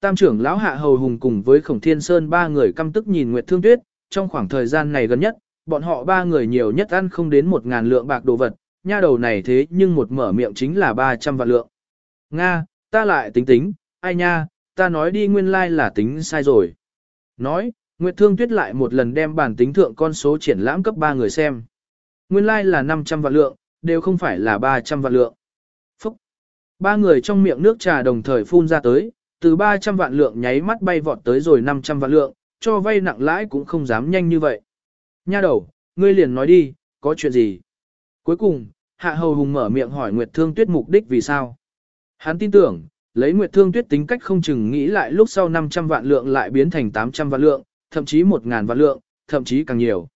Tam trưởng lão Hạ Hầu Hùng cùng với Khổng Thiên Sơn ba người căm tức nhìn Nguyệt Thương Tuyết, trong khoảng thời gian này gần nhất, bọn họ ba người nhiều nhất ăn không đến một ngàn lượng bạc đồ vật, nha đầu này thế nhưng một mở miệng chính là 300 vạn lượng. Nga, ta lại tính tính, ai nha, ta nói đi nguyên lai like là tính sai rồi. Nói, Nguyệt Thương Tuyết lại một lần đem bản tính thượng con số triển lãm cấp ba người xem. Nguyên lai like là 500 vạn lượng, đều không phải là 300 vạn lượng. Phúc! Ba người trong miệng nước trà đồng thời phun ra tới, từ 300 vạn lượng nháy mắt bay vọt tới rồi 500 vạn lượng, cho vay nặng lãi cũng không dám nhanh như vậy. Nha đầu, ngươi liền nói đi, có chuyện gì? Cuối cùng, Hạ Hầu Hùng mở miệng hỏi Nguyệt Thương Tuyết mục đích vì sao? Hắn tin tưởng, lấy Nguyệt Thương Tuyết tính cách không chừng nghĩ lại lúc sau 500 vạn lượng lại biến thành 800 vạn lượng, thậm chí 1.000 vạn lượng, thậm chí càng nhiều.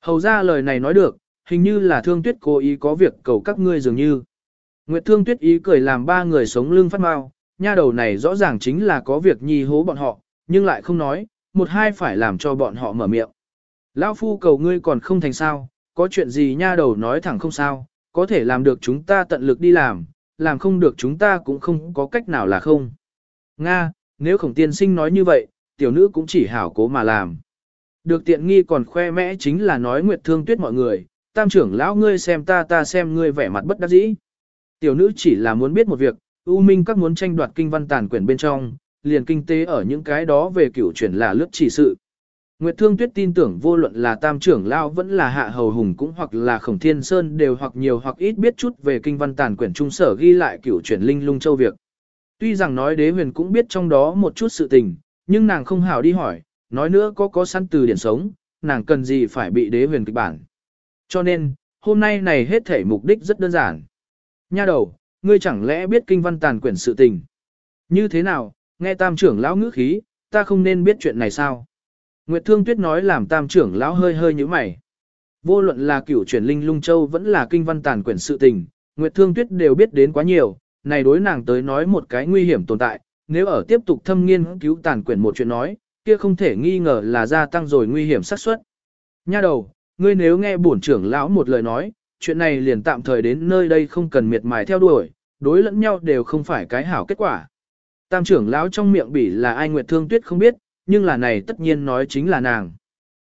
Hầu ra lời này nói được, hình như là Thương Tuyết cố ý có việc cầu các ngươi dường như. Nguyệt Thương Tuyết ý cười làm ba người sống lưng phát mau, nha đầu này rõ ràng chính là có việc nhi hố bọn họ, nhưng lại không nói, một hai phải làm cho bọn họ mở miệng. Lão phu cầu ngươi còn không thành sao, có chuyện gì nha đầu nói thẳng không sao, có thể làm được chúng ta tận lực đi làm, làm không được chúng ta cũng không có cách nào là không. Nga, nếu khổng tiên sinh nói như vậy, tiểu nữ cũng chỉ hảo cố mà làm. Được tiện nghi còn khoe mẽ chính là nói nguyệt thương tuyết mọi người, tam trưởng lão ngươi xem ta ta xem ngươi vẻ mặt bất đắc dĩ. Tiểu nữ chỉ là muốn biết một việc, U Minh các muốn tranh đoạt kinh văn tàn quyển bên trong, liền kinh tế ở những cái đó về cửu chuyển là lướt chỉ sự. Nguyệt Thương Tuyết tin tưởng vô luận là tam trưởng lao vẫn là hạ hầu hùng cũng hoặc là khổng thiên sơn đều hoặc nhiều hoặc ít biết chút về kinh văn tàn quyển trung sở ghi lại cửu chuyển linh lung châu việc. Tuy rằng nói đế huyền cũng biết trong đó một chút sự tình, nhưng nàng không hảo đi hỏi, nói nữa có có săn từ điển sống, nàng cần gì phải bị đế huyền kịch bản. Cho nên, hôm nay này hết thể mục đích rất đơn giản. Nha đầu, ngươi chẳng lẽ biết kinh văn tàn quyển sự tình? Như thế nào, nghe tam trưởng lão ngữ khí, ta không nên biết chuyện này sao? Nguyệt Thương Tuyết nói làm tam trưởng lão hơi hơi như mày. Vô luận là cửu chuyển linh lung châu vẫn là kinh văn tàn quyển sự tình, Nguyệt Thương Tuyết đều biết đến quá nhiều, này đối nàng tới nói một cái nguy hiểm tồn tại, nếu ở tiếp tục thâm nghiên cứu tàn quyển một chuyện nói, kia không thể nghi ngờ là gia tăng rồi nguy hiểm xác suất. Nha đầu, ngươi nếu nghe bổn trưởng lão một lời nói, chuyện này liền tạm thời đến nơi đây không cần miệt mài theo đuổi, đối lẫn nhau đều không phải cái hảo kết quả. Tam trưởng lão trong miệng bỉ là ai Nguyệt Thương Tuyết không biết, nhưng là này tất nhiên nói chính là nàng.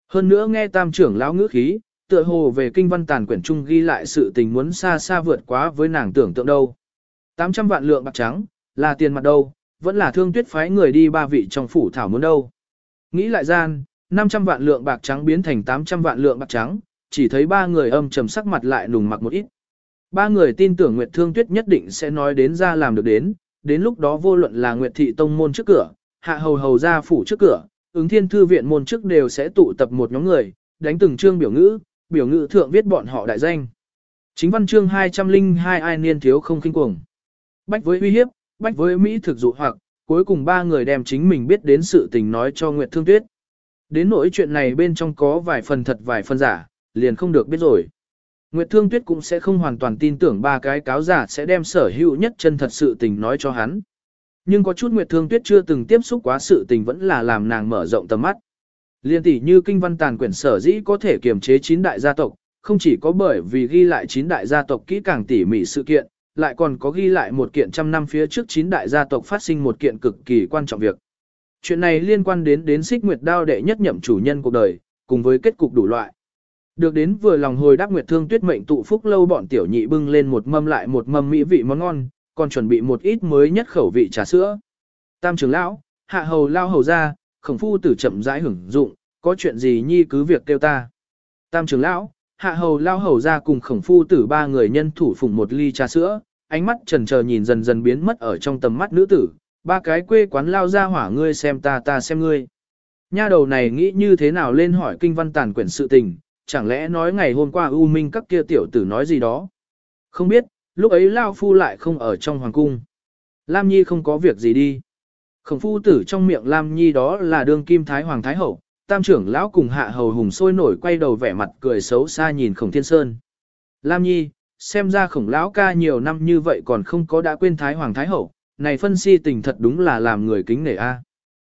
Hơn nữa nghe tam trưởng lão ngữ khí, tựa hồ về kinh văn tàn quyển trung ghi lại sự tình muốn xa xa vượt quá với nàng tưởng tượng đâu. 800 vạn lượng bạc trắng, là tiền mặt đâu, vẫn là thương tuyết phái người đi ba vị trong phủ thảo muốn đâu. Nghĩ lại gian, 500 vạn lượng bạc trắng biến thành 800 vạn lượng bạc trắng, chỉ thấy ba người âm trầm sắc mặt lại nùng mặc một ít. Ba người tin tưởng Nguyệt Thương Tuyết nhất định sẽ nói đến ra làm được đến, đến lúc đó vô luận là Nguyệt Thị Tông môn trước cửa, hạ hầu hầu ra phủ trước cửa, ứng thiên thư viện môn trước đều sẽ tụ tập một nhóm người, đánh từng chương biểu ngữ, biểu ngữ thượng viết bọn họ đại danh. Chính văn chương 202 ai niên thiếu không kinh cuồng. Bách với uy hiếp, bách với Mỹ thực dụ hoặc, cuối cùng ba người đem chính mình biết đến sự tình nói cho Nguyệt Thương Tuyết. Đến nỗi chuyện này bên trong có vài phần thật vài phần giả, liền không được biết rồi. Nguyệt Thương Tuyết cũng sẽ không hoàn toàn tin tưởng ba cái cáo giả sẽ đem sở hữu nhất chân thật sự tình nói cho hắn. Nhưng có chút Nguyệt Thương Tuyết chưa từng tiếp xúc quá sự tình vẫn là làm nàng mở rộng tầm mắt. Liên tỷ như kinh văn tàn quyển sở dĩ có thể kiềm chế chín đại gia tộc, không chỉ có bởi vì ghi lại chín đại gia tộc kỹ càng tỉ mỉ sự kiện, lại còn có ghi lại một kiện trăm năm phía trước chín đại gia tộc phát sinh một kiện cực kỳ quan trọng việc. Chuyện này liên quan đến đến xích nguyệt đao đệ nhất nhậm chủ nhân cuộc đời, cùng với kết cục đủ loại. Được đến vừa lòng hồi đáp nguyệt thương tuyết mệnh tụ phúc lâu bọn tiểu nhị bưng lên một mâm lại một mâm mỹ vị món ngon, còn chuẩn bị một ít mới nhất khẩu vị trà sữa. Tam trưởng lão, hạ hầu lao hầu ra, khổng phu tử chậm rãi hưởng dụng, có chuyện gì nhi cứ việc kêu ta. Tam trưởng lão, hạ hầu lao hầu ra cùng khổng phu tử ba người nhân thủ phùng một ly trà sữa, ánh mắt trần chờ nhìn dần dần biến mất ở trong tầm mắt nữ tử, ba cái quê quán lao ra hỏa ngươi xem ta ta xem ngươi. Nha đầu này nghĩ như thế nào lên hỏi kinh văn tàn quyển sự tình, chẳng lẽ nói ngày hôm qua U Minh các kia tiểu tử nói gì đó. Không biết, lúc ấy Lao Phu lại không ở trong hoàng cung. Lam Nhi không có việc gì đi. Khổng phu tử trong miệng Lam Nhi đó là đương kim thái hoàng thái hậu, tam trưởng lão cùng hạ hầu hùng sôi nổi quay đầu vẻ mặt cười xấu xa nhìn khổng thiên sơn. Lam Nhi, xem ra khổng lão ca nhiều năm như vậy còn không có đã quên thái hoàng thái hậu, này phân si tình thật đúng là làm người kính nể a.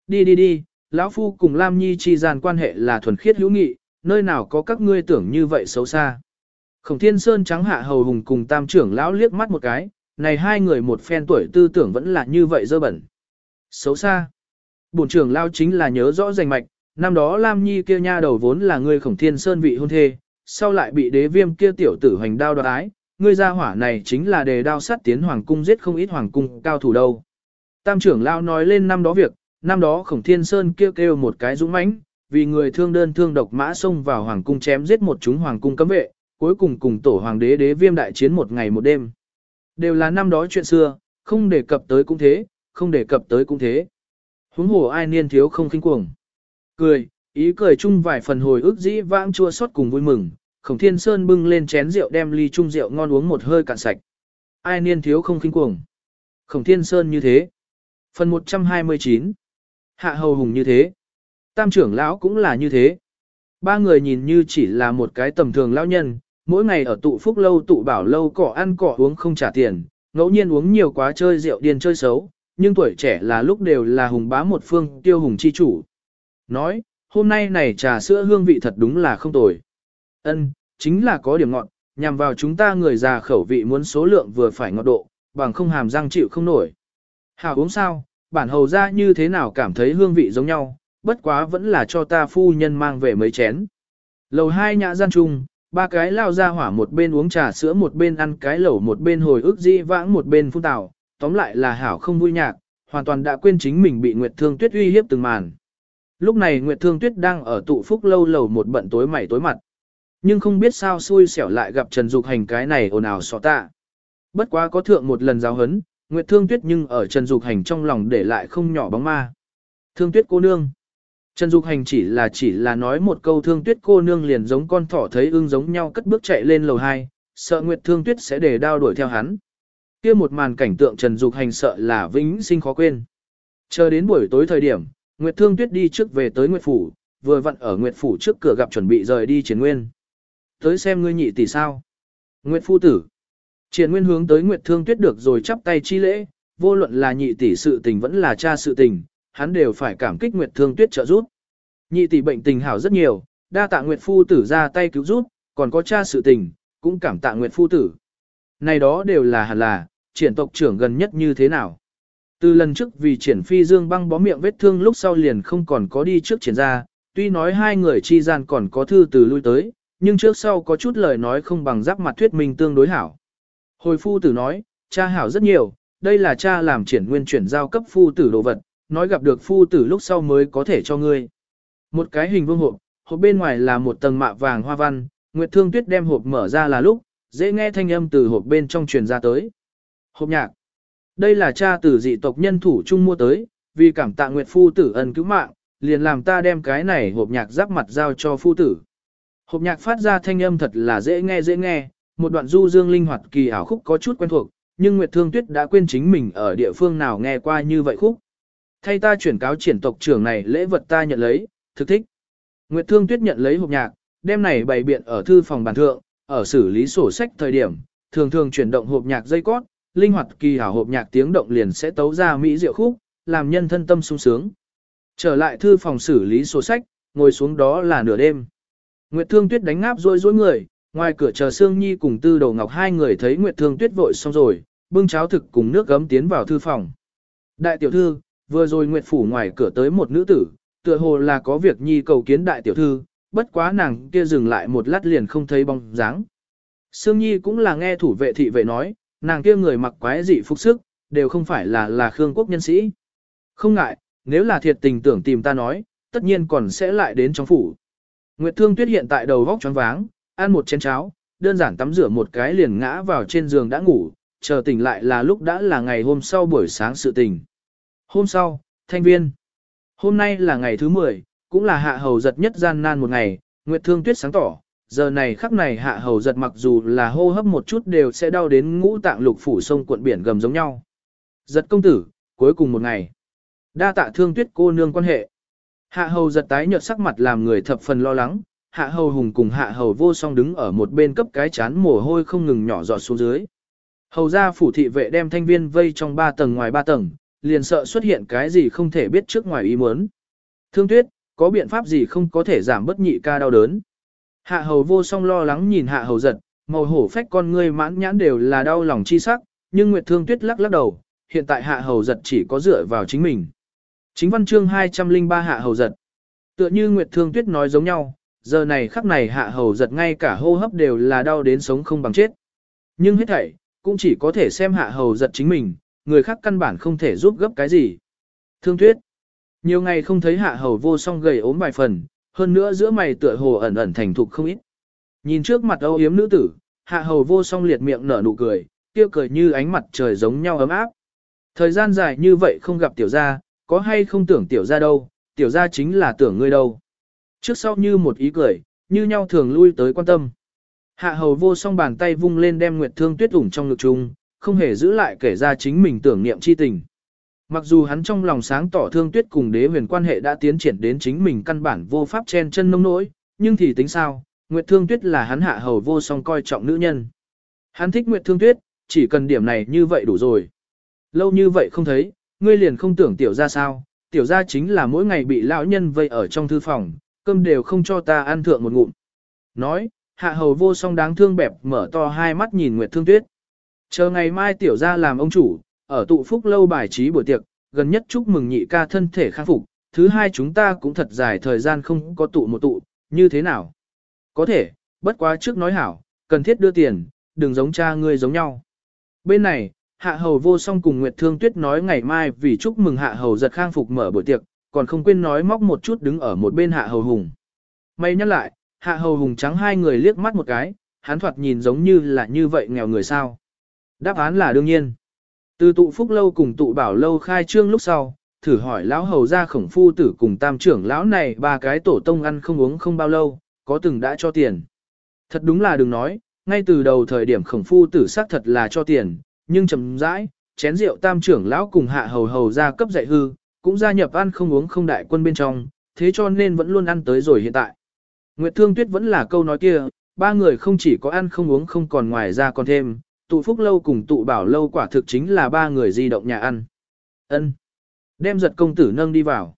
Đi đi đi, lão phu cùng Lam Nhi chi gian quan hệ là thuần khiết hữu nghị, nơi nào có các ngươi tưởng như vậy xấu xa. Khổng Thiên Sơn trắng hạ hầu hùng cùng tam trưởng lão liếc mắt một cái, này hai người một phen tuổi tư tưởng vẫn là như vậy dơ bẩn. Xấu xa. Bổn trưởng lão chính là nhớ rõ rành mạch, năm đó Lam Nhi kia nha đầu vốn là ngươi khổng thiên sơn vị hôn thê, sau lại bị đế viêm kia tiểu tử hoành đao đoạt ái, ngươi gia hỏa này chính là đề đao sát tiến hoàng cung giết không ít hoàng cung cao thủ đâu. Tam trưởng lão nói lên năm đó việc, năm đó khổng thiên sơn kêu kêu một cái dũng mãnh, vì người thương đơn thương độc mã xông vào hoàng cung chém giết một chúng hoàng cung cấm vệ, cuối cùng cùng tổ hoàng đế đế viêm đại chiến một ngày một đêm. Đều là năm đó chuyện xưa, không đề cập tới cũng thế, không đề cập tới cũng thế. Huống hồ ai niên thiếu không khinh cuồng. Cười, ý cười chung vài phần hồi ức dĩ vãng chua xót cùng vui mừng, Khổng Thiên Sơn bưng lên chén rượu đem ly chung rượu ngon uống một hơi cạn sạch. Ai niên thiếu không khinh cuồng. Khổng Thiên Sơn như thế. Phần 129. Hạ Hầu Hùng như thế. Tam trưởng lão cũng là như thế. Ba người nhìn như chỉ là một cái tầm thường lão nhân, mỗi ngày ở tụ phúc lâu tụ bảo lâu cỏ ăn cỏ uống không trả tiền, ngẫu nhiên uống nhiều quá chơi rượu điên chơi xấu, nhưng tuổi trẻ là lúc đều là hùng bá một phương tiêu hùng chi chủ. Nói, hôm nay này trà sữa hương vị thật đúng là không tồi. Ân, chính là có điểm ngọt, nhằm vào chúng ta người già khẩu vị muốn số lượng vừa phải ngọt độ, bằng không hàm răng chịu không nổi. Hảo uống sao, bản hầu ra như thế nào cảm thấy hương vị giống nhau, bất quá vẫn là cho ta phu nhân mang về mấy chén. Lầu hai nhã gian chung, ba cái lao ra hỏa một bên uống trà sữa một bên ăn cái lẩu một bên hồi ức di vãng một bên phun tào, tóm lại là hảo không vui nhạc, hoàn toàn đã quên chính mình bị Nguyệt Thương Tuyết uy hiếp từng màn. Lúc này Nguyệt Thương Tuyết đang ở tụ phúc lâu lầu một bận tối mày tối mặt. Nhưng không biết sao xui xẻo lại gặp Trần Dục Hành cái này ồn ào xó tạ. Bất quá có thượng một lần giáo hấn, Nguyệt Thương Tuyết nhưng ở Trần Dục Hành trong lòng để lại không nhỏ bóng ma. Thương Tuyết cô nương. Trần Dục Hành chỉ là chỉ là nói một câu Thương Tuyết cô nương liền giống con thỏ thấy ưng giống nhau cất bước chạy lên lầu 2, sợ Nguyệt Thương Tuyết sẽ để đao đuổi theo hắn. Kia một màn cảnh tượng Trần Dục Hành sợ là vĩnh sinh khó quên. Chờ đến buổi tối thời điểm, Nguyệt Thương Tuyết đi trước về tới Nguyệt Phủ, vừa vặn ở Nguyệt Phủ trước cửa gặp chuẩn bị rời đi triển nguyên. Tới xem ngươi nhị tỷ sao. Nguyệt Phu Tử. Triển nguyên hướng tới Nguyệt Thương Tuyết được rồi chắp tay chi lễ, vô luận là nhị tỷ sự tình vẫn là cha sự tình, hắn đều phải cảm kích Nguyệt Thương Tuyết trợ giúp. Nhị tỷ bệnh tình hảo rất nhiều, đa tạ Nguyệt Phu Tử ra tay cứu giúp, còn có cha sự tình, cũng cảm tạ Nguyệt Phu Tử. Này đó đều là hẳn là, triển tộc trưởng gần nhất như thế nào. Từ lần trước vì triển phi dương băng bó miệng vết thương lúc sau liền không còn có đi trước triển ra, tuy nói hai người chi gian còn có thư từ lui tới, nhưng trước sau có chút lời nói không bằng giáp mặt thuyết minh tương đối hảo. Hồi phu tử nói, cha hảo rất nhiều, đây là cha làm triển nguyên chuyển giao cấp phu tử đồ vật, nói gặp được phu tử lúc sau mới có thể cho ngươi. Một cái hình vuông hộp, hộp bên ngoài là một tầng mạ vàng hoa văn, Nguyệt Thương Tuyết đem hộp mở ra là lúc, dễ nghe thanh âm từ hộp bên trong truyền ra tới. Hộp nhạc. Đây là cha tử dị tộc nhân thủ chung mua tới, vì cảm tạ Nguyệt phu tử ân cứu mạng, liền làm ta đem cái này hộp nhạc giáp mặt giao cho phu tử. Hộp nhạc phát ra thanh âm thật là dễ nghe dễ nghe, một đoạn du dương linh hoạt kỳ ảo khúc có chút quen thuộc, nhưng Nguyệt Thương Tuyết đã quên chính mình ở địa phương nào nghe qua như vậy khúc. Thay ta chuyển cáo triển tộc trưởng này lễ vật ta nhận lấy, thực thích. Nguyệt Thương Tuyết nhận lấy hộp nhạc, đem này bày biện ở thư phòng bàn thượng, ở xử lý sổ sách thời điểm, thường thường chuyển động hộp nhạc dây cót, linh hoạt kỳ hảo hộp nhạc tiếng động liền sẽ tấu ra mỹ diệu khúc, làm nhân thân tâm sung sướng. Trở lại thư phòng xử lý sổ sách, ngồi xuống đó là nửa đêm. Nguyệt Thương Tuyết đánh ngáp rối rối người, ngoài cửa chờ Sương Nhi cùng Tư Đầu Ngọc hai người thấy Nguyệt Thương Tuyết vội xong rồi, bưng cháo thực cùng nước gấm tiến vào thư phòng. Đại tiểu thư, vừa rồi Nguyệt phủ ngoài cửa tới một nữ tử, tựa hồ là có việc nhi cầu kiến đại tiểu thư, bất quá nàng kia dừng lại một lát liền không thấy bóng dáng. Sương Nhi cũng là nghe thủ vệ thị vệ nói, nàng kia người mặc quái dị phục sức, đều không phải là là Khương quốc nhân sĩ. Không ngại, nếu là thiệt tình tưởng tìm ta nói, tất nhiên còn sẽ lại đến trong phủ. Nguyệt Thương Tuyết hiện tại đầu vóc choáng váng, ăn một chén cháo, đơn giản tắm rửa một cái liền ngã vào trên giường đã ngủ, chờ tỉnh lại là lúc đã là ngày hôm sau buổi sáng sự tình. Hôm sau, thanh viên. Hôm nay là ngày thứ 10, cũng là hạ hầu giật nhất gian nan một ngày, Nguyệt Thương Tuyết sáng tỏ, giờ này khắc này hạ hầu giật mặc dù là hô hấp một chút đều sẽ đau đến ngũ tạng lục phủ sông cuộn biển gầm giống nhau. Giật công tử, cuối cùng một ngày. Đa tạ thương tuyết cô nương quan hệ. Hạ hầu giật tái nhợt sắc mặt làm người thập phần lo lắng, hạ hầu hùng cùng hạ hầu vô song đứng ở một bên cấp cái chán mồ hôi không ngừng nhỏ giọt xuống dưới. Hầu ra phủ thị vệ đem thanh viên vây trong ba tầng ngoài ba tầng, liền sợ xuất hiện cái gì không thể biết trước ngoài ý muốn. Thương tuyết, có biện pháp gì không có thể giảm bất nhị ca đau đớn. Hạ hầu vô song lo lắng nhìn hạ hầu giật, màu hổ phách con ngươi mãn nhãn đều là đau lòng chi sắc, nhưng Nguyệt Thương Tuyết lắc lắc đầu, hiện tại hạ hầu giật chỉ có dựa vào chính mình. Chính văn chương 203 hạ hầu giật. Tựa như Nguyệt Thương Tuyết nói giống nhau, giờ này khắc này hạ hầu giật ngay cả hô hấp đều là đau đến sống không bằng chết. Nhưng hết thảy, cũng chỉ có thể xem hạ hầu giật chính mình, người khác căn bản không thể giúp gấp cái gì. Thương Tuyết. Nhiều ngày không thấy hạ hầu vô song gầy ốm vài phần, hơn nữa giữa mày tựa hồ ẩn ẩn thành thục không ít. Nhìn trước mặt âu yếm nữ tử, hạ hầu vô song liệt miệng nở nụ cười, kia cười như ánh mặt trời giống nhau ấm áp. Thời gian dài như vậy không gặp tiểu gia, có hay không tưởng tiểu gia đâu, tiểu gia chính là tưởng ngươi đâu. Trước sau như một ý cười, như nhau thường lui tới quan tâm. Hạ hầu vô song bàn tay vung lên đem Nguyệt Thương Tuyết ủng trong ngực chung, không hề giữ lại kể ra chính mình tưởng niệm chi tình. Mặc dù hắn trong lòng sáng tỏ Thương Tuyết cùng đế huyền quan hệ đã tiến triển đến chính mình căn bản vô pháp chen chân nông nỗi, nhưng thì tính sao, Nguyệt Thương Tuyết là hắn hạ hầu vô song coi trọng nữ nhân. Hắn thích Nguyệt Thương Tuyết, chỉ cần điểm này như vậy đủ rồi. Lâu như vậy không thấy, ngươi liền không tưởng tiểu ra sao, tiểu ra chính là mỗi ngày bị lão nhân vây ở trong thư phòng, cơm đều không cho ta ăn thượng một ngụm. Nói, hạ hầu vô song đáng thương bẹp mở to hai mắt nhìn Nguyệt Thương Tuyết. Chờ ngày mai tiểu ra làm ông chủ, ở tụ phúc lâu bài trí buổi tiệc, gần nhất chúc mừng nhị ca thân thể khang phục, thứ hai chúng ta cũng thật dài thời gian không có tụ một tụ, như thế nào? Có thể, bất quá trước nói hảo, cần thiết đưa tiền, đừng giống cha ngươi giống nhau. Bên này, hạ hầu vô song cùng Nguyệt Thương Tuyết nói ngày mai vì chúc mừng hạ hầu giật khang phục mở buổi tiệc, còn không quên nói móc một chút đứng ở một bên hạ hầu hùng. May nhắc lại, hạ hầu hùng trắng hai người liếc mắt một cái, hắn thoạt nhìn giống như là như vậy nghèo người sao. Đáp án là đương nhiên. Từ tụ phúc lâu cùng tụ bảo lâu khai trương lúc sau, thử hỏi lão hầu ra khổng phu tử cùng tam trưởng lão này ba cái tổ tông ăn không uống không bao lâu, có từng đã cho tiền. Thật đúng là đừng nói, ngay từ đầu thời điểm khổng phu tử xác thật là cho tiền, nhưng chậm rãi, chén rượu tam trưởng lão cùng hạ hầu hầu ra cấp dạy hư, cũng gia nhập ăn không uống không đại quân bên trong, thế cho nên vẫn luôn ăn tới rồi hiện tại. Nguyệt Thương Tuyết vẫn là câu nói kia, ba người không chỉ có ăn không uống không còn ngoài ra còn thêm, tụ phúc lâu cùng tụ bảo lâu quả thực chính là ba người di động nhà ăn. ân Đem giật công tử nâng đi vào.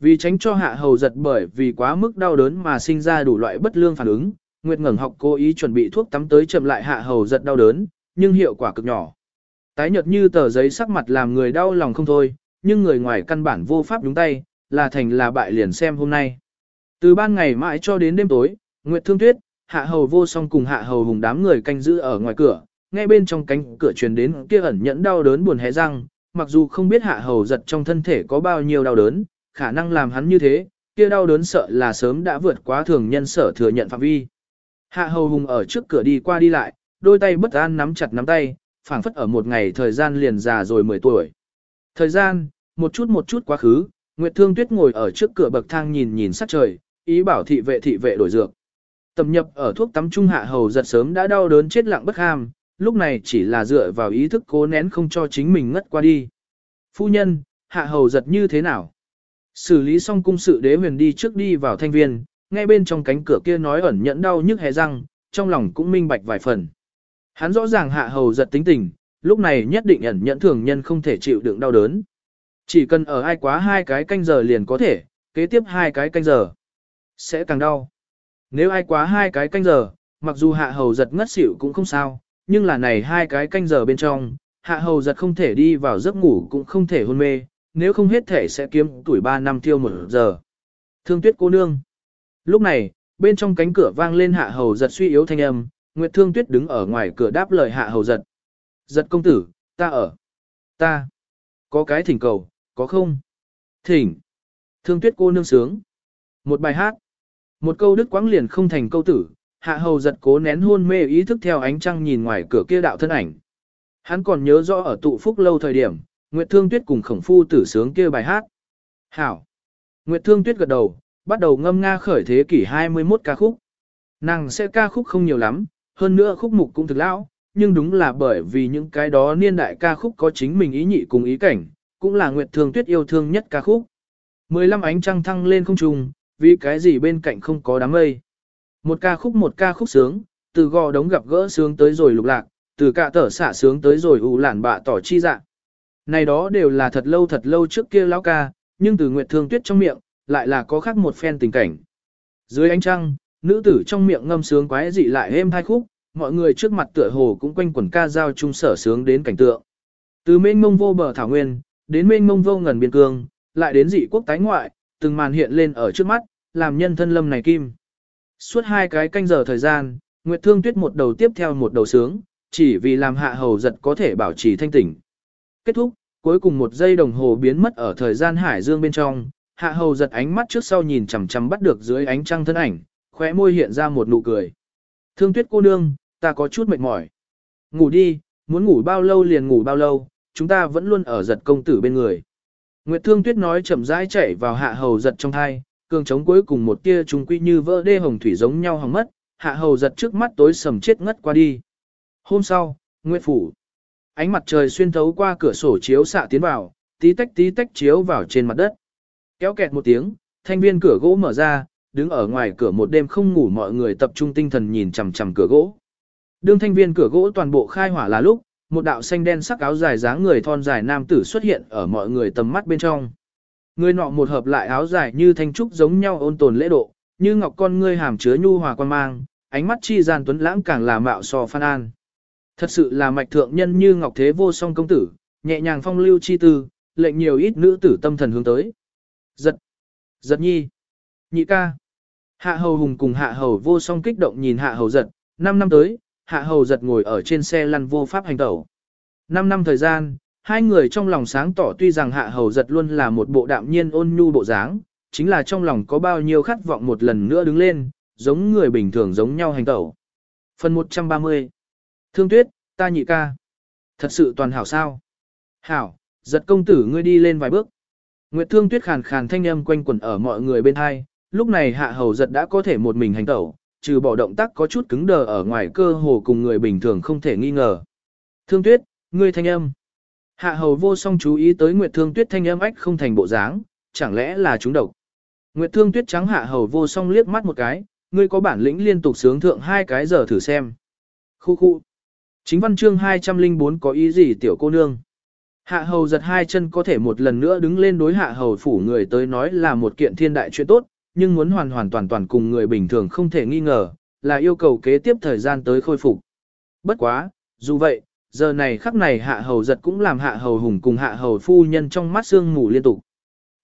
Vì tránh cho hạ hầu giật bởi vì quá mức đau đớn mà sinh ra đủ loại bất lương phản ứng, Nguyệt ngẩng học cố ý chuẩn bị thuốc tắm tới chậm lại hạ hầu giật đau đớn, nhưng hiệu quả cực nhỏ. Tái nhợt như tờ giấy sắc mặt làm người đau lòng không thôi, nhưng người ngoài căn bản vô pháp đúng tay, là thành là bại liền xem hôm nay. Từ ban ngày mãi cho đến đêm tối, Nguyệt Thương Tuyết, Hạ Hầu Vô Song cùng Hạ Hầu Hùng đám người canh giữ ở ngoài cửa, nghe bên trong cánh cửa truyền đến kia ẩn nhẫn đau đớn buồn hé răng, mặc dù không biết Hạ Hầu giật trong thân thể có bao nhiêu đau đớn, khả năng làm hắn như thế, kia đau đớn sợ là sớm đã vượt quá thường nhân sở thừa nhận phạm vi. Hạ Hầu Hùng ở trước cửa đi qua đi lại, đôi tay bất an nắm chặt nắm tay, phảng phất ở một ngày thời gian liền già rồi 10 tuổi. Thời gian, một chút một chút quá khứ, Nguyệt Thương Tuyết ngồi ở trước cửa bậc thang nhìn nhìn sắc trời, ý bảo thị vệ thị vệ đổi dược. Tầm nhập ở thuốc tắm trung hạ hầu giật sớm đã đau đớn chết lặng bất ham, lúc này chỉ là dựa vào ý thức cố nén không cho chính mình ngất qua đi. Phu nhân, hạ hầu giật như thế nào? Xử lý xong cung sự đế huyền đi trước đi vào thanh viên, ngay bên trong cánh cửa kia nói ẩn nhẫn đau nhức hé răng, trong lòng cũng minh bạch vài phần. Hắn rõ ràng hạ hầu giật tính tình, lúc này nhất định ẩn nhẫn thường nhân không thể chịu đựng đau đớn. Chỉ cần ở ai quá hai cái canh giờ liền có thể, kế tiếp hai cái canh giờ. Sẽ càng đau. Nếu ai quá hai cái canh giờ, mặc dù hạ hầu giật ngất xỉu cũng không sao, nhưng là này hai cái canh giờ bên trong, hạ hầu giật không thể đi vào giấc ngủ cũng không thể hôn mê, nếu không hết thể sẽ kiếm tuổi 3 năm tiêu một giờ. Thương tuyết cô nương. Lúc này, bên trong cánh cửa vang lên hạ hầu giật suy yếu thanh âm, Nguyệt Thương Tuyết đứng ở ngoài cửa đáp lời hạ hầu giật. Giật công tử, ta ở. Ta. Có cái thỉnh cầu, có không? Thỉnh. Thương Tuyết cô nương sướng. Một bài hát. Một câu đức quãng liền không thành câu tử, hạ hầu giật cố nén hôn mê ý thức theo ánh trăng nhìn ngoài cửa kia đạo thân ảnh. Hắn còn nhớ rõ ở tụ phúc lâu thời điểm, Nguyệt Thương Tuyết cùng khổng phu tử sướng kia bài hát. Hảo. Nguyệt Thương Tuyết gật đầu, bắt đầu ngâm nga khởi thế kỷ 21 ca khúc. Nàng sẽ ca khúc không nhiều lắm, hơn nữa khúc mục cũng thực lão, nhưng đúng là bởi vì những cái đó niên đại ca khúc có chính mình ý nhị cùng ý cảnh, cũng là Nguyệt Thương Tuyết yêu thương nhất ca khúc. 15 ánh trăng thăng lên không trung, vì cái gì bên cạnh không có đám mây. Một ca khúc một ca khúc sướng, từ gò đống gặp gỡ sướng tới rồi lục lạc, từ cạ tở xả sướng tới rồi ủ lản bạ tỏ chi dạ. Này đó đều là thật lâu thật lâu trước kia lão ca, nhưng từ Nguyệt Thương Tuyết trong miệng, lại là có khác một phen tình cảnh. Dưới ánh trăng, nữ tử trong miệng ngâm sướng quái dị lại êm hai khúc, mọi người trước mặt tựa hồ cũng quanh quẩn ca giao chung sở sướng đến cảnh tượng. Từ mênh mông vô bờ thảo nguyên, đến mênh mông vô ngần biên cương, lại đến dị quốc tái ngoại, từng màn hiện lên ở trước mắt, làm nhân thân lâm này kim. Suốt hai cái canh giờ thời gian, Nguyệt Thương Tuyết một đầu tiếp theo một đầu sướng, chỉ vì làm hạ hầu giật có thể bảo trì thanh tỉnh. Kết thúc, cuối cùng một giây đồng hồ biến mất ở thời gian hải dương bên trong, hạ hầu giật ánh mắt trước sau nhìn chằm chằm bắt được dưới ánh trăng thân ảnh, khóe môi hiện ra một nụ cười. Thương Tuyết cô nương, ta có chút mệt mỏi. Ngủ đi, muốn ngủ bao lâu liền ngủ bao lâu, chúng ta vẫn luôn ở giật công tử bên người. Nguyệt Thương Tuyết nói chậm rãi chạy vào hạ hầu giật trong thai, cường chống cuối cùng một tia trùng quy như vỡ đê hồng thủy giống nhau hỏng mất, hạ hầu giật trước mắt tối sầm chết ngất qua đi. Hôm sau, Nguyệt Phủ. Ánh mặt trời xuyên thấu qua cửa sổ chiếu xạ tiến vào, tí tách tí tách chiếu vào trên mặt đất. Kéo kẹt một tiếng, thanh viên cửa gỗ mở ra, đứng ở ngoài cửa một đêm không ngủ mọi người tập trung tinh thần nhìn chằm chằm cửa gỗ. Đương thanh viên cửa gỗ toàn bộ khai hỏa là lúc, một đạo xanh đen sắc áo dài dáng người thon dài nam tử xuất hiện ở mọi người tầm mắt bên trong. Người nọ một hợp lại áo dài như thanh trúc giống nhau ôn tồn lễ độ, như ngọc con ngươi hàm chứa nhu hòa quan mang, ánh mắt chi gian tuấn lãng càng là mạo so phan an. Thật sự là mạch thượng nhân như ngọc thế vô song công tử, nhẹ nhàng phong lưu chi tư, lệnh nhiều ít nữ tử tâm thần hướng tới. Giật, giật nhi, nhị ca. Hạ hầu hùng cùng hạ hầu vô song kích động nhìn hạ hầu giật, năm năm tới, hạ hầu giật ngồi ở trên xe lăn vô pháp hành tẩu. Năm năm thời gian, hai người trong lòng sáng tỏ tuy rằng hạ hầu giật luôn là một bộ đạm nhiên ôn nhu bộ dáng, chính là trong lòng có bao nhiêu khát vọng một lần nữa đứng lên, giống người bình thường giống nhau hành tẩu. Phần 130 Thương tuyết, ta nhị ca. Thật sự toàn hảo sao? Hảo, giật công tử ngươi đi lên vài bước. Nguyệt thương tuyết khàn khàn thanh âm quanh quẩn ở mọi người bên hai, lúc này hạ hầu giật đã có thể một mình hành tẩu, trừ bỏ động tác có chút cứng đờ ở ngoài cơ hồ cùng người bình thường không thể nghi ngờ. Thương tuyết, ngươi thanh âm. Hạ hầu vô song chú ý tới Nguyệt Thương Tuyết thanh âm ách không thành bộ dáng, chẳng lẽ là chúng độc. Nguyệt Thương Tuyết trắng hạ hầu vô song liếc mắt một cái, ngươi có bản lĩnh liên tục sướng thượng hai cái giờ thử xem. Khu khu. Chính văn chương 204 có ý gì tiểu cô nương? Hạ hầu giật hai chân có thể một lần nữa đứng lên đối hạ hầu phủ người tới nói là một kiện thiên đại chuyện tốt, nhưng muốn hoàn hoàn toàn toàn cùng người bình thường không thể nghi ngờ, là yêu cầu kế tiếp thời gian tới khôi phục. Bất quá, dù vậy, giờ này khắc này hạ hầu giật cũng làm hạ hầu hùng cùng hạ hầu phu nhân trong mắt sương mù liên tục.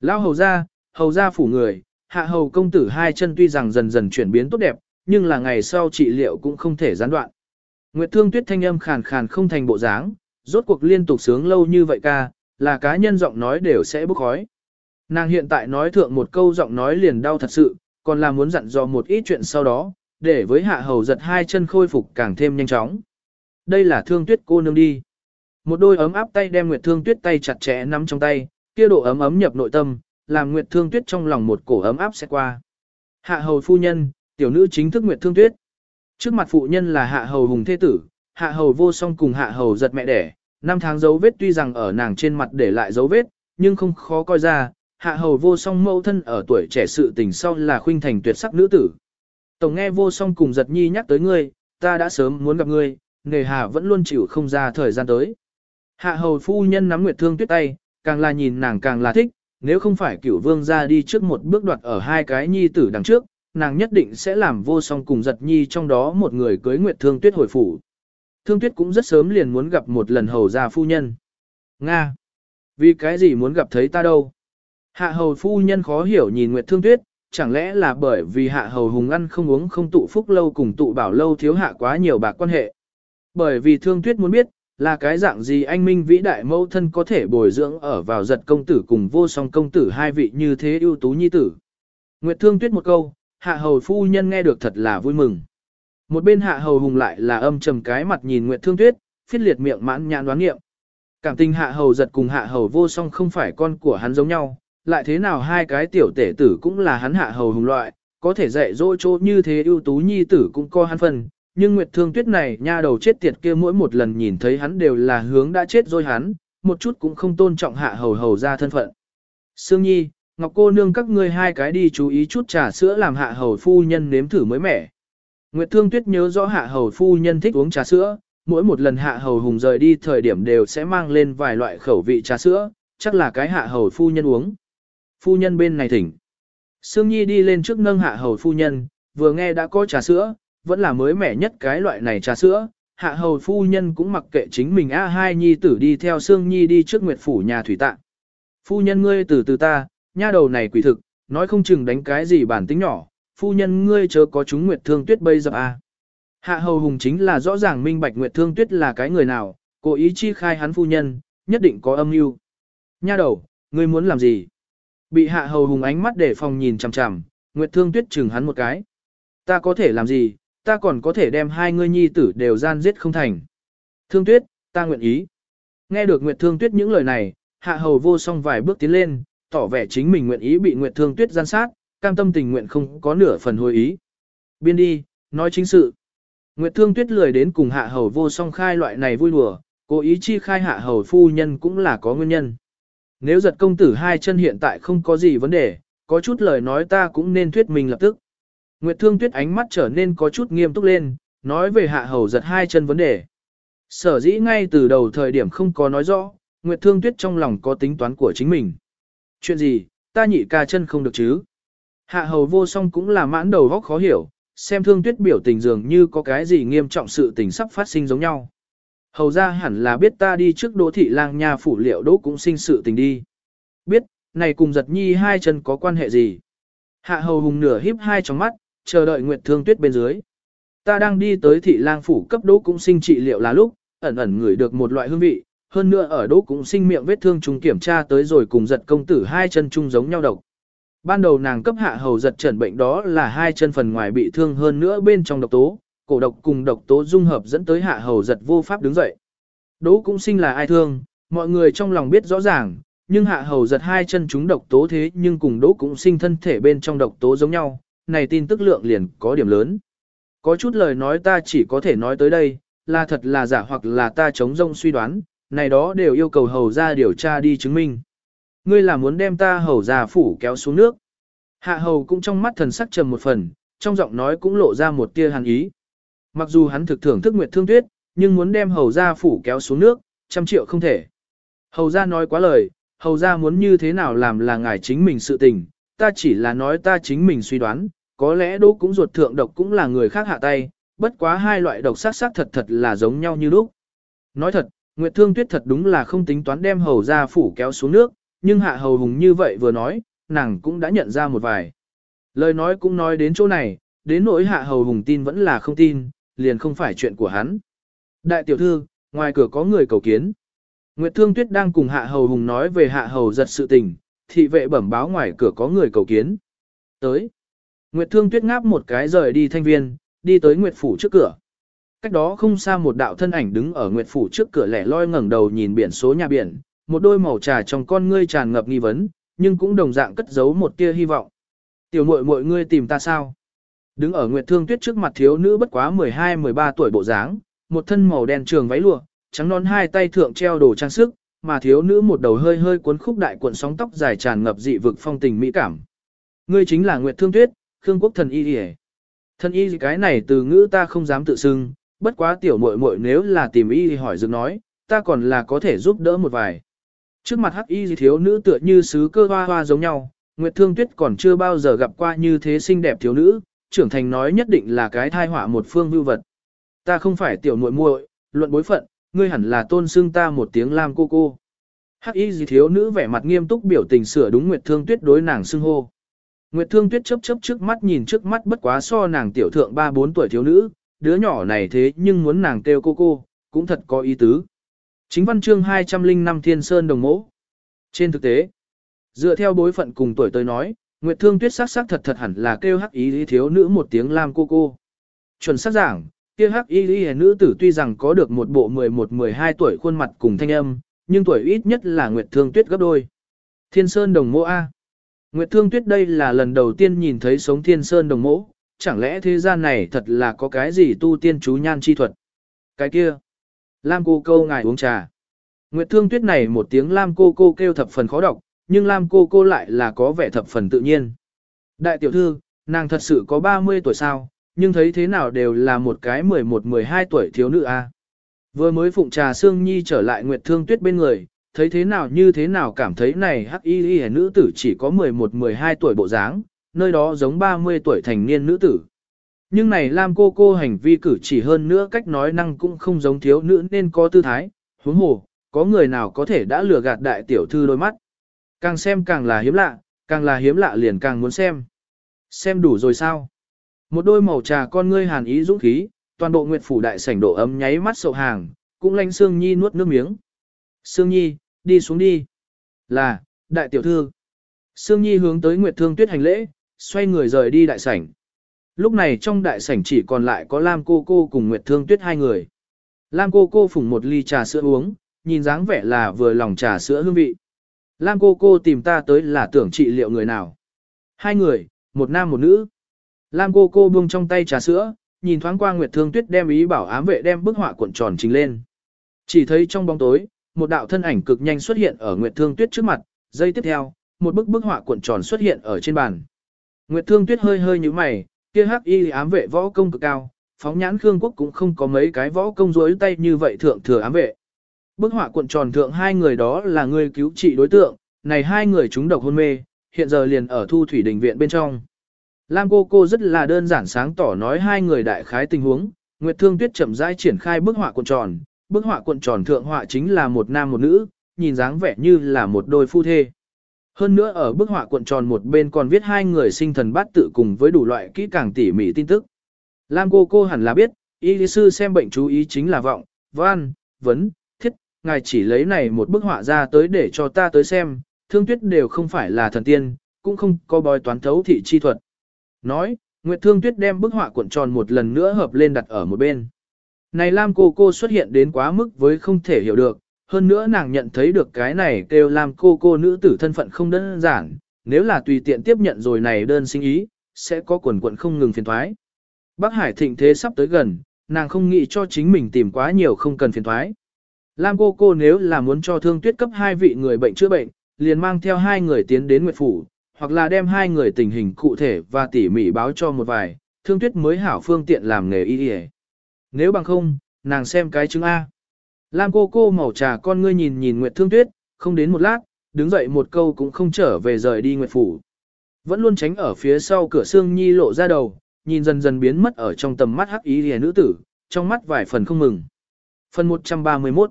Lao hầu ra, hầu ra phủ người, hạ hầu công tử hai chân tuy rằng dần dần chuyển biến tốt đẹp, nhưng là ngày sau trị liệu cũng không thể gián đoạn. Nguyệt thương tuyết thanh âm khàn khàn không thành bộ dáng, rốt cuộc liên tục sướng lâu như vậy ca, là cá nhân giọng nói đều sẽ bốc khói. Nàng hiện tại nói thượng một câu giọng nói liền đau thật sự, còn là muốn dặn dò một ít chuyện sau đó, để với hạ hầu giật hai chân khôi phục càng thêm nhanh chóng. Đây là thương tuyết cô nương đi. Một đôi ấm áp tay đem Nguyệt Thương Tuyết tay chặt chẽ nắm trong tay, kia độ ấm ấm nhập nội tâm, làm Nguyệt Thương Tuyết trong lòng một cổ ấm áp sẽ qua. Hạ hầu phu nhân, tiểu nữ chính thức Nguyệt Thương Tuyết. Trước mặt phụ nhân là hạ hầu hùng thế tử, hạ hầu vô song cùng hạ hầu giật mẹ đẻ, năm tháng dấu vết tuy rằng ở nàng trên mặt để lại dấu vết, nhưng không khó coi ra, hạ hầu vô song mẫu thân ở tuổi trẻ sự tình sau là khuynh thành tuyệt sắc nữ tử. Tổng nghe vô song cùng giật nhi nhắc tới ngươi, ta đã sớm muốn gặp ngươi, nghề hà vẫn luôn chịu không ra thời gian tới. Hạ hầu phu nhân nắm Nguyệt Thương Tuyết tay, càng là nhìn nàng càng là thích, nếu không phải cửu vương ra đi trước một bước đoạt ở hai cái nhi tử đằng trước, nàng nhất định sẽ làm vô song cùng giật nhi trong đó một người cưới Nguyệt Thương Tuyết hồi phủ. Thương Tuyết cũng rất sớm liền muốn gặp một lần hầu gia phu nhân. Nga! Vì cái gì muốn gặp thấy ta đâu? Hạ hầu phu nhân khó hiểu nhìn Nguyệt Thương Tuyết, chẳng lẽ là bởi vì hạ hầu hùng ăn không uống không tụ phúc lâu cùng tụ bảo lâu thiếu hạ quá nhiều bạc quan hệ. Bởi vì thương tuyết muốn biết, là cái dạng gì anh minh vĩ đại mẫu thân có thể bồi dưỡng ở vào giật công tử cùng vô song công tử hai vị như thế ưu tú nhi tử. Nguyệt thương tuyết một câu, hạ hầu phu nhân nghe được thật là vui mừng. Một bên hạ hầu hùng lại là âm trầm cái mặt nhìn Nguyệt thương tuyết, phiết liệt miệng mãn nhãn đoán nghiệm. Cảm tình hạ hầu giật cùng hạ hầu vô song không phải con của hắn giống nhau, lại thế nào hai cái tiểu tể tử cũng là hắn hạ hầu hùng loại, có thể dạy dỗ chỗ như thế ưu tú nhi tử cũng co hắn phần, nhưng Nguyệt Thương Tuyết này nha đầu chết tiệt kia mỗi một lần nhìn thấy hắn đều là hướng đã chết rồi hắn, một chút cũng không tôn trọng hạ hầu hầu ra thân phận. Sương Nhi, Ngọc cô nương các ngươi hai cái đi chú ý chút trà sữa làm hạ hầu phu nhân nếm thử mới mẻ. Nguyệt Thương Tuyết nhớ rõ hạ hầu phu nhân thích uống trà sữa, mỗi một lần hạ hầu hùng rời đi thời điểm đều sẽ mang lên vài loại khẩu vị trà sữa, chắc là cái hạ hầu phu nhân uống. Phu nhân bên này thỉnh. Sương Nhi đi lên trước nâng hạ hầu phu nhân, vừa nghe đã có trà sữa, vẫn là mới mẻ nhất cái loại này trà sữa. Hạ hầu phu nhân cũng mặc kệ chính mình A hai nhi tử đi theo Sương Nhi đi trước Nguyệt phủ nhà thủy tạ. Phu nhân ngươi từ từ ta, nha đầu này quỷ thực, nói không chừng đánh cái gì bản tính nhỏ, phu nhân ngươi chớ có chúng Nguyệt Thương Tuyết bây giờ à. Hạ hầu hùng chính là rõ ràng minh bạch Nguyệt Thương Tuyết là cái người nào, cố ý chi khai hắn phu nhân, nhất định có âm mưu. Nha đầu, ngươi muốn làm gì? Bị hạ hầu hùng ánh mắt để phòng nhìn chằm chằm, Nguyệt Thương Tuyết chừng hắn một cái. Ta có thể làm gì, ta còn có thể đem hai ngươi nhi tử đều gian giết không thành. Thương Tuyết, ta nguyện ý. Nghe được Nguyệt Thương Tuyết những lời này, hạ hầu vô song vài bước tiến lên, tỏ vẻ chính mình nguyện ý bị Nguyệt Thương Tuyết gian sát, cam tâm tình nguyện không có nửa phần hồi ý. Biên đi, nói chính sự. Nguyệt Thương Tuyết lười đến cùng hạ hầu vô song khai loại này vui đùa, cố ý chi khai hạ hầu phu nhân cũng là có nguyên nhân. Nếu giật công tử hai chân hiện tại không có gì vấn đề, có chút lời nói ta cũng nên thuyết mình lập tức. Nguyệt Thương Tuyết ánh mắt trở nên có chút nghiêm túc lên, nói về hạ hầu giật hai chân vấn đề. Sở dĩ ngay từ đầu thời điểm không có nói rõ, Nguyệt Thương Tuyết trong lòng có tính toán của chính mình. Chuyện gì, ta nhị ca chân không được chứ? Hạ hầu vô song cũng là mãn đầu góc khó hiểu, xem Thương Tuyết biểu tình dường như có cái gì nghiêm trọng sự tình sắp phát sinh giống nhau. Hầu ra hẳn là biết ta đi trước đỗ thị lang nha phủ liệu đỗ cũng sinh sự tình đi. Biết, này cùng giật nhi hai chân có quan hệ gì? Hạ hầu hùng nửa híp hai trong mắt, chờ đợi Nguyệt Thương Tuyết bên dưới. Ta đang đi tới thị lang phủ cấp đỗ cũng sinh trị liệu là lúc, ẩn ẩn ngửi được một loại hương vị, hơn nữa ở đỗ cũng sinh miệng vết thương trùng kiểm tra tới rồi cùng giật công tử hai chân chung giống nhau độc. Ban đầu nàng cấp hạ hầu giật trần bệnh đó là hai chân phần ngoài bị thương hơn nữa bên trong độc tố, cổ độc cùng độc tố dung hợp dẫn tới hạ hầu giật vô pháp đứng dậy. Đỗ cũng sinh là ai thương, mọi người trong lòng biết rõ ràng, nhưng hạ hầu giật hai chân chúng độc tố thế nhưng cùng đỗ cũng sinh thân thể bên trong độc tố giống nhau, này tin tức lượng liền có điểm lớn. Có chút lời nói ta chỉ có thể nói tới đây, là thật là giả hoặc là ta chống rông suy đoán, này đó đều yêu cầu hầu ra điều tra đi chứng minh. Ngươi là muốn đem ta hầu ra phủ kéo xuống nước. Hạ hầu cũng trong mắt thần sắc trầm một phần, trong giọng nói cũng lộ ra một tia hàn ý. Mặc dù hắn thực thưởng thức Nguyệt Thương Tuyết, nhưng muốn đem hầu ra phủ kéo xuống nước, trăm triệu không thể. Hầu ra nói quá lời, hầu ra muốn như thế nào làm là ngài chính mình sự tình, ta chỉ là nói ta chính mình suy đoán, có lẽ đỗ cũng ruột thượng độc cũng là người khác hạ tay, bất quá hai loại độc sát sát thật thật là giống nhau như lúc. Nói thật, Nguyệt Thương Tuyết thật đúng là không tính toán đem hầu ra phủ kéo xuống nước, nhưng hạ hầu hùng như vậy vừa nói, nàng cũng đã nhận ra một vài. Lời nói cũng nói đến chỗ này, đến nỗi hạ hầu hùng tin vẫn là không tin, liền không phải chuyện của hắn. Đại tiểu thư, ngoài cửa có người cầu kiến. Nguyệt Thương Tuyết đang cùng hạ hầu hùng nói về hạ hầu giật sự tình, thị vệ bẩm báo ngoài cửa có người cầu kiến. Tới. Nguyệt Thương Tuyết ngáp một cái rời đi thanh viên, đi tới Nguyệt Phủ trước cửa. Cách đó không xa một đạo thân ảnh đứng ở Nguyệt Phủ trước cửa lẻ loi ngẩng đầu nhìn biển số nhà biển, một đôi màu trà trong con ngươi tràn ngập nghi vấn, nhưng cũng đồng dạng cất giấu một tia hy vọng. Tiểu muội muội ngươi tìm ta sao? Đứng ở Nguyệt Thương Tuyết trước mặt thiếu nữ bất quá 12-13 tuổi bộ dáng, một thân màu đen trường váy lụa, trắng non hai tay thượng treo đồ trang sức, mà thiếu nữ một đầu hơi hơi cuốn khúc đại cuộn sóng tóc dài tràn ngập dị vực phong tình mỹ cảm. Ngươi chính là Nguyệt Thương Tuyết, Khương Quốc thần y đi Thần y cái này từ ngữ ta không dám tự xưng, bất quá tiểu muội muội nếu là tìm y thì hỏi dừng nói, ta còn là có thể giúp đỡ một vài. Trước mặt hắc y thiếu nữ tựa như sứ cơ hoa hoa giống nhau, Nguyệt Thương Tuyết còn chưa bao giờ gặp qua như thế xinh đẹp thiếu nữ, trưởng thành nói nhất định là cái thai họa một phương vưu vật. Ta không phải tiểu muội muội, luận bối phận, ngươi hẳn là tôn xưng ta một tiếng lam cô cô. Hắc y thiếu nữ vẻ mặt nghiêm túc biểu tình sửa đúng Nguyệt Thương Tuyết đối nàng xưng hô. Nguyệt Thương Tuyết chớp chớp trước mắt nhìn trước mắt bất quá so nàng tiểu thượng 3-4 tuổi thiếu nữ, đứa nhỏ này thế nhưng muốn nàng kêu cô cô, cũng thật có ý tứ. Chính văn chương 205 Thiên Sơn Đồng Mỗ. Trên thực tế, dựa theo bối phận cùng tuổi tôi nói, Nguyệt Thương Tuyết sắc sắc thật thật hẳn là kêu hắc ý lý thiếu nữ một tiếng lam cô cô. Chuẩn xác giảng, kia hắc y lý nữ tử tuy rằng có được một bộ 11-12 tuổi khuôn mặt cùng thanh âm, nhưng tuổi ít nhất là Nguyệt Thương Tuyết gấp đôi. Thiên Sơn Đồng Mỗ A. Nguyệt Thương Tuyết đây là lần đầu tiên nhìn thấy sống Thiên Sơn Đồng Mẫu, chẳng lẽ thế gian này thật là có cái gì tu tiên chú nhan chi thuật? Cái kia. Lam cô câu ngài uống trà. Nguyệt Thương Tuyết này một tiếng Lam cô cô kêu thập phần khó đọc, nhưng Lam cô cô lại là có vẻ thập phần tự nhiên. Đại tiểu thư, nàng thật sự có 30 tuổi sao, nhưng thấy thế nào đều là một cái 11-12 tuổi thiếu nữ a. Vừa mới phụng trà Sương Nhi trở lại Nguyệt Thương Tuyết bên người, thấy thế nào như thế nào cảm thấy này hắc y y nữ tử chỉ có 11-12 tuổi bộ dáng, nơi đó giống 30 tuổi thành niên nữ tử. Nhưng này Lam cô cô hành vi cử chỉ hơn nữa cách nói năng cũng không giống thiếu nữ nên có tư thái, huống hồ, có người nào có thể đã lừa gạt đại tiểu thư đôi mắt. Càng xem càng là hiếm lạ, càng là hiếm lạ liền càng muốn xem. Xem đủ rồi sao? Một đôi màu trà con ngươi hàn ý dũng khí, toàn bộ Nguyệt phủ đại sảnh độ ấm nháy mắt sậu hàng, cũng lanh Sương Nhi nuốt nước miếng. Sương Nhi, đi xuống đi. Là, đại tiểu thư. Sương Nhi hướng tới Nguyệt Thương Tuyết hành lễ, xoay người rời đi đại sảnh. Lúc này trong đại sảnh chỉ còn lại có Lam cô cô cùng Nguyệt Thương Tuyết hai người. Lam cô cô phủng một ly trà sữa uống, nhìn dáng vẻ là vừa lòng trà sữa hương vị. Lam cô cô tìm ta tới là tưởng trị liệu người nào. Hai người, một nam một nữ. Lam cô cô buông trong tay trà sữa, nhìn thoáng qua Nguyệt Thương Tuyết đem ý bảo ám vệ đem bức họa cuộn tròn trình lên. Chỉ thấy trong bóng tối, một đạo thân ảnh cực nhanh xuất hiện ở Nguyệt Thương Tuyết trước mặt, giây tiếp theo, một bức bức họa cuộn tròn xuất hiện ở trên bàn. Nguyệt Thương Tuyết hơi hơi như mày, kia hắc y ám vệ võ công cực cao, phóng nhãn Khương Quốc cũng không có mấy cái võ công rối tay như vậy thượng thừa ám vệ. Bức họa cuộn tròn thượng hai người đó là người cứu trị đối tượng, này hai người chúng độc hôn mê, hiện giờ liền ở thu thủy đình viện bên trong. Lam cô cô rất là đơn giản sáng tỏ nói hai người đại khái tình huống, Nguyệt Thương Tuyết chậm rãi triển khai bức họa cuộn tròn, bức họa cuộn tròn thượng họa chính là một nam một nữ, nhìn dáng vẻ như là một đôi phu thê. Hơn nữa ở bức họa cuộn tròn một bên còn viết hai người sinh thần bát tự cùng với đủ loại kỹ càng tỉ mỉ tin tức. Lam cô cô hẳn là biết, y lý sư xem bệnh chú ý chính là vọng, văn, vấn, thiết, ngài chỉ lấy này một bức họa ra tới để cho ta tới xem, thương tuyết đều không phải là thần tiên, cũng không có bói toán thấu thị chi thuật. Nói, Nguyệt Thương Tuyết đem bức họa cuộn tròn một lần nữa hợp lên đặt ở một bên. Này Lam cô cô xuất hiện đến quá mức với không thể hiểu được, hơn nữa nàng nhận thấy được cái này kêu Lam cô cô nữ tử thân phận không đơn giản, nếu là tùy tiện tiếp nhận rồi này đơn sinh ý, sẽ có quần quận không ngừng phiền thoái. Bắc Hải thịnh thế sắp tới gần, nàng không nghĩ cho chính mình tìm quá nhiều không cần phiền thoái. Lam cô cô nếu là muốn cho thương tuyết cấp hai vị người bệnh chữa bệnh, liền mang theo hai người tiến đến Nguyệt Phủ, hoặc là đem hai người tình hình cụ thể và tỉ mỉ báo cho một vài, thương tuyết mới hảo phương tiện làm nghề y y. Nếu bằng không, nàng xem cái chứng A. Lam cô cô màu trà con ngươi nhìn nhìn Nguyệt Thương Tuyết, không đến một lát, đứng dậy một câu cũng không trở về rời đi Nguyệt Phủ. Vẫn luôn tránh ở phía sau cửa xương nhi lộ ra đầu, nhìn dần dần biến mất ở trong tầm mắt hắc ý rìa nữ tử, trong mắt vài phần không mừng. Phần 131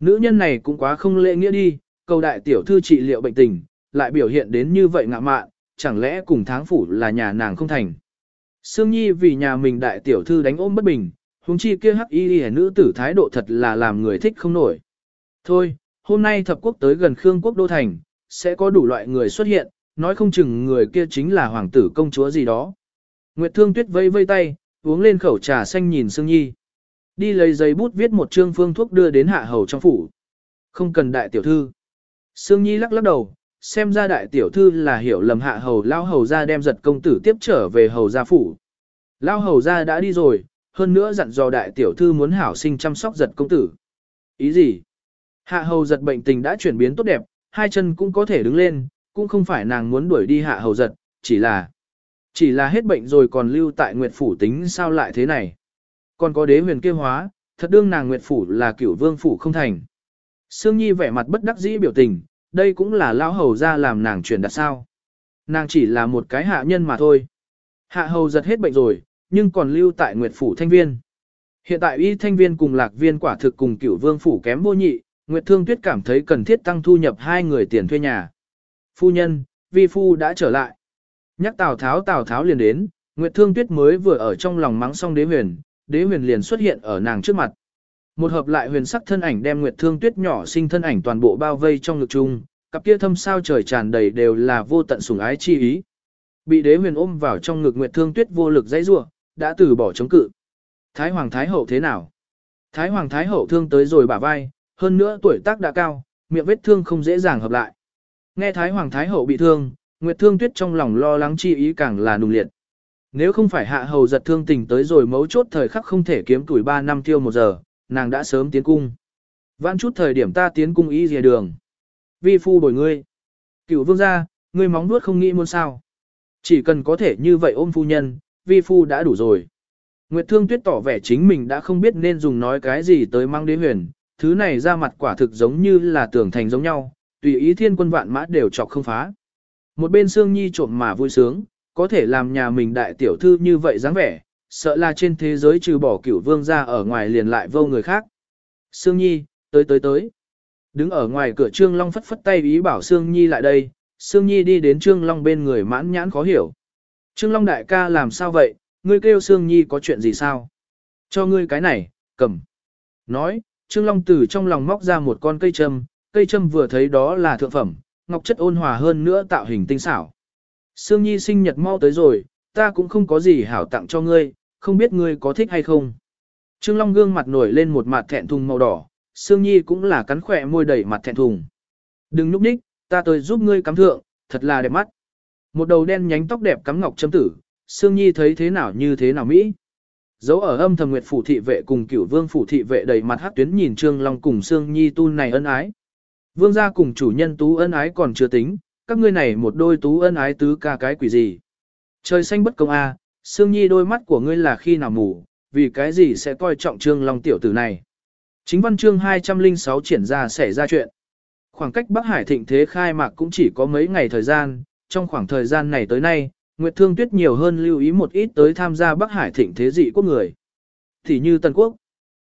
Nữ nhân này cũng quá không lễ nghĩa đi, cầu đại tiểu thư trị liệu bệnh tình, lại biểu hiện đến như vậy ngạ mạn, chẳng lẽ cùng tháng phủ là nhà nàng không thành. Sương Nhi vì nhà mình đại tiểu thư đánh ôm bất bình, huống chi kia hắc y hề nữ tử thái độ thật là làm người thích không nổi. Thôi, hôm nay thập quốc tới gần Khương quốc đô thành, sẽ có đủ loại người xuất hiện, nói không chừng người kia chính là hoàng tử công chúa gì đó. Nguyệt Thương Tuyết vây vây tay, uống lên khẩu trà xanh nhìn Sương Nhi. Đi lấy giấy bút viết một chương phương thuốc đưa đến hạ hầu trong phủ. Không cần đại tiểu thư. Sương Nhi lắc lắc đầu, xem ra đại tiểu thư là hiểu lầm hạ hầu lao hầu ra đem giật công tử tiếp trở về hầu gia phủ. Lao hầu ra đã đi rồi, hơn nữa dặn dò đại tiểu thư muốn hảo sinh chăm sóc giật công tử. Ý gì? Hạ hầu giật bệnh tình đã chuyển biến tốt đẹp, hai chân cũng có thể đứng lên, cũng không phải nàng muốn đuổi đi hạ hầu giật, chỉ là chỉ là hết bệnh rồi còn lưu tại Nguyệt Phủ tính sao lại thế này. Còn có đế huyền kia hóa, thật đương nàng Nguyệt Phủ là cửu vương phủ không thành. Sương Nhi vẻ mặt bất đắc dĩ biểu tình, đây cũng là lão hầu ra làm nàng chuyển đặt sao. Nàng chỉ là một cái hạ nhân mà thôi. Hạ hầu giật hết bệnh rồi, nhưng còn lưu tại Nguyệt Phủ Thanh Viên. Hiện tại y Thanh Viên cùng Lạc Viên quả thực cùng cửu vương phủ kém vô nhị, Nguyệt Thương Tuyết cảm thấy cần thiết tăng thu nhập hai người tiền thuê nhà. Phu nhân, vi phu đã trở lại. Nhắc Tào Tháo Tào Tháo liền đến, Nguyệt Thương Tuyết mới vừa ở trong lòng mắng xong đế huyền, đế huyền liền xuất hiện ở nàng trước mặt. Một hợp lại huyền sắc thân ảnh đem Nguyệt Thương Tuyết nhỏ sinh thân ảnh toàn bộ bao vây trong ngực chung, cặp kia thâm sao trời tràn đầy đều là vô tận sủng ái chi ý. Bị đế huyền ôm vào trong ngực Nguyệt Thương Tuyết vô lực dãy rủa, đã từ bỏ chống cự. Thái Hoàng Thái Hậu thế nào? Thái Hoàng Thái Hậu thương tới rồi bả vai, hơn nữa tuổi tác đã cao, miệng vết thương không dễ dàng hợp lại. Nghe Thái Hoàng Thái Hậu bị thương, Nguyệt Thương Tuyết trong lòng lo lắng chi ý càng là nùng liệt. Nếu không phải hạ hầu giật thương tình tới rồi mấu chốt thời khắc không thể kiếm tuổi 3 năm tiêu một giờ, nàng đã sớm tiến cung. Vãn chút thời điểm ta tiến cung ý dìa đường. Vi phu bồi ngươi. Cửu vương gia, ngươi móng nuốt không nghĩ muốn sao. Chỉ cần có thể như vậy ôm phu nhân, vi phu đã đủ rồi. Nguyệt Thương Tuyết tỏ vẻ chính mình đã không biết nên dùng nói cái gì tới mang đế huyền, thứ này ra mặt quả thực giống như là tưởng thành giống nhau, tùy ý thiên quân vạn mã đều chọc không phá. Một bên Sương Nhi trộm mà vui sướng, có thể làm nhà mình đại tiểu thư như vậy dáng vẻ, sợ là trên thế giới trừ bỏ cửu vương ra ở ngoài liền lại vô người khác. Sương Nhi, tới tới tới. Đứng ở ngoài cửa Trương Long phất phất tay ý bảo Sương Nhi lại đây, Sương Nhi đi đến Trương Long bên người mãn nhãn khó hiểu. Trương Long đại ca làm sao vậy, ngươi kêu Sương Nhi có chuyện gì sao? Cho ngươi cái này, cầm. Nói, Trương Long từ trong lòng móc ra một con cây châm, cây châm vừa thấy đó là thượng phẩm, ngọc chất ôn hòa hơn nữa tạo hình tinh xảo. Sương Nhi sinh nhật mau tới rồi, ta cũng không có gì hảo tặng cho ngươi, không biết ngươi có thích hay không. Trương Long gương mặt nổi lên một mặt thẹn thùng màu đỏ, Sương Nhi cũng là cắn khỏe môi đầy mặt thẹn thùng. Đừng núp đích, ta tới giúp ngươi cắm thượng, thật là đẹp mắt. Một đầu đen nhánh tóc đẹp cắm ngọc châm tử, Sương Nhi thấy thế nào như thế nào Mỹ. Dấu ở âm thầm nguyệt phủ thị vệ cùng cửu vương phủ thị vệ đầy mặt hát tuyến nhìn Trương Long cùng Sương Nhi tu này ân ái. Vương gia cùng chủ nhân tú ân ái còn chưa tính, các ngươi này một đôi tú ân ái tứ ca cái quỷ gì. Trời xanh bất công a, à, Sương Nhi đôi mắt của ngươi là khi nào mù, vì cái gì sẽ coi trọng Trương Long tiểu tử này. Chính văn chương 206 triển ra xảy ra chuyện. Khoảng cách Bắc Hải thịnh thế khai mạc cũng chỉ có mấy ngày thời gian, trong khoảng thời gian này tới nay, Nguyệt Thương Tuyết nhiều hơn lưu ý một ít tới tham gia Bắc Hải thịnh thế dị quốc người. Thì như Tân Quốc.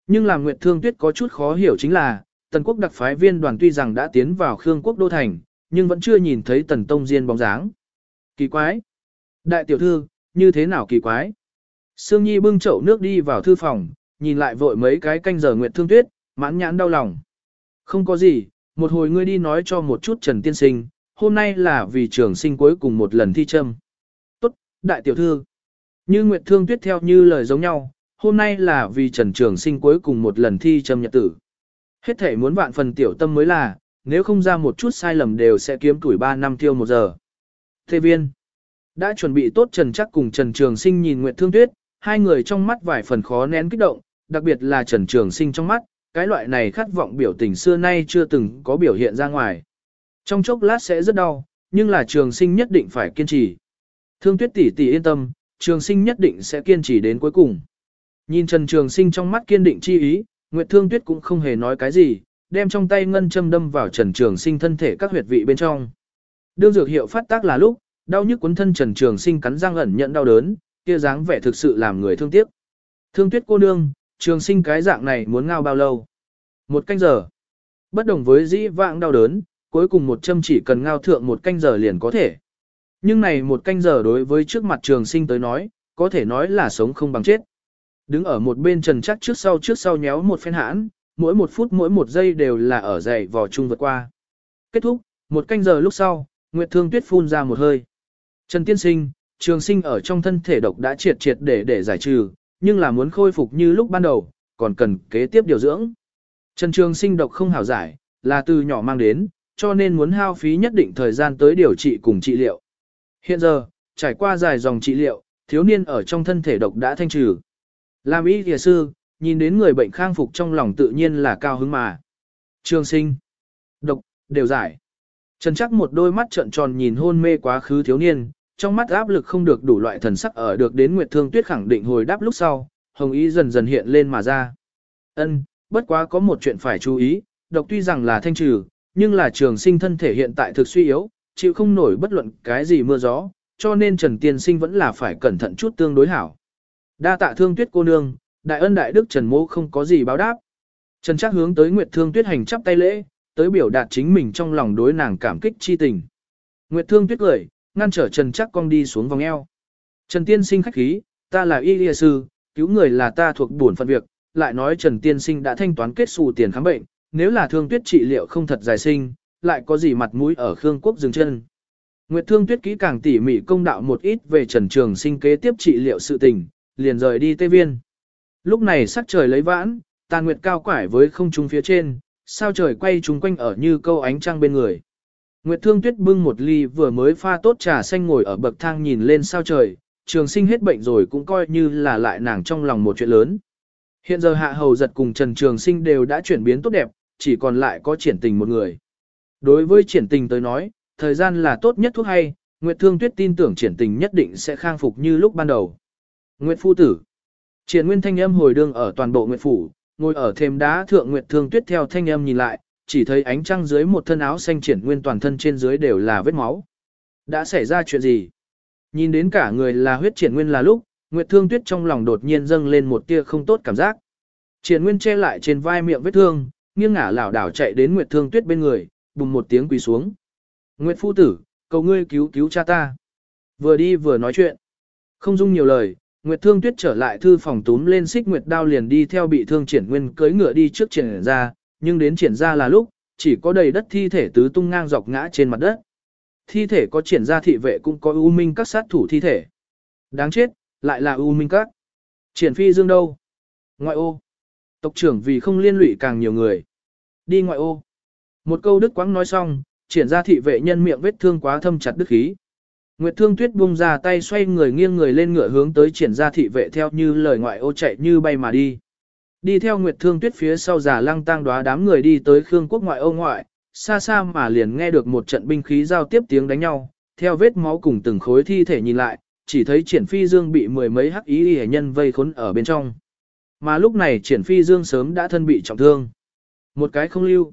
Nhưng làm Nguyệt Thương Tuyết có chút khó hiểu chính là, Tần Quốc đặc phái viên đoàn tuy rằng đã tiến vào Khương Quốc Đô Thành, nhưng vẫn chưa nhìn thấy Tần Tông Diên bóng dáng. Kỳ quái. Đại tiểu thư, như thế nào kỳ quái? Sương Nhi bưng chậu nước đi vào thư phòng, nhìn lại vội mấy cái canh giờ Nguyệt Thương Tuyết, mãn nhãn đau lòng. Không có gì, một hồi ngươi đi nói cho một chút Trần Tiên Sinh, hôm nay là vì trường sinh cuối cùng một lần thi châm. Tốt, đại tiểu thư. Như Nguyệt Thương Tuyết theo như lời giống nhau, hôm nay là vì Trần Trường Sinh cuối cùng một lần thi châm nhật tử. Hết thể muốn vạn phần tiểu tâm mới là, nếu không ra một chút sai lầm đều sẽ kiếm tuổi 3 năm tiêu một giờ. Thê viên. Đã chuẩn bị tốt Trần Chắc cùng Trần Trường Sinh nhìn Nguyệt Thương Tuyết, hai người trong mắt vài phần khó nén kích động, đặc biệt là Trần Trường Sinh trong mắt, cái loại này khát vọng biểu tình xưa nay chưa từng có biểu hiện ra ngoài. Trong chốc lát sẽ rất đau, nhưng là Trường Sinh nhất định phải kiên trì. Thương Tuyết tỷ tỷ yên tâm, Trường Sinh nhất định sẽ kiên trì đến cuối cùng. Nhìn Trần Trường Sinh trong mắt kiên định chi ý, Nguyệt Thương Tuyết cũng không hề nói cái gì, đem trong tay ngân châm đâm vào Trần Trường Sinh thân thể các huyệt vị bên trong. Đương dược hiệu phát tác là lúc, đau nhức cuốn thân Trần Trường Sinh cắn răng ẩn nhận đau đớn, kia dáng vẻ thực sự làm người thương tiếc. Thương Tuyết cô nương, Trường Sinh cái dạng này muốn ngao bao lâu? Một canh giờ. Bất đồng với dĩ vãng đau đớn, cuối cùng một châm chỉ cần ngao thượng một canh giờ liền có thể. Nhưng này một canh giờ đối với trước mặt Trường Sinh tới nói, có thể nói là sống không bằng chết. Đứng ở một bên trần chắc trước sau trước sau nhéo một phen hãn, mỗi một phút mỗi một giây đều là ở dậy vò chung vượt qua. Kết thúc, một canh giờ lúc sau, Nguyệt Thương Tuyết phun ra một hơi. Trần Tiên Sinh, trường sinh ở trong thân thể độc đã triệt triệt để để giải trừ, nhưng là muốn khôi phục như lúc ban đầu, còn cần kế tiếp điều dưỡng. Trần Trường sinh độc không hảo giải, là từ nhỏ mang đến, cho nên muốn hao phí nhất định thời gian tới điều trị cùng trị liệu. Hiện giờ, trải qua dài dòng trị liệu, thiếu niên ở trong thân thể độc đã thanh trừ. Làm y thìa sư, nhìn đến người bệnh khang phục trong lòng tự nhiên là cao hứng mà. Trường sinh, độc, đều giải. Trần chắc một đôi mắt trợn tròn nhìn hôn mê quá khứ thiếu niên, trong mắt áp lực không được đủ loại thần sắc ở được đến Nguyệt Thương Tuyết khẳng định hồi đáp lúc sau, hồng ý dần dần hiện lên mà ra. Ân, bất quá có một chuyện phải chú ý, độc tuy rằng là thanh trừ, nhưng là trường sinh thân thể hiện tại thực suy yếu, chịu không nổi bất luận cái gì mưa gió, cho nên Trần Tiên Sinh vẫn là phải cẩn thận chút tương đối hảo. Đa tạ thương tuyết cô nương, đại ân đại đức Trần Mô không có gì báo đáp. Trần Trác hướng tới Nguyệt Thương Tuyết hành chắp tay lễ, tới biểu đạt chính mình trong lòng đối nàng cảm kích chi tình. Nguyệt Thương Tuyết cười, ngăn trở Trần Trác cong đi xuống vòng eo. Trần Tiên Sinh khách khí, ta là y y sư, cứu người là ta thuộc bổn phận việc, lại nói Trần Tiên Sinh đã thanh toán kết xù tiền khám bệnh, nếu là Thương Tuyết trị liệu không thật dài sinh, lại có gì mặt mũi ở Khương Quốc dừng chân. Nguyệt Thương Tuyết kỹ càng tỉ mỉ công đạo một ít về Trần Trường Sinh kế tiếp trị liệu sự tình, liền rời đi Tây Viên. Lúc này sắc trời lấy vãn, tàn nguyệt cao quải với không trung phía trên, sao trời quay chúng quanh ở như câu ánh trăng bên người. Nguyệt Thương Tuyết bưng một ly vừa mới pha tốt trà xanh ngồi ở bậc thang nhìn lên sao trời, trường sinh hết bệnh rồi cũng coi như là lại nàng trong lòng một chuyện lớn. Hiện giờ hạ hầu giật cùng Trần Trường Sinh đều đã chuyển biến tốt đẹp, chỉ còn lại có triển tình một người. Đối với triển tình tới nói, thời gian là tốt nhất thuốc hay, Nguyệt Thương Tuyết tin tưởng triển tình nhất định sẽ khang phục như lúc ban đầu. Nguyệt Phu Tử Triển Nguyên thanh âm hồi đương ở toàn bộ Nguyệt Phủ, ngồi ở thềm đá thượng Nguyệt Thương Tuyết theo thanh âm nhìn lại, chỉ thấy ánh trăng dưới một thân áo xanh Triển Nguyên toàn thân trên dưới đều là vết máu. Đã xảy ra chuyện gì? Nhìn đến cả người là huyết Triển Nguyên là lúc, Nguyệt Thương Tuyết trong lòng đột nhiên dâng lên một tia không tốt cảm giác. Triển Nguyên che lại trên vai miệng vết thương, nghiêng ngả lảo đảo chạy đến Nguyệt Thương Tuyết bên người, bùng một tiếng quỳ xuống. Nguyệt phu tử, cầu ngươi cứu cứu cha ta. Vừa đi vừa nói chuyện. Không dung nhiều lời, Nguyệt Thương Tuyết trở lại thư phòng túm lên xích Nguyệt đao liền đi theo bị thương triển nguyên cưỡi ngựa đi trước triển ra, nhưng đến triển ra là lúc, chỉ có đầy đất thi thể tứ tung ngang dọc ngã trên mặt đất. Thi thể có triển ra thị vệ cũng có ưu minh các sát thủ thi thể. Đáng chết, lại là ưu minh các. Triển phi dương đâu? Ngoại ô. Tộc trưởng vì không liên lụy càng nhiều người. Đi ngoại ô. Một câu đức quãng nói xong, triển ra thị vệ nhân miệng vết thương quá thâm chặt đức khí. Nguyệt Thương Tuyết buông ra tay xoay người nghiêng người lên ngựa hướng tới triển ra thị vệ theo như lời ngoại ô chạy như bay mà đi. Đi theo Nguyệt Thương Tuyết phía sau giả lăng tang đóa đám người đi tới Khương quốc ngoại ô ngoại, xa xa mà liền nghe được một trận binh khí giao tiếp tiếng đánh nhau, theo vết máu cùng từng khối thi thể nhìn lại, chỉ thấy triển phi dương bị mười mấy hắc ý hệ nhân vây khốn ở bên trong. Mà lúc này triển phi dương sớm đã thân bị trọng thương. Một cái không lưu.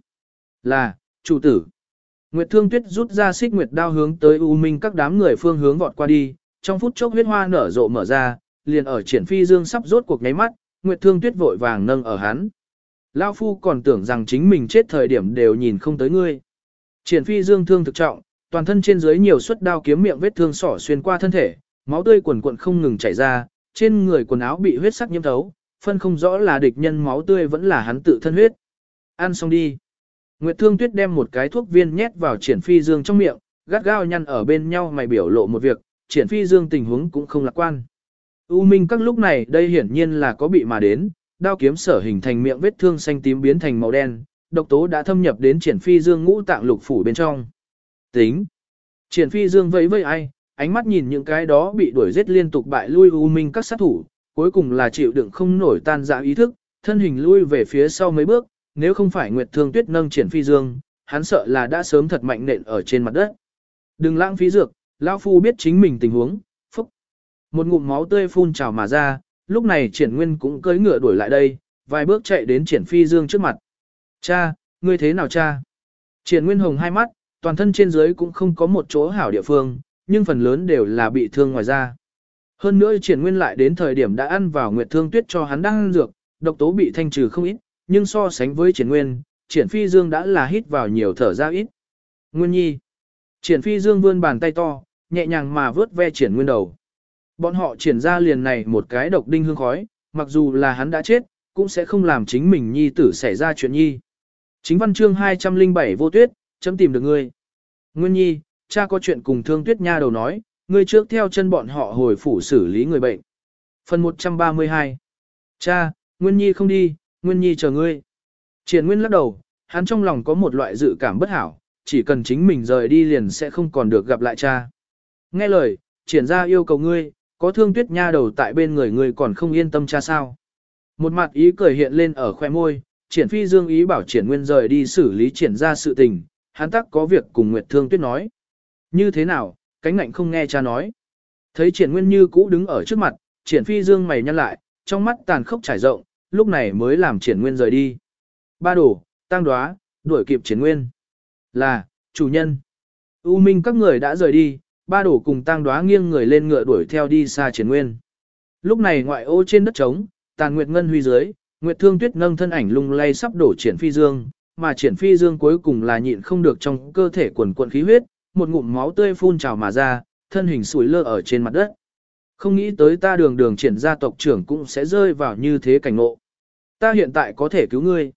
Là, chủ tử. Nguyệt Thương Tuyết rút ra xích nguyệt đao hướng tới U Minh các đám người phương hướng vọt qua đi, trong phút chốc huyết hoa nở rộ mở ra, liền ở triển phi dương sắp rốt cuộc nháy mắt, Nguyệt Thương Tuyết vội vàng nâng ở hắn. Lao phu còn tưởng rằng chính mình chết thời điểm đều nhìn không tới ngươi. Triển phi dương thương thực trọng, toàn thân trên dưới nhiều suất đao kiếm miệng vết thương sỏ xuyên qua thân thể, máu tươi quần cuộn không ngừng chảy ra, trên người quần áo bị huyết sắc nhiễm thấu, phân không rõ là địch nhân máu tươi vẫn là hắn tự thân huyết. Ăn xong đi. Nguyệt Thương Tuyết đem một cái thuốc viên nhét vào Triển Phi Dương trong miệng, gắt gao nhăn ở bên nhau mày biểu lộ một việc, Triển Phi Dương tình huống cũng không lạc quan. U Minh các lúc này đây hiển nhiên là có bị mà đến, đao kiếm sở hình thành miệng vết thương xanh tím biến thành màu đen, độc tố đã thâm nhập đến Triển Phi Dương ngũ tạng lục phủ bên trong. Tính. Triển Phi Dương vẫy vẫy ai, ánh mắt nhìn những cái đó bị đuổi giết liên tục bại lui U Minh các sát thủ, cuối cùng là chịu đựng không nổi tan dã ý thức, thân hình lui về phía sau mấy bước, nếu không phải Nguyệt Thương Tuyết nâng triển phi dương, hắn sợ là đã sớm thật mạnh nện ở trên mặt đất. Đừng lãng phí dược, lão phu biết chính mình tình huống, phúc. Một ngụm máu tươi phun trào mà ra, lúc này triển nguyên cũng cưỡi ngựa đuổi lại đây, vài bước chạy đến triển phi dương trước mặt. Cha, ngươi thế nào cha? Triển nguyên hồng hai mắt, toàn thân trên dưới cũng không có một chỗ hảo địa phương, nhưng phần lớn đều là bị thương ngoài da. Hơn nữa triển nguyên lại đến thời điểm đã ăn vào nguyệt thương tuyết cho hắn đang ăn dược, độc tố bị thanh trừ không ít, nhưng so sánh với triển nguyên, triển phi dương đã là hít vào nhiều thở ra ít. Nguyên nhi. Triển phi dương vươn bàn tay to, nhẹ nhàng mà vớt ve triển nguyên đầu. Bọn họ triển ra liền này một cái độc đinh hương khói, mặc dù là hắn đã chết, cũng sẽ không làm chính mình nhi tử xảy ra chuyện nhi. Chính văn chương 207 vô tuyết, chấm tìm được ngươi. Nguyên nhi, cha có chuyện cùng thương tuyết nha đầu nói, ngươi trước theo chân bọn họ hồi phủ xử lý người bệnh. Phần 132 Cha, Nguyên nhi không đi, Nguyên Nhi chờ ngươi. Triển Nguyên lắc đầu, hắn trong lòng có một loại dự cảm bất hảo, chỉ cần chính mình rời đi liền sẽ không còn được gặp lại cha. Nghe lời, triển ra yêu cầu ngươi, có thương tuyết nha đầu tại bên người ngươi còn không yên tâm cha sao. Một mặt ý cười hiện lên ở khoe môi, triển phi dương ý bảo triển nguyên rời đi xử lý triển ra sự tình, hắn tắc có việc cùng Nguyệt Thương Tuyết nói. Như thế nào, cánh ngạnh không nghe cha nói. Thấy triển nguyên như cũ đứng ở trước mặt, triển phi dương mày nhăn lại, trong mắt tàn khốc trải rộng, lúc này mới làm triển nguyên rời đi. Ba đổ, tăng đoá, đuổi kịp triển nguyên. Là, chủ nhân. U minh các người đã rời đi, ba đổ cùng tăng đoá nghiêng người lên ngựa đuổi theo đi xa triển nguyên. Lúc này ngoại ô trên đất trống, tàn nguyệt ngân huy dưới, nguyệt thương tuyết nâng thân ảnh lung lay sắp đổ triển phi dương, mà triển phi dương cuối cùng là nhịn không được trong cơ thể quần quận khí huyết, một ngụm máu tươi phun trào mà ra, thân hình sủi lơ ở trên mặt đất. Không nghĩ tới ta đường đường triển gia tộc trưởng cũng sẽ rơi vào như thế cảnh ngộ. Ta hiện tại có thể cứu ngươi.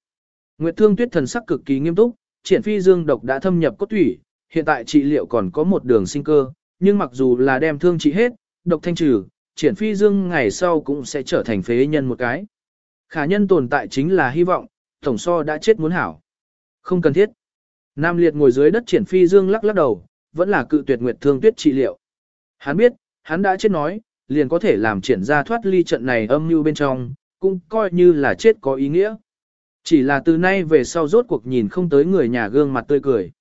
Nguyệt Thương Tuyết thần sắc cực kỳ nghiêm túc, triển phi dương độc đã thâm nhập cốt thủy, hiện tại trị liệu còn có một đường sinh cơ, nhưng mặc dù là đem thương trị hết, độc thanh trừ, triển phi dương ngày sau cũng sẽ trở thành phế nhân một cái. Khả nhân tồn tại chính là hy vọng, tổng so đã chết muốn hảo. Không cần thiết. Nam liệt ngồi dưới đất triển phi dương lắc lắc đầu, vẫn là cự tuyệt Nguyệt Thương Tuyết trị liệu. Hắn biết, hắn đã chết nói, liền có thể làm triển ra thoát ly trận này âm mưu bên trong, cũng coi như là chết có ý nghĩa. Chỉ là từ nay về sau rốt cuộc nhìn không tới người nhà gương mặt tươi cười.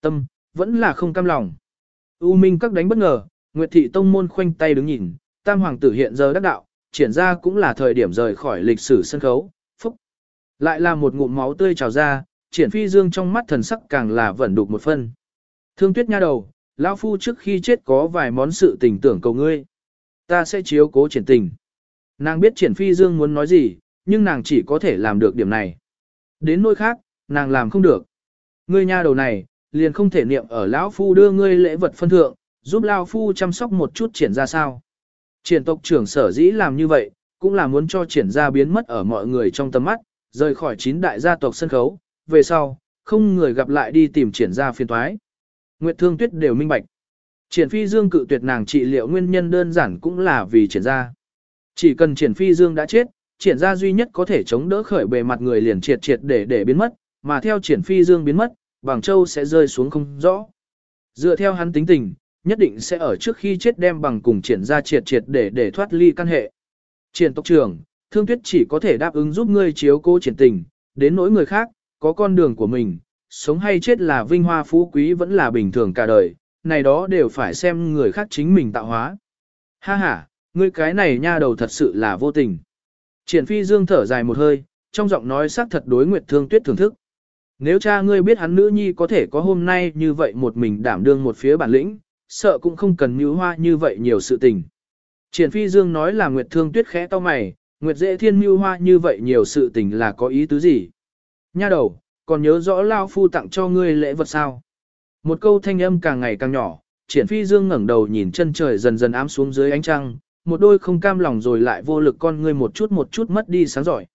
Tâm, vẫn là không cam lòng. U Minh các đánh bất ngờ, Nguyệt Thị Tông Môn khoanh tay đứng nhìn, Tam Hoàng tử hiện giờ đắc đạo, triển ra cũng là thời điểm rời khỏi lịch sử sân khấu, phúc. Lại là một ngụm máu tươi trào ra, triển phi dương trong mắt thần sắc càng là vẩn đục một phân. Thương tuyết nha đầu, lão phu trước khi chết có vài món sự tình tưởng cầu ngươi. Ta sẽ chiếu cố triển tình. Nàng biết triển phi dương muốn nói gì, nhưng nàng chỉ có thể làm được điểm này. Đến nơi khác, nàng làm không được. Ngươi nha đầu này, liền không thể niệm ở lão phu đưa ngươi lễ vật phân thượng, giúp lão phu chăm sóc một chút triển ra sao. Triển tộc trưởng sở dĩ làm như vậy, cũng là muốn cho triển ra biến mất ở mọi người trong tầm mắt, rời khỏi chín đại gia tộc sân khấu, về sau, không người gặp lại đi tìm triển ra phiên toái. Nguyệt Thương Tuyết đều minh bạch. Triển Phi Dương cự tuyệt nàng trị liệu nguyên nhân đơn giản cũng là vì triển Gia. Chỉ cần Triển Phi Dương đã chết, triển Gia duy nhất có thể chống đỡ khởi bề mặt người liền triệt triệt để để biến mất, mà theo Triển Phi Dương biến mất, Bàng Châu sẽ rơi xuống không rõ. Dựa theo hắn tính tình, nhất định sẽ ở trước khi chết đem bằng cùng triển Gia triệt triệt để để thoát ly căn hệ. Triển tộc trưởng, Thương Tuyết chỉ có thể đáp ứng giúp ngươi chiếu cố triển tình, đến nỗi người khác, có con đường của mình, sống hay chết là vinh hoa phú quý vẫn là bình thường cả đời, này đó đều phải xem người khác chính mình tạo hóa. Ha ha, ngươi cái này nha đầu thật sự là vô tình. Triển phi dương thở dài một hơi, trong giọng nói xác thật đối Nguyệt Thương Tuyết thưởng thức. Nếu cha ngươi biết hắn nữ nhi có thể có hôm nay như vậy một mình đảm đương một phía bản lĩnh, sợ cũng không cần mưu hoa như vậy nhiều sự tình. Triển phi dương nói là Nguyệt Thương Tuyết khẽ to mày, Nguyệt dễ thiên mưu hoa như vậy nhiều sự tình là có ý tứ gì? Nha đầu, còn nhớ rõ Lao Phu tặng cho ngươi lễ vật sao? Một câu thanh âm càng ngày càng nhỏ, triển phi dương ngẩng đầu nhìn chân trời dần dần ám xuống dưới ánh trăng, một đôi không cam lòng rồi lại vô lực con ngươi một chút một chút mất đi sáng giỏi.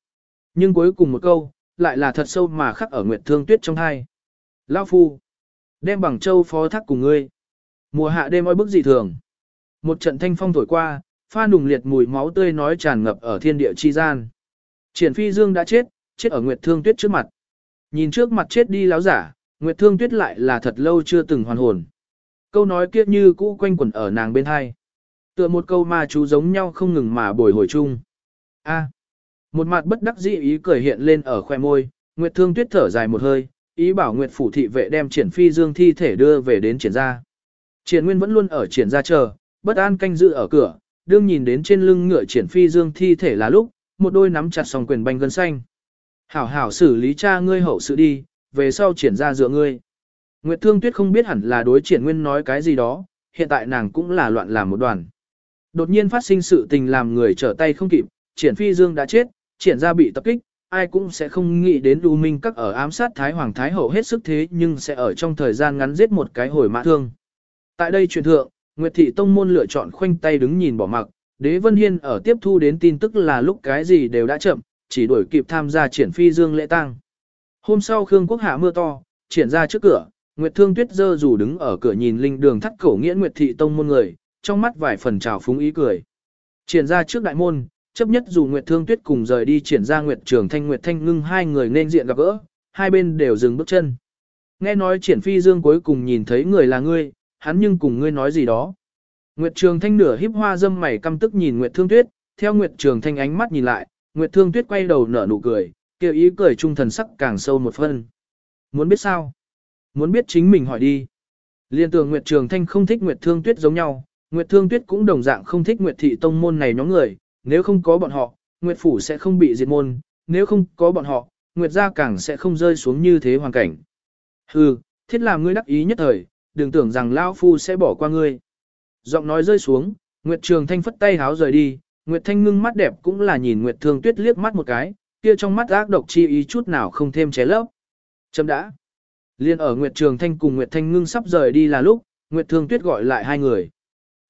Nhưng cuối cùng một câu, lại là thật sâu mà khắc ở Nguyệt Thương Tuyết trong hai. Lao Phu, đem bằng châu phó thác cùng ngươi. Mùa hạ đêm oi bức dị thường. Một trận thanh phong thổi qua, pha nùng liệt mùi máu tươi nói tràn ngập ở thiên địa chi gian. Triển phi dương đã chết, chết ở Nguyệt Thương Tuyết trước mặt. Nhìn trước mặt chết đi láo giả, Nguyệt Thương Tuyết lại là thật lâu chưa từng hoàn hồn. Câu nói kia như cũ quanh quẩn ở nàng bên hai. Tựa một câu ma chú giống nhau không ngừng mà bồi hồi chung. A. À. một mặt bất đắc dĩ ý cười hiện lên ở khoe môi, Nguyệt Thương Tuyết thở dài một hơi, ý bảo Nguyệt phủ thị vệ đem Triển Phi Dương thi thể đưa về đến triển gia. Triển Nguyên vẫn luôn ở triển gia chờ, bất an canh giữ ở cửa, đương nhìn đến trên lưng ngựa Triển Phi Dương thi thể là lúc, một đôi nắm chặt song quyền banh gân xanh. Hảo hảo xử lý cha ngươi hậu sự đi, về sau triển ra dựa ngươi. Nguyệt Thương Tuyết không biết hẳn là đối triển nguyên nói cái gì đó, hiện tại nàng cũng là loạn làm một đoàn. Đột nhiên phát sinh sự tình làm người trở tay không kịp, triển phi dương đã chết, triển ra bị tập kích, ai cũng sẽ không nghĩ đến đu minh các ở ám sát Thái Hoàng Thái Hậu hết sức thế nhưng sẽ ở trong thời gian ngắn giết một cái hồi mã thương. Tại đây truyền thượng, Nguyệt Thị Tông Môn lựa chọn khoanh tay đứng nhìn bỏ mặc, Đế Vân Hiên ở tiếp thu đến tin tức là lúc cái gì đều đã chậm, chỉ đuổi kịp tham gia triển phi dương lễ tang. Hôm sau Khương Quốc hạ mưa to, triển ra trước cửa, Nguyệt Thương Tuyết dơ dù đứng ở cửa nhìn linh đường thắt cổ nghĩa Nguyệt thị tông môn người, trong mắt vài phần trào phúng ý cười. Triển ra trước đại môn, chấp nhất dù Nguyệt Thương Tuyết cùng rời đi triển ra Nguyệt Trường Thanh Nguyệt Thanh ngưng hai người nên diện gặp gỡ, hai bên đều dừng bước chân. Nghe nói triển phi dương cuối cùng nhìn thấy người là ngươi, hắn nhưng cùng ngươi nói gì đó. Nguyệt Trường Thanh nửa híp hoa dâm mày căm tức nhìn Nguyệt Thương Tuyết, theo Nguyệt Trường Thanh ánh mắt nhìn lại, Nguyệt Thương Tuyết quay đầu nở nụ cười, kêu ý cười trung thần sắc càng sâu một phân. Muốn biết sao? Muốn biết chính mình hỏi đi. Liên tưởng Nguyệt Trường Thanh không thích Nguyệt Thương Tuyết giống nhau, Nguyệt Thương Tuyết cũng đồng dạng không thích Nguyệt Thị Tông môn này nhóm người, nếu không có bọn họ, Nguyệt Phủ sẽ không bị diệt môn, nếu không có bọn họ, Nguyệt gia càng sẽ không rơi xuống như thế hoàn cảnh. Hừ, thiết làm ngươi đắc ý nhất thời, đừng tưởng rằng Lão Phu sẽ bỏ qua ngươi. Giọng nói rơi xuống, Nguyệt Trường Thanh phất tay háo rời đi, Nguyệt Thanh ngưng mắt đẹp cũng là nhìn Nguyệt Thương Tuyết liếc mắt một cái, kia trong mắt ác độc chi ý chút nào không thêm ché lấp. Chấm đã. Liên ở Nguyệt Trường Thanh cùng Nguyệt Thanh ngưng sắp rời đi là lúc, Nguyệt Thương Tuyết gọi lại hai người.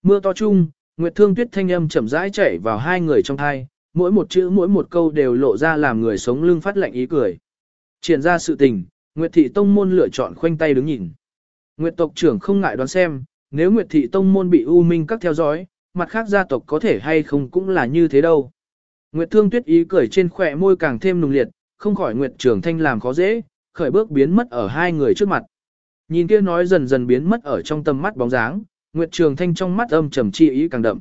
Mưa to chung, Nguyệt Thương Tuyết thanh âm chậm rãi chảy vào hai người trong thai, mỗi một chữ mỗi một câu đều lộ ra làm người sống lưng phát lạnh ý cười. Triển ra sự tình, Nguyệt Thị Tông Môn lựa chọn khoanh tay đứng nhìn. Nguyệt tộc trưởng không ngại đoán xem, nếu Nguyệt Thị Tông Môn bị U Minh các theo dõi, mặt khác gia tộc có thể hay không cũng là như thế đâu. Nguyệt Thương Tuyết ý cười trên khỏe môi càng thêm nùng liệt, không khỏi Nguyệt Trường Thanh làm khó dễ, khởi bước biến mất ở hai người trước mặt. Nhìn kia nói dần dần biến mất ở trong tầm mắt bóng dáng, Nguyệt Trường Thanh trong mắt âm trầm chi ý càng đậm.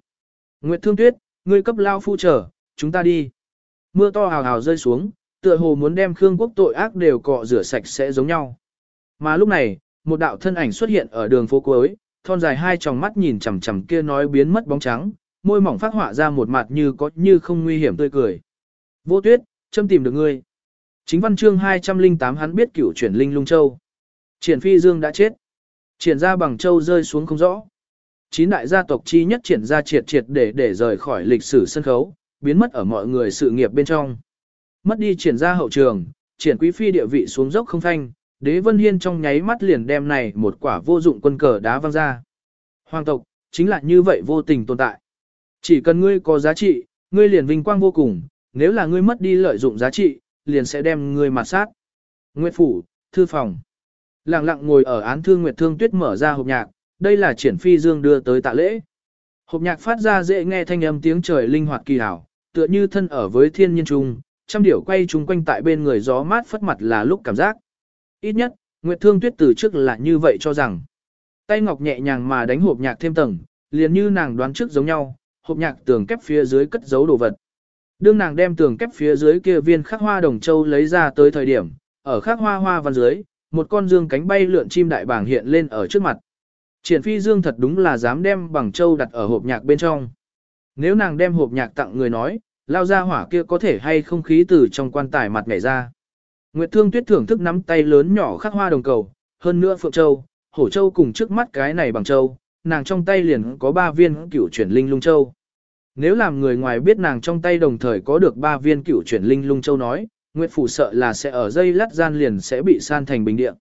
Nguyệt Thương Tuyết, ngươi cấp lao phu trở, chúng ta đi. Mưa to hào hào rơi xuống, tựa hồ muốn đem Khương Quốc tội ác đều cọ rửa sạch sẽ giống nhau. Mà lúc này, một đạo thân ảnh xuất hiện ở đường phố cuối, thon dài hai tròng mắt nhìn chằm chằm kia nói biến mất bóng trắng, môi mỏng phát họa ra một mặt như có như không nguy hiểm tươi cười. Vô tuyết, châm tìm được ngươi. Chính văn chương 208 hắn biết cửu chuyển linh lung châu. Triển phi dương đã chết. Triển ra bằng châu rơi xuống không rõ. Chín đại gia tộc chi nhất triển ra triệt triệt để để rời khỏi lịch sử sân khấu, biến mất ở mọi người sự nghiệp bên trong. Mất đi triển ra hậu trường, triển quý phi địa vị xuống dốc không thanh, đế vân hiên trong nháy mắt liền đem này một quả vô dụng quân cờ đá văng ra. Hoàng tộc, chính là như vậy vô tình tồn tại. Chỉ cần ngươi có giá trị, ngươi liền vinh quang vô cùng, nếu là ngươi mất đi lợi dụng giá trị, liền sẽ đem ngươi mặt sát. Nguyệt phủ, thư phòng. Lặng lặng ngồi ở án thương Nguyệt Thương Tuyết mở ra hộp nhạc, đây là triển phi dương đưa tới tạ lễ. Hộp nhạc phát ra dễ nghe thanh âm tiếng trời linh hoạt kỳ hảo, tựa như thân ở với thiên nhiên trung, trăm điểu quay chung quanh tại bên người gió mát phất mặt là lúc cảm giác. Ít nhất, Nguyệt Thương Tuyết từ trước là như vậy cho rằng. Tay ngọc nhẹ nhàng mà đánh hộp nhạc thêm tầng, liền như nàng đoán trước giống nhau, hộp nhạc tường kép phía dưới cất giấu đồ vật. Đương nàng đem tường kép phía dưới kia viên khắc hoa đồng châu lấy ra tới thời điểm, ở khắc hoa hoa văn dưới, một con dương cánh bay lượn chim đại bảng hiện lên ở trước mặt. Triển phi dương thật đúng là dám đem bằng châu đặt ở hộp nhạc bên trong. Nếu nàng đem hộp nhạc tặng người nói, lao ra hỏa kia có thể hay không khí từ trong quan tài mặt nhảy ra. Nguyệt Thương Tuyết thưởng thức nắm tay lớn nhỏ khắc hoa đồng cầu, hơn nữa Phượng Châu, Hổ Châu cùng trước mắt cái này bằng Châu, nàng trong tay liền có ba viên cửu chuyển linh lung Châu. Nếu làm người ngoài biết nàng trong tay đồng thời có được ba viên cửu chuyển linh lung Châu nói, Nguyệt Phủ sợ là sẽ ở dây lắt gian liền sẽ bị san thành bình địa.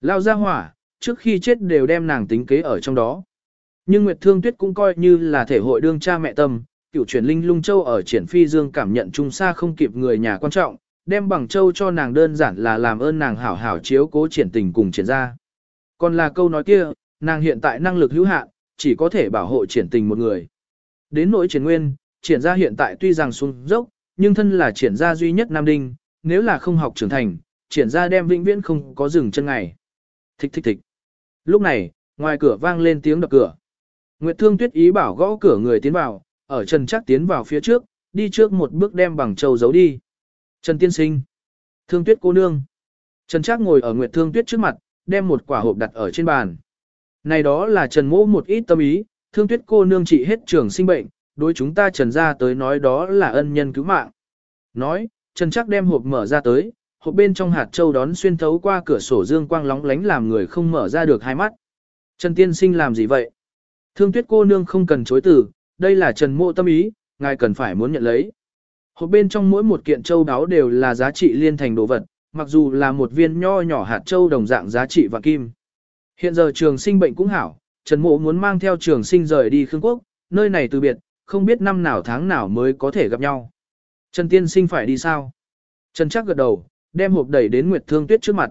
Lao ra hỏa, trước khi chết đều đem nàng tính kế ở trong đó. Nhưng Nguyệt Thương Tuyết cũng coi như là thể hội đương cha mẹ tâm, cửu chuyển linh lung châu ở triển phi dương cảm nhận trung xa không kịp người nhà quan trọng, đem bằng châu cho nàng đơn giản là làm ơn nàng hảo hảo chiếu cố triển tình cùng triển ra. Còn là câu nói kia, nàng hiện tại năng lực hữu hạn, chỉ có thể bảo hộ triển tình một người. Đến nỗi triển nguyên, triển ra hiện tại tuy rằng xuống dốc, nhưng thân là triển ra duy nhất Nam Đinh, nếu là không học trưởng thành, triển ra đem vĩnh viễn không có dừng chân ngày. Thích thích thích. Lúc này, ngoài cửa vang lên tiếng đập cửa. Nguyệt Thương Tuyết ý bảo gõ cửa người tiến vào, ở Trần Chắc tiến vào phía trước, đi trước một bước đem bằng châu giấu đi. Trần Tiên Sinh. Thương Tuyết cô nương. Trần Trác ngồi ở Nguyệt Thương Tuyết trước mặt, đem một quả hộp đặt ở trên bàn. Này đó là Trần Mỗ một ít tâm ý, Thương Tuyết cô nương trị hết trường sinh bệnh, đối chúng ta Trần gia tới nói đó là ân nhân cứu mạng. Nói, Trần Trác đem hộp mở ra tới, hộp bên trong hạt châu đón xuyên thấu qua cửa sổ dương quang lóng lánh làm người không mở ra được hai mắt. Trần Tiên Sinh làm gì vậy? Thương Tuyết cô nương không cần chối từ, đây là Trần Mỗ tâm ý, ngài cần phải muốn nhận lấy. Hộp bên trong mỗi một kiện châu đáo đều là giá trị liên thành đồ vật, mặc dù là một viên nho nhỏ hạt châu đồng dạng giá trị và kim. Hiện giờ trường sinh bệnh cũng hảo, Trần Mộ muốn mang theo trường sinh rời đi Khương Quốc, nơi này từ biệt, không biết năm nào tháng nào mới có thể gặp nhau. Trần Tiên Sinh phải đi sao? Trần chắc gật đầu, đem hộp đẩy đến Nguyệt Thương Tuyết trước mặt.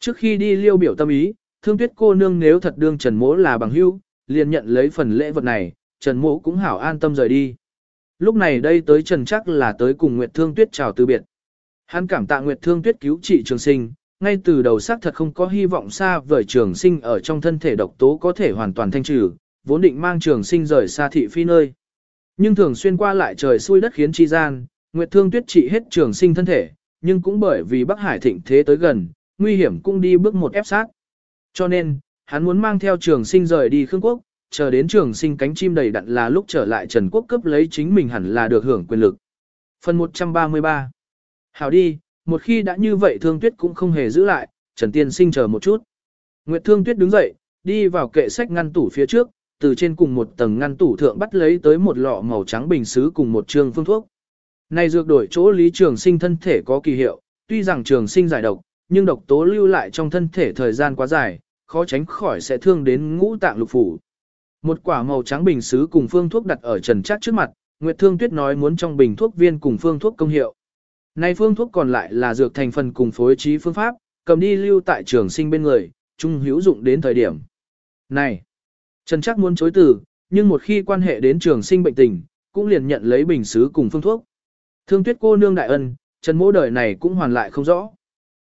Trước khi đi liêu biểu tâm ý, Thương Tuyết cô nương nếu thật đương Trần Mỗ là bằng hữu, liền nhận lấy phần lễ vật này, Trần Mỗ cũng hảo an tâm rời đi. Lúc này đây tới Trần chắc là tới cùng Nguyệt Thương Tuyết chào từ biệt. Hắn cảm tạ Nguyệt Thương Tuyết cứu trị trường sinh, ngay từ đầu xác thật không có hy vọng xa vời trường sinh ở trong thân thể độc tố có thể hoàn toàn thanh trừ, vốn định mang trường sinh rời xa thị phi nơi. Nhưng thường xuyên qua lại trời xui đất khiến chi gian, Nguyệt Thương Tuyết trị hết trường sinh thân thể, nhưng cũng bởi vì Bắc Hải thịnh thế tới gần, nguy hiểm cũng đi bước một ép sát. Cho nên, hắn muốn mang theo trường sinh rời đi Khương Quốc, chờ đến trường sinh cánh chim đầy đặn là lúc trở lại Trần Quốc cấp lấy chính mình hẳn là được hưởng quyền lực. Phần 133 Hảo đi, một khi đã như vậy Thương Tuyết cũng không hề giữ lại, Trần Tiên Sinh chờ một chút. Nguyệt Thương Tuyết đứng dậy, đi vào kệ sách ngăn tủ phía trước, từ trên cùng một tầng ngăn tủ thượng bắt lấy tới một lọ màu trắng bình xứ cùng một trường phương thuốc. Này dược đổi chỗ lý trường sinh thân thể có kỳ hiệu, tuy rằng trường sinh giải độc, nhưng độc tố lưu lại trong thân thể thời gian quá dài, khó tránh khỏi sẽ thương đến ngũ tạng lục phủ. Một quả màu trắng bình xứ cùng phương thuốc đặt ở trần trác trước mặt, Nguyệt Thương Tuyết nói muốn trong bình thuốc viên cùng phương thuốc công hiệu. Này phương thuốc còn lại là dược thành phần cùng phối trí phương pháp, cầm đi lưu tại trường sinh bên người, trung hữu dụng đến thời điểm. Này, Trần trác muốn chối từ, nhưng một khi quan hệ đến trường sinh bệnh tình, cũng liền nhận lấy bình xứ cùng phương thuốc. Thương tuyết cô nương đại ân, Trần mỗ đời này cũng hoàn lại không rõ.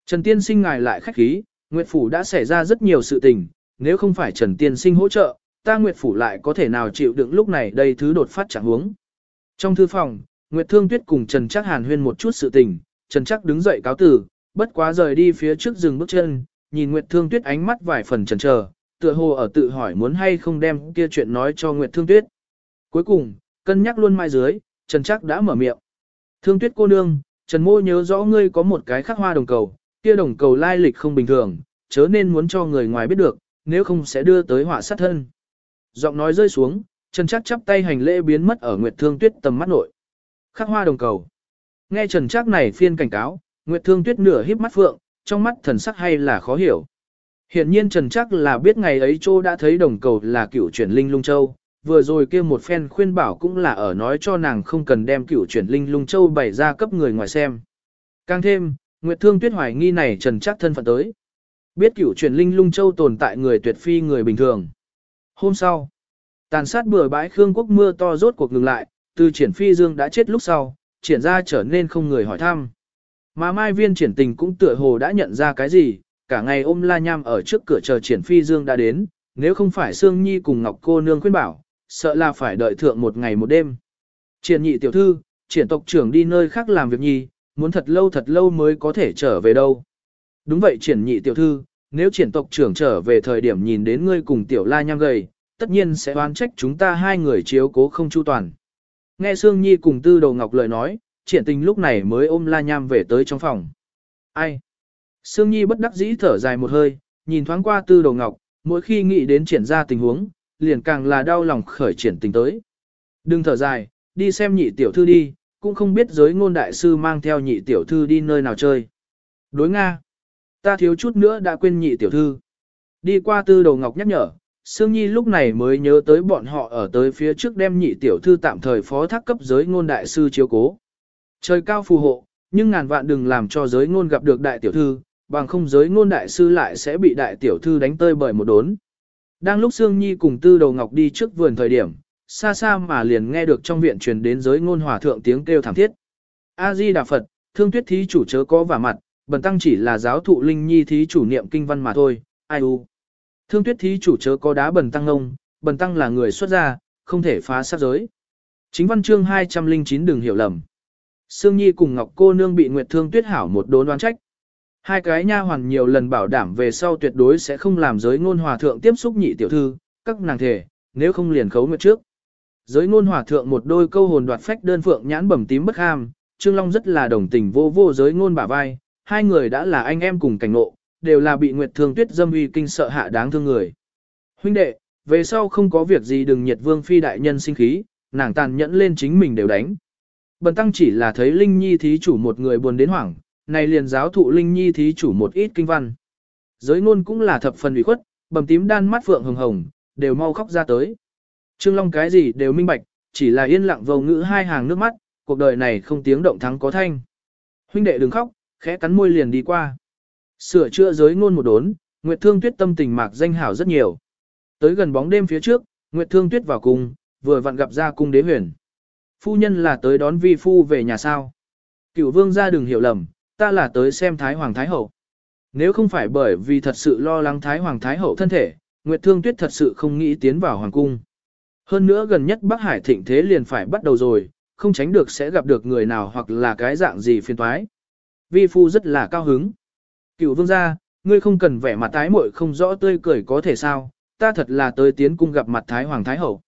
Trần tiên sinh ngài lại khách khí, Nguyệt Phủ đã xảy ra rất nhiều sự tình, nếu không phải Trần tiên sinh hỗ trợ, ta Nguyệt Phủ lại có thể nào chịu đựng lúc này đây thứ đột phát chẳng huống. Trong thư phòng, Nguyệt Thương Tuyết cùng Trần Chắc Hàn huyên một chút sự tình, Trần Chắc đứng dậy cáo tử, bất quá rời đi phía trước dừng bước chân, nhìn Nguyệt Thương Tuyết ánh mắt vài phần chần chờ, tựa hồ ở tự hỏi muốn hay không đem kia chuyện nói cho Nguyệt Thương Tuyết. Cuối cùng, cân nhắc luôn mai dưới, Trần Chắc đã mở miệng. Thương tuyết cô nương, Trần Mô nhớ rõ ngươi có một cái khắc hoa đồng cầu, kia đồng cầu lai lịch không bình thường, chớ nên muốn cho người ngoài biết được, nếu không sẽ đưa tới họa sát thân. Giọng nói rơi xuống, Trần Trác chắp tay hành lễ biến mất ở Nguyệt Thương Tuyết tầm mắt nội. Khắc hoa đồng cầu. Nghe Trần Trác này phiên cảnh cáo, Nguyệt Thương Tuyết nửa híp mắt phượng, trong mắt thần sắc hay là khó hiểu. Hiện nhiên Trần Trác là biết ngày ấy Châu đã thấy đồng cầu là cựu chuyển linh lung châu, vừa rồi kia một phen khuyên bảo cũng là ở nói cho nàng không cần đem cựu chuyển linh lung châu bày ra cấp người ngoài xem. Càng thêm, Nguyệt Thương Tuyết hoài nghi này Trần Trác thân phận tới. Biết cựu chuyển linh lung châu tồn tại người tuyệt phi người bình thường. Hôm sau, tàn sát bừa bãi Khương quốc mưa to rốt cuộc ngừng lại, từ triển phi dương đã chết lúc sau, triển ra trở nên không người hỏi thăm. Mà mai viên triển tình cũng tựa hồ đã nhận ra cái gì, cả ngày ôm la nham ở trước cửa chờ triển phi dương đã đến, nếu không phải Sương Nhi cùng Ngọc cô nương khuyên bảo, sợ là phải đợi thượng một ngày một đêm. Triển nhị tiểu thư, triển tộc trưởng đi nơi khác làm việc nhi, muốn thật lâu thật lâu mới có thể trở về đâu. Đúng vậy triển nhị tiểu thư, nếu triển tộc trưởng trở về thời điểm nhìn đến ngươi cùng tiểu la nham gầy, tất nhiên sẽ oán trách chúng ta hai người chiếu cố không chu toàn. Nghe Sương Nhi cùng Tư Đầu Ngọc lời nói, triển tình lúc này mới ôm la nham về tới trong phòng. Ai? Sương Nhi bất đắc dĩ thở dài một hơi, nhìn thoáng qua Tư Đầu Ngọc, mỗi khi nghĩ đến triển ra tình huống, liền càng là đau lòng khởi triển tình tới. Đừng thở dài, đi xem nhị tiểu thư đi, cũng không biết giới ngôn đại sư mang theo nhị tiểu thư đi nơi nào chơi. Đối Nga, ta thiếu chút nữa đã quên nhị tiểu thư. Đi qua tư đầu ngọc nhắc nhở, Sương Nhi lúc này mới nhớ tới bọn họ ở tới phía trước đem nhị tiểu thư tạm thời phó thác cấp giới ngôn đại sư chiếu cố. Trời cao phù hộ, nhưng ngàn vạn đừng làm cho giới ngôn gặp được đại tiểu thư, bằng không giới ngôn đại sư lại sẽ bị đại tiểu thư đánh tơi bởi một đốn. Đang lúc Sương Nhi cùng Tư Đầu Ngọc đi trước vườn thời điểm, xa xa mà liền nghe được trong viện truyền đến giới ngôn hòa thượng tiếng kêu thảm thiết. A-di Đà Phật, thương tuyết thí chủ chớ có vả mặt, bần tăng chỉ là giáo thụ linh nhi thí chủ niệm kinh văn mà thôi, ai u. Thương tuyết thí chủ chớ có đá bần tăng ông, bần tăng là người xuất gia, không thể phá sát giới. Chính văn chương 209 đừng hiểu lầm. Sương Nhi cùng Ngọc cô nương bị Nguyệt Thương Tuyết hảo một đốn đoán trách. Hai cái nha hoàn nhiều lần bảo đảm về sau tuyệt đối sẽ không làm giới ngôn hòa thượng tiếp xúc nhị tiểu thư, các nàng thể, nếu không liền khấu nguyệt trước. Giới ngôn hòa thượng một đôi câu hồn đoạt phách đơn phượng nhãn bẩm tím bất ham, Trương Long rất là đồng tình vô vô giới ngôn bả vai, hai người đã là anh em cùng cảnh ngộ, đều là bị Nguyệt Thương Tuyết dâm uy kinh sợ hạ đáng thương người. Huynh đệ, về sau không có việc gì đừng nhiệt vương phi đại nhân sinh khí, nàng tàn nhẫn lên chính mình đều đánh. Bần tăng chỉ là thấy Linh Nhi thí chủ một người buồn đến hoảng, này liền giáo thụ Linh Nhi thí chủ một ít kinh văn. Giới ngôn cũng là thập phần ủy khuất, bầm tím đan mắt phượng hồng hồng, đều mau khóc ra tới. Trương Long cái gì đều minh bạch, chỉ là yên lặng vô ngữ hai hàng nước mắt, cuộc đời này không tiếng động thắng có thanh. Huynh đệ đừng khóc, khẽ cắn môi liền đi qua. Sửa chữa giới ngôn một đốn, Nguyệt Thương Tuyết tâm tình mạc danh hảo rất nhiều. Tới gần bóng đêm phía trước, Nguyệt Thương Tuyết vào cung, vừa vặn gặp ra cung đế huyền. Phu nhân là tới đón vi phu về nhà sao. Cửu vương gia đừng hiểu lầm, ta là tới xem Thái Hoàng Thái Hậu. Nếu không phải bởi vì thật sự lo lắng Thái Hoàng Thái Hậu thân thể, Nguyệt Thương Tuyết thật sự không nghĩ tiến vào Hoàng Cung. Hơn nữa gần nhất Bắc Hải thịnh thế liền phải bắt đầu rồi, không tránh được sẽ gặp được người nào hoặc là cái dạng gì phiền toái. Vi Phu rất là cao hứng. Cựu vương gia, ngươi không cần vẻ mặt tái muội không rõ tươi cười có thể sao, ta thật là tới tiến cung gặp mặt Thái Hoàng Thái Hậu.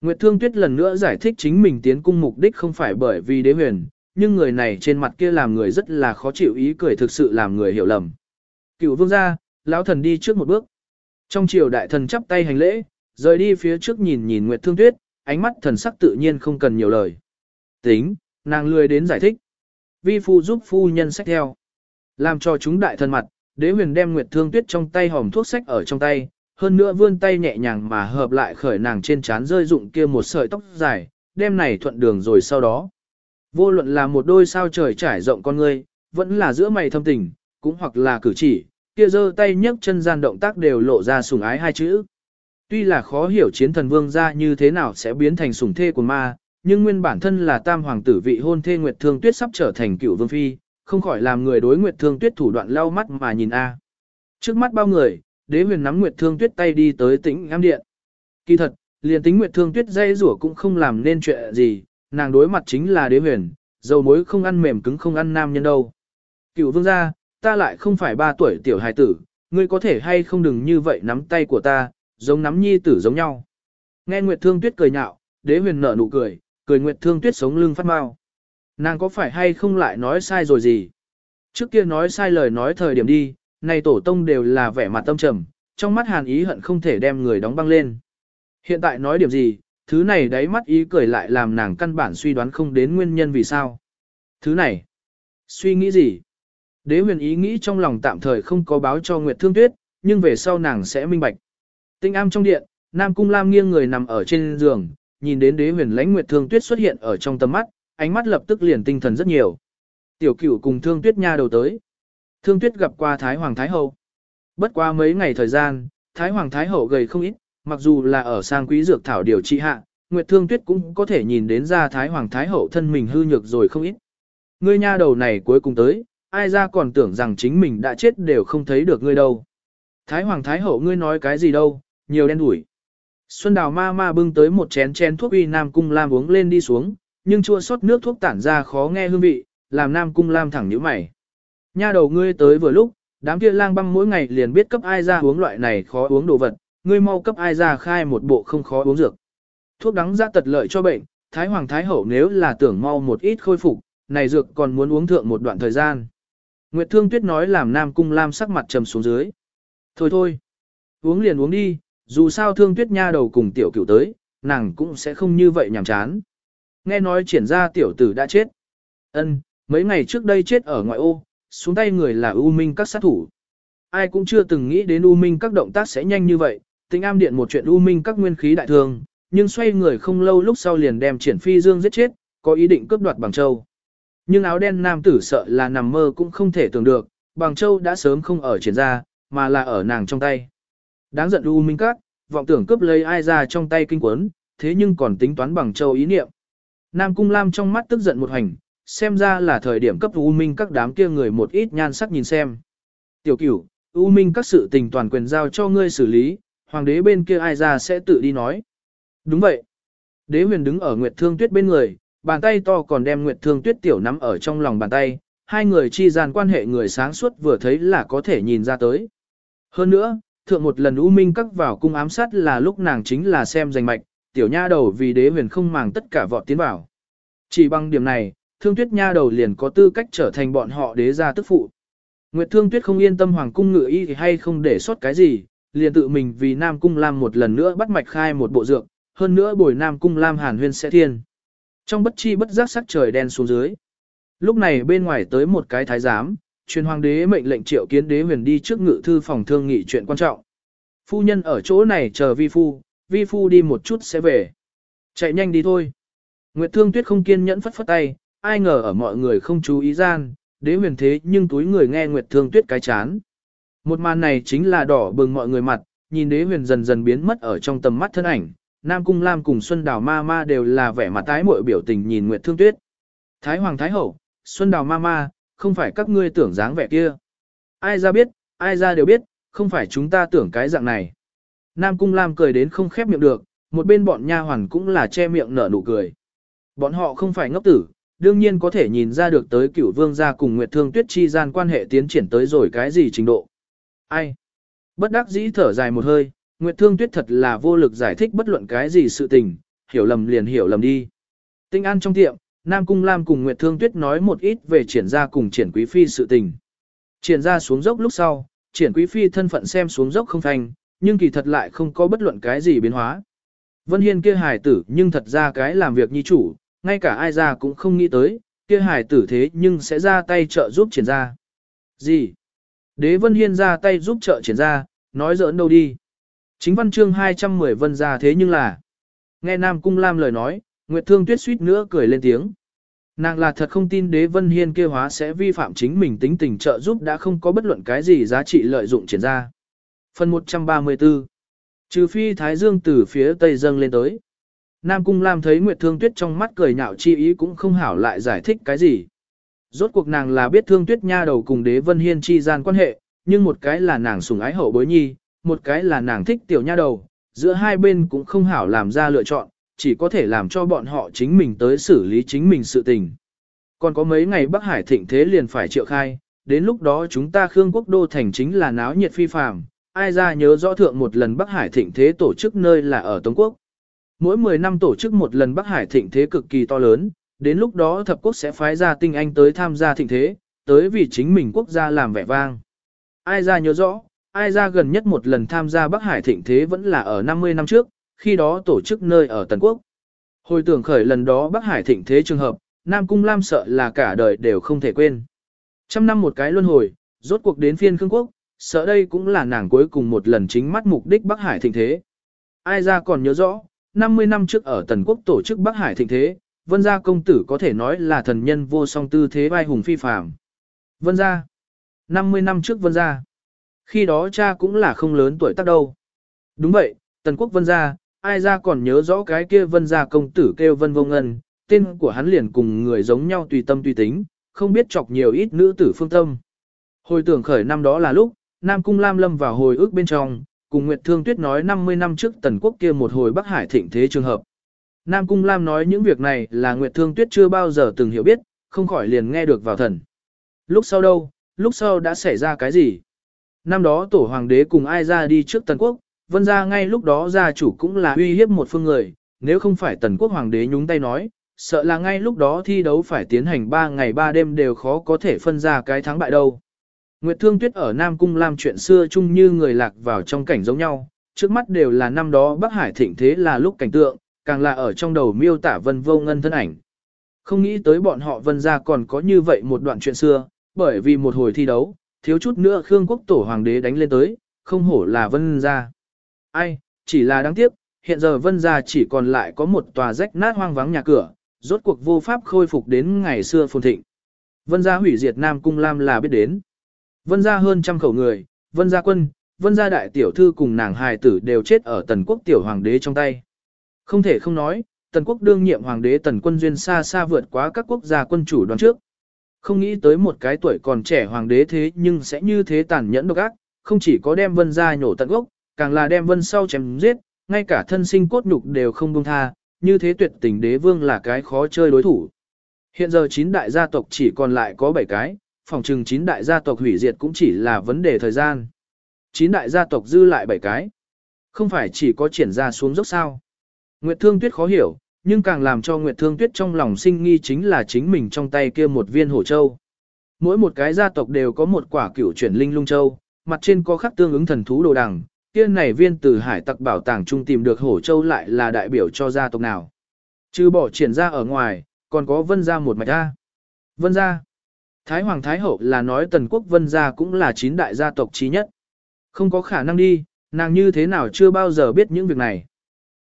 Nguyệt Thương Tuyết lần nữa giải thích chính mình tiến cung mục đích không phải bởi vì đế huyền, nhưng người này trên mặt kia làm người rất là khó chịu ý cười thực sự làm người hiểu lầm. Cựu vương gia, lão thần đi trước một bước. Trong triều đại thần chắp tay hành lễ, rời đi phía trước nhìn nhìn Nguyệt Thương Tuyết, ánh mắt thần sắc tự nhiên không cần nhiều lời. Tính, nàng lười đến giải thích. Vi phu giúp phu nhân sách theo. Làm cho chúng đại thân mặt, đế huyền đem Nguyệt Thương Tuyết trong tay hòm thuốc sách ở trong tay, hơn nữa vươn tay nhẹ nhàng mà hợp lại khởi nàng trên trán rơi dụng kia một sợi tóc dài, đem này thuận đường rồi sau đó. Vô luận là một đôi sao trời trải rộng con ngươi, vẫn là giữa mày thâm tình, cũng hoặc là cử chỉ, kia giơ tay nhấc chân gian động tác đều lộ ra sủng ái hai chữ. Tuy là khó hiểu chiến thần vương ra như thế nào sẽ biến thành sủng thê của ma, nhưng nguyên bản thân là tam hoàng tử vị hôn thê Nguyệt Thương Tuyết sắp trở thành cựu vương phi, không khỏi làm người đối Nguyệt Thương Tuyết thủ đoạn lau mắt mà nhìn a. Trước mắt bao người, đế huyền nắm Nguyệt Thương Tuyết tay đi tới tĩnh am điện. Kỳ thật, liền tính Nguyệt Thương Tuyết dây rủa cũng không làm nên chuyện gì, nàng đối mặt chính là đế huyền, dầu muối không ăn mềm cứng không ăn nam nhân đâu. Cựu vương gia, ta lại không phải ba tuổi tiểu hài tử, ngươi có thể hay không đừng như vậy nắm tay của ta, giống nắm nhi tử giống nhau. Nghe Nguyệt Thương Tuyết cười nhạo, đế huyền nở nụ cười, cười Nguyệt Thương Tuyết sống lưng phát mau. Nàng có phải hay không lại nói sai rồi gì? Trước kia nói sai lời nói thời điểm đi, này tổ tông đều là vẻ mặt tâm trầm, trong mắt hàn ý hận không thể đem người đóng băng lên. Hiện tại nói điểm gì, thứ này đáy mắt ý cười lại làm nàng căn bản suy đoán không đến nguyên nhân vì sao. Thứ này, suy nghĩ gì? Đế huyền ý nghĩ trong lòng tạm thời không có báo cho Nguyệt Thương Tuyết, nhưng về sau nàng sẽ minh bạch. Tinh am trong điện, Nam Cung Lam nghiêng người nằm ở trên giường, nhìn đến đế huyền lãnh Nguyệt Thương Tuyết xuất hiện ở trong tầm mắt, ánh mắt lập tức liền tinh thần rất nhiều. Tiểu cửu cùng Thương Tuyết nha đầu tới. Thương Tuyết gặp qua Thái Hoàng Thái Hậu. Bất qua mấy ngày thời gian, Thái Hoàng Thái Hậu gầy không ít, mặc dù là ở sang quý dược thảo điều trị hạ, Nguyệt Thương Tuyết cũng có thể nhìn đến ra Thái Hoàng Thái Hậu thân mình hư nhược rồi không ít. Ngươi nha đầu này cuối cùng tới, ai ra còn tưởng rằng chính mình đã chết đều không thấy được ngươi đâu. Thái Hoàng Thái Hậu ngươi nói cái gì đâu, nhiều đen đủi. Xuân Đào ma ma bưng tới một chén chén thuốc uy Nam Cung Lam uống lên đi xuống, nhưng chua sót nước thuốc tản ra khó nghe hương vị, làm Nam Cung Lam thẳng nhíu mày. Nha đầu ngươi tới vừa lúc, đám kia lang băm mỗi ngày liền biết cấp ai ra uống loại này khó uống đồ vật, ngươi mau cấp ai ra khai một bộ không khó uống dược. Thuốc đắng ra tật lợi cho bệnh, Thái Hoàng Thái Hậu nếu là tưởng mau một ít khôi phục, này dược còn muốn uống thượng một đoạn thời gian. Nguyệt Thương Tuyết nói làm Nam Cung Lam sắc mặt trầm xuống dưới. Thôi thôi, uống liền uống đi, dù sao Thương Tuyết nha đầu cùng tiểu cửu tới, nàng cũng sẽ không như vậy nhàm chán. Nghe nói triển ra tiểu tử đã chết. Ân, mấy ngày trước đây chết ở ngoại ô, xuống tay người là U Minh các sát thủ. Ai cũng chưa từng nghĩ đến U Minh các động tác sẽ nhanh như vậy, tình am điện một chuyện U Minh các nguyên khí đại thường, nhưng xoay người không lâu lúc sau liền đem triển phi dương giết chết, có ý định cướp đoạt bằng châu. Nhưng áo đen nam tử sợ là nằm mơ cũng không thể tưởng được, bằng châu đã sớm không ở triển ra, mà là ở nàng trong tay. Đáng giận U Minh Các, vọng tưởng cướp lấy ai ra trong tay kinh quấn, thế nhưng còn tính toán bằng châu ý niệm. Nam Cung Lam trong mắt tức giận một hành, xem ra là thời điểm cấp U Minh các đám kia người một ít nhan sắc nhìn xem. Tiểu cửu, U Minh các sự tình toàn quyền giao cho ngươi xử lý, hoàng đế bên kia ai ra sẽ tự đi nói. Đúng vậy. Đế huyền đứng ở Nguyệt Thương Tuyết bên người, bàn tay to còn đem Nguyệt Thương Tuyết tiểu nắm ở trong lòng bàn tay, hai người chi gian quan hệ người sáng suốt vừa thấy là có thể nhìn ra tới. Hơn nữa, thượng một lần U Minh các vào cung ám sát là lúc nàng chính là xem danh mạch, tiểu nha đầu vì đế huyền không màng tất cả vọt tiến vào. Chỉ bằng điểm này, Thương Tuyết nha đầu liền có tư cách trở thành bọn họ đế gia tức phụ. Nguyệt Thương Tuyết không yên tâm hoàng cung ngự y thì hay không để sót cái gì, liền tự mình vì Nam cung Lam một lần nữa bắt mạch khai một bộ dược, hơn nữa bồi Nam cung Lam Hàn Huyên sẽ thiên. Trong bất chi bất giác sắc trời đen xuống dưới. Lúc này bên ngoài tới một cái thái giám, truyền hoàng đế mệnh lệnh triệu kiến đế huyền đi trước ngự thư phòng thương nghị chuyện quan trọng. Phu nhân ở chỗ này chờ vi phu, vi phu đi một chút sẽ về. Chạy nhanh đi thôi. Nguyệt thương tuyết không kiên nhẫn phất phất tay, ai ngờ ở mọi người không chú ý gian, đế huyền thế nhưng túi người nghe Nguyệt thương tuyết cái chán. Một màn này chính là đỏ bừng mọi người mặt, nhìn đế huyền dần dần biến mất ở trong tầm mắt thân ảnh, Nam Cung Lam cùng Xuân Đào Ma Ma đều là vẻ mặt tái muội biểu tình nhìn Nguyệt Thương Tuyết. Thái Hoàng Thái Hậu, Xuân Đào Ma Ma, không phải các ngươi tưởng dáng vẻ kia. Ai ra biết, ai ra đều biết, không phải chúng ta tưởng cái dạng này. Nam Cung Lam cười đến không khép miệng được, một bên bọn nha hoàn cũng là che miệng nở nụ cười. Bọn họ không phải ngốc tử, đương nhiên có thể nhìn ra được tới cửu vương gia cùng Nguyệt Thương Tuyết chi gian quan hệ tiến triển tới rồi cái gì trình độ. Ai? Bất đắc dĩ thở dài một hơi, Nguyệt Thương Tuyết thật là vô lực giải thích bất luận cái gì sự tình, hiểu lầm liền hiểu lầm đi. Tinh An trong tiệm, Nam Cung Lam cùng Nguyệt Thương Tuyết nói một ít về triển gia cùng triển quý phi sự tình. Triển gia xuống dốc lúc sau, triển quý phi thân phận xem xuống dốc không thành, nhưng kỳ thật lại không có bất luận cái gì biến hóa. Vân Hiên kia hài tử nhưng thật ra cái làm việc nhi chủ, ngay cả ai ra cũng không nghĩ tới, kia hài tử thế nhưng sẽ ra tay trợ giúp triển gia. Gì? Đế Vân Hiên ra tay giúp trợ triển gia, nói giỡn đâu đi. Chính văn chương 210 vân ra thế nhưng là. Nghe Nam Cung Lam lời nói, Nguyệt Thương Tuyết suýt nữa cười lên tiếng. Nàng là thật không tin đế vân hiên kia hóa sẽ vi phạm chính mình tính tình trợ giúp đã không có bất luận cái gì giá trị lợi dụng triển ra. Phần 134 Trừ phi Thái Dương từ phía tây dâng lên tới. Nam Cung Lam thấy Nguyệt Thương Tuyết trong mắt cười nhạo chi ý cũng không hảo lại giải thích cái gì. Rốt cuộc nàng là biết Thương Tuyết nha đầu cùng đế vân hiên chi gian quan hệ, nhưng một cái là nàng sủng ái hậu bối nhi, một cái là nàng thích tiểu nha đầu, giữa hai bên cũng không hảo làm ra lựa chọn, chỉ có thể làm cho bọn họ chính mình tới xử lý chính mình sự tình. Còn có mấy ngày Bắc Hải thịnh thế liền phải triệu khai, đến lúc đó chúng ta Khương Quốc Đô thành chính là náo nhiệt phi phàm, ai ra nhớ rõ thượng một lần Bắc Hải thịnh thế tổ chức nơi là ở Tống Quốc. Mỗi 10 năm tổ chức một lần Bắc Hải thịnh thế cực kỳ to lớn, đến lúc đó thập quốc sẽ phái ra tinh anh tới tham gia thịnh thế, tới vì chính mình quốc gia làm vẻ vang. Ai ra nhớ rõ, ai ra gần nhất một lần tham gia Bắc Hải thịnh thế vẫn là ở 50 năm trước, khi đó tổ chức nơi ở Tần Quốc. Hồi tưởng khởi lần đó Bắc Hải thịnh thế trường hợp, Nam Cung Lam sợ là cả đời đều không thể quên. Trăm năm một cái luân hồi, rốt cuộc đến phiên Khương Quốc, sợ đây cũng là nàng cuối cùng một lần chính mắt mục đích Bắc Hải thịnh thế. Ai ra còn nhớ rõ, 50 năm trước ở Tần Quốc tổ chức Bắc Hải thịnh thế, Vân Gia công tử có thể nói là thần nhân vô song tư thế vai hùng phi phàm. Vân Gia 50 năm trước Vân Gia Khi đó cha cũng là không lớn tuổi tác đâu. Đúng vậy, Tần Quốc Vân Gia, ai ra còn nhớ rõ cái kia Vân Gia công tử kêu Vân Vô Ngân, tên của hắn liền cùng người giống nhau tùy tâm tùy tính, không biết chọc nhiều ít nữ tử phương tâm. Hồi tưởng khởi năm đó là lúc, Nam Cung Lam lâm vào hồi ức bên trong, cùng Nguyệt Thương Tuyết nói 50 năm trước Tần Quốc kia một hồi Bắc Hải thịnh thế trường hợp. Nam Cung Lam nói những việc này là Nguyệt Thương Tuyết chưa bao giờ từng hiểu biết, không khỏi liền nghe được vào thần. Lúc sau đâu, lúc sau đã xảy ra cái gì? Năm đó tổ hoàng đế cùng ai ra đi trước Tần Quốc, vân ra ngay lúc đó gia chủ cũng là uy hiếp một phương người, nếu không phải Tần Quốc hoàng đế nhúng tay nói, sợ là ngay lúc đó thi đấu phải tiến hành 3 ngày 3 đêm đều khó có thể phân ra cái thắng bại đâu. Nguyệt Thương Tuyết ở Nam Cung làm chuyện xưa chung như người lạc vào trong cảnh giống nhau, trước mắt đều là năm đó Bắc Hải thịnh thế là lúc cảnh tượng, càng là ở trong đầu miêu tả vân vô ngân thân ảnh. Không nghĩ tới bọn họ vân ra còn có như vậy một đoạn chuyện xưa, bởi vì một hồi thi đấu, thiếu chút nữa Khương quốc tổ hoàng đế đánh lên tới, không hổ là vân ra. Ai, chỉ là đáng tiếc, hiện giờ vân gia chỉ còn lại có một tòa rách nát hoang vắng nhà cửa, rốt cuộc vô pháp khôi phục đến ngày xưa phồn thịnh. Vân gia hủy diệt Nam Cung Lam là biết đến. Vân gia hơn trăm khẩu người, vân gia quân, vân gia đại tiểu thư cùng nàng hài tử đều chết ở tần quốc tiểu hoàng đế trong tay. Không thể không nói, tần quốc đương nhiệm hoàng đế tần quân duyên xa xa vượt quá các quốc gia quân chủ đoán trước. Không nghĩ tới một cái tuổi còn trẻ hoàng đế thế nhưng sẽ như thế tàn nhẫn độc ác, không chỉ có đem vân gia nhổ tận gốc, càng là đem vân sau chém giết, ngay cả thân sinh cốt nhục đều không buông tha, như thế tuyệt tình đế vương là cái khó chơi đối thủ. Hiện giờ chín đại gia tộc chỉ còn lại có 7 cái, phòng trừng chín đại gia tộc hủy diệt cũng chỉ là vấn đề thời gian. Chín đại gia tộc dư lại 7 cái. Không phải chỉ có triển ra xuống dốc sao. Nguyệt Thương Tuyết khó hiểu, nhưng càng làm cho Nguyệt Thương Tuyết trong lòng sinh nghi chính là chính mình trong tay kia một viên hổ châu. Mỗi một cái gia tộc đều có một quả cửu chuyển linh lung châu, mặt trên có khắc tương ứng thần thú đồ đằng, kia này viên từ hải tặc bảo tàng trung tìm được hổ châu lại là đại biểu cho gia tộc nào. Chứ bỏ triển ra ở ngoài, còn có vân gia một mạch ra. Vân gia. Thái Hoàng Thái Hậu là nói tần quốc vân gia cũng là chín đại gia tộc trí nhất. Không có khả năng đi, nàng như thế nào chưa bao giờ biết những việc này.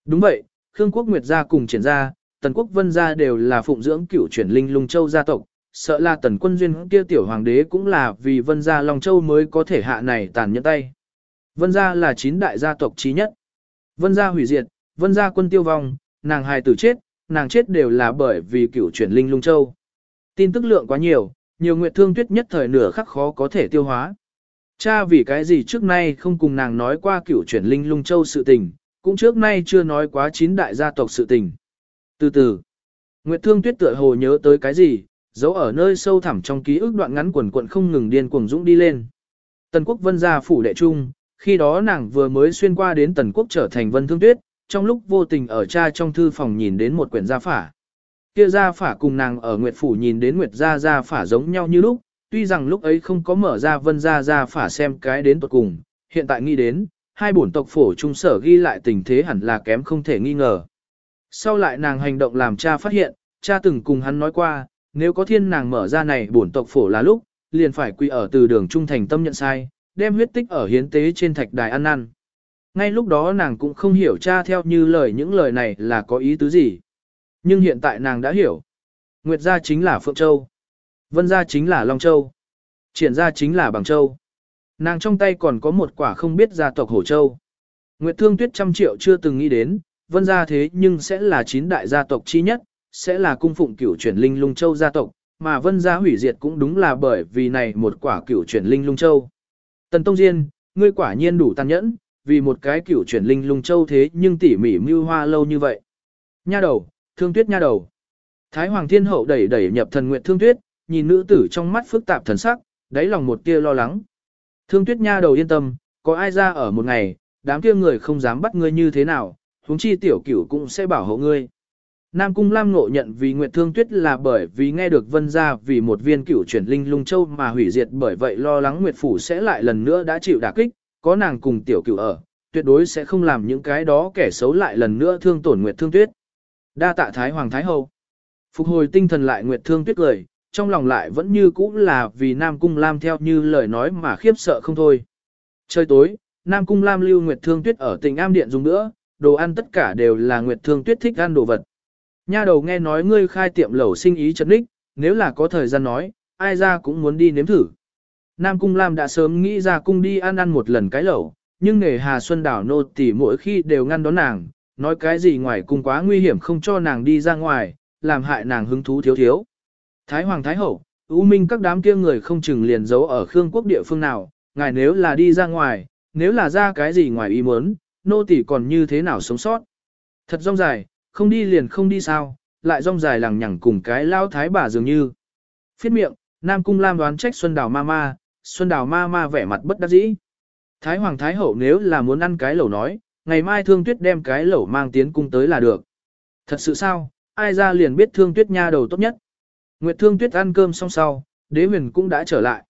Đúng vậy, Khương Quốc Nguyệt gia cùng triển gia, Tần Quốc Vân gia đều là phụng dưỡng cửu chuyển linh lung châu gia tộc, sợ là Tần Quân Duyên kia tiểu hoàng đế cũng là vì Vân gia Long Châu mới có thể hạ này tàn nhẫn tay. Vân gia là chín đại gia tộc trí nhất. Vân gia hủy diệt, Vân gia quân tiêu vong, nàng hài tử chết, nàng chết đều là bởi vì cửu chuyển linh lung châu. Tin tức lượng quá nhiều, nhiều nguyệt thương tuyết nhất thời nửa khắc khó có thể tiêu hóa. Cha vì cái gì trước nay không cùng nàng nói qua cửu chuyển linh lung châu sự tình, cũng trước nay chưa nói quá chín đại gia tộc sự tình. Từ từ, Nguyệt Thương Tuyết tựa hồ nhớ tới cái gì, giấu ở nơi sâu thẳm trong ký ức đoạn ngắn quần quận không ngừng điên cuồng dũng đi lên. Tần Quốc Vân gia phủ đệ trung, khi đó nàng vừa mới xuyên qua đến Tần Quốc trở thành Vân Thương Tuyết, trong lúc vô tình ở cha trong thư phòng nhìn đến một quyển gia phả. Kia gia phả cùng nàng ở Nguyệt phủ nhìn đến Nguyệt gia gia phả giống nhau như lúc, tuy rằng lúc ấy không có mở ra Vân gia gia phả xem cái đến tuột cùng, hiện tại nghĩ đến, hai bổn tộc phổ trung sở ghi lại tình thế hẳn là kém không thể nghi ngờ. Sau lại nàng hành động làm cha phát hiện, cha từng cùng hắn nói qua, nếu có thiên nàng mở ra này bổn tộc phổ là lúc, liền phải quy ở từ đường trung thành tâm nhận sai, đem huyết tích ở hiến tế trên thạch đài ăn năn. Ngay lúc đó nàng cũng không hiểu cha theo như lời những lời này là có ý tứ gì. Nhưng hiện tại nàng đã hiểu. Nguyệt gia chính là Phượng Châu. Vân gia chính là Long Châu. Triển gia chính là Bằng Châu. Nàng trong tay còn có một quả không biết gia tộc Hổ Châu. Nguyệt Thương Tuyết trăm triệu chưa từng nghĩ đến, vân gia thế nhưng sẽ là chín đại gia tộc chi nhất, sẽ là cung phụng cửu chuyển linh lung châu gia tộc, mà vân gia hủy diệt cũng đúng là bởi vì này một quả cửu chuyển linh lung châu. Tần Tông Diên, ngươi quả nhiên đủ tàn nhẫn, vì một cái cửu chuyển linh lung châu thế nhưng tỉ mỉ mưu hoa lâu như vậy. Nha đầu, thương tuyết nha đầu. Thái Hoàng Thiên Hậu đẩy đẩy nhập thần nguyện thương tuyết, nhìn nữ tử trong mắt phức tạp thần sắc, đáy lòng một tia lo lắng. Thương tuyết nha đầu yên tâm, có ai ra ở một ngày, đám kia người không dám bắt ngươi như thế nào, huống chi tiểu cửu cũng sẽ bảo hộ ngươi. Nam Cung Lam ngộ nhận vì Nguyệt Thương Tuyết là bởi vì nghe được Vân gia vì một viên cửu chuyển linh lung châu mà hủy diệt bởi vậy lo lắng Nguyệt Phủ sẽ lại lần nữa đã chịu đả kích, có nàng cùng tiểu cửu ở, tuyệt đối sẽ không làm những cái đó kẻ xấu lại lần nữa thương tổn Nguyệt Thương Tuyết. Đa tạ Thái Hoàng Thái Hậu. Phục hồi tinh thần lại Nguyệt Thương Tuyết cười, trong lòng lại vẫn như cũ là vì Nam Cung Lam theo như lời nói mà khiếp sợ không thôi. Trời tối, Nam Cung Lam lưu Nguyệt Thương Tuyết ở tỉnh Am Điện dùng nữa, đồ ăn tất cả đều là Nguyệt Thương Tuyết thích ăn đồ vật. Nha đầu nghe nói ngươi khai tiệm lẩu sinh ý chấn ních, nếu là có thời gian nói, ai ra cũng muốn đi nếm thử. Nam Cung Lam đã sớm nghĩ ra cung đi ăn ăn một lần cái lẩu, nhưng nghề Hà Xuân Đảo nô tỉ mỗi khi đều ngăn đón nàng, nói cái gì ngoài cung quá nguy hiểm không cho nàng đi ra ngoài, làm hại nàng hứng thú thiếu thiếu. Thái Hoàng Thái Hậu, U Minh các đám kia người không chừng liền giấu ở Khương quốc địa phương nào, ngài nếu là đi ra ngoài, nếu là ra cái gì ngoài ý muốn, nô tỉ còn như thế nào sống sót. Thật rong dài, không đi liền không đi sao, lại rong dài lằng nhằng cùng cái lao thái bà dường như. Phiết miệng, Nam Cung Lam đoán trách Xuân Đào ma ma, Xuân Đào ma ma vẻ mặt bất đắc dĩ. Thái Hoàng Thái Hậu nếu là muốn ăn cái lẩu nói, ngày mai Thương Tuyết đem cái lẩu mang tiến cung tới là được. Thật sự sao, ai ra liền biết Thương Tuyết nha đầu tốt nhất. Nguyệt Thương Tuyết ăn cơm xong sau, đế huyền cũng đã trở lại.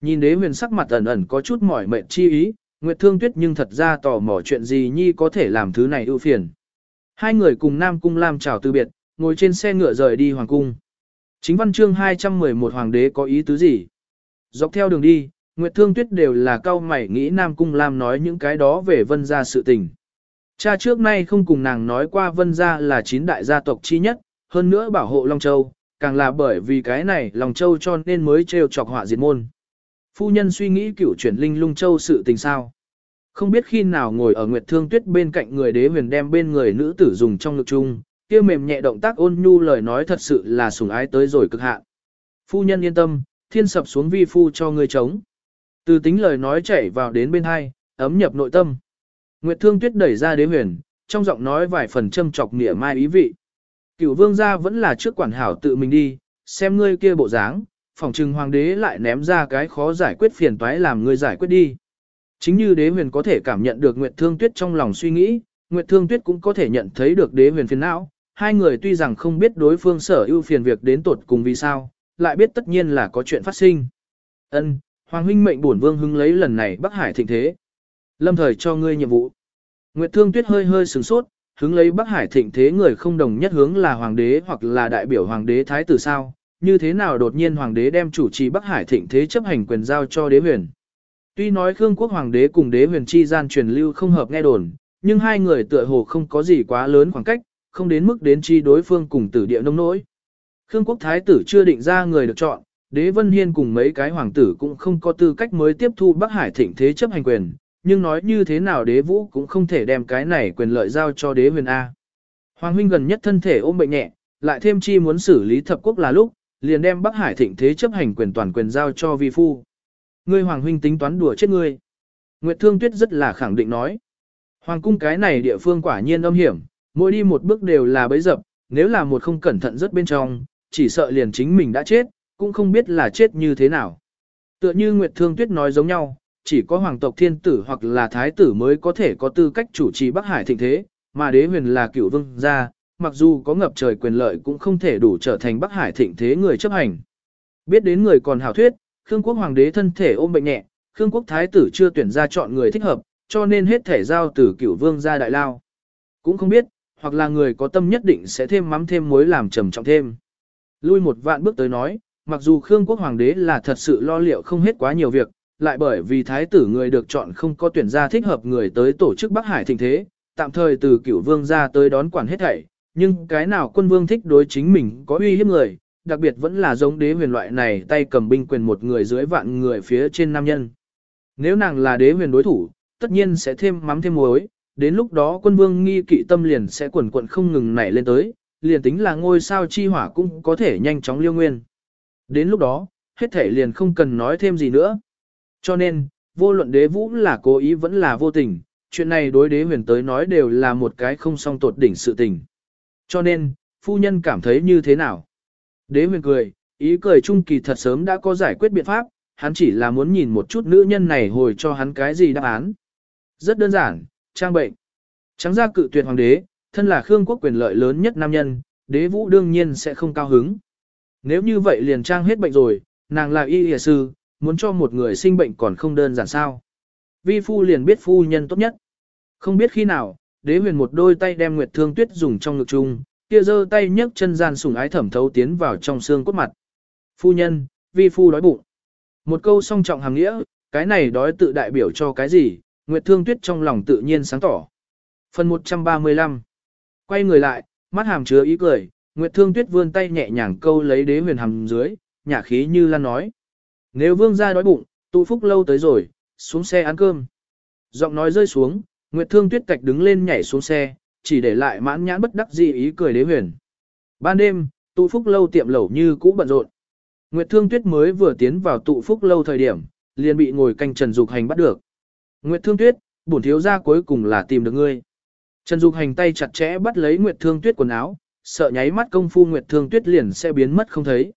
Nhìn đế huyền sắc mặt ẩn ẩn có chút mỏi mệt chi ý, Nguyệt Thương Tuyết nhưng thật ra tò mò chuyện gì nhi có thể làm thứ này ưu phiền. Hai người cùng Nam Cung Lam chào từ biệt, ngồi trên xe ngựa rời đi Hoàng Cung. Chính văn chương 211 Hoàng đế có ý tứ gì? Dọc theo đường đi, Nguyệt Thương Tuyết đều là cao mày nghĩ Nam Cung Lam nói những cái đó về vân gia sự tình. Cha trước nay không cùng nàng nói qua vân gia là chín đại gia tộc chi nhất, hơn nữa bảo hộ Long Châu, càng là bởi vì cái này Long Châu cho nên mới trêu chọc họa diệt môn. Phu nhân suy nghĩ cửu chuyển linh lung châu sự tình sao. Không biết khi nào ngồi ở Nguyệt Thương Tuyết bên cạnh người đế huyền đem bên người nữ tử dùng trong ngực chung, kia mềm nhẹ động tác ôn nhu lời nói thật sự là sủng ái tới rồi cực hạn. Phu nhân yên tâm, thiên sập xuống vi phu cho ngươi chống. Từ tính lời nói chảy vào đến bên hai, ấm nhập nội tâm. Nguyệt Thương Tuyết đẩy ra đế huyền, trong giọng nói vài phần châm chọc nghĩa mai ý vị. Cửu vương gia vẫn là trước quản hảo tự mình đi, xem ngươi kia bộ dáng, phòng trừng hoàng đế lại ném ra cái khó giải quyết phiền toái làm ngươi giải quyết đi. Chính như đế huyền có thể cảm nhận được Nguyệt Thương Tuyết trong lòng suy nghĩ, Nguyệt Thương Tuyết cũng có thể nhận thấy được đế huyền phiền não. Hai người tuy rằng không biết đối phương sở ưu phiền việc đến tột cùng vì sao, lại biết tất nhiên là có chuyện phát sinh. Ân, Hoàng huynh mệnh bổn vương hưng lấy lần này Bắc Hải thịnh thế. Lâm thời cho ngươi nhiệm vụ. Nguyệt Thương Tuyết hơi hơi sửng sốt, hứng lấy Bắc Hải thịnh thế người không đồng nhất hướng là hoàng đế hoặc là đại biểu hoàng đế thái tử sao, như thế nào đột nhiên hoàng đế đem chủ trì Bắc Hải thịnh thế chấp hành quyền giao cho đế huyền. Tuy nói Khương quốc hoàng đế cùng đế huyền chi gian truyền lưu không hợp nghe đồn, nhưng hai người tựa hồ không có gì quá lớn khoảng cách, không đến mức đến chi đối phương cùng tử địa nông nỗi. Khương quốc thái tử chưa định ra người được chọn, đế vân hiên cùng mấy cái hoàng tử cũng không có tư cách mới tiếp thu Bắc Hải thịnh thế chấp hành quyền, nhưng nói như thế nào đế vũ cũng không thể đem cái này quyền lợi giao cho đế huyền A. Hoàng huynh gần nhất thân thể ôm bệnh nhẹ, lại thêm chi muốn xử lý thập quốc là lúc, liền đem Bắc Hải thịnh thế chấp hành quyền toàn quyền giao cho vi phu. Ngươi hoàng huynh tính toán đùa chết ngươi. Nguyệt Thương Tuyết rất là khẳng định nói. Hoàng cung cái này địa phương quả nhiên âm hiểm, mỗi đi một bước đều là bấy dập, nếu là một không cẩn thận rất bên trong, chỉ sợ liền chính mình đã chết, cũng không biết là chết như thế nào. Tựa như Nguyệt Thương Tuyết nói giống nhau, chỉ có hoàng tộc thiên tử hoặc là thái tử mới có thể có tư cách chủ trì Bắc Hải thịnh thế, mà đế huyền là cựu vương gia, mặc dù có ngập trời quyền lợi cũng không thể đủ trở thành Bắc Hải thịnh thế người chấp hành. Biết đến người còn hảo thuyết, Khương quốc hoàng đế thân thể ôm bệnh nhẹ, Khương quốc thái tử chưa tuyển ra chọn người thích hợp, cho nên hết thể giao từ cửu vương ra đại lao. Cũng không biết, hoặc là người có tâm nhất định sẽ thêm mắm thêm muối làm trầm trọng thêm. Lui một vạn bước tới nói, mặc dù Khương quốc hoàng đế là thật sự lo liệu không hết quá nhiều việc, lại bởi vì thái tử người được chọn không có tuyển ra thích hợp người tới tổ chức Bắc Hải thịnh thế, tạm thời từ cửu vương ra tới đón quản hết thảy, nhưng cái nào quân vương thích đối chính mình có uy hiếp người, đặc biệt vẫn là giống đế huyền loại này tay cầm binh quyền một người dưới vạn người phía trên nam nhân. Nếu nàng là đế huyền đối thủ, tất nhiên sẽ thêm mắm thêm muối, đến lúc đó quân vương nghi kỵ tâm liền sẽ quần quận không ngừng nảy lên tới, liền tính là ngôi sao chi hỏa cũng có thể nhanh chóng liêu nguyên. Đến lúc đó, hết thể liền không cần nói thêm gì nữa. Cho nên, vô luận đế vũ là cố ý vẫn là vô tình, chuyện này đối đế huyền tới nói đều là một cái không song tột đỉnh sự tình. Cho nên, phu nhân cảm thấy như thế nào? Đế huyền cười, ý cười trung kỳ thật sớm đã có giải quyết biện pháp, hắn chỉ là muốn nhìn một chút nữ nhân này hồi cho hắn cái gì đáp án. Rất đơn giản, trang bệnh. Trắng ra cự tuyệt hoàng đế, thân là Khương quốc quyền lợi lớn nhất nam nhân, đế vũ đương nhiên sẽ không cao hứng. Nếu như vậy liền trang hết bệnh rồi, nàng là y y sư, muốn cho một người sinh bệnh còn không đơn giản sao. Vi phu liền biết phu nhân tốt nhất. Không biết khi nào, đế huyền một đôi tay đem Nguyệt Thương Tuyết dùng trong ngực chung, kia giơ tay nhấc chân gian sủng ái thẩm thấu tiến vào trong xương cốt mặt. Phu nhân, vi phu đói bụng. Một câu song trọng hàng nghĩa, cái này đói tự đại biểu cho cái gì, Nguyệt Thương Tuyết trong lòng tự nhiên sáng tỏ. Phần 135 Quay người lại, mắt hàm chứa ý cười, Nguyệt Thương Tuyết vươn tay nhẹ nhàng câu lấy đế huyền hàm dưới, nhả khí như lan nói. Nếu vương gia đói bụng, tụ phúc lâu tới rồi, xuống xe ăn cơm. Giọng nói rơi xuống, Nguyệt Thương Tuyết cạch đứng lên nhảy xuống xe, chỉ để lại mãn nhãn bất đắc dĩ ý cười đế huyền. Ban đêm, tụ phúc lâu tiệm lẩu như cũ bận rộn. Nguyệt Thương Tuyết mới vừa tiến vào tụ phúc lâu thời điểm, liền bị ngồi canh Trần Dục Hành bắt được. Nguyệt Thương Tuyết, bổn thiếu gia cuối cùng là tìm được ngươi. Trần Dục Hành tay chặt chẽ bắt lấy Nguyệt Thương Tuyết quần áo, sợ nháy mắt công phu Nguyệt Thương Tuyết liền sẽ biến mất không thấy.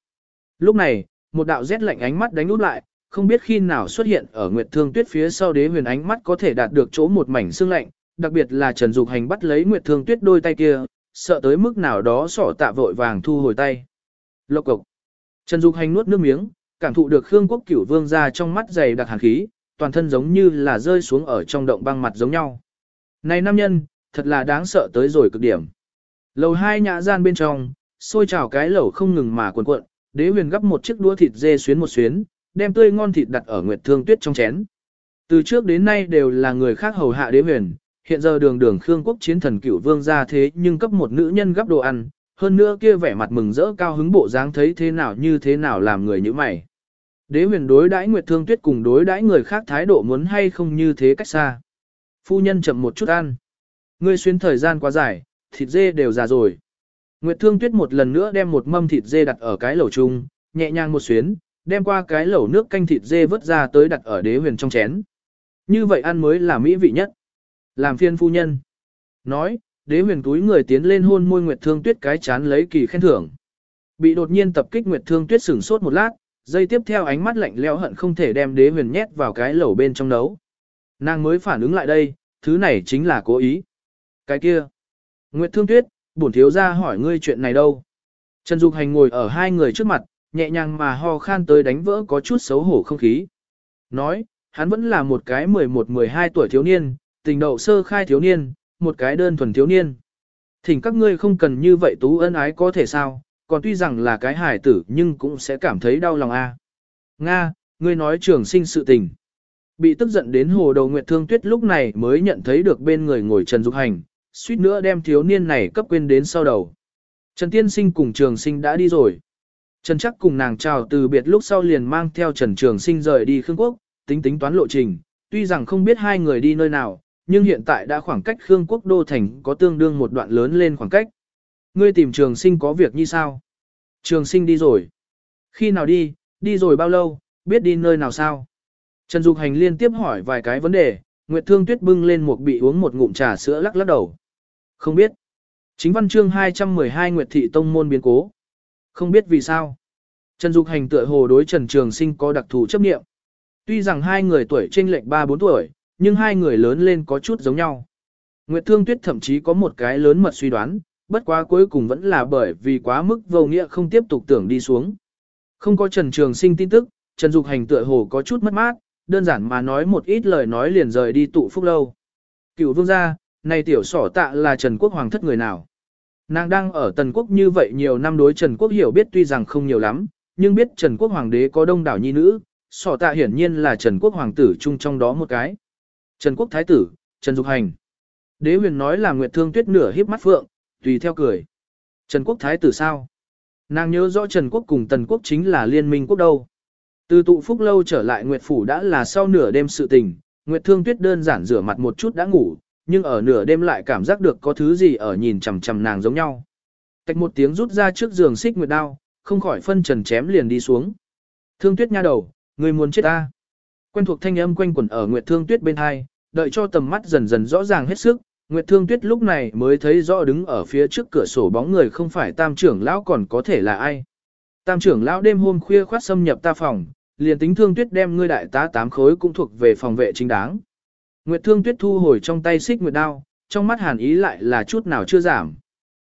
Lúc này, một đạo rét lạnh ánh mắt đánh út lại, không biết khi nào xuất hiện ở Nguyệt Thương Tuyết phía sau đế huyền ánh mắt có thể đạt được chỗ một mảnh xương lạnh, đặc biệt là Trần Dục Hành bắt lấy Nguyệt Thương Tuyết đôi tay kia, sợ tới mức nào đó sỏ tạ vội vàng thu hồi tay. Lộc cục. Trần Dục Hành nuốt nước miếng, cảm thụ được Khương Quốc Cửu Vương ra trong mắt dày đặc hàn khí, toàn thân giống như là rơi xuống ở trong động băng mặt giống nhau. Này nam nhân, thật là đáng sợ tới rồi cực điểm. Lầu hai nhã gian bên trong, xôi trào cái lẩu không ngừng mà cuộn cuộn, đế huyền gấp một chiếc đũa thịt dê xuyến một xuyến, đem tươi ngon thịt đặt ở Nguyệt Thương Tuyết trong chén. Từ trước đến nay đều là người khác hầu hạ đế huyền, hiện giờ đường đường Khương quốc chiến thần cửu vương ra thế nhưng cấp một nữ nhân gấp đồ ăn, hơn nữa kia vẻ mặt mừng rỡ cao hứng bộ dáng thấy thế nào như thế nào làm người như mày. Đế huyền đối đãi Nguyệt Thương Tuyết cùng đối đãi người khác thái độ muốn hay không như thế cách xa. Phu nhân chậm một chút ăn. Ngươi xuyên thời gian quá dài, thịt dê đều già rồi. Nguyệt Thương Tuyết một lần nữa đem một mâm thịt dê đặt ở cái lẩu chung, nhẹ nhàng một xuyến, đem qua cái lẩu nước canh thịt dê vớt ra tới đặt ở đế huyền trong chén. Như vậy ăn mới là mỹ vị nhất. Làm phiên phu nhân. Nói, đế huyền túi người tiến lên hôn môi Nguyệt Thương Tuyết cái chán lấy kỳ khen thưởng. Bị đột nhiên tập kích Nguyệt Thương Tuyết sửng sốt một lát, dây tiếp theo ánh mắt lạnh lẽo hận không thể đem đế huyền nhét vào cái lẩu bên trong nấu. Nàng mới phản ứng lại đây, thứ này chính là cố ý. Cái kia. Nguyệt Thương Tuyết, bổn thiếu gia hỏi ngươi chuyện này đâu. Trần Dục Hành ngồi ở hai người trước mặt, nhẹ nhàng mà ho khan tới đánh vỡ có chút xấu hổ không khí. Nói, hắn vẫn là một cái 11-12 tuổi thiếu niên, tình đậu sơ khai thiếu niên, một cái đơn thuần thiếu niên. Thỉnh các ngươi không cần như vậy tú ân ái có thể sao, còn tuy rằng là cái hải tử nhưng cũng sẽ cảm thấy đau lòng a. Nga, ngươi nói trường sinh sự tình. Bị tức giận đến hồ đầu Nguyệt Thương Tuyết lúc này mới nhận thấy được bên người ngồi Trần Dục Hành, suýt nữa đem thiếu niên này cấp quên đến sau đầu. Trần Tiên Sinh cùng Trường Sinh đã đi rồi. Trần chắc cùng nàng chào từ biệt lúc sau liền mang theo Trần Trường Sinh rời đi Khương Quốc, tính tính toán lộ trình, tuy rằng không biết hai người đi nơi nào, nhưng hiện tại đã khoảng cách Khương Quốc Đô Thành có tương đương một đoạn lớn lên khoảng cách. Ngươi tìm Trường Sinh có việc như sao? Trường Sinh đi rồi. Khi nào đi, đi rồi bao lâu, biết đi nơi nào sao? Trần Dục Hành liên tiếp hỏi vài cái vấn đề, Nguyệt Thương Tuyết bưng lên một bị uống một ngụm trà sữa lắc lắc đầu. Không biết. Chính văn chương 212 Nguyệt Thị Tông môn biến cố. Không biết vì sao. Trần Dục Hành tựa hồ đối Trần Trường Sinh có đặc thù chấp niệm. Tuy rằng hai người tuổi chênh lệch 3-4 tuổi, nhưng hai người lớn lên có chút giống nhau. Nguyệt Thương Tuyết thậm chí có một cái lớn mật suy đoán, bất quá cuối cùng vẫn là bởi vì quá mức vô nghĩa không tiếp tục tưởng đi xuống. Không có Trần Trường Sinh tin tức, Trần Dục Hành tựa hồ có chút mất mát, đơn giản mà nói một ít lời nói liền rời đi tụ phúc lâu. Cựu vương gia, này tiểu sỏ tạ là Trần Quốc Hoàng thất người nào? Nàng đang ở Tần Quốc như vậy nhiều năm đối Trần Quốc hiểu biết tuy rằng không nhiều lắm, nhưng biết Trần Quốc Hoàng đế có đông đảo nhi nữ, sỏ tạ hiển nhiên là Trần Quốc Hoàng tử chung trong đó một cái. Trần Quốc Thái tử, Trần Dục Hành. Đế huyền nói là Nguyệt Thương Tuyết nửa hiếp mắt phượng, tùy theo cười. Trần Quốc Thái tử sao? Nàng nhớ rõ Trần Quốc cùng Tần Quốc chính là liên minh quốc đâu. Từ tụ phúc lâu trở lại Nguyệt Phủ đã là sau nửa đêm sự tình, Nguyệt Thương Tuyết đơn giản rửa mặt một chút đã ngủ, nhưng ở nửa đêm lại cảm giác được có thứ gì ở nhìn chằm chằm nàng giống nhau. Tạch một tiếng rút ra trước giường xích nguyệt đao, không khỏi phân trần chém liền đi xuống. Thương Tuyết nha đầu, người muốn chết ta. Quen thuộc thanh âm quanh quẩn ở Nguyệt Thương Tuyết bên hai, đợi cho tầm mắt dần dần rõ ràng hết sức, Nguyệt Thương Tuyết lúc này mới thấy rõ đứng ở phía trước cửa sổ bóng người không phải tam trưởng lão còn có thể là ai. Tam trưởng lão đêm hôm khuya khoát xâm nhập ta phòng, liền tính Thương Tuyết đem ngươi đại tá tám khối cũng thuộc về phòng vệ chính đáng. Nguyệt Thương Tuyết thu hồi trong tay xích nguyệt đao, trong mắt hàn ý lại là chút nào chưa giảm.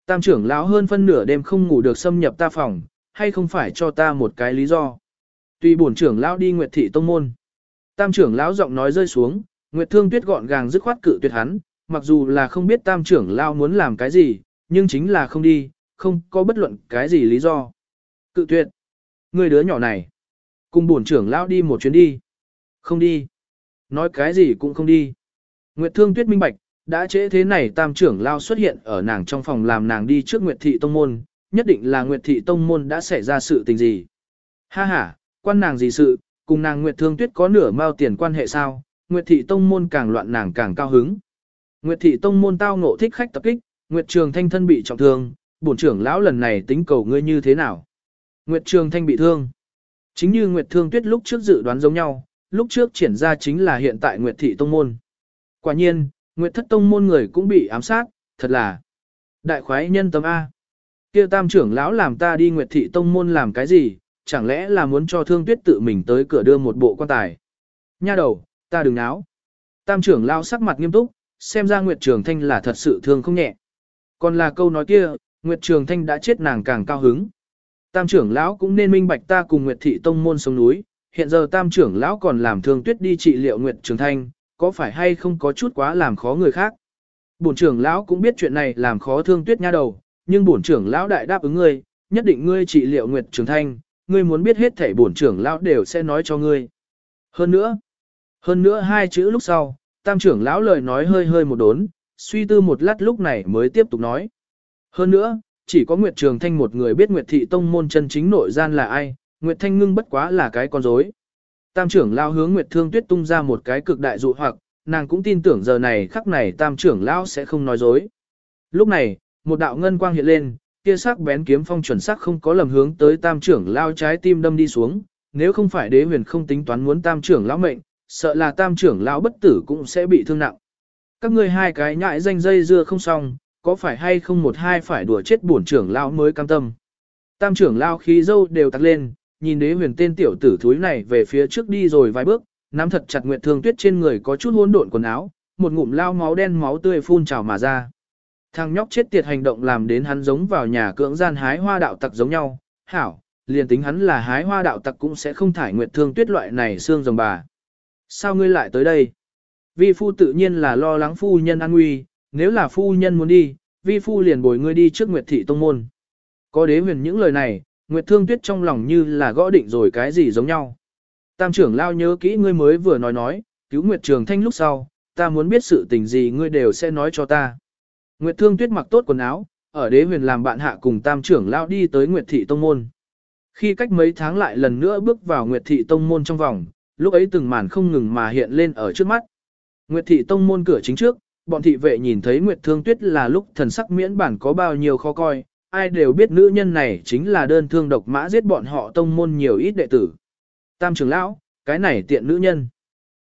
Tam trưởng lão hơn phân nửa đêm không ngủ được xâm nhập ta phòng, hay không phải cho ta một cái lý do. Tuy bổn trưởng lão đi Nguyệt thị tông môn. Tam trưởng lão giọng nói rơi xuống, Nguyệt Thương Tuyết gọn gàng dứt khoát cự tuyệt hắn, mặc dù là không biết tam trưởng lão muốn làm cái gì, nhưng chính là không đi, không có bất luận cái gì lý do. Cự tuyệt. Người đứa nhỏ này. Cùng bổn trưởng lão đi một chuyến đi. Không đi. Nói cái gì cũng không đi. Nguyệt Thương Tuyết minh bạch, đã trễ thế này tam trưởng lão xuất hiện ở nàng trong phòng làm nàng đi trước Nguyệt Thị Tông Môn, nhất định là Nguyệt Thị Tông Môn đã xảy ra sự tình gì. Ha ha, quan nàng gì sự, cùng nàng Nguyệt Thương Tuyết có nửa mao tiền quan hệ sao, Nguyệt Thị Tông Môn càng loạn nàng càng cao hứng. Nguyệt Thị Tông Môn tao ngộ thích khách tập kích, Nguyệt Trường Thanh thân bị trọng thương, bổn trưởng lão lần này tính cầu ngươi như thế nào. Nguyệt Trường Thanh bị thương. Chính như Nguyệt Thương Tuyết lúc trước dự đoán giống nhau, lúc trước triển ra chính là hiện tại Nguyệt Thị Tông Môn. Quả nhiên, Nguyệt Thất Tông Môn người cũng bị ám sát, thật là đại khoái nhân tâm A. kia tam trưởng lão làm ta đi Nguyệt Thị Tông Môn làm cái gì, chẳng lẽ là muốn cho Thương Tuyết tự mình tới cửa đưa một bộ quan tài. Nha đầu, ta đừng náo. Tam trưởng lão sắc mặt nghiêm túc, xem ra Nguyệt Trường Thanh là thật sự thương không nhẹ. Còn là câu nói kia, Nguyệt Trường Thanh đã chết nàng càng cao hứng. Tam trưởng lão cũng nên minh bạch ta cùng Nguyệt Thị Tông Môn sống núi, hiện giờ tam trưởng lão còn làm thương tuyết đi trị liệu Nguyệt Trường Thanh, có phải hay không có chút quá làm khó người khác. Bổn trưởng lão cũng biết chuyện này làm khó thương tuyết nha đầu, nhưng bổn trưởng lão đại đáp ứng ngươi, nhất định ngươi trị liệu Nguyệt Trường Thanh, ngươi muốn biết hết thảy bổn trưởng lão đều sẽ nói cho ngươi. Hơn nữa, hơn nữa hai chữ lúc sau, tam trưởng lão lời nói hơi hơi một đốn, suy tư một lát lúc này mới tiếp tục nói. Hơn nữa, chỉ có Nguyệt Trường Thanh một người biết Nguyệt Thị Tông môn chân chính nội gian là ai, Nguyệt Thanh ngưng bất quá là cái con rối. Tam trưởng lão hướng Nguyệt Thương Tuyết tung ra một cái cực đại dụ hoặc, nàng cũng tin tưởng giờ này khắc này tam trưởng lão sẽ không nói dối. Lúc này, một đạo ngân quang hiện lên, kia sắc bén kiếm phong chuẩn xác không có lầm hướng tới tam trưởng lao trái tim đâm đi xuống, nếu không phải đế huyền không tính toán muốn tam trưởng lão mệnh, sợ là tam trưởng lão bất tử cũng sẽ bị thương nặng. Các ngươi hai cái nhại danh dây dưa không xong, có phải hay không một hai phải đùa chết bổn trưởng lão mới cam tâm. Tam trưởng lão khí dâu đều tắt lên, nhìn đế huyền tên tiểu tử thúi này về phía trước đi rồi vài bước, nắm thật chặt Nguyệt Thương Tuyết trên người có chút hỗn độn quần áo, một ngụm lao máu đen máu tươi phun trào mà ra. Thằng nhóc chết tiệt hành động làm đến hắn giống vào nhà cưỡng gian hái hoa đạo tặc giống nhau, hảo, liền tính hắn là hái hoa đạo tặc cũng sẽ không thải Nguyệt Thương Tuyết loại này xương rồng bà. Sao ngươi lại tới đây? Vi phu tự nhiên là lo lắng phu nhân an nguy, nếu là phu nhân muốn đi, vi phu liền bồi ngươi đi trước Nguyệt Thị Tông Môn. Có đế huyền những lời này, Nguyệt Thương Tuyết trong lòng như là gõ định rồi cái gì giống nhau. Tam trưởng lao nhớ kỹ ngươi mới vừa nói nói, cứu Nguyệt Trường Thanh lúc sau, ta muốn biết sự tình gì ngươi đều sẽ nói cho ta. Nguyệt Thương Tuyết mặc tốt quần áo, ở đế huyền làm bạn hạ cùng tam trưởng lao đi tới Nguyệt Thị Tông Môn. Khi cách mấy tháng lại lần nữa bước vào Nguyệt Thị Tông Môn trong vòng, lúc ấy từng màn không ngừng mà hiện lên ở trước mắt. Nguyệt Thị Tông Môn cửa chính trước, bọn thị vệ nhìn thấy Nguyệt Thương Tuyết là lúc thần sắc miễn bản có bao nhiêu khó coi, ai đều biết nữ nhân này chính là đơn thương độc mã giết bọn họ tông môn nhiều ít đệ tử. Tam trưởng lão, cái này tiện nữ nhân.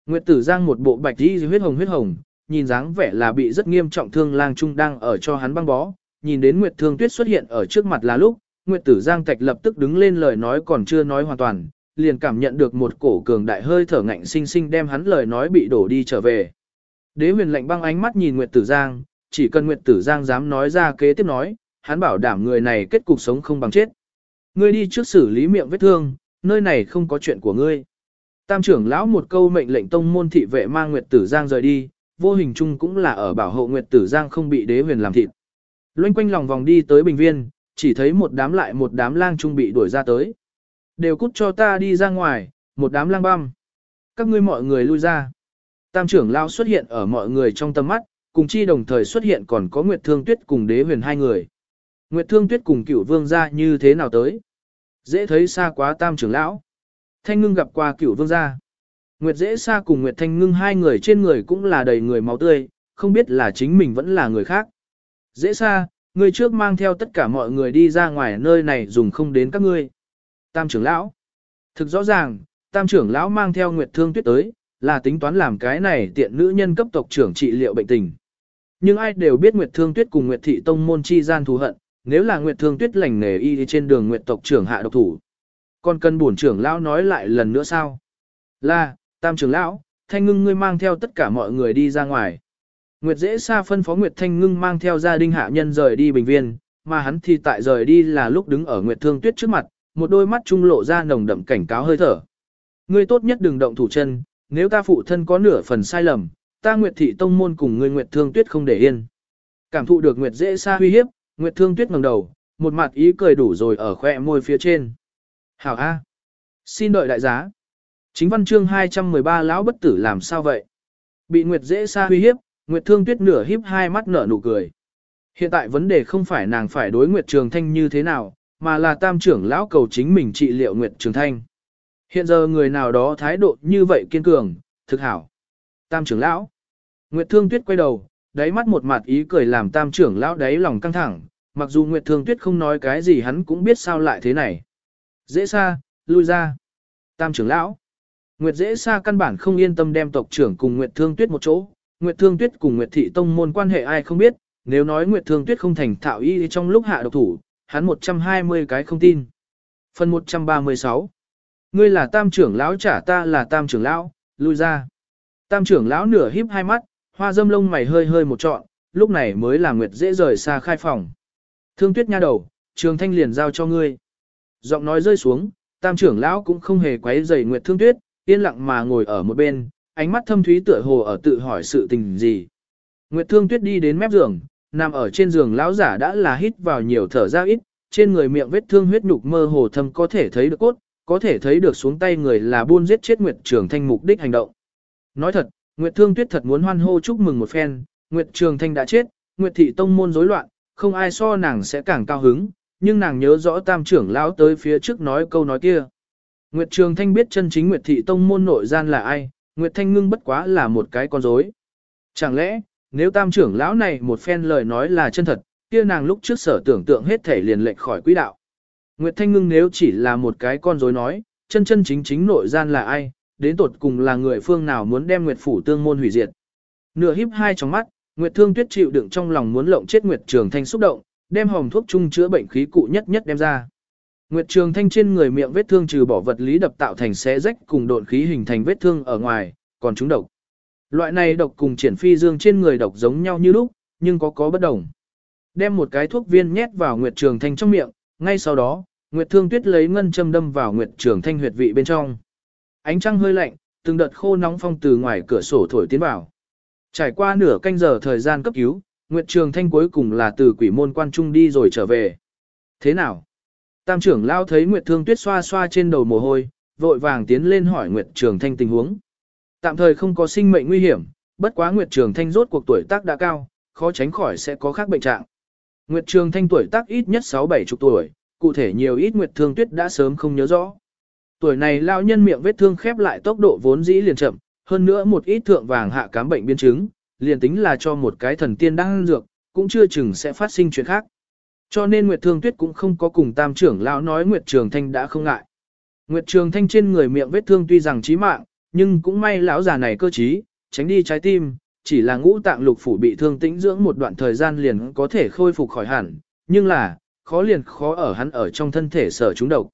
Nguyệt tử giang một bộ bạch y huyết hồng huyết hồng, nhìn dáng vẻ là bị rất nghiêm trọng thương lang trung đang ở cho hắn băng bó, nhìn đến Nguyệt thương tuyết xuất hiện ở trước mặt là lúc, Nguyệt tử giang tạch lập tức đứng lên lời nói còn chưa nói hoàn toàn, liền cảm nhận được một cổ cường đại hơi thở ngạnh sinh sinh đem hắn lời nói bị đổ đi trở về. Đế huyền lạnh băng ánh mắt nhìn Nguyệt tử giang, chỉ cần Nguyệt tử giang dám nói ra kế tiếp nói, hắn bảo đảm người này kết cục sống không bằng chết. Ngươi đi trước xử lý miệng vết thương, nơi này không có chuyện của ngươi. Tam trưởng lão một câu mệnh lệnh tông môn thị vệ mang Nguyệt Tử Giang rời đi, vô hình chung cũng là ở bảo hộ Nguyệt Tử Giang không bị đế huyền làm thịt. Loanh quanh lòng vòng đi tới bình viên, chỉ thấy một đám lại một đám lang trung bị đuổi ra tới. Đều cút cho ta đi ra ngoài, một đám lang băm. Các ngươi mọi người lui ra. Tam trưởng lão xuất hiện ở mọi người trong tầm mắt, cùng chi đồng thời xuất hiện còn có Nguyệt Thương Tuyết cùng đế huyền hai người. Nguyệt Thương Tuyết cùng cửu vương gia như thế nào tới? Dễ thấy xa quá tam trưởng lão. Thanh ngưng gặp qua cửu vương gia. Nguyệt dễ xa cùng Nguyệt Thanh ngưng hai người trên người cũng là đầy người máu tươi, không biết là chính mình vẫn là người khác. Dễ xa, người trước mang theo tất cả mọi người đi ra ngoài nơi này dùng không đến các ngươi. Tam trưởng lão. Thực rõ ràng, tam trưởng lão mang theo Nguyệt Thương Tuyết tới, là tính toán làm cái này tiện nữ nhân cấp tộc trưởng trị liệu bệnh tình. Nhưng ai đều biết Nguyệt Thương Tuyết cùng Nguyệt Thị Tông môn chi gian thù hận, nếu là Nguyệt Thương Tuyết lành nghề y trên đường Nguyệt tộc trưởng hạ độc thủ. Còn cần bổn trưởng lão nói lại lần nữa sao? Là, tam trưởng lão, thanh ngưng ngươi mang theo tất cả mọi người đi ra ngoài. Nguyệt dễ xa phân phó Nguyệt Thanh ngưng mang theo gia đình hạ nhân rời đi bệnh viện, mà hắn thì tại rời đi là lúc đứng ở Nguyệt Thương Tuyết trước mặt, một đôi mắt trung lộ ra nồng đậm cảnh cáo hơi thở. Ngươi tốt nhất đừng động thủ chân, nếu ta phụ thân có nửa phần sai lầm, ta Nguyệt thị tông môn cùng ngươi Nguyệt Thương Tuyết không để yên. Cảm thụ được Nguyệt dễ xa uy hiếp, Nguyệt Thương Tuyết ngẩng đầu, một mặt ý cười đủ rồi ở khoe môi phía trên. Hảo A. Xin đợi đại giá. Chính văn chương 213 lão bất tử làm sao vậy? Bị Nguyệt dễ xa uy hiếp, Nguyệt thương tuyết nửa hiếp hai mắt nở nụ cười. Hiện tại vấn đề không phải nàng phải đối Nguyệt Trường Thanh như thế nào, mà là tam trưởng lão cầu chính mình trị liệu Nguyệt Trường Thanh. Hiện giờ người nào đó thái độ như vậy kiên cường, thực hảo. Tam trưởng lão. Nguyệt Thương Tuyết quay đầu, đáy mắt một mặt ý cười làm tam trưởng lão đáy lòng căng thẳng, mặc dù Nguyệt Thương Tuyết không nói cái gì hắn cũng biết sao lại thế này. Dễ xa, lui ra. Tam trưởng lão. Nguyệt dễ xa căn bản không yên tâm đem tộc trưởng cùng Nguyệt Thương Tuyết một chỗ. Nguyệt Thương Tuyết cùng Nguyệt Thị Tông môn quan hệ ai không biết, nếu nói Nguyệt Thương Tuyết không thành thạo y trong lúc hạ độc thủ, hắn 120 cái không tin. Phần 136 Ngươi là tam trưởng lão trả ta là tam trưởng lão, lui ra. Tam trưởng lão nửa híp hai mắt, hoa dâm lông mày hơi hơi một trọn, lúc này mới là Nguyệt dễ rời xa khai phòng. Thương tuyết nha đầu, trường thanh liền giao cho ngươi. Giọng nói rơi xuống, tam trưởng lão cũng không hề quấy rầy Nguyệt thương tuyết, yên lặng mà ngồi ở một bên, ánh mắt thâm thúy tựa hồ ở tự hỏi sự tình gì. Nguyệt thương tuyết đi đến mép giường, nằm ở trên giường lão giả đã là hít vào nhiều thở ra ít, trên người miệng vết thương huyết nhục mơ hồ thâm có thể thấy được cốt, có thể thấy được xuống tay người là buôn giết chết Nguyệt Trường Thanh mục đích hành động. Nói thật, Nguyệt Thương Tuyết thật muốn hoan hô chúc mừng một phen, Nguyệt Trường Thanh đã chết, Nguyệt thị tông môn rối loạn, không ai so nàng sẽ càng cao hứng, nhưng nàng nhớ rõ tam trưởng lão tới phía trước nói câu nói kia. Nguyệt Trường Thanh biết chân chính Nguyệt thị tông môn nội gian là ai, Nguyệt Thanh ngưng bất quá là một cái con rối. Chẳng lẽ, nếu tam trưởng lão này một phen lời nói là chân thật, kia nàng lúc trước sở tưởng tượng hết thể liền lệch khỏi quỹ đạo. Nguyệt Thanh Ngưng nếu chỉ là một cái con rối nói, chân chân chính chính nội gian là ai, đến tột cùng là người phương nào muốn đem Nguyệt Phủ tương môn hủy diệt. Nửa híp hai trong mắt, Nguyệt Thương Tuyết chịu đựng trong lòng muốn lộng chết Nguyệt Trường Thanh xúc động, đem hồng thuốc chung chữa bệnh khí cụ nhất nhất đem ra. Nguyệt Trường Thanh trên người miệng vết thương trừ bỏ vật lý đập tạo thành xé rách cùng độn khí hình thành vết thương ở ngoài, còn chúng độc. Loại này độc cùng triển phi dương trên người độc giống nhau như lúc, nhưng có có bất đồng. Đem một cái thuốc viên nhét vào Nguyệt Trường Thanh trong miệng, ngay sau đó, Nguyệt Thương Tuyết lấy ngân châm đâm vào Nguyệt Trường Thanh huyệt vị bên trong. Ánh trăng hơi lạnh, từng đợt khô nóng phong từ ngoài cửa sổ thổi tiến vào. Trải qua nửa canh giờ thời gian cấp cứu, Nguyệt Trường Thanh cuối cùng là từ quỷ môn quan trung đi rồi trở về. Thế nào? Tam trưởng lao thấy Nguyệt Thương Tuyết xoa xoa trên đầu mồ hôi, vội vàng tiến lên hỏi Nguyệt Trường Thanh tình huống. Tạm thời không có sinh mệnh nguy hiểm, bất quá Nguyệt Trường Thanh rốt cuộc tuổi tác đã cao, khó tránh khỏi sẽ có khác bệnh trạng. Nguyệt Trường Thanh tuổi tác ít nhất 6-7 chục tuổi, cụ thể nhiều ít Nguyệt Thương Tuyết đã sớm không nhớ rõ. Tuổi này lao nhân miệng vết thương khép lại tốc độ vốn dĩ liền chậm, hơn nữa một ít thượng vàng hạ cám bệnh biến chứng, liền tính là cho một cái thần tiên đang dược, cũng chưa chừng sẽ phát sinh chuyện khác. Cho nên Nguyệt Thương Tuyết cũng không có cùng tam trưởng lão nói Nguyệt Trường Thanh đã không ngại. Nguyệt Trường Thanh trên người miệng vết thương tuy rằng chí mạng, nhưng cũng may lão già này cơ trí, tránh đi trái tim, chỉ là ngũ tạng lục phủ bị thương tĩnh dưỡng một đoạn thời gian liền có thể khôi phục khỏi hẳn, nhưng là, khó liền khó ở hắn ở trong thân thể sở chúng độc.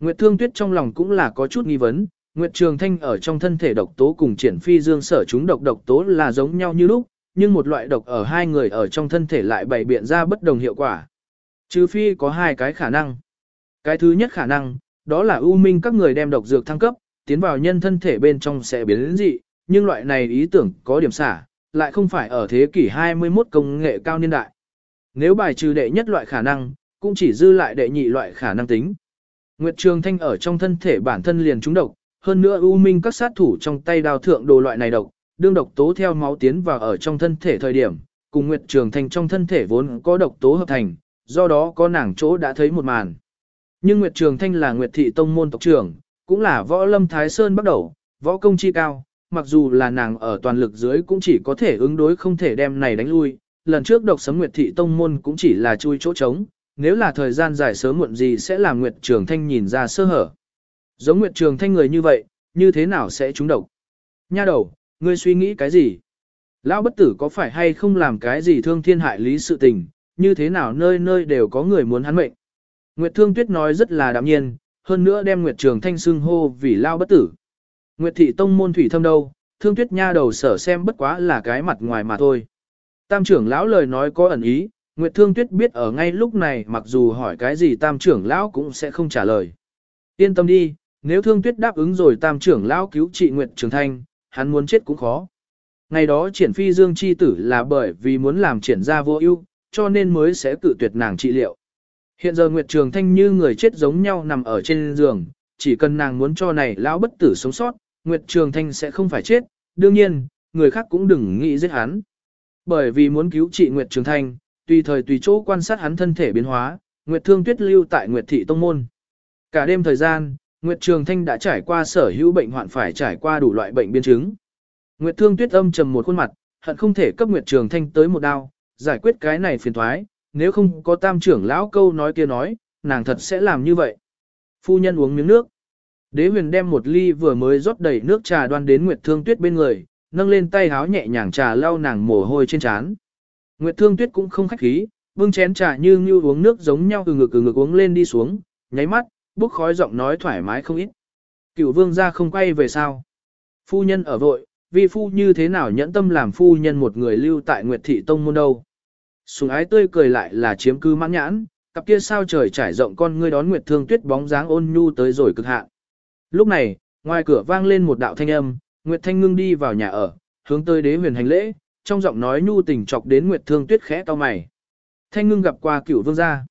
Nguyệt Thương Tuyết trong lòng cũng là có chút nghi vấn, Nguyệt Trường Thanh ở trong thân thể độc tố cùng triển phi dương sở chúng độc độc tố là giống nhau như lúc, nhưng một loại độc ở hai người ở trong thân thể lại bày biện ra bất đồng hiệu quả. Trừ phi có hai cái khả năng. Cái thứ nhất khả năng, đó là ưu minh các người đem độc dược thăng cấp, tiến vào nhân thân thể bên trong sẽ biến đến dị, nhưng loại này ý tưởng có điểm xả, lại không phải ở thế kỷ 21 công nghệ cao niên đại. Nếu bài trừ đệ nhất loại khả năng, cũng chỉ dư lại đệ nhị loại khả năng tính. Nguyệt Trường Thanh ở trong thân thể bản thân liền trúng độc, hơn nữa ưu minh các sát thủ trong tay đào thượng đồ loại này độc, đương độc tố theo máu tiến vào ở trong thân thể thời điểm, cùng Nguyệt Trường Thanh trong thân thể vốn có độc tố hợp thành, do đó có nàng chỗ đã thấy một màn. Nhưng Nguyệt Trường Thanh là Nguyệt thị tông môn tộc trưởng, cũng là võ lâm Thái Sơn bắt đầu, võ công chi cao, mặc dù là nàng ở toàn lực dưới cũng chỉ có thể ứng đối không thể đem này đánh lui. Lần trước độc sấm Nguyệt thị tông môn cũng chỉ là chui chỗ trống, nếu là thời gian dài sớm muộn gì sẽ làm Nguyệt Trường Thanh nhìn ra sơ hở. Giống Nguyệt Trường Thanh người như vậy, như thế nào sẽ trúng độc? Nha đầu, ngươi suy nghĩ cái gì? Lão bất tử có phải hay không làm cái gì thương thiên hại lý sự tình, như thế nào nơi nơi đều có người muốn hắn mệnh? Nguyệt Thương Tuyết nói rất là đạm nhiên, hơn nữa đem Nguyệt Trường Thanh xưng hô vì lao bất tử. Nguyệt thị tông môn thủy thâm đâu, Thương Tuyết nha đầu sở xem bất quá là cái mặt ngoài mà thôi. Tam trưởng lão lời nói có ẩn ý, Nguyệt Thương Tuyết biết ở ngay lúc này mặc dù hỏi cái gì tam trưởng lão cũng sẽ không trả lời. Yên tâm đi, nếu Thương Tuyết đáp ứng rồi tam trưởng lão cứu trị Nguyệt Trường Thanh, hắn muốn chết cũng khó. Ngày đó triển phi dương chi tử là bởi vì muốn làm triển ra vô ưu, cho nên mới sẽ cự tuyệt nàng trị liệu. Hiện giờ Nguyệt Trường Thanh như người chết giống nhau nằm ở trên giường, chỉ cần nàng muốn cho này lão bất tử sống sót, Nguyệt Trường Thanh sẽ không phải chết, đương nhiên, người khác cũng đừng nghĩ giết hắn. Bởi vì muốn cứu trị Nguyệt Trường Thanh, tùy thời tùy chỗ quan sát hắn thân thể biến hóa, Nguyệt Thương Tuyết lưu tại Nguyệt Thị Tông Môn. Cả đêm thời gian, Nguyệt Trường Thanh đã trải qua sở hữu bệnh hoạn phải trải qua đủ loại bệnh biến chứng. Nguyệt Thương Tuyết âm trầm một khuôn mặt, hận không thể cấp Nguyệt Trường Thanh tới một đao, giải quyết cái này phiền toái, nếu không có tam trưởng lão câu nói kia nói, nàng thật sẽ làm như vậy. Phu nhân uống miếng nước. Đế huyền đem một ly vừa mới rót đầy nước trà đoan đến Nguyệt Thương Tuyết bên người, nâng lên tay háo nhẹ nhàng trà lau nàng mồ hôi trên trán. Nguyệt Thương Tuyết cũng không khách khí, bưng chén trà như như uống nước giống nhau từ ngực từ ngực uống lên đi xuống, nháy mắt, bốc khói giọng nói thoải mái không ít. Cửu vương gia không quay về sao? Phu nhân ở vội, vi phu như thế nào nhẫn tâm làm phu nhân một người lưu tại Nguyệt Thị Tông môn đâu? Sùng ái tươi cười lại là chiếm cư mãn nhãn, cặp kia sao trời trải rộng con ngươi đón Nguyệt Thương Tuyết bóng dáng ôn nhu tới rồi cực hạn. Lúc này, ngoài cửa vang lên một đạo thanh âm, Nguyệt Thanh Ngưng đi vào nhà ở, hướng tới đế huyền hành lễ, trong giọng nói nhu tình chọc đến Nguyệt Thương Tuyết khẽ cau mày. Thanh Ngưng gặp qua cửu vương gia.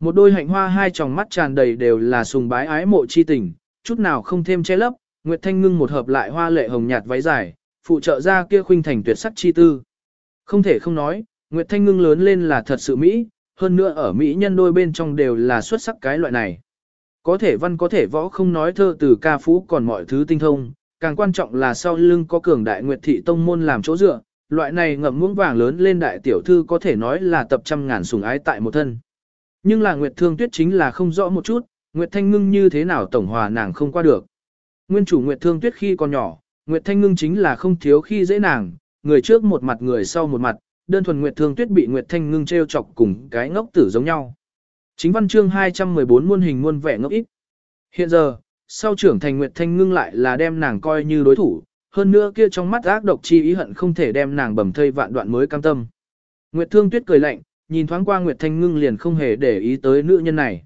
Một đôi hạnh hoa hai tròng mắt tràn đầy đều là sùng bái ái mộ chi tình, chút nào không thêm che lấp, Nguyệt Thanh Ngưng một hợp lại hoa lệ hồng nhạt váy dài, phụ trợ ra kia khuynh thành tuyệt sắc chi tư. Không thể không nói, Nguyệt Thanh Ngưng lớn lên là thật sự Mỹ, hơn nữa ở Mỹ nhân đôi bên trong đều là xuất sắc cái loại này. Có thể văn có thể võ không nói thơ từ ca phú còn mọi thứ tinh thông, càng quan trọng là sau lưng có cường đại Nguyệt Thị Tông môn làm chỗ dựa, loại này ngậm muỗng vàng lớn lên đại tiểu thư có thể nói là tập trăm ngàn sủng ái tại một thân. Nhưng là Nguyệt Thương Tuyết chính là không rõ một chút, Nguyệt Thanh Ngưng như thế nào tổng hòa nàng không qua được. Nguyên chủ Nguyệt Thương Tuyết khi còn nhỏ, Nguyệt Thanh Ngưng chính là không thiếu khi dễ nàng, người trước một mặt người sau một mặt, đơn thuần Nguyệt Thương Tuyết bị Nguyệt Thanh Ngưng treo chọc cùng cái ngốc tử giống nhau. Chính văn chương 214 muôn hình muôn vẻ ngốc ít. Hiện giờ, sau trưởng thành Nguyệt Thanh Ngưng lại là đem nàng coi như đối thủ, hơn nữa kia trong mắt ác độc chi ý hận không thể đem nàng bầm thây vạn đoạn mới cam tâm. Nguyệt Thương Tuyết cười lạnh, nhìn thoáng qua Nguyệt Thanh Ngưng liền không hề để ý tới nữ nhân này.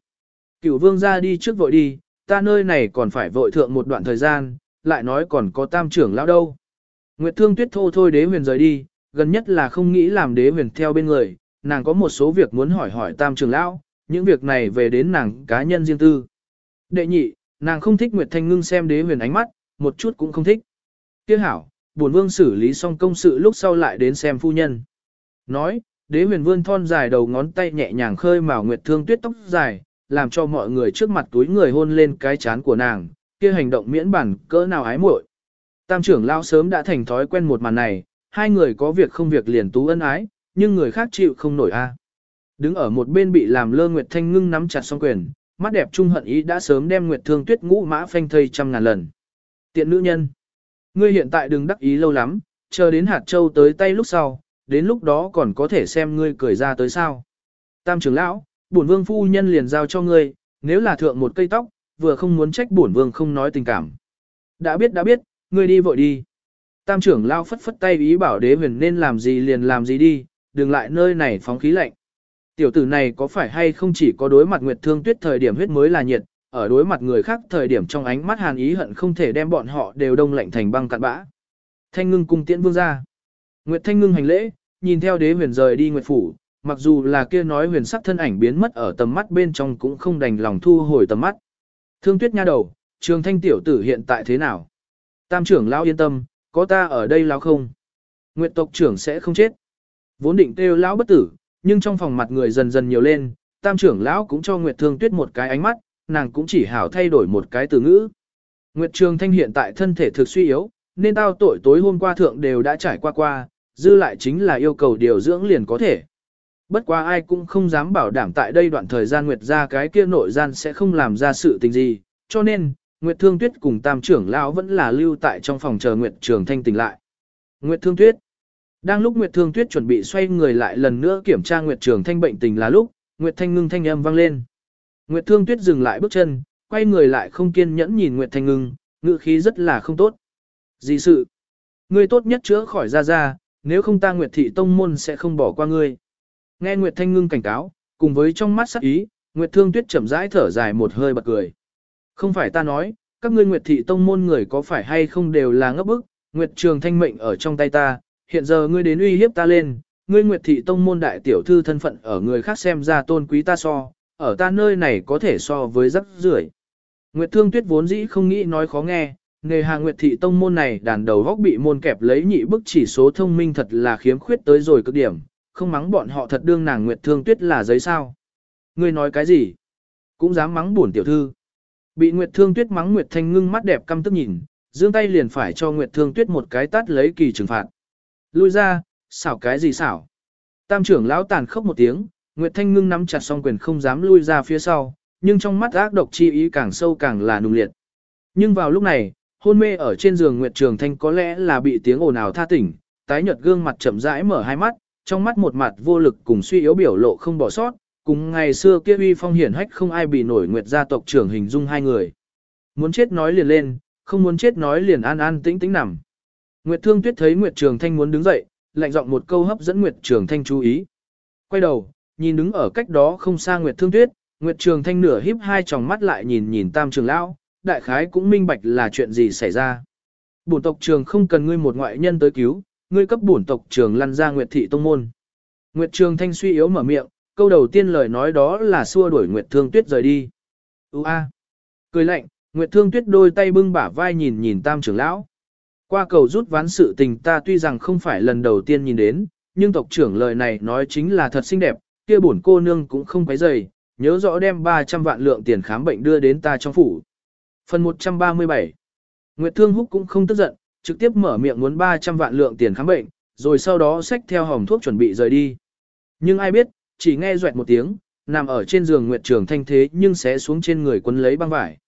Cửu vương ra đi trước vội đi, ta nơi này còn phải vội thượng một đoạn thời gian, lại nói còn có tam trưởng lão đâu. Nguyệt Thương Tuyết thô thôi đế huyền rời đi, gần nhất là không nghĩ làm đế huyền theo bên người, nàng có một số việc muốn hỏi hỏi tam trưởng lão, những việc này về đến nàng cá nhân riêng tư. Đệ nhị, nàng không thích Nguyệt Thanh Ngưng xem đế huyền ánh mắt, một chút cũng không thích. Tiếc hảo, buồn vương xử lý xong công sự lúc sau lại đến xem phu nhân. Nói, đế huyền vươn thon dài đầu ngón tay nhẹ nhàng khơi mào Nguyệt Thương Tuyết tóc dài, làm cho mọi người trước mặt túi người hôn lên cái chán của nàng, kia hành động miễn bản cỡ nào ái muội. Tam trưởng lao sớm đã thành thói quen một màn này, hai người có việc không việc liền tú ân ái, nhưng người khác chịu không nổi a. À. Đứng ở một bên bị làm lơ Nguyệt Thanh Ngưng nắm chặt song quyền, mắt đẹp trung hận ý đã sớm đem Nguyệt Thương Tuyết ngũ mã phanh thây trăm ngàn lần. Tiện nữ nhân, ngươi hiện tại đừng đắc ý lâu lắm, chờ đến hạt châu tới tay lúc sau, đến lúc đó còn có thể xem ngươi cười ra tới sao. Tam trưởng lão, bổn vương phu nhân liền giao cho ngươi, nếu là thượng một cây tóc, vừa không muốn trách bổn vương không nói tình cảm. Đã biết đã biết, ngươi đi vội đi. Tam trưởng lao phất phất tay ý bảo đế huyền nên làm gì liền làm gì đi, đừng lại nơi này phóng khí lạnh. Tiểu tử này có phải hay không chỉ có đối mặt Nguyệt Thương Tuyết thời điểm huyết mới là nhiệt, ở đối mặt người khác thời điểm trong ánh mắt hàn ý hận không thể đem bọn họ đều đông lạnh thành băng cạn bã. Thanh ngưng cung tiễn vương ra. Nguyệt Thanh ngưng hành lễ, nhìn theo đế huyền rời đi Nguyệt Phủ, mặc dù là kia nói huyền sắc thân ảnh biến mất ở tầm mắt bên trong cũng không đành lòng thu hồi tầm mắt. Thương Tuyết nha đầu, trường thanh tiểu tử hiện tại thế nào? Tam trưởng lão yên tâm, có ta ở đây lão không? Nguyệt tộc trưởng sẽ không chết. Vốn định kêu lão bất tử, nhưng trong phòng mặt người dần dần nhiều lên, tam trưởng lão cũng cho Nguyệt Thương Tuyết một cái ánh mắt, nàng cũng chỉ hảo thay đổi một cái từ ngữ. Nguyệt Trường Thanh hiện tại thân thể thực suy yếu, nên tao tội tối hôm qua thượng đều đã trải qua qua, dư lại chính là yêu cầu điều dưỡng liền có thể. Bất quá ai cũng không dám bảo đảm tại đây đoạn thời gian Nguyệt gia cái kia nội gian sẽ không làm ra sự tình gì, cho nên, Nguyệt Thương Tuyết cùng tam trưởng lão vẫn là lưu tại trong phòng chờ Nguyệt Trường Thanh tỉnh lại. Nguyệt Thương Tuyết Đang lúc Nguyệt Thương Tuyết chuẩn bị xoay người lại lần nữa kiểm tra Nguyệt Trường Thanh bệnh tình là lúc, Nguyệt Thanh ngưng thanh âm vang lên. Nguyệt Thương Tuyết dừng lại bước chân, quay người lại không kiên nhẫn nhìn Nguyệt Thanh ngưng, ngữ khí rất là không tốt. Gì sự? Ngươi tốt nhất chữa khỏi ra ra, nếu không ta Nguyệt Thị Tông Môn sẽ không bỏ qua ngươi. Nghe Nguyệt Thanh ngưng cảnh cáo, cùng với trong mắt sắc ý, Nguyệt Thương Tuyết chậm rãi thở dài một hơi bật cười. Không phải ta nói, các ngươi Nguyệt Thị Tông Môn người có phải hay không đều là ngốc bức, Nguyệt Trường Thanh mệnh ở trong tay ta, hiện giờ ngươi đến uy hiếp ta lên, ngươi Nguyệt Thị Tông Môn đại tiểu thư thân phận ở người khác xem ra tôn quý ta so, ở ta nơi này có thể so với rất rưởi. Nguyệt Thương Tuyết vốn dĩ không nghĩ nói khó nghe, nghề hàng Nguyệt thị tông môn này đàn đầu góc bị môn kẹp lấy nhị bức chỉ số thông minh thật là khiếm khuyết tới rồi cực điểm, không mắng bọn họ thật đương nàng Nguyệt Thương Tuyết là giấy sao. Ngươi nói cái gì? Cũng dám mắng buồn tiểu thư. Bị Nguyệt Thương Tuyết mắng Nguyệt Thanh ngưng mắt đẹp căm tức nhìn, giương tay liền phải cho Nguyệt Thương Tuyết một cái tát lấy kỳ trừng phạt. Lui ra, xảo cái gì xảo? Tam trưởng lão tàn khốc một tiếng, Nguyệt Thanh ngưng nắm chặt song quyền không dám lui ra phía sau, nhưng trong mắt ác độc chi ý càng sâu càng là nung liệt. Nhưng vào lúc này, hôn mê ở trên giường Nguyệt Trường Thanh có lẽ là bị tiếng ồn ào tha tỉnh, tái nhợt gương mặt chậm rãi mở hai mắt, trong mắt một mặt vô lực cùng suy yếu biểu lộ không bỏ sót, cùng ngày xưa kia uy phong hiển hách không ai bị nổi Nguyệt gia tộc trưởng hình dung hai người. Muốn chết nói liền lên, không muốn chết nói liền an an tĩnh tĩnh nằm. Nguyệt Thương Tuyết thấy Nguyệt Trường Thanh muốn đứng dậy, lạnh giọng một câu hấp dẫn Nguyệt Trường Thanh chú ý. Quay đầu, nhìn đứng ở cách đó không xa Nguyệt Thương Tuyết, Nguyệt Trường Thanh nửa híp hai tròng mắt lại nhìn nhìn Tam Trường Lão, đại khái cũng minh bạch là chuyện gì xảy ra. Bổn tộc trường không cần ngươi một ngoại nhân tới cứu, ngươi cấp bổn tộc trường lăn ra Nguyệt thị tông môn. Nguyệt Trường Thanh suy yếu mở miệng, câu đầu tiên lời nói đó là xua đuổi Nguyệt Thương Tuyết rời đi. U a. Cười lạnh, Nguyệt Thương Tuyết đôi tay bưng bả vai nhìn nhìn Tam trưởng lão. Qua cầu rút ván sự tình ta tuy rằng không phải lần đầu tiên nhìn đến, nhưng tộc trưởng lời này nói chính là thật xinh đẹp, kia bổn cô nương cũng không quấy rầy, nhớ rõ đem 300 vạn lượng tiền khám bệnh đưa đến ta trong phủ. Phần 137 Nguyệt Thương Húc cũng không tức giận, trực tiếp mở miệng muốn 300 vạn lượng tiền khám bệnh, rồi sau đó xách theo hồng thuốc chuẩn bị rời đi. Nhưng ai biết, chỉ nghe doẹt một tiếng, nằm ở trên giường Nguyệt Trường Thanh thế nhưng sẽ xuống trên người quấn lấy băng vải.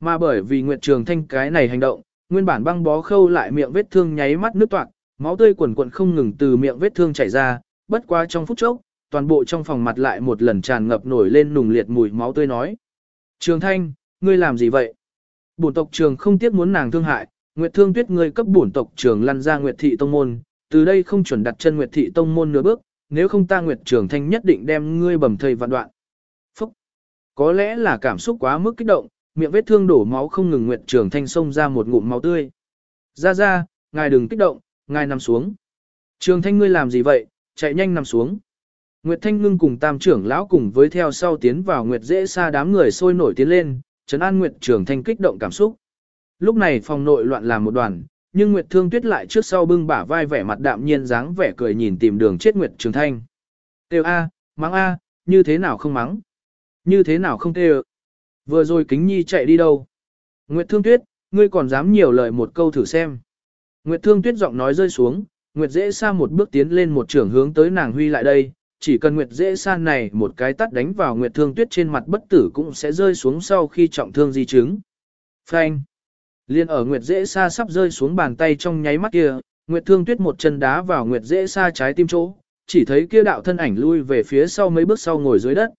Mà bởi vì Nguyệt Trường Thanh cái này hành động, nguyên bản băng bó khâu lại miệng vết thương nháy mắt nước toạc, máu tươi quần quần không ngừng từ miệng vết thương chảy ra, bất quá trong phút chốc, toàn bộ trong phòng mặt lại một lần tràn ngập nổi lên nùng liệt mùi máu tươi nói. Trường Thanh, ngươi làm gì vậy? Bổn tộc trường không tiếc muốn nàng thương hại, Nguyệt Thương Tuyết ngươi cấp bổn tộc trường lăn ra Nguyệt thị tông môn, từ đây không chuẩn đặt chân Nguyệt thị tông môn nửa bước, nếu không ta Nguyệt Trường Thanh nhất định đem ngươi bầm thây vạn đoạn. Phúc! Có lẽ là cảm xúc quá mức kích động, miệng vết thương đổ máu không ngừng Nguyệt Trường Thanh xông ra một ngụm máu tươi. Ra ra, ngài đừng kích động, ngài nằm xuống. Trường Thanh ngươi làm gì vậy, chạy nhanh nằm xuống. Nguyệt Thanh ngưng cùng tam trưởng lão cùng với theo sau tiến vào Nguyệt dễ xa đám người sôi nổi tiến lên, trấn an Nguyệt Trường Thanh kích động cảm xúc. Lúc này phòng nội loạn làm một đoàn, nhưng Nguyệt Thương Tuyết lại trước sau bưng bả vai vẻ mặt đạm nhiên dáng vẻ cười nhìn tìm đường chết Nguyệt Trường Thanh. Têu A, mắng A, như thế nào không mắng? Như thế nào không têu? Vừa rồi kính nhi chạy đi đâu? Nguyệt Thương Tuyết, ngươi còn dám nhiều lời một câu thử xem. Nguyệt Thương Tuyết giọng nói rơi xuống, Nguyệt dễ xa một bước tiến lên một trưởng hướng tới nàng huy lại đây, chỉ cần Nguyệt dễ san này một cái tắt đánh vào Nguyệt Thương Tuyết trên mặt bất tử cũng sẽ rơi xuống sau khi trọng thương di chứng. Phanh. Liên ở Nguyệt dễ sa sắp rơi xuống bàn tay trong nháy mắt kia, Nguyệt Thương Tuyết một chân đá vào Nguyệt dễ sa trái tim chỗ, chỉ thấy kia đạo thân ảnh lui về phía sau mấy bước sau ngồi dưới đất.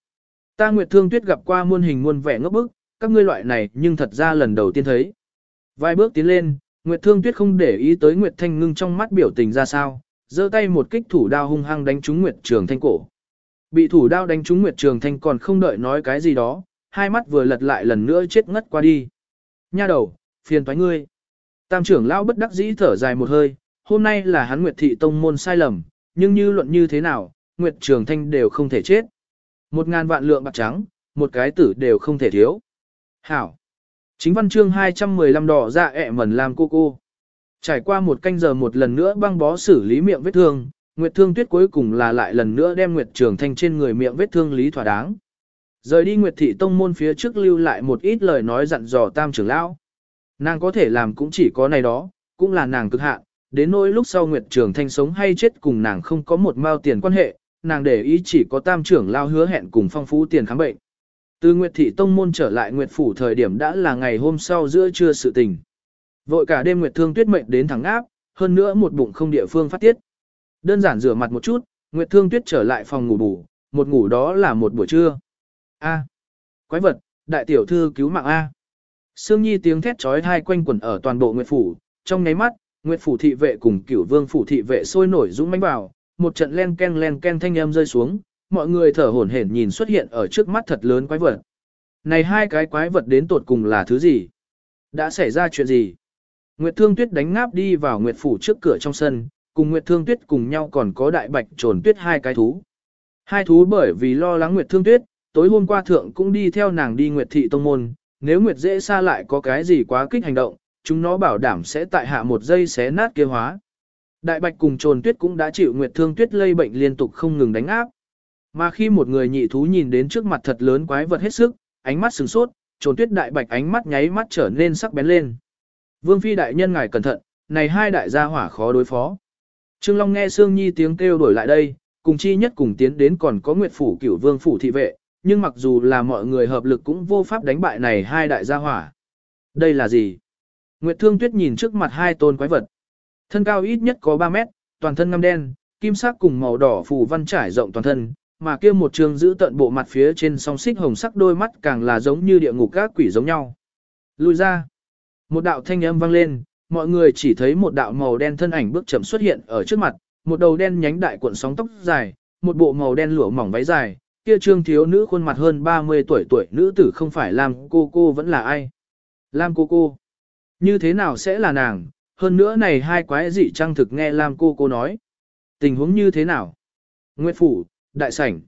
Ta Nguyệt Thương Tuyết gặp qua muôn hình muôn vẻ ngốc bức, các ngươi loại này nhưng thật ra lần đầu tiên thấy. Vài bước tiến lên, Nguyệt Thương Tuyết không để ý tới Nguyệt Thanh Ngưng trong mắt biểu tình ra sao, giơ tay một kích thủ đao hung hăng đánh trúng Nguyệt Trường Thanh cổ. Bị thủ đao đánh trúng Nguyệt Trường Thanh còn không đợi nói cái gì đó, hai mắt vừa lật lại lần nữa chết ngất qua đi. Nha đầu, phiền toái ngươi. Tam trưởng lão bất đắc dĩ thở dài một hơi, hôm nay là hắn Nguyệt thị tông môn sai lầm, nhưng như luận như thế nào, Nguyệt Trường Thanh đều không thể chết. Một ngàn vạn lượng bạc trắng, một cái tử đều không thể thiếu. Hảo. Chính văn chương 215 đỏ dạ ẹ mẩn làm cô cô. Trải qua một canh giờ một lần nữa băng bó xử lý miệng vết thương, Nguyệt Thương Tuyết cuối cùng là lại lần nữa đem Nguyệt Trường Thanh trên người miệng vết thương lý thỏa đáng. Rời đi Nguyệt thị tông môn phía trước lưu lại một ít lời nói dặn dò Tam trưởng lão. Nàng có thể làm cũng chỉ có này đó, cũng là nàng cực hạn, đến nỗi lúc sau Nguyệt Trường Thanh sống hay chết cùng nàng không có một mao tiền quan hệ, nàng để ý chỉ có tam trưởng lao hứa hẹn cùng phong phú tiền khám bệnh. Từ Nguyệt Thị Tông Môn trở lại Nguyệt Phủ thời điểm đã là ngày hôm sau giữa trưa sự tình. Vội cả đêm Nguyệt Thương Tuyết mệnh đến thẳng áp, hơn nữa một bụng không địa phương phát tiết. Đơn giản rửa mặt một chút, Nguyệt Thương Tuyết trở lại phòng ngủ bù, một ngủ đó là một buổi trưa. A. Quái vật, đại tiểu thư cứu mạng A. Sương Nhi tiếng thét trói thai quanh quẩn ở toàn bộ Nguyệt Phủ, trong nháy mắt, Nguyệt Phủ thị vệ cùng cửu vương phủ thị vệ sôi nổi dũng mãnh vào, một trận len ken len ken thanh âm rơi xuống, mọi người thở hổn hển nhìn xuất hiện ở trước mắt thật lớn quái vật. Này hai cái quái vật đến tột cùng là thứ gì? Đã xảy ra chuyện gì? Nguyệt Thương Tuyết đánh ngáp đi vào Nguyệt Phủ trước cửa trong sân, cùng Nguyệt Thương Tuyết cùng nhau còn có đại bạch trồn tuyết hai cái thú. Hai thú bởi vì lo lắng Nguyệt Thương Tuyết, tối hôm qua thượng cũng đi theo nàng đi Nguyệt Thị Tông Môn, nếu Nguyệt dễ xa lại có cái gì quá kích hành động, chúng nó bảo đảm sẽ tại hạ một giây xé nát kia hóa. Đại Bạch cùng trồn tuyết cũng đã chịu Nguyệt Thương Tuyết lây bệnh liên tục không ngừng đánh áp. Mà khi một người nhị thú nhìn đến trước mặt thật lớn quái vật hết sức, ánh mắt sừng sốt, trồn tuyết đại bạch ánh mắt nháy mắt trở nên sắc bén lên. Vương phi đại nhân ngài cẩn thận, này hai đại gia hỏa khó đối phó. Trương Long nghe Sương Nhi tiếng kêu đổi lại đây, cùng chi nhất cùng tiến đến còn có Nguyệt phủ cửu vương phủ thị vệ, nhưng mặc dù là mọi người hợp lực cũng vô pháp đánh bại này hai đại gia hỏa. Đây là gì? Nguyệt Thương Tuyết nhìn trước mặt hai tôn quái vật. Thân cao ít nhất có 3 mét, toàn thân ngăm đen, kim sắc cùng màu đỏ phù văn trải rộng toàn thân, mà kia một trường giữ tận bộ mặt phía trên song xích hồng sắc đôi mắt càng là giống như địa ngục các quỷ giống nhau. Lùi ra. Một đạo thanh âm vang lên, mọi người chỉ thấy một đạo màu đen thân ảnh bước chậm xuất hiện ở trước mặt, một đầu đen nhánh đại cuộn sóng tóc dài, một bộ màu đen lụa mỏng váy dài, kia trương thiếu nữ khuôn mặt hơn 30 tuổi tuổi nữ tử không phải Lam cô cô vẫn là ai. Lam cô cô. Như thế nào sẽ là nàng, hơn nữa này hai quái dị trang thực nghe Lam cô cô nói. Tình huống như thế nào? Nguyệt phủ, đại sảnh.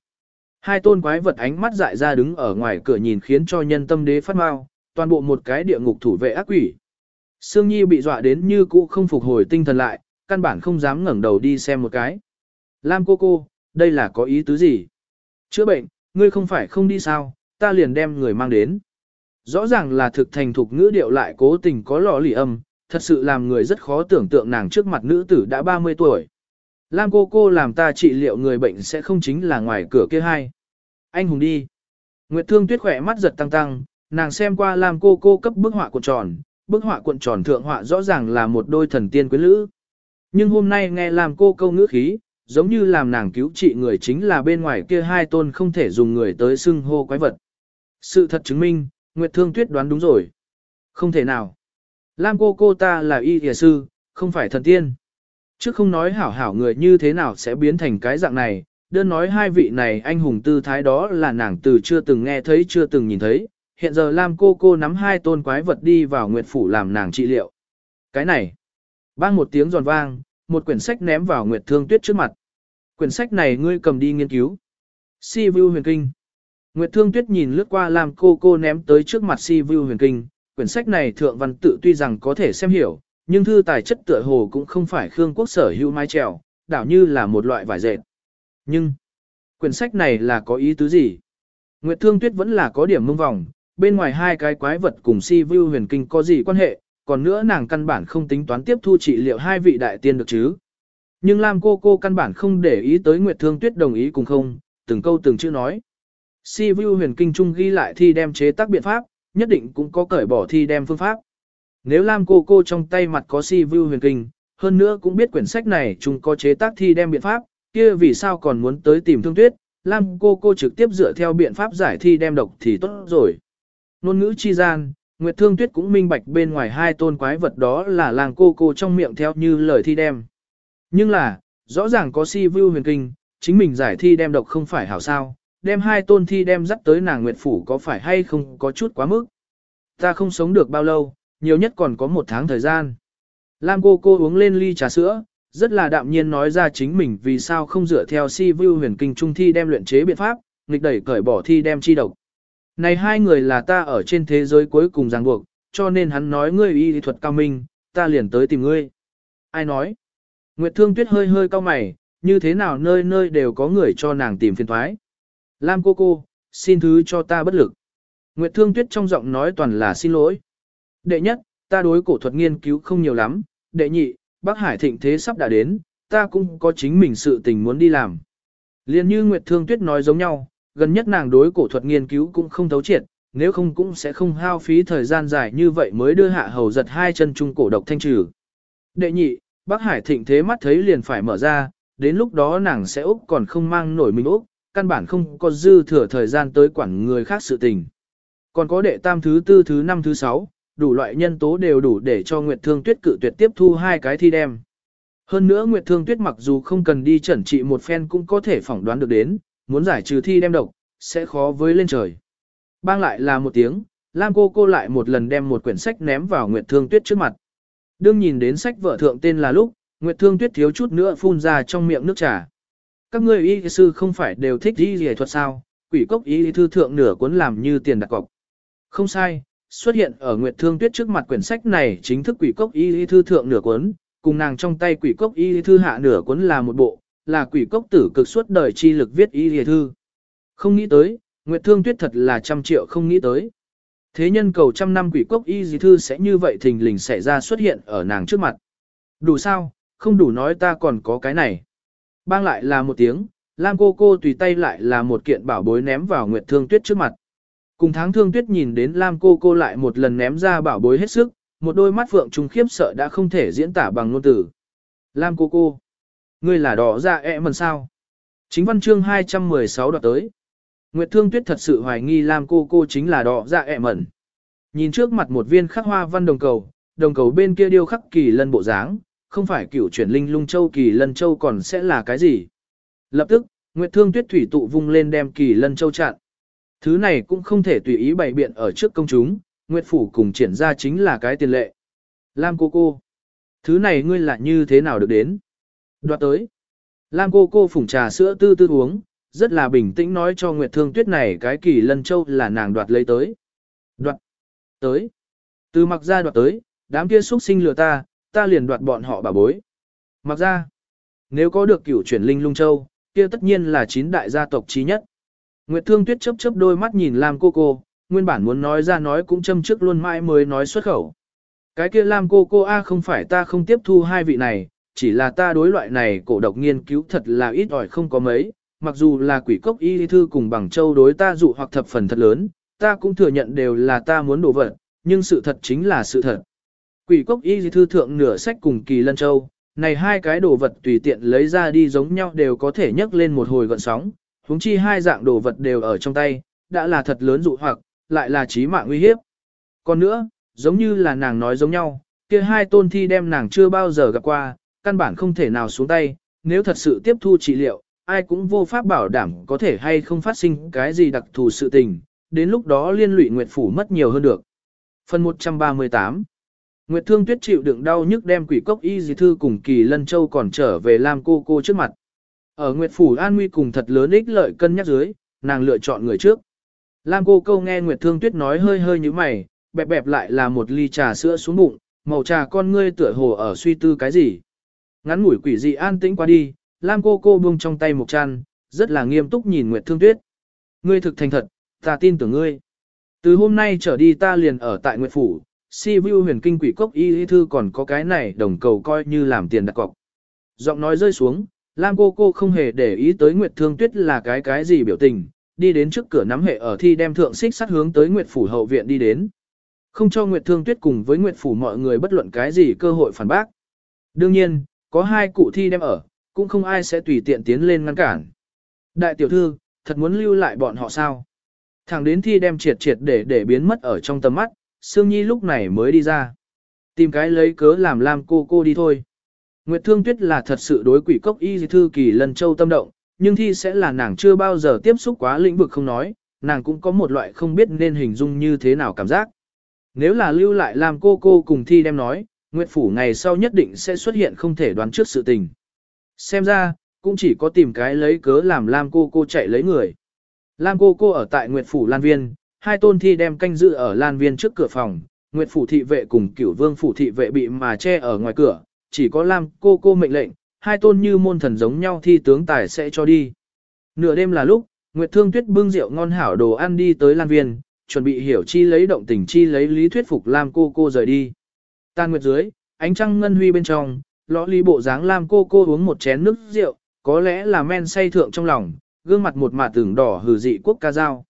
Hai tôn quái vật ánh mắt dại ra đứng ở ngoài cửa nhìn khiến cho nhân tâm đế phát mau, toàn bộ một cái địa ngục thủ vệ ác quỷ. Sương Nhi bị dọa đến như cũ không phục hồi tinh thần lại, căn bản không dám ngẩng đầu đi xem một cái. Lam cô cô, đây là có ý tứ gì? Chữa bệnh, ngươi không phải không đi sao, ta liền đem người mang đến. Rõ ràng là thực thành thục ngữ điệu lại cố tình có lọ lì âm, thật sự làm người rất khó tưởng tượng nàng trước mặt nữ tử đã 30 tuổi. Lam cô cô làm ta trị liệu người bệnh sẽ không chính là ngoài cửa kia hai. Anh hùng đi. Nguyệt thương tuyết khỏe mắt giật tăng tăng, nàng xem qua Lam cô cô cấp bức họa cuộn tròn, bức họa cuộn tròn thượng họa rõ ràng là một đôi thần tiên quyến lữ. Nhưng hôm nay nghe Lam cô câu ngữ khí, giống như làm nàng cứu trị người chính là bên ngoài kia hai tôn không thể dùng người tới xưng hô quái vật. Sự thật chứng minh, Nguyệt Thương Tuyết đoán đúng rồi. Không thể nào. Lam cô cô ta là y thìa sư, không phải thần tiên. Chứ không nói hảo hảo người như thế nào sẽ biến thành cái dạng này, đơn nói hai vị này anh hùng tư thái đó là nàng từ chưa từng nghe thấy chưa từng nhìn thấy, hiện giờ Lam cô cô nắm hai tôn quái vật đi vào Nguyệt Phủ làm nàng trị liệu. Cái này, bang một tiếng giòn vang, một quyển sách ném vào Nguyệt Thương Tuyết trước mặt. Quyển sách này ngươi cầm đi nghiên cứu. Si Vu Huyền Kinh. Nguyệt Thương Tuyết nhìn lướt qua làm cô cô ném tới trước mặt Si Vu Huyền Kinh. Quyển sách này thượng văn tự tuy rằng có thể xem hiểu, nhưng thư tài chất tựa hồ cũng không phải Khương Quốc sở hữu mái trèo, đảo như là một loại vải dệt. Nhưng, quyển sách này là có ý tứ gì? Nguyệt Thương Tuyết vẫn là có điểm mông vòng, bên ngoài hai cái quái vật cùng si vu huyền kinh có gì quan hệ, còn nữa nàng căn bản không tính toán tiếp thu trị liệu hai vị đại tiên được chứ. Nhưng Lam cô cô căn bản không để ý tới Nguyệt Thương Tuyết đồng ý cùng không, từng câu từng chữ nói. Si vu huyền kinh trung ghi lại thi đem chế tác biện pháp, nhất định cũng có cởi bỏ thi đem phương pháp. Nếu Lam cô cô trong tay mặt có si vu huyền kinh, hơn nữa cũng biết quyển sách này chúng có chế tác thi đem biện pháp, kia vì sao còn muốn tới tìm thương tuyết, Lam cô cô trực tiếp dựa theo biện pháp giải thi đem độc thì tốt rồi. Nôn ngữ chi gian, Nguyệt Thương Tuyết cũng minh bạch bên ngoài hai tôn quái vật đó là làng cô cô trong miệng theo như lời thi đem. Nhưng là, rõ ràng có si vưu huyền kinh, chính mình giải thi đem độc không phải hảo sao, đem hai tôn thi đem dắt tới nàng Nguyệt Phủ có phải hay không có chút quá mức. Ta không sống được bao lâu, nhiều nhất còn có một tháng thời gian. Lam cô cô uống lên ly trà sữa, rất là đạm nhiên nói ra chính mình vì sao không dựa theo si vưu huyền kinh trung thi đem luyện chế biện pháp, nghịch đẩy cởi bỏ thi đem chi độc. Này hai người là ta ở trên thế giới cuối cùng ràng buộc, cho nên hắn nói ngươi y thuật cao minh, ta liền tới tìm ngươi. Ai nói? Nguyệt Thương Tuyết hơi hơi cao mày, như thế nào nơi nơi đều có người cho nàng tìm phiền thoái. Lam cô cô, xin thứ cho ta bất lực. Nguyệt Thương Tuyết trong giọng nói toàn là xin lỗi. Đệ nhất, ta đối cổ thuật nghiên cứu không nhiều lắm. Đệ nhị, Bắc Hải thịnh thế sắp đã đến, ta cũng có chính mình sự tình muốn đi làm. Liên như Nguyệt Thương Tuyết nói giống nhau, gần nhất nàng đối cổ thuật nghiên cứu cũng không thấu triệt, nếu không cũng sẽ không hao phí thời gian dài như vậy mới đưa hạ hầu giật hai chân trung cổ độc thanh trừ. Đệ nhị, Bắc Hải thịnh thế mắt thấy liền phải mở ra, đến lúc đó nàng sẽ Úc còn không mang nổi mình Úc, căn bản không có dư thừa thời gian tới quản người khác sự tình. Còn có đệ tam thứ tư thứ năm thứ sáu, đủ loại nhân tố đều đủ để cho Nguyệt Thương Tuyết cự tuyệt tiếp thu hai cái thi đem. Hơn nữa Nguyệt Thương Tuyết mặc dù không cần đi chẩn trị một phen cũng có thể phỏng đoán được đến, muốn giải trừ thi đem độc, sẽ khó với lên trời. Bang lại là một tiếng, Lam cô cô lại một lần đem một quyển sách ném vào Nguyệt Thương Tuyết trước mặt. Đương nhìn đến sách vợ thượng tên là lúc, Nguyệt Thương Tuyết thiếu chút nữa phun ra trong miệng nước trà. Các ngươi y sư không phải đều thích y y thuật sao, quỷ cốc y thư thượng nửa cuốn làm như tiền đặt cọc. Không sai, xuất hiện ở Nguyệt Thương Tuyết trước mặt quyển sách này chính thức quỷ cốc y thư thượng nửa cuốn, cùng nàng trong tay quỷ cốc y thư hạ nửa cuốn là một bộ, là quỷ cốc tử cực suốt đời chi lực viết y thư. Không nghĩ tới, Nguyệt Thương Tuyết thật là trăm triệu không nghĩ tới. Thế nhân cầu trăm năm quỷ cốc y thư sẽ như vậy thình lình xảy ra xuất hiện ở nàng trước mặt. Đủ sao, không đủ nói ta còn có cái này. Bang lại là một tiếng, Lam cô cô tùy tay lại là một kiện bảo bối ném vào Nguyệt Thương Tuyết trước mặt. Cùng tháng Thương Tuyết nhìn đến Lam cô cô lại một lần ném ra bảo bối hết sức, một đôi mắt phượng trùng khiếp sợ đã không thể diễn tả bằng ngôn từ. Lam cô cô, ngươi là đỏ ra ẹ mần sao? Chính văn chương 216 đoạt tới. Nguyệt Thương Tuyết thật sự hoài nghi Lam cô cô chính là đỏ ra ẹ mẩn. Nhìn trước mặt một viên khắc hoa văn đồng cầu, đồng cầu bên kia điêu khắc kỳ lân bộ dáng, không phải cửu chuyển linh lung châu kỳ lân châu còn sẽ là cái gì. Lập tức, Nguyệt Thương Tuyết thủy tụ vung lên đem kỳ lân châu chặn. Thứ này cũng không thể tùy ý bày biện ở trước công chúng, Nguyệt Phủ cùng triển ra chính là cái tiền lệ. Lam cô cô. Thứ này ngươi là như thế nào được đến? Đoạt tới. Lam cô cô phủng trà sữa tư tư uống, rất là bình tĩnh nói cho Nguyệt Thương Tuyết này cái kỳ lân châu là nàng đoạt lấy tới. Đoạt. Tới. Từ mặc ra đoạt tới, đám kia xuất sinh lừa ta, ta liền đoạt bọn họ bà bối. Mặc ra. Nếu có được cửu chuyển linh lung châu, kia tất nhiên là chín đại gia tộc trí nhất. Nguyệt Thương Tuyết chớp chớp đôi mắt nhìn Lam cô cô, nguyên bản muốn nói ra nói cũng châm trước luôn mãi mới nói xuất khẩu. Cái kia Lam cô cô A không phải ta không tiếp thu hai vị này, chỉ là ta đối loại này cổ độc nghiên cứu thật là ít ỏi không có mấy, mặc dù là quỷ cốc y thư cùng bằng châu đối ta dụ hoặc thập phần thật lớn, ta cũng thừa nhận đều là ta muốn đổ vật, nhưng sự thật chính là sự thật. Quỷ cốc y thư thượng nửa sách cùng kỳ lân châu, này hai cái đồ vật tùy tiện lấy ra đi giống nhau đều có thể nhấc lên một hồi gọn sóng, huống chi hai dạng đồ vật đều ở trong tay, đã là thật lớn dụ hoặc, lại là chí mạng nguy hiếp. Còn nữa, giống như là nàng nói giống nhau, kia hai tôn thi đem nàng chưa bao giờ gặp qua, căn bản không thể nào xuống tay, nếu thật sự tiếp thu trị liệu, ai cũng vô pháp bảo đảm có thể hay không phát sinh cái gì đặc thù sự tình, đến lúc đó liên lụy Nguyệt Phủ mất nhiều hơn được. Phần 138 Nguyệt Thương Tuyết chịu đựng đau nhức đem quỷ cốc y dì thư cùng kỳ lân châu còn trở về Lam cô cô trước mặt. Ở Nguyệt Phủ An Nguy cùng thật lớn ích lợi cân nhắc dưới, nàng lựa chọn người trước. Lam cô câu nghe Nguyệt Thương Tuyết nói hơi hơi như mày, bẹp bẹp lại là một ly trà sữa xuống bụng, màu trà con ngươi tựa hồ ở suy tư cái gì. Ngắn ngủi quỷ dị an tĩnh qua đi, Lam cô cô buông trong tay một chăn, rất là nghiêm túc nhìn Nguyệt Thương Tuyết. Ngươi thực thành thật, ta tin tưởng ngươi. Từ hôm nay trở đi ta liền ở tại Nguyệt Phủ, si view huyền kinh quỷ cốc y y thư còn có cái này đồng cầu coi như làm tiền đặt cọc. Giọng nói rơi xuống, Lam cô cô không hề để ý tới Nguyệt Thương Tuyết là cái cái gì biểu tình, đi đến trước cửa nắm hệ ở thi đem thượng xích sát hướng tới Nguyệt Phủ hậu viện đi đến. Không cho Nguyệt Thương Tuyết cùng với Nguyệt Phủ mọi người bất luận cái gì cơ hội phản bác. Đương nhiên, có hai cụ thi đem ở, cũng không ai sẽ tùy tiện tiến lên ngăn cản. Đại tiểu thư, thật muốn lưu lại bọn họ sao? Thẳng đến thi đem triệt triệt để để biến mất ở trong tầm mắt, Sương Nhi lúc này mới đi ra. Tìm cái lấy cớ làm Lam cô cô đi thôi. Nguyệt Thương Tuyết là thật sự đối quỷ cốc y thư kỳ lần châu tâm động, nhưng thi sẽ là nàng chưa bao giờ tiếp xúc quá lĩnh vực không nói, nàng cũng có một loại không biết nên hình dung như thế nào cảm giác. Nếu là lưu lại làm cô cô cùng thi đem nói, Nguyệt Phủ ngày sau nhất định sẽ xuất hiện không thể đoán trước sự tình. Xem ra, cũng chỉ có tìm cái lấy cớ làm Lam cô cô chạy lấy người. Lam cô cô ở tại Nguyệt Phủ Lan Viên, hai tôn thi đem canh giữ ở Lan Viên trước cửa phòng, Nguyệt Phủ thị vệ cùng cửu vương phủ thị vệ bị mà che ở ngoài cửa, chỉ có Lam cô cô mệnh lệnh, hai tôn như môn thần giống nhau thi tướng tài sẽ cho đi. Nửa đêm là lúc, Nguyệt Thương Tuyết bưng rượu ngon hảo đồ ăn đi tới Lan Viên, chuẩn bị hiểu chi lấy động tình chi lấy lý thuyết phục Lam cô cô rời đi. Tan nguyệt dưới, ánh trăng ngân huy bên trong, lõ ly bộ dáng Lam cô cô uống một chén nước rượu, có lẽ là men say thượng trong lòng, gương mặt một mạt tưởng đỏ hử dị quốc ca dao.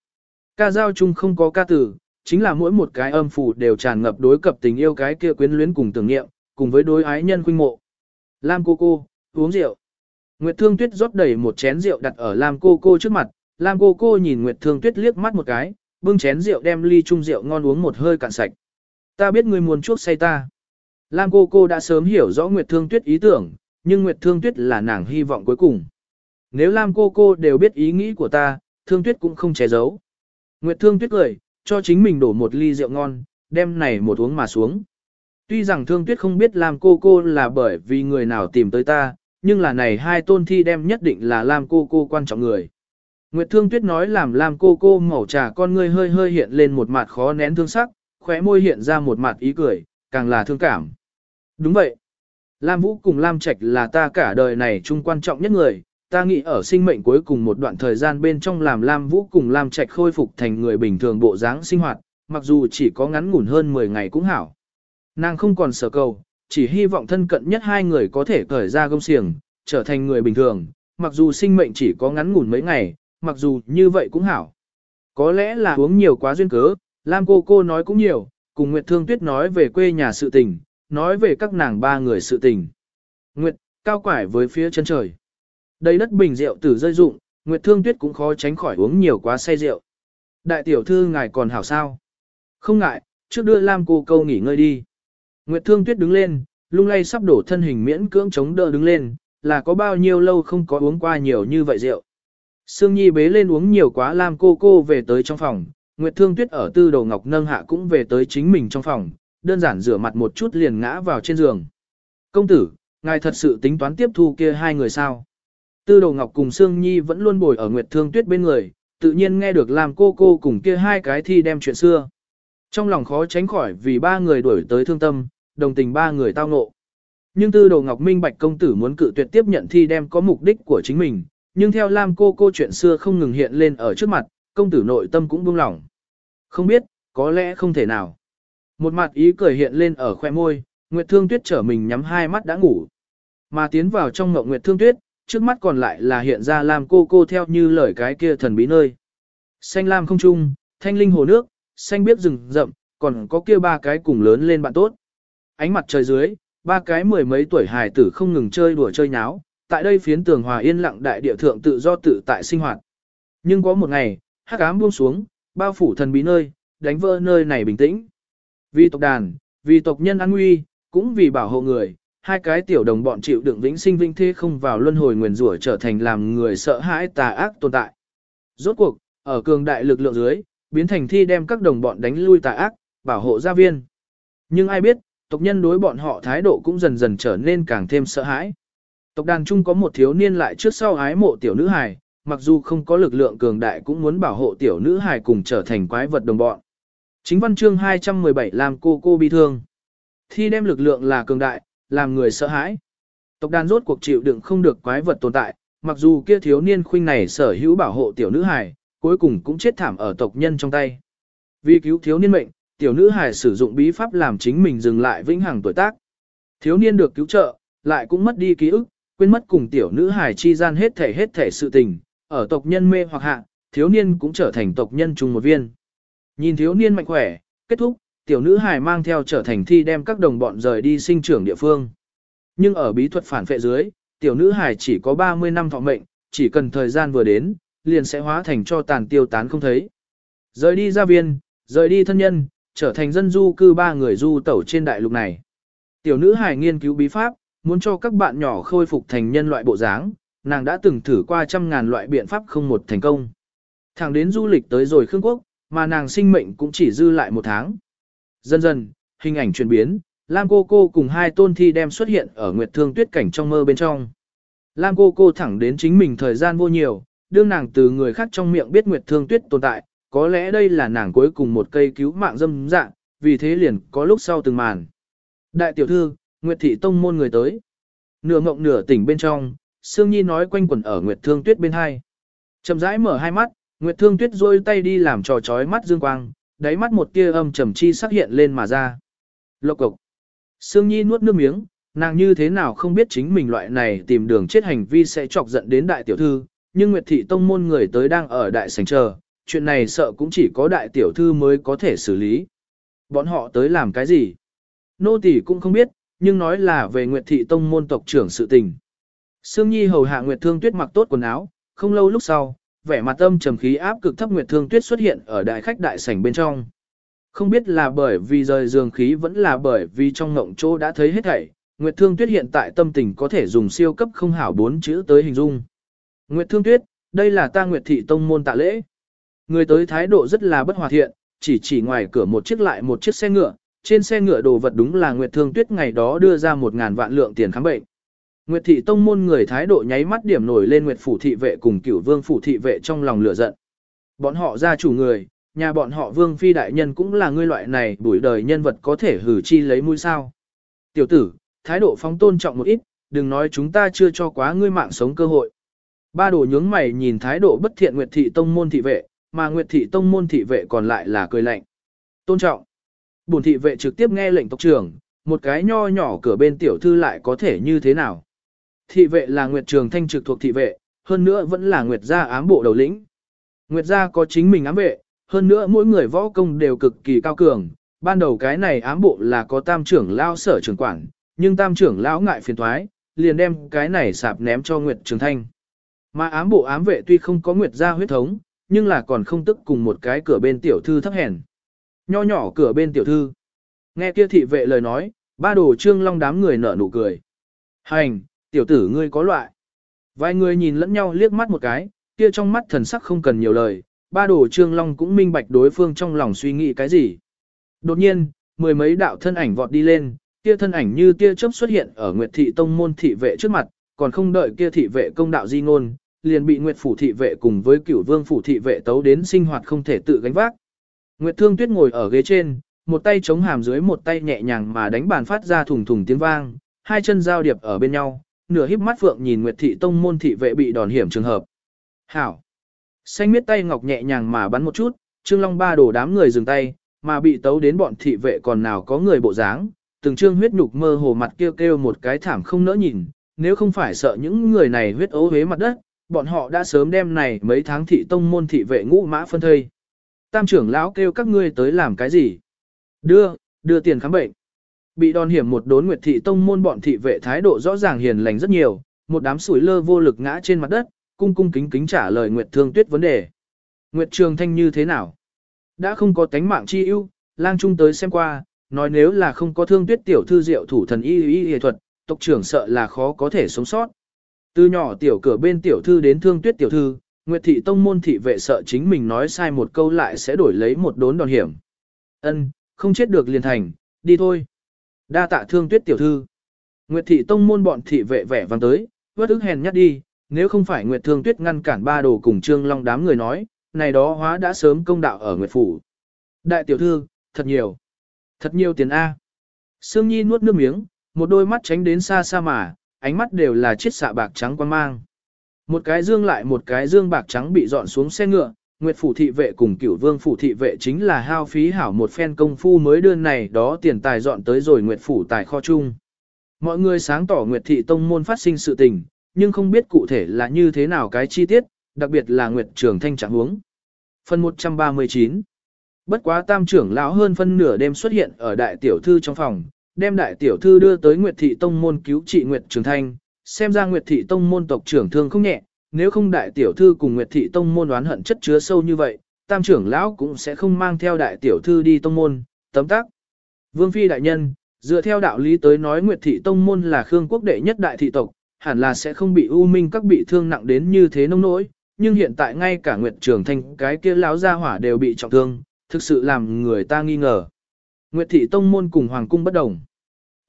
Ca dao chung không có ca tử, chính là mỗi một cái âm phủ đều tràn ngập đối cập tình yêu cái kia quyến luyến cùng tưởng niệm, cùng với đối ái nhân khuynh mộ. Lam cô cô, uống rượu. Nguyệt Thương Tuyết rót đầy một chén rượu đặt ở Lam cô cô trước mặt, Lam cô cô nhìn Nguyệt Thương Tuyết liếc mắt một cái, bưng chén rượu đem ly chung rượu ngon uống một hơi cạn sạch. Ta biết ngươi muốn chuốc say ta. Lam cô cô đã sớm hiểu rõ Nguyệt Thương Tuyết ý tưởng, nhưng Nguyệt Thương Tuyết là nàng hy vọng cuối cùng. Nếu Lam cô cô đều biết ý nghĩ của ta, Thương Tuyết cũng không che giấu. Nguyệt Thương Tuyết cười, cho chính mình đổ một ly rượu ngon, đem này một uống mà xuống. Tuy rằng Thương Tuyết không biết Lam cô cô là bởi vì người nào tìm tới ta, nhưng là này hai tôn thi đem nhất định là Lam cô cô quan trọng người. Nguyệt Thương Tuyết nói làm Lam cô cô màu trà con ngươi hơi hơi hiện lên một mặt khó nén thương sắc, khóe môi hiện ra một mặt ý cười, càng là thương cảm. Đúng vậy. Lam Vũ cùng Lam Trạch là ta cả đời này chung quan trọng nhất người, ta nghĩ ở sinh mệnh cuối cùng một đoạn thời gian bên trong làm Lam Vũ cùng Lam Trạch khôi phục thành người bình thường bộ dáng sinh hoạt, mặc dù chỉ có ngắn ngủn hơn 10 ngày cũng hảo. Nàng không còn sở cầu, chỉ hy vọng thân cận nhất hai người có thể cởi ra gông xiềng, trở thành người bình thường, mặc dù sinh mệnh chỉ có ngắn ngủn mấy ngày, mặc dù như vậy cũng hảo. Có lẽ là uống nhiều quá duyên cớ, Lam cô cô nói cũng nhiều, cùng Nguyệt Thương Tuyết nói về quê nhà sự tình, nói về các nàng ba người sự tình. Nguyệt, cao quải với phía chân trời. Đây đất bình rượu tử rơi dụng, Nguyệt Thương Tuyết cũng khó tránh khỏi uống nhiều quá say rượu. Đại tiểu thư ngài còn hảo sao? Không ngại, trước đưa Lam cô câu nghỉ ngơi đi. Nguyệt Thương Tuyết đứng lên, lung lay sắp đổ thân hình miễn cưỡng chống đỡ đứng lên, là có bao nhiêu lâu không có uống qua nhiều như vậy rượu. Sương Nhi bế lên uống nhiều quá Lam cô cô về tới trong phòng, Nguyệt Thương Tuyết ở tư đầu ngọc nâng hạ cũng về tới chính mình trong phòng, đơn giản rửa mặt một chút liền ngã vào trên giường. Công tử, ngài thật sự tính toán tiếp thu kia hai người sao? Tư đầu ngọc cùng Sương Nhi vẫn luôn bồi ở Nguyệt Thương Tuyết bên người, tự nhiên nghe được làm cô cô cùng kia hai cái thi đem chuyện xưa. Trong lòng khó tránh khỏi vì ba người đuổi tới thương tâm, đồng tình ba người tao ngộ. Nhưng tư đồ ngọc minh bạch công tử muốn cự tuyệt tiếp nhận thi đem có mục đích của chính mình, nhưng theo Lam cô cô chuyện xưa không ngừng hiện lên ở trước mặt, công tử nội tâm cũng buông lỏng. Không biết, có lẽ không thể nào. Một mặt ý cười hiện lên ở khoe môi, Nguyệt Thương Tuyết trở mình nhắm hai mắt đã ngủ. Mà tiến vào trong ngộng Nguyệt Thương Tuyết, trước mắt còn lại là hiện ra Lam cô cô theo như lời cái kia thần bí nơi. Xanh lam không trung, thanh linh hồ nước, xanh biếc rừng rậm, còn có kia ba cái cùng lớn lên bạn tốt. Ánh mặt trời dưới, ba cái mười mấy tuổi hài tử không ngừng chơi đùa chơi nháo, tại đây phiến tường hòa yên lặng đại địa thượng tự do tự tại sinh hoạt. Nhưng có một ngày, hắc ám buông xuống, bao phủ thần bí nơi, đánh vỡ nơi này bình tĩnh. Vì tộc đàn, vì tộc nhân an nguy, cũng vì bảo hộ người, hai cái tiểu đồng bọn chịu đựng vĩnh sinh vinh thế không vào luân hồi nguyền rủa trở thành làm người sợ hãi tà ác tồn tại. Rốt cuộc, ở cường đại lực lượng dưới, biến thành thi đem các đồng bọn đánh lui tà ác, bảo hộ gia viên. Nhưng ai biết, tộc nhân đối bọn họ thái độ cũng dần dần trở nên càng thêm sợ hãi. Tộc đàn chung có một thiếu niên lại trước sau ái mộ tiểu nữ hài, mặc dù không có lực lượng cường đại cũng muốn bảo hộ tiểu nữ hài cùng trở thành quái vật đồng bọn. Chính văn chương 217 làm cô cô bị thương. Thi đem lực lượng là cường đại, làm người sợ hãi. Tộc đàn rốt cuộc chịu đựng không được quái vật tồn tại, mặc dù kia thiếu niên khuynh này sở hữu bảo hộ tiểu nữ hài, cuối cùng cũng chết thảm ở tộc nhân trong tay. Vì cứu thiếu niên mệnh, tiểu nữ hài sử dụng bí pháp làm chính mình dừng lại vĩnh hằng tuổi tác. Thiếu niên được cứu trợ, lại cũng mất đi ký ức, quên mất cùng tiểu nữ hài chi gian hết thể hết thể sự tình, ở tộc nhân mê hoặc hạ, thiếu niên cũng trở thành tộc nhân chung một viên. Nhìn thiếu niên mạnh khỏe, kết thúc, tiểu nữ hài mang theo trở thành thi đem các đồng bọn rời đi sinh trưởng địa phương. Nhưng ở bí thuật phản phệ dưới, tiểu nữ hài chỉ có 30 năm thọ mệnh, chỉ cần thời gian vừa đến, liền sẽ hóa thành cho tàn tiêu tán không thấy. Rời đi gia viên, rời đi thân nhân, trở thành dân du cư ba người du tẩu trên đại lục này. Tiểu nữ hài nghiên cứu bí pháp, muốn cho các bạn nhỏ khôi phục thành nhân loại bộ dáng, nàng đã từng thử qua trăm ngàn loại biện pháp không một thành công. Thẳng đến du lịch tới rồi Khương Quốc, mà nàng sinh mệnh cũng chỉ dư lại một tháng. Dần dần, hình ảnh chuyển biến, Lam cô cô cùng hai tôn thi đem xuất hiện ở Nguyệt Thương Tuyết cảnh trong mơ bên trong. Lam cô cô thẳng đến chính mình thời gian vô nhiều, đương nàng từ người khác trong miệng biết Nguyệt Thương Tuyết tồn tại, có lẽ đây là nàng cuối cùng một cây cứu mạng dâm dạng, vì thế liền có lúc sau từng màn. Đại tiểu thư, Nguyệt thị tông môn người tới. Nửa ngộng nửa tỉnh bên trong, Sương Nhi nói quanh quẩn ở Nguyệt Thương Tuyết bên hai. Chậm rãi mở hai mắt, Nguyệt Thương Tuyết rôi tay đi làm trò chói mắt dương quang, đáy mắt một tia âm trầm chi sắc hiện lên mà ra. Lộc cục. Sương Nhi nuốt nước miếng, nàng như thế nào không biết chính mình loại này tìm đường chết hành vi sẽ chọc giận đến đại tiểu thư, nhưng Nguyệt thị tông môn người tới đang ở đại sảnh chờ, chuyện này sợ cũng chỉ có đại tiểu thư mới có thể xử lý. Bọn họ tới làm cái gì? Nô tỳ cũng không biết, nhưng nói là về Nguyệt thị tông môn tộc trưởng sự tình. Sương Nhi hầu hạ Nguyệt Thương Tuyết mặc tốt quần áo, không lâu lúc sau, vẻ mặt âm trầm khí áp cực thấp Nguyệt Thương Tuyết xuất hiện ở đại khách đại sảnh bên trong. Không biết là bởi vì rời giường khí vẫn là bởi vì trong ngộng chỗ đã thấy hết thảy, Nguyệt Thương Tuyết hiện tại tâm tình có thể dùng siêu cấp không hảo bốn chữ tới hình dung. Nguyệt Thương Tuyết, đây là ta Nguyệt thị tông môn tạ lễ. Người tới thái độ rất là bất hòa thiện, chỉ chỉ ngoài cửa một chiếc lại một chiếc xe ngựa, trên xe ngựa đồ vật đúng là Nguyệt Thương Tuyết ngày đó đưa ra một ngàn vạn lượng tiền khám bệnh. Nguyệt thị tông môn người thái độ nháy mắt điểm nổi lên Nguyệt phủ thị vệ cùng Cửu Vương phủ thị vệ trong lòng lửa giận. Bọn họ gia chủ người, nhà bọn họ Vương phi đại nhân cũng là người loại này buổi đời nhân vật có thể hử chi lấy mũi sao? Tiểu tử, thái độ phóng tôn trọng một ít, đừng nói chúng ta chưa cho quá ngươi mạng sống cơ hội. Ba đồ nhướng mày nhìn thái độ bất thiện Nguyệt thị tông môn thị vệ, mà Nguyệt thị tông môn thị vệ còn lại là cười lạnh. Tôn trọng. Bổn thị vệ trực tiếp nghe lệnh tộc trưởng, một cái nho nhỏ cửa bên tiểu thư lại có thể như thế nào? Thị vệ là Nguyệt Trường Thanh trực thuộc thị vệ, hơn nữa vẫn là Nguyệt gia ám bộ đầu lĩnh. Nguyệt gia có chính mình ám vệ, hơn nữa mỗi người võ công đều cực kỳ cao cường. Ban đầu cái này ám bộ là có tam trưởng lão sở trưởng quản, nhưng tam trưởng lão ngại phiền toái, liền đem cái này sạp ném cho Nguyệt Trường Thanh. Mà ám bộ ám vệ tuy không có Nguyệt gia huyết thống, nhưng là còn không tức cùng một cái cửa bên tiểu thư thấp hèn. Nho nhỏ cửa bên tiểu thư. Nghe kia thị vệ lời nói, ba đồ trương long đám người nở nụ cười. Hành, tiểu tử ngươi có loại. Vài người nhìn lẫn nhau liếc mắt một cái, kia trong mắt thần sắc không cần nhiều lời, ba đồ trương long cũng minh bạch đối phương trong lòng suy nghĩ cái gì. Đột nhiên, mười mấy đạo thân ảnh vọt đi lên, kia thân ảnh như tia chớp xuất hiện ở Nguyệt thị tông môn thị vệ trước mặt, còn không đợi kia thị vệ công đạo di ngôn, liền bị Nguyệt phủ thị vệ cùng với Cửu Vương phủ thị vệ tấu đến sinh hoạt không thể tự gánh vác. Nguyệt Thương Tuyết ngồi ở ghế trên, một tay chống hàm dưới một tay nhẹ nhàng mà đánh bàn phát ra thùng thùng tiếng vang, hai chân giao điệp ở bên nhau, nửa híp mắt phượng nhìn Nguyệt thị tông môn thị vệ bị đòn hiểm trường hợp. Hảo! Xanh miết tay ngọc nhẹ nhàng mà bắn một chút, Trương Long ba đổ đám người dừng tay, mà bị tấu đến bọn thị vệ còn nào có người bộ dáng, từng trương huyết nhục mơ hồ mặt kêu kêu một cái thảm không nỡ nhìn, nếu không phải sợ những người này huyết ố hế mặt đất, bọn họ đã sớm đem này mấy tháng thị tông môn thị vệ ngũ mã phân thây. Tam trưởng lão kêu các ngươi tới làm cái gì? Đưa, đưa tiền khám bệnh. Bị đòn hiểm một đốn nguyệt thị tông môn bọn thị vệ thái độ rõ ràng hiền lành rất nhiều, một đám sủi lơ vô lực ngã trên mặt đất, cung cung kính kính trả lời Nguyệt Thương Tuyết vấn đề. Nguyệt Trường Thanh như thế nào? Đã không có tánh mạng chi ưu, lang trung tới xem qua, nói nếu là không có Thương Tuyết tiểu thư diệu thủ thần y y y thuật, tộc trưởng sợ là khó có thể sống sót. Từ nhỏ tiểu cửa bên tiểu thư đến Thương Tuyết tiểu thư, Nguyệt thị tông môn thị vệ sợ chính mình nói sai một câu lại sẽ đổi lấy một đốn đòn hiểm. Ân, không chết được liền thành, đi thôi. Đa tạ Thương Tuyết tiểu thư. Nguyệt thị tông môn bọn thị vệ vẻ vàng tới, vất ức hèn nhát đi, nếu không phải Nguyệt Thương Tuyết ngăn cản ba đồ cùng Trương Long đám người nói, này đó hóa đã sớm công đạo ở Nguyệt Phủ. Đại tiểu thư, thật nhiều. Thật nhiều tiền A. Sương Nhi nuốt nước miếng, một đôi mắt tránh đến xa xa mà, ánh mắt đều là chiếc xạ bạc trắng quan mang. Một cái dương lại một cái dương bạc trắng bị dọn xuống xe ngựa, Nguyệt Phủ thị vệ cùng cửu vương phủ thị vệ chính là hao phí hảo một phen công phu mới đưa này đó tiền tài dọn tới rồi Nguyệt Phủ tài kho chung. Mọi người sáng tỏ Nguyệt thị tông môn phát sinh sự tình, nhưng không biết cụ thể là như thế nào cái chi tiết, đặc biệt là Nguyệt Trường Thanh trạng huống. Phần 139 Bất quá tam trưởng lão hơn phân nửa đêm xuất hiện ở đại tiểu thư trong phòng, đem đại tiểu thư đưa tới Nguyệt Thị Tông môn cứu trị Nguyệt Trường Thanh, xem ra Nguyệt Thị Tông môn tộc trưởng thương không nhẹ, nếu không đại tiểu thư cùng Nguyệt Thị Tông môn đoán hận chất chứa sâu như vậy, tam trưởng lão cũng sẽ không mang theo đại tiểu thư đi tông môn, tấm tắc. Vương Phi đại nhân, dựa theo đạo lý tới nói Nguyệt Thị Tông môn là Khương quốc đệ nhất đại thị tộc, hẳn là sẽ không bị u minh các bị thương nặng đến như thế nông nỗi, nhưng hiện tại ngay cả Nguyệt Trường Thanh cái kia lão gia hỏa đều bị trọng thương, thực sự làm người ta nghi ngờ. Nguyệt thị tông môn cùng hoàng cung bất đồng.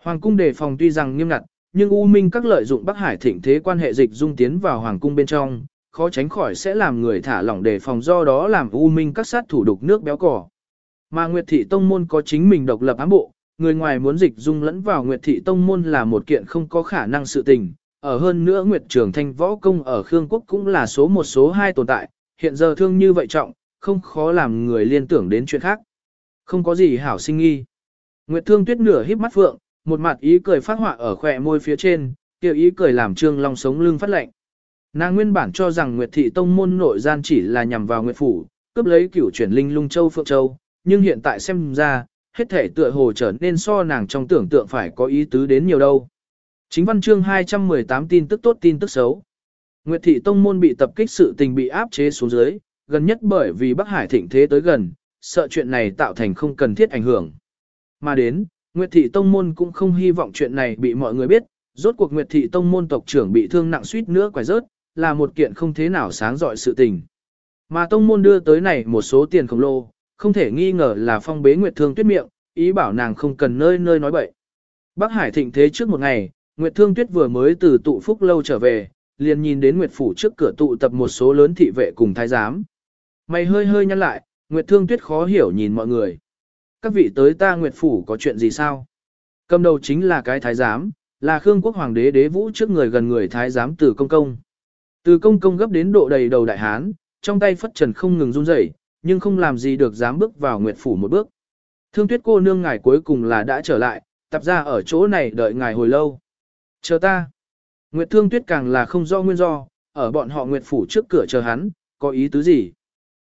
Hoàng cung đề phòng tuy rằng nghiêm ngặt, nhưng u minh các lợi dụng Bắc Hải thịnh thế quan hệ dịch dung tiến vào hoàng cung bên trong, khó tránh khỏi sẽ làm người thả lỏng đề phòng do đó làm u minh các sát thủ đục nước béo cỏ. Mà Nguyệt thị tông môn có chính mình độc lập ám bộ, người ngoài muốn dịch dung lẫn vào Nguyệt thị tông môn là một kiện không có khả năng sự tình, ở hơn nữa Nguyệt Trường Thanh võ công ở Khương Quốc cũng là số một số hai tồn tại, hiện giờ thương như vậy trọng, không khó làm người liên tưởng đến chuyện khác. Không có gì hảo sinh nghi. Nguyệt Thương Tuyết nửa híp mắt phượng, một mặt ý cười phát họa ở khỏe môi phía trên, kia ý cười làm Trương Long sống lưng phát lạnh. Nàng nguyên bản cho rằng Nguyệt Thị Tông môn nội gian chỉ là nhằm vào Nguyệt Phủ, cướp lấy cửu chuyển linh lung châu phượng châu, nhưng hiện tại xem ra, hết thể tựa hồ trở nên so nàng trong tưởng tượng phải có ý tứ đến nhiều đâu. Chính văn chương 218 tin tức tốt tin tức xấu. Nguyệt thị tông môn bị tập kích sự tình bị áp chế xuống dưới, gần nhất bởi vì Bắc Hải thịnh thế tới gần, sợ chuyện này tạo thành không cần thiết ảnh hưởng. Mà đến, Nguyệt thị tông môn cũng không hy vọng chuyện này bị mọi người biết, rốt cuộc Nguyệt thị tông môn tộc trưởng bị thương nặng suýt nữa quải rớt, là một kiện không thế nào sáng rọi sự tình. Mà tông môn đưa tới này một số tiền khổng lồ, không thể nghi ngờ là phong bế Nguyệt thương tuyết miệng, ý bảo nàng không cần nơi nơi nói bậy. Bắc Hải thịnh thế trước một ngày, Nguyệt Thương Tuyết vừa mới từ tụ phúc lâu trở về, liền nhìn đến Nguyệt Phủ trước cửa tụ tập một số lớn thị vệ cùng thái giám. Mày hơi hơi nhăn lại, Nguyệt Thương Tuyết khó hiểu nhìn mọi người. Các vị tới ta Nguyệt Phủ có chuyện gì sao? Cầm đầu chính là cái thái giám, là Khương quốc hoàng đế đế vũ trước người gần người thái giám từ công công. Từ công công gấp đến độ đầy đầu đại hán, trong tay phất trần không ngừng run rẩy, nhưng không làm gì được dám bước vào Nguyệt Phủ một bước. Thương Tuyết cô nương ngài cuối cùng là đã trở lại, tập ra ở chỗ này đợi ngài hồi lâu. Chờ ta. Nguyệt Thương Tuyết càng là không do nguyên do, ở bọn họ Nguyệt Phủ trước cửa chờ hắn, có ý tứ gì?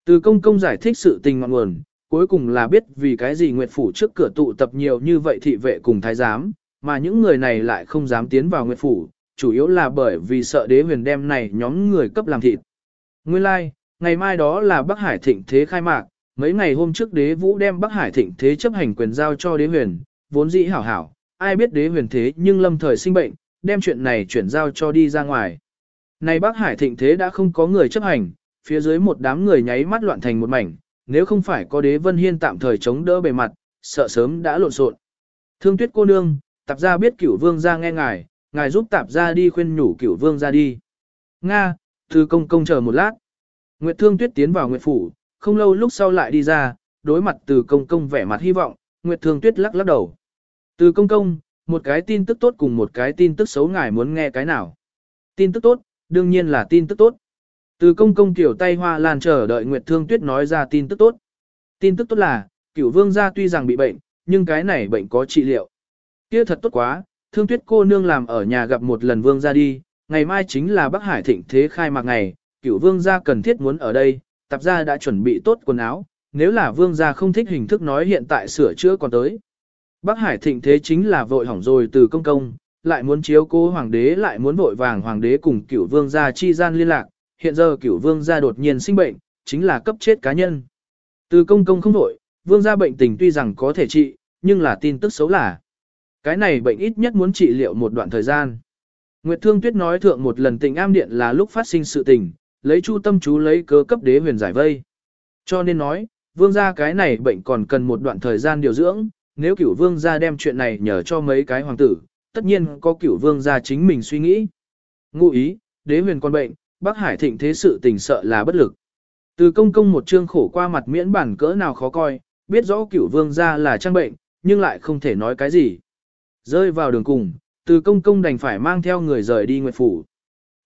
Từ công công giải thích sự tình ngọn nguồn, cuối cùng là biết vì cái gì Nguyệt Phủ trước cửa tụ tập nhiều như vậy thị vệ cùng thái giám, mà những người này lại không dám tiến vào Nguyệt Phủ, chủ yếu là bởi vì sợ đế huyền đem này nhóm người cấp làm thịt. Nguyên lai, like, ngày mai đó là Bắc Hải thịnh thế khai mạc, mấy ngày hôm trước đế vũ đem Bắc Hải thịnh thế chấp hành quyền giao cho đế huyền, vốn dĩ hảo hảo, ai biết đế huyền thế nhưng lâm thời sinh bệnh, đem chuyện này chuyển giao cho đi ra ngoài. Này Bắc Hải thịnh thế đã không có người chấp hành, phía dưới một đám người nháy mắt loạn thành một mảnh, nếu không phải có đế vân hiên tạm thời chống đỡ bề mặt, sợ sớm đã lộn xộn. Thương tuyết cô nương, tạp gia biết cửu vương ra nghe ngài, ngài giúp tạp gia đi khuyên nhủ cửu vương ra đi. Nga, thư công công chờ một lát. Nguyệt thương tuyết tiến vào Nguyệt phủ, không lâu lúc sau lại đi ra, đối mặt từ công công vẻ mặt hy vọng, Nguyệt thương tuyết lắc lắc đầu. Từ công công, một cái tin tức tốt cùng một cái tin tức xấu ngài muốn nghe cái nào. Tin tức tốt, đương nhiên là tin tức tốt. Từ công công kiểu tay hoa lan chờ đợi Nguyệt Thương Tuyết nói ra tin tức tốt. Tin tức tốt là, cửu vương gia tuy rằng bị bệnh, nhưng cái này bệnh có trị liệu. Kia thật tốt quá, Thương Tuyết cô nương làm ở nhà gặp một lần vương gia đi, ngày mai chính là Bắc Hải thịnh thế khai mạc ngày, cửu vương gia cần thiết muốn ở đây, tạp gia đã chuẩn bị tốt quần áo, nếu là vương gia không thích hình thức nói hiện tại sửa chữa còn tới. Bắc Hải thịnh thế chính là vội hỏng rồi từ công công, lại muốn chiếu cố hoàng đế lại muốn vội vàng hoàng đế cùng cửu vương gia chi gian liên lạc, hiện giờ cửu vương gia đột nhiên sinh bệnh, chính là cấp chết cá nhân. Từ công công không nổi, vương gia bệnh tình tuy rằng có thể trị, nhưng là tin tức xấu là. Cái này bệnh ít nhất muốn trị liệu một đoạn thời gian. Nguyệt Thương Tuyết nói thượng một lần tình am điện là lúc phát sinh sự tình, lấy chu tâm chú lấy cớ cấp đế huyền giải vây. Cho nên nói, vương gia cái này bệnh còn cần một đoạn thời gian điều dưỡng, nếu cửu vương gia đem chuyện này nhờ cho mấy cái hoàng tử, tất nhiên có cửu vương gia chính mình suy nghĩ. Ngụ ý, đế huyền còn bệnh, Bắc Hải thịnh thế sự tình sợ là bất lực. Từ công công một trương khổ qua mặt miễn bản cỡ nào khó coi, biết rõ cửu vương gia là trang bệnh, nhưng lại không thể nói cái gì. Rơi vào đường cùng, từ công công đành phải mang theo người rời đi Nguyệt Phủ.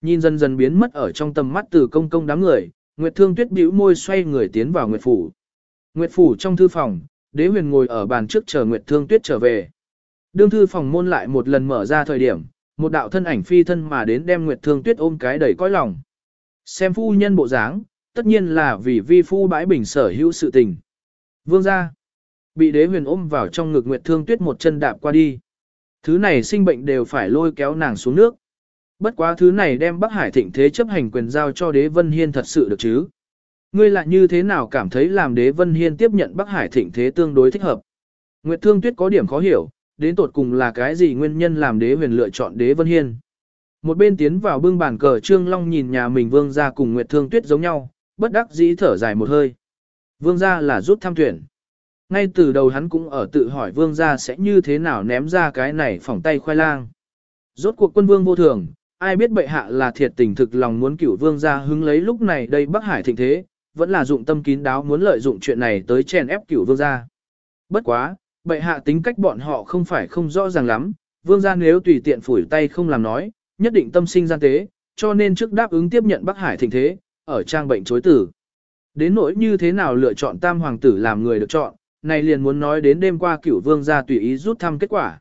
Nhìn dần dần biến mất ở trong tầm mắt từ công công đám người, Nguyệt Thương Tuyết bĩu môi xoay người tiến vào Nguyệt Phủ. Nguyệt Phủ trong thư phòng, đế huyền ngồi ở bàn trước chờ Nguyệt Thương Tuyết trở về. Đương thư phòng môn lại một lần mở ra thời điểm, một đạo thân ảnh phi thân mà đến đem Nguyệt Thương Tuyết ôm cái đầy cõi lòng. Xem phu nhân bộ dáng, tất nhiên là vì vi phu bãi bình sở hữu sự tình. Vương gia bị đế huyền ôm vào trong ngực Nguyệt Thương Tuyết một chân đạp qua đi. Thứ này sinh bệnh đều phải lôi kéo nàng xuống nước. Bất quá thứ này đem Bắc Hải thịnh thế chấp hành quyền giao cho đế Vân Hiên thật sự được chứ. Ngươi lại như thế nào cảm thấy làm đế Vân Hiên tiếp nhận Bắc Hải thịnh thế tương đối thích hợp? Nguyệt Thương Tuyết có điểm khó hiểu, đến tột cùng là cái gì nguyên nhân làm đế huyền lựa chọn đế Vân Hiên? Một bên tiến vào bưng bàn cờ Trương Long nhìn nhà mình vương gia cùng Nguyệt Thương Tuyết giống nhau, bất đắc dĩ thở dài một hơi. Vương gia là rút tham tuyển. Ngay từ đầu hắn cũng ở tự hỏi vương gia sẽ như thế nào ném ra cái này phỏng tay khoai lang. Rốt cuộc quân vương vô thường, ai biết bệ hạ là thiệt tình thực lòng muốn cửu vương gia hứng lấy lúc này đây Bắc Hải thịnh thế, vẫn là dụng tâm kín đáo muốn lợi dụng chuyện này tới chèn ép cửu vương gia. Bất quá, bệ hạ tính cách bọn họ không phải không rõ ràng lắm, vương gia nếu tùy tiện phủi tay không làm nói, nhất định tâm sinh gian tế, cho nên trước đáp ứng tiếp nhận Bắc Hải thịnh thế, ở trang bệnh chối tử. Đến nỗi như thế nào lựa chọn tam hoàng tử làm người được chọn, này liền muốn nói đến đêm qua cửu vương gia tùy ý rút thăm kết quả.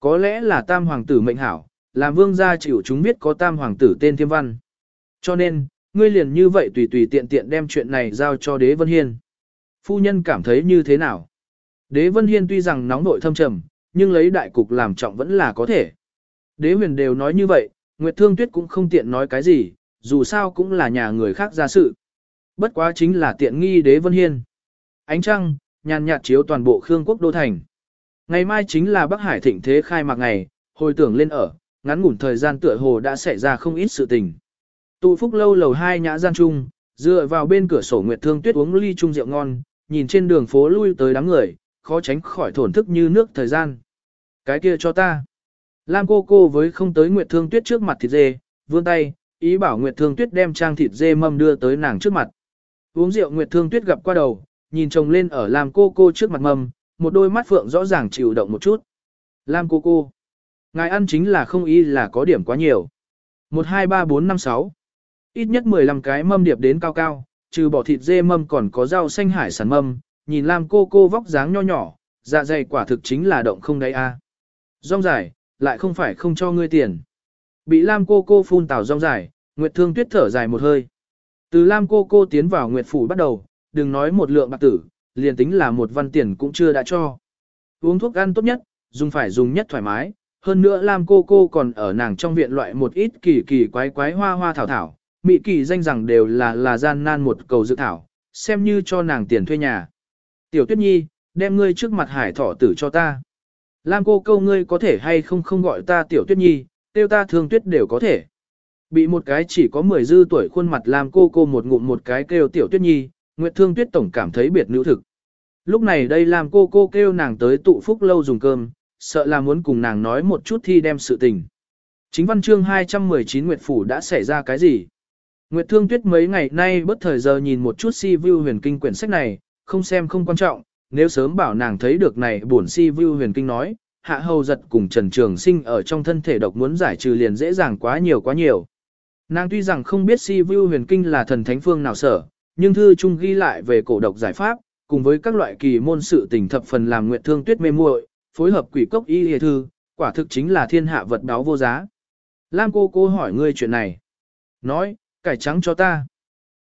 Có lẽ là tam hoàng tử mệnh hảo, làm vương gia chịu chúng biết có tam hoàng tử tên thiêm văn. Cho nên, ngươi liền như vậy tùy tùy tiện tiện đem chuyện này giao cho đế vân hiên. Phu nhân cảm thấy như thế nào? Đế vân hiên tuy rằng nóng nội thâm trầm, nhưng lấy đại cục làm trọng vẫn là có thể. Đế huyền đều nói như vậy, Nguyệt Thương Tuyết cũng không tiện nói cái gì, dù sao cũng là nhà người khác ra sự. Bất quá chính là tiện nghi đế vân hiên. Ánh trăng, nhàn nhạt chiếu toàn bộ Khương quốc đô thành. Ngày mai chính là Bắc Hải thịnh thế khai mạc ngày, hồi tưởng lên ở, ngắn ngủn thời gian tựa hồ đã xảy ra không ít sự tình. Tụ phúc lâu lầu hai nhã gian trung, dựa vào bên cửa sổ Nguyệt Thương Tuyết uống ly chung rượu ngon, nhìn trên đường phố lui tới đám người, khó tránh khỏi thổn thức như nước thời gian. Cái kia cho ta. Lam cô cô với không tới Nguyệt Thương Tuyết trước mặt thịt dê, vươn tay, ý bảo Nguyệt Thương Tuyết đem trang thịt dê mâm đưa tới nàng trước mặt. Uống rượu Nguyệt Thương Tuyết gặp qua đầu, nhìn chồng lên ở Lam cô cô trước mặt mâm, một đôi mắt phượng rõ ràng chịu động một chút. Lam cô cô, ngài ăn chính là không ý là có điểm quá nhiều. 1 2 3 4 5 6. Ít nhất 15 cái mâm điệp đến cao cao, trừ bỏ thịt dê mâm còn có rau xanh hải sản mâm, nhìn Lam cô cô vóc dáng nho nhỏ, dạ dày quả thực chính là động không đáy a. À. Rong dài, lại không phải không cho ngươi tiền. Bị Lam cô cô phun tào rong dài, Nguyệt Thương Tuyết thở dài một hơi. Từ Lam cô cô tiến vào Nguyệt Phủ bắt đầu, đừng nói một lượng bạc tử, liền tính là một văn tiền cũng chưa đã cho. Uống thuốc ăn tốt nhất, dùng phải dùng nhất thoải mái, hơn nữa Lam cô cô còn ở nàng trong viện loại một ít kỳ kỳ quái quái hoa hoa thảo thảo, mị kỳ danh rằng đều là là gian nan một cầu dự thảo, xem như cho nàng tiền thuê nhà. Tiểu Tuyết Nhi, đem ngươi trước mặt hải thỏ tử cho ta. Lam cô câu ngươi có thể hay không không gọi ta Tiểu Tuyết Nhi, tiêu ta thương tuyết đều có thể. Bị một cái chỉ có 10 dư tuổi khuôn mặt Lam cô cô một ngụm một cái kêu Tiểu Tuyết Nhi, Nguyệt Thương Tuyết Tổng cảm thấy biệt nữ thực. Lúc này đây Lam cô cô kêu nàng tới tụ phúc lâu dùng cơm, sợ là muốn cùng nàng nói một chút thi đem sự tình. Chính văn chương 219 Nguyệt Phủ đã xảy ra cái gì? Nguyệt Thương Tuyết mấy ngày nay bất thời giờ nhìn một chút si view huyền kinh quyển sách này, không xem không quan trọng, nếu sớm bảo nàng thấy được này bổn si view huyền kinh nói, hạ hầu giật cùng Trần Trường Sinh ở trong thân thể độc muốn giải trừ liền dễ dàng quá nhiều quá nhiều. Nàng tuy rằng không biết si view huyền kinh là thần thánh phương nào sở, nhưng thư chung ghi lại về cổ độc giải pháp, cùng với các loại kỳ môn sự tình thập phần làm nguyện thương tuyết mê muội, phối hợp quỷ cốc y hề thư, quả thực chính là thiên hạ vật đáo vô giá. Lam cô cô hỏi ngươi chuyện này. Nói, cải trắng cho ta.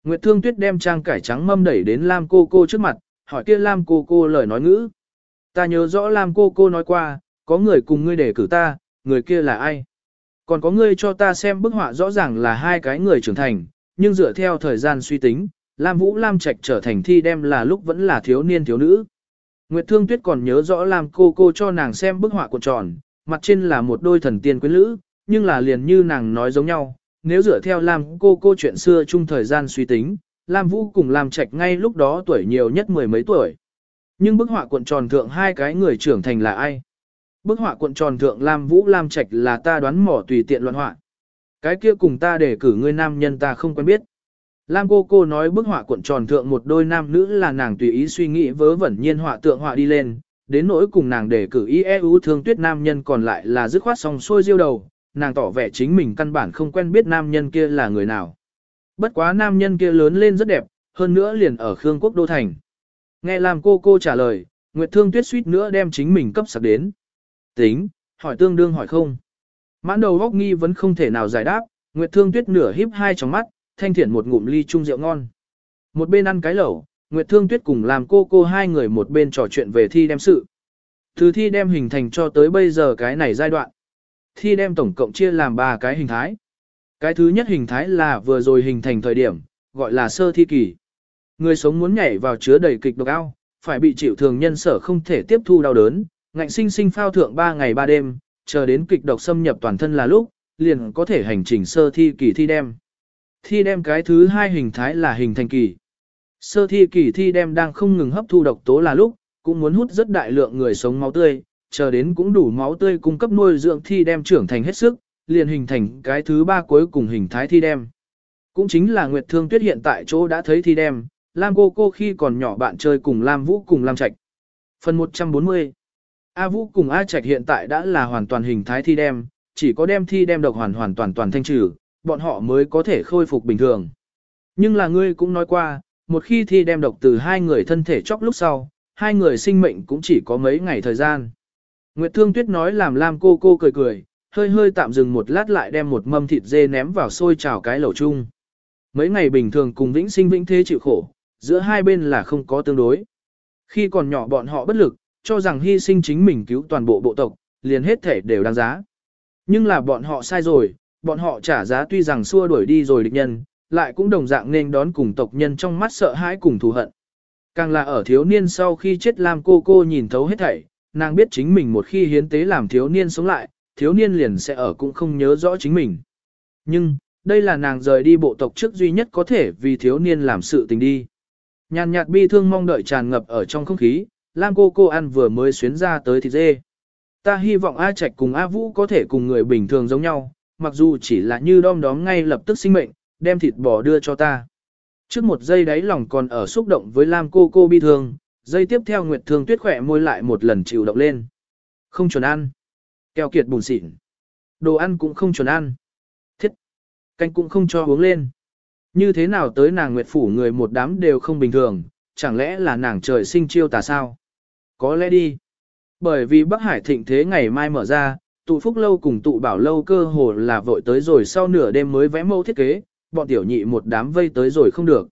Nguyệt thương tuyết đem trang cải trắng mâm đẩy đến Lam cô cô trước mặt, hỏi kia Lam cô cô lời nói ngữ. Ta nhớ rõ Lam cô cô nói qua, có người cùng ngươi để cử ta, người kia là ai? Còn có ngươi cho ta xem bức họa rõ ràng là hai cái người trưởng thành, nhưng dựa theo thời gian suy tính, Lam Vũ Lam Trạch trở thành thi đem là lúc vẫn là thiếu niên thiếu nữ. Nguyệt Thương Tuyết còn nhớ rõ Lam cô cô cho nàng xem bức họa cuộn tròn, mặt trên là một đôi thần tiên quyến lữ, nhưng là liền như nàng nói giống nhau, nếu dựa theo Lam cô cô chuyện xưa chung thời gian suy tính, Lam Vũ cùng Lam Trạch ngay lúc đó tuổi nhiều nhất mười mấy tuổi. Nhưng bức họa cuộn tròn thượng hai cái người trưởng thành là ai? Bức họa cuộn tròn thượng Lam Vũ Lam Trạch là ta đoán mỏ tùy tiện loạn họa. Cái kia cùng ta để cử người nam nhân ta không quen biết. Lam cô cô nói bức họa cuộn tròn thượng một đôi nam nữ là nàng tùy ý suy nghĩ vớ vẩn nhiên họa tượng họa đi lên, đến nỗi cùng nàng để cử y EU thương tuyết nam nhân còn lại là dứt khoát xong xuôi diêu đầu, nàng tỏ vẻ chính mình căn bản không quen biết nam nhân kia là người nào. Bất quá nam nhân kia lớn lên rất đẹp, hơn nữa liền ở Khương Quốc Đô Thành. Nghe làm cô cô trả lời, Nguyệt Thương Tuyết suýt nữa đem chính mình cấp sạc đến. Tính, hỏi tương đương hỏi không. Mãn đầu góc nghi vẫn không thể nào giải đáp, Nguyệt Thương Tuyết nửa híp hai trong mắt, thanh thiện một ngụm ly chung rượu ngon. Một bên ăn cái lẩu, Nguyệt Thương Tuyết cùng làm cô cô hai người một bên trò chuyện về thi đem sự. Từ thi đem hình thành cho tới bây giờ cái này giai đoạn. Thi đem tổng cộng chia làm ba cái hình thái. Cái thứ nhất hình thái là vừa rồi hình thành thời điểm, gọi là sơ thi kỳ. Người sống muốn nhảy vào chứa đầy kịch độc ao, phải bị chịu thường nhân sở không thể tiếp thu đau đớn, ngạnh sinh sinh phao thượng 3 ngày 3 đêm, chờ đến kịch độc xâm nhập toàn thân là lúc, liền có thể hành trình sơ thi kỳ thi đem. Thi đem cái thứ hai hình thái là hình thành kỳ. Sơ thi kỳ thi đem đang không ngừng hấp thu độc tố là lúc, cũng muốn hút rất đại lượng người sống máu tươi, chờ đến cũng đủ máu tươi cung cấp nuôi dưỡng thi đem trưởng thành hết sức, liền hình thành cái thứ ba cuối cùng hình thái thi đem. Cũng chính là Nguyệt Thương Tuyết hiện tại chỗ đã thấy thi đem, Lam cô cô khi còn nhỏ bạn chơi cùng Lam Vũ cùng Lam Trạch. Phần 140 A Vũ cùng A Trạch hiện tại đã là hoàn toàn hình thái thi đem, chỉ có đem thi đem độc hoàn hoàn toàn toàn thanh trừ, bọn họ mới có thể khôi phục bình thường. Nhưng là ngươi cũng nói qua, một khi thi đem độc từ hai người thân thể chóc lúc sau, hai người sinh mệnh cũng chỉ có mấy ngày thời gian. Nguyệt Thương Tuyết nói làm Lam cô cô cười cười, hơi hơi tạm dừng một lát lại đem một mâm thịt dê ném vào xôi chảo cái lẩu chung. Mấy ngày bình thường cùng vĩnh sinh vĩnh thế chịu khổ, giữa hai bên là không có tương đối. Khi còn nhỏ bọn họ bất lực, cho rằng hy sinh chính mình cứu toàn bộ bộ tộc, liền hết thể đều đáng giá. Nhưng là bọn họ sai rồi, bọn họ trả giá tuy rằng xua đuổi đi rồi địch nhân, lại cũng đồng dạng nên đón cùng tộc nhân trong mắt sợ hãi cùng thù hận. Càng là ở thiếu niên sau khi chết Lam cô cô nhìn thấu hết thảy, nàng biết chính mình một khi hiến tế làm thiếu niên sống lại, thiếu niên liền sẽ ở cũng không nhớ rõ chính mình. Nhưng, đây là nàng rời đi bộ tộc trước duy nhất có thể vì thiếu niên làm sự tình đi. Nhàn nhạt bi thương mong đợi tràn ngập ở trong không khí, Lam cô cô ăn vừa mới xuyến ra tới thịt dê. Ta hy vọng A Trạch cùng A Vũ có thể cùng người bình thường giống nhau, mặc dù chỉ là như đom đóm ngay lập tức sinh mệnh, đem thịt bò đưa cho ta. Trước một giây đáy lòng còn ở xúc động với Lam cô cô bi thương, dây tiếp theo Nguyệt Thương Tuyết khỏe môi lại một lần chịu động lên. Không chuẩn ăn. Keo kiệt bùn xịn. Đồ ăn cũng không chuẩn ăn. Thiết. Canh cũng không cho uống lên. Như thế nào tới nàng Nguyệt Phủ người một đám đều không bình thường, chẳng lẽ là nàng trời sinh chiêu tà sao? Có lẽ đi. Bởi vì Bắc Hải thịnh thế ngày mai mở ra, tụ phúc lâu cùng tụ bảo lâu cơ hồ là vội tới rồi sau nửa đêm mới vẽ mẫu thiết kế, bọn tiểu nhị một đám vây tới rồi không được.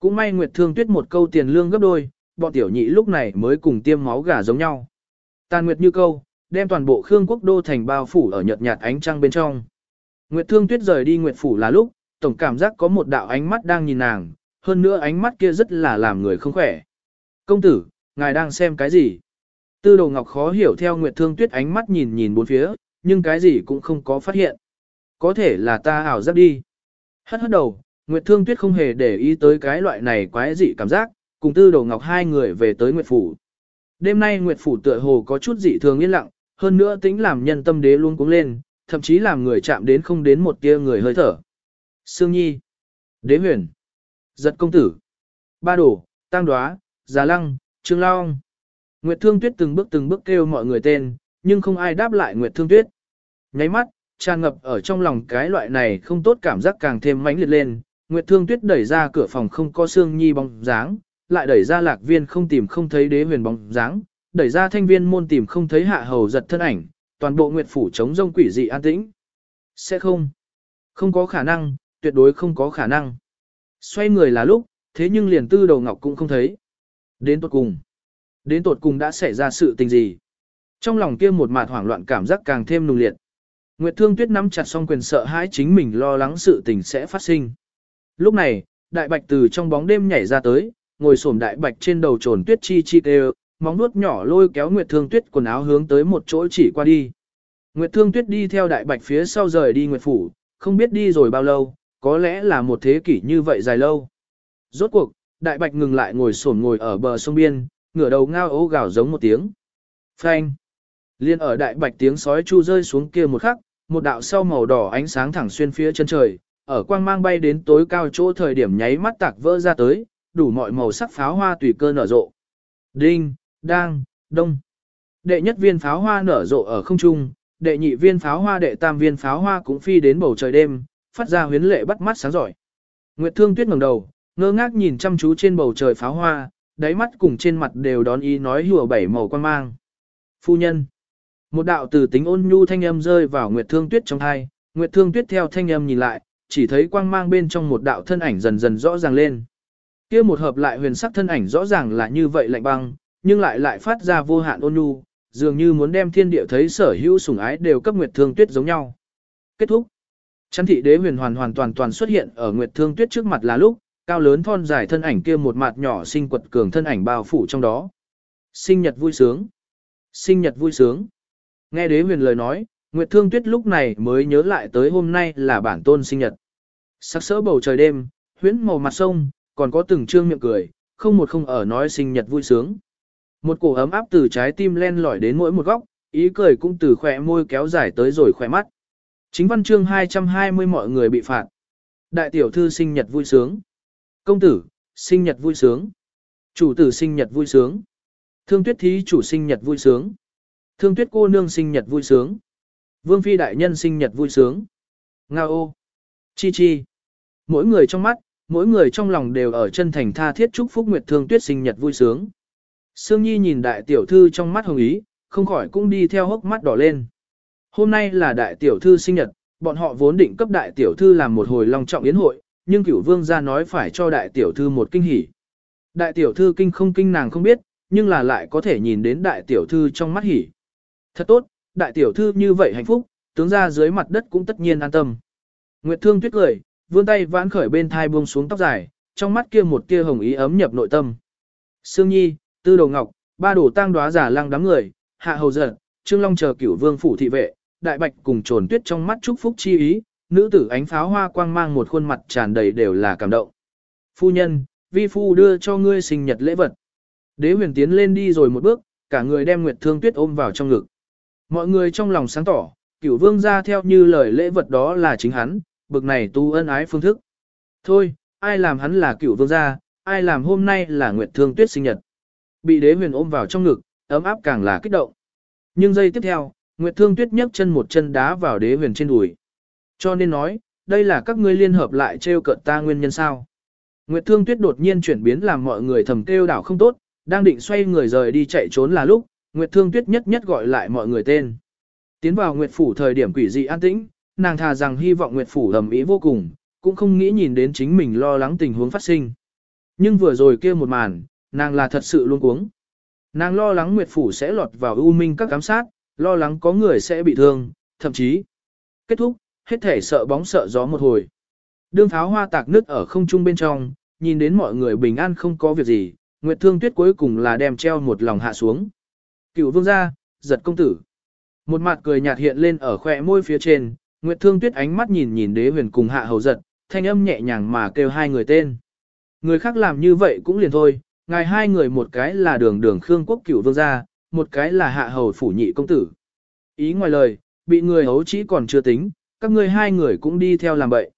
Cũng may Nguyệt Thương Tuyết một câu tiền lương gấp đôi, bọn tiểu nhị lúc này mới cùng tiêm máu gà giống nhau. Tàn Nguyệt như câu, đem toàn bộ Khương Quốc đô thành bao phủ ở nhợt nhạt ánh trăng bên trong. Nguyệt Thương Tuyết rời đi Nguyệt phủ là lúc, tổng cảm giác có một đạo ánh mắt đang nhìn nàng, hơn nữa ánh mắt kia rất là làm người không khỏe. Công tử, ngài đang xem cái gì? Tư đồ ngọc khó hiểu theo Nguyệt Thương Tuyết ánh mắt nhìn nhìn bốn phía, nhưng cái gì cũng không có phát hiện. Có thể là ta ảo giác đi. Hất hất đầu, Nguyệt Thương Tuyết không hề để ý tới cái loại này quái dị cảm giác, cùng tư đồ ngọc hai người về tới Nguyệt Phủ. Đêm nay Nguyệt Phủ tựa hồ có chút dị thường yên lặng, hơn nữa tính làm nhân tâm đế luôn cuống lên, thậm chí làm người chạm đến không đến một tia người hơi thở. Sương Nhi, Đế Huyền, Giật Công Tử, Ba Đổ, Tăng Đoá, Già Lăng, Trương Long. Nguyệt Thương Tuyết từng bước từng bước kêu mọi người tên, nhưng không ai đáp lại Nguyệt Thương Tuyết. Nháy mắt, tràn ngập ở trong lòng cái loại này không tốt cảm giác càng thêm mãnh liệt lên. Nguyệt Thương Tuyết đẩy ra cửa phòng không có Sương Nhi bóng dáng, lại đẩy ra Lạc Viên không tìm không thấy Đế Huyền bóng dáng, đẩy ra Thanh Viên môn tìm không thấy Hạ Hầu giật thân ảnh, toàn bộ Nguyệt phủ chống rông quỷ dị an tĩnh. Sẽ không, không có khả năng, tuyệt đối không có khả năng. Xoay người là lúc, thế nhưng liền tư đầu ngọc cũng không thấy. Đến tột cùng. Đến tột cùng đã xảy ra sự tình gì? Trong lòng kia một mạt hoảng loạn cảm giác càng thêm nung liệt. Nguyệt Thương Tuyết nắm chặt song quyền sợ hãi chính mình lo lắng sự tình sẽ phát sinh. Lúc này, đại bạch từ trong bóng đêm nhảy ra tới, ngồi xổm đại bạch trên đầu trồn tuyết chi chi kêu, móng nuốt nhỏ lôi kéo Nguyệt Thương Tuyết quần áo hướng tới một chỗ chỉ qua đi. Nguyệt Thương Tuyết đi theo đại bạch phía sau rời đi Nguyệt Phủ, không biết đi rồi bao lâu, có lẽ là một thế kỷ như vậy dài lâu. Rốt cuộc, đại bạch ngừng lại ngồi xổm ngồi ở bờ sông biên, ngửa đầu ngao ố gào giống một tiếng. Phanh! Liên ở đại bạch tiếng sói chu rơi xuống kia một khắc, một đạo sau màu đỏ ánh sáng thẳng xuyên phía chân trời, ở quang mang bay đến tối cao chỗ thời điểm nháy mắt tạc vỡ ra tới, đủ mọi màu sắc pháo hoa tùy cơ nở rộ. Đinh, đang, đông. Đệ nhất viên pháo hoa nở rộ ở không trung, đệ nhị viên pháo hoa đệ tam viên pháo hoa cũng phi đến bầu trời đêm, phát ra huyến lệ bắt mắt sáng giỏi. Nguyệt Thương Tuyết ngẩng đầu, ngơ ngác nhìn chăm chú trên bầu trời pháo hoa, đáy mắt cùng trên mặt đều đón ý nói hùa bảy màu quan mang. Phu nhân. Một đạo từ tính ôn nhu thanh âm rơi vào Nguyệt Thương Tuyết trong hai, Nguyệt Thương Tuyết theo thanh âm nhìn lại, chỉ thấy quang mang bên trong một đạo thân ảnh dần dần rõ ràng lên. Kia một hợp lại huyền sắc thân ảnh rõ ràng là như vậy lạnh băng, nhưng lại lại phát ra vô hạn ôn nhu, dường như muốn đem thiên địa thấy sở hữu sủng ái đều cấp Nguyệt Thương Tuyết giống nhau. Kết thúc. Chăn thị đế huyền hoàn hoàn toàn toàn xuất hiện ở Nguyệt Thương Tuyết trước mặt là lúc, cao lớn thon dài thân ảnh kia một mặt nhỏ sinh quật cường thân ảnh bao phủ trong đó. Sinh nhật vui sướng. Sinh nhật vui sướng. Nghe đế huyền lời nói, Nguyệt Thương Tuyết lúc này mới nhớ lại tới hôm nay là bản tôn sinh nhật. Sắc sỡ bầu trời đêm, huyễn màu mặt sông, còn có từng trương miệng cười, không một không ở nói sinh nhật vui sướng. Một cổ ấm áp từ trái tim len lỏi đến mỗi một góc, ý cười cũng từ khỏe môi kéo dài tới rồi khỏe mắt. Chính văn chương 220 mọi người bị phạt. Đại tiểu thư sinh nhật vui sướng. Công tử, sinh nhật vui sướng. Chủ tử sinh nhật vui sướng. Thương tuyết thí chủ sinh nhật vui sướng. Thương tuyết cô nương sinh nhật vui sướng. Vương phi đại nhân sinh nhật vui sướng. Nga ô. Chi chi. Mỗi người trong mắt, mỗi người trong lòng đều ở chân thành tha thiết chúc phúc Nguyệt Thương Tuyết sinh nhật vui sướng. Sương Nhi nhìn đại tiểu thư trong mắt hồng ý, không khỏi cũng đi theo hốc mắt đỏ lên. Hôm nay là đại tiểu thư sinh nhật, bọn họ vốn định cấp đại tiểu thư làm một hồi long trọng yến hội, nhưng cửu vương gia nói phải cho đại tiểu thư một kinh hỉ. Đại tiểu thư kinh không kinh nàng không biết, nhưng là lại có thể nhìn đến đại tiểu thư trong mắt hỉ. Thật tốt, đại tiểu thư như vậy hạnh phúc, tướng ra dưới mặt đất cũng tất nhiên an tâm. Nguyệt thương tuyết cười, vươn tay vãn khởi bên thai buông xuống tóc dài, trong mắt kia một tia hồng ý ấm nhập nội tâm. Sương Nhi, Tư Đồ Ngọc, ba đồ tang đóa giả lăng đám người, hạ hầu dật Trương Long chờ cửu vương phủ thị vệ, đại bạch cùng trồn tuyết trong mắt chúc phúc chi ý, nữ tử ánh pháo hoa quang mang một khuôn mặt tràn đầy đều là cảm động. Phu nhân, vi phu đưa cho ngươi sinh nhật lễ vật. Đế huyền tiến lên đi rồi một bước, cả người đem Nguyệt Thương Tuyết ôm vào trong ngực. Mọi người trong lòng sáng tỏ, cửu vương ra theo như lời lễ vật đó là chính hắn, bực này tu ân ái phương thức. Thôi, ai làm hắn là cựu vương gia, ai làm hôm nay là Nguyệt Thương Tuyết sinh nhật. Bị đế huyền ôm vào trong ngực, ấm áp càng là kích động. Nhưng giây tiếp theo, Nguyệt Thương Tuyết nhấc chân một chân đá vào đế huyền trên đùi. Cho nên nói, đây là các ngươi liên hợp lại trêu cợt ta nguyên nhân sao. Nguyệt Thương Tuyết đột nhiên chuyển biến làm mọi người thầm kêu đảo không tốt, đang định xoay người rời đi chạy trốn là lúc, Nguyệt Thương Tuyết nhất nhất gọi lại mọi người tên. Tiến vào Nguyệt Phủ thời điểm quỷ dị an tĩnh, nàng thà rằng hy vọng Nguyệt Phủ ầm ý vô cùng, cũng không nghĩ nhìn đến chính mình lo lắng tình huống phát sinh. Nhưng vừa rồi kia một màn, nàng là thật sự luôn cuống. Nàng lo lắng Nguyệt Phủ sẽ lọt vào ưu minh các giám sát, lo lắng có người sẽ bị thương, thậm chí. Kết thúc, hết thể sợ bóng sợ gió một hồi. Đương pháo hoa tạc nước ở không trung bên trong, nhìn đến mọi người bình an không có việc gì, Nguyệt Thương Tuyết cuối cùng là đem treo một lòng hạ xuống. Cựu vương gia, giật công tử. Một mặt cười nhạt hiện lên ở khỏe môi phía trên, Nguyệt Thương Tuyết ánh mắt nhìn nhìn đế huyền cùng hạ hầu giật, thanh âm nhẹ nhàng mà kêu hai người tên. Người khác làm như vậy cũng liền thôi, ngài hai người một cái là đường đường Khương Quốc cửu vương gia, một cái là hạ hầu phủ nhị công tử. Ý ngoài lời, bị người hấu chỉ còn chưa tính, các ngươi hai người cũng đi theo làm bậy.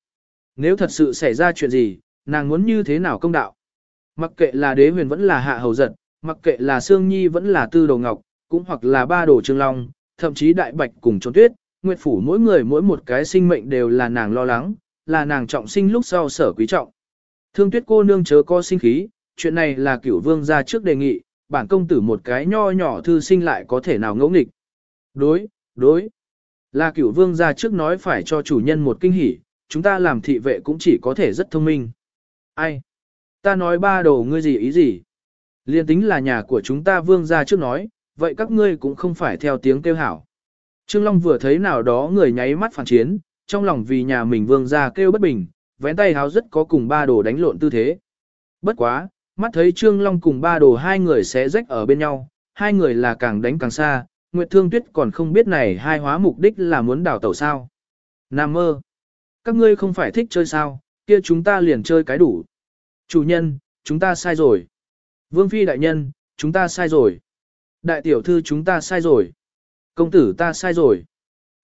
Nếu thật sự xảy ra chuyện gì, nàng muốn như thế nào công đạo? Mặc kệ là đế huyền vẫn là hạ hầu giật, mặc kệ là Sương Nhi vẫn là tư đồ ngọc, cũng hoặc là ba đồ trương long, thậm chí đại bạch cùng trốn tuyết, nguyệt phủ mỗi người mỗi một cái sinh mệnh đều là nàng lo lắng, là nàng trọng sinh lúc sau sở quý trọng. Thương tuyết cô nương chớ có sinh khí, chuyện này là cửu vương ra trước đề nghị, bản công tử một cái nho nhỏ thư sinh lại có thể nào ngẫu nghịch. Đối, đối. Là cửu vương ra trước nói phải cho chủ nhân một kinh hỉ, chúng ta làm thị vệ cũng chỉ có thể rất thông minh. Ai? Ta nói ba đồ ngươi gì ý gì? Liên tính là nhà của chúng ta vương ra trước nói, vậy các ngươi cũng không phải theo tiếng kêu hảo. Trương Long vừa thấy nào đó người nháy mắt phản chiến, trong lòng vì nhà mình vương ra kêu bất bình, vén tay háo rất có cùng ba đồ đánh lộn tư thế. Bất quá, mắt thấy Trương Long cùng ba đồ hai người sẽ rách ở bên nhau, hai người là càng đánh càng xa, Nguyệt Thương Tuyết còn không biết này hai hóa mục đích là muốn đào tẩu sao. Nam mơ, các ngươi không phải thích chơi sao, kia chúng ta liền chơi cái đủ. Chủ nhân, chúng ta sai rồi. Vương Phi đại nhân, chúng ta sai rồi. Đại tiểu thư chúng ta sai rồi. Công tử ta sai rồi.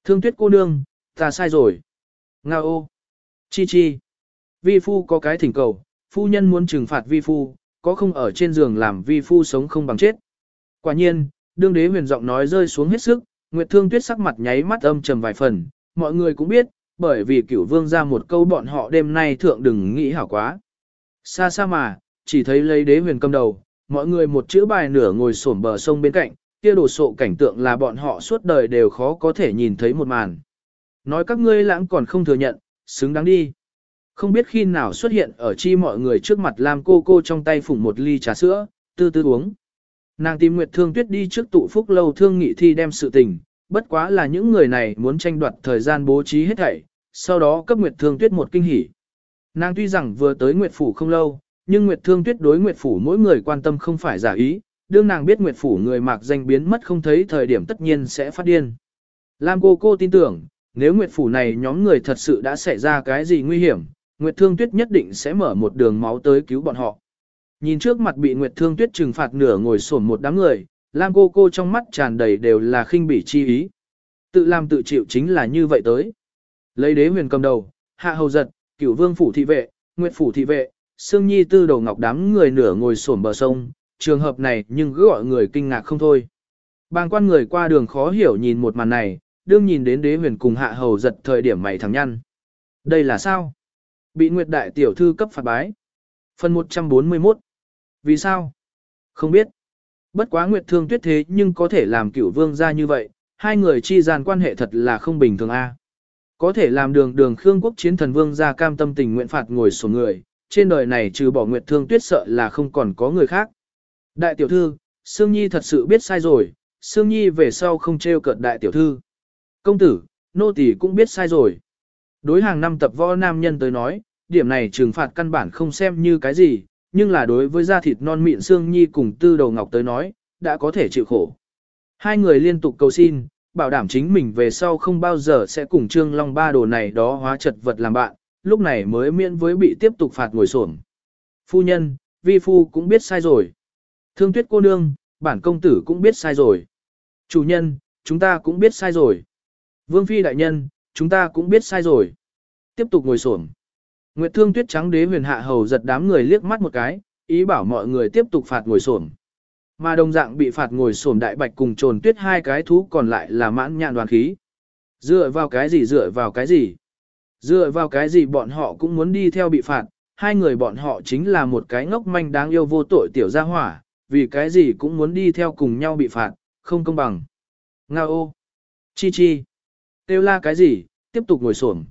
Thương tuyết cô nương, ta sai rồi. Nga ô. Chi chi. Vi phu có cái thỉnh cầu, phu nhân muốn trừng phạt vi phu, có không ở trên giường làm vi phu sống không bằng chết. Quả nhiên, đương đế huyền giọng nói rơi xuống hết sức, Nguyệt Thương Tuyết sắc mặt nháy mắt âm trầm vài phần, mọi người cũng biết, bởi vì cửu vương ra một câu bọn họ đêm nay thượng đừng nghĩ hảo quá. Xa xa mà, chỉ thấy lấy đế huyền cầm đầu, mọi người một chữ bài nửa ngồi xổm bờ sông bên cạnh, kia đồ sộ cảnh tượng là bọn họ suốt đời đều khó có thể nhìn thấy một màn. Nói các ngươi lãng còn không thừa nhận, xứng đáng đi. Không biết khi nào xuất hiện ở chi mọi người trước mặt làm cô cô trong tay phủng một ly trà sữa, tư tư uống. Nàng tìm Nguyệt Thương Tuyết đi trước tụ phúc lâu thương nghị thi đem sự tình, bất quá là những người này muốn tranh đoạt thời gian bố trí hết thảy, sau đó cấp Nguyệt Thương Tuyết một kinh hỉ. Nàng tuy rằng vừa tới Nguyệt Phủ không lâu, nhưng Nguyệt Thương Tuyết đối Nguyệt Phủ mỗi người quan tâm không phải giả ý, đương nàng biết Nguyệt Phủ người mạc danh biến mất không thấy thời điểm tất nhiên sẽ phát điên. Lam cô cô tin tưởng, nếu Nguyệt Phủ này nhóm người thật sự đã xảy ra cái gì nguy hiểm, Nguyệt Thương Tuyết nhất định sẽ mở một đường máu tới cứu bọn họ. Nhìn trước mặt bị Nguyệt Thương Tuyết trừng phạt nửa ngồi sổn một đám người, Lam cô cô trong mắt tràn đầy đều là khinh bỉ chi ý. Tự làm tự chịu chính là như vậy tới. Lấy đế huyền cầm đầu, hạ hầu giật, cửu vương phủ thị vệ, nguyệt phủ thị vệ, Sương Nhi tư đầu ngọc đám người nửa ngồi sổn bờ sông, trường hợp này nhưng cứ gọi người kinh ngạc không thôi. Bàng quan người qua đường khó hiểu nhìn một màn này, đương nhìn đến đế huyền cùng hạ hầu giật thời điểm mày thẳng nhăn. Đây là sao? Bị Nguyệt Đại Tiểu Thư cấp phạt bái. Phần 141. Vì sao? Không biết. Bất quá Nguyệt Thương Tuyết thế nhưng có thể làm cửu vương ra như vậy, hai người chi gian quan hệ thật là không bình thường a. Có thể làm đường đường Khương quốc chiến thần vương ra cam tâm tình nguyện phạt ngồi sổ người, trên đời này trừ bỏ Nguyệt Thương Tuyết sợ là không còn có người khác. Đại tiểu thư, Sương Nhi thật sự biết sai rồi, Sương Nhi về sau không trêu cợt đại tiểu thư. Công tử, nô tỳ cũng biết sai rồi. Đối hàng năm tập võ nam nhân tới nói, điểm này trừng phạt căn bản không xem như cái gì, nhưng là đối với da thịt non mịn Sương Nhi cùng tư đầu ngọc tới nói, đã có thể chịu khổ. Hai người liên tục cầu xin, bảo đảm chính mình về sau không bao giờ sẽ cùng Trương Long ba đồ này đó hóa chật vật làm bạn, lúc này mới miễn với bị tiếp tục phạt ngồi xổm. Phu nhân, vi phu cũng biết sai rồi. Thương tuyết cô nương, bản công tử cũng biết sai rồi. Chủ nhân, chúng ta cũng biết sai rồi. Vương Phi đại nhân, chúng ta cũng biết sai rồi. Tiếp tục ngồi xổm. Nguyệt Thương Tuyết trắng đế huyền hạ hầu giật đám người liếc mắt một cái, ý bảo mọi người tiếp tục phạt ngồi xổm. Mà đồng dạng bị phạt ngồi xổm đại bạch cùng trồn tuyết hai cái thú còn lại là mãn nhạn đoàn khí. Dựa vào cái gì dựa vào cái gì? Dựa vào cái gì bọn họ cũng muốn đi theo bị phạt, hai người bọn họ chính là một cái ngốc manh đáng yêu vô tội tiểu gia hỏa, vì cái gì cũng muốn đi theo cùng nhau bị phạt, không công bằng. Nga ô! Chi chi! Kêu la cái gì, tiếp tục ngồi xổm.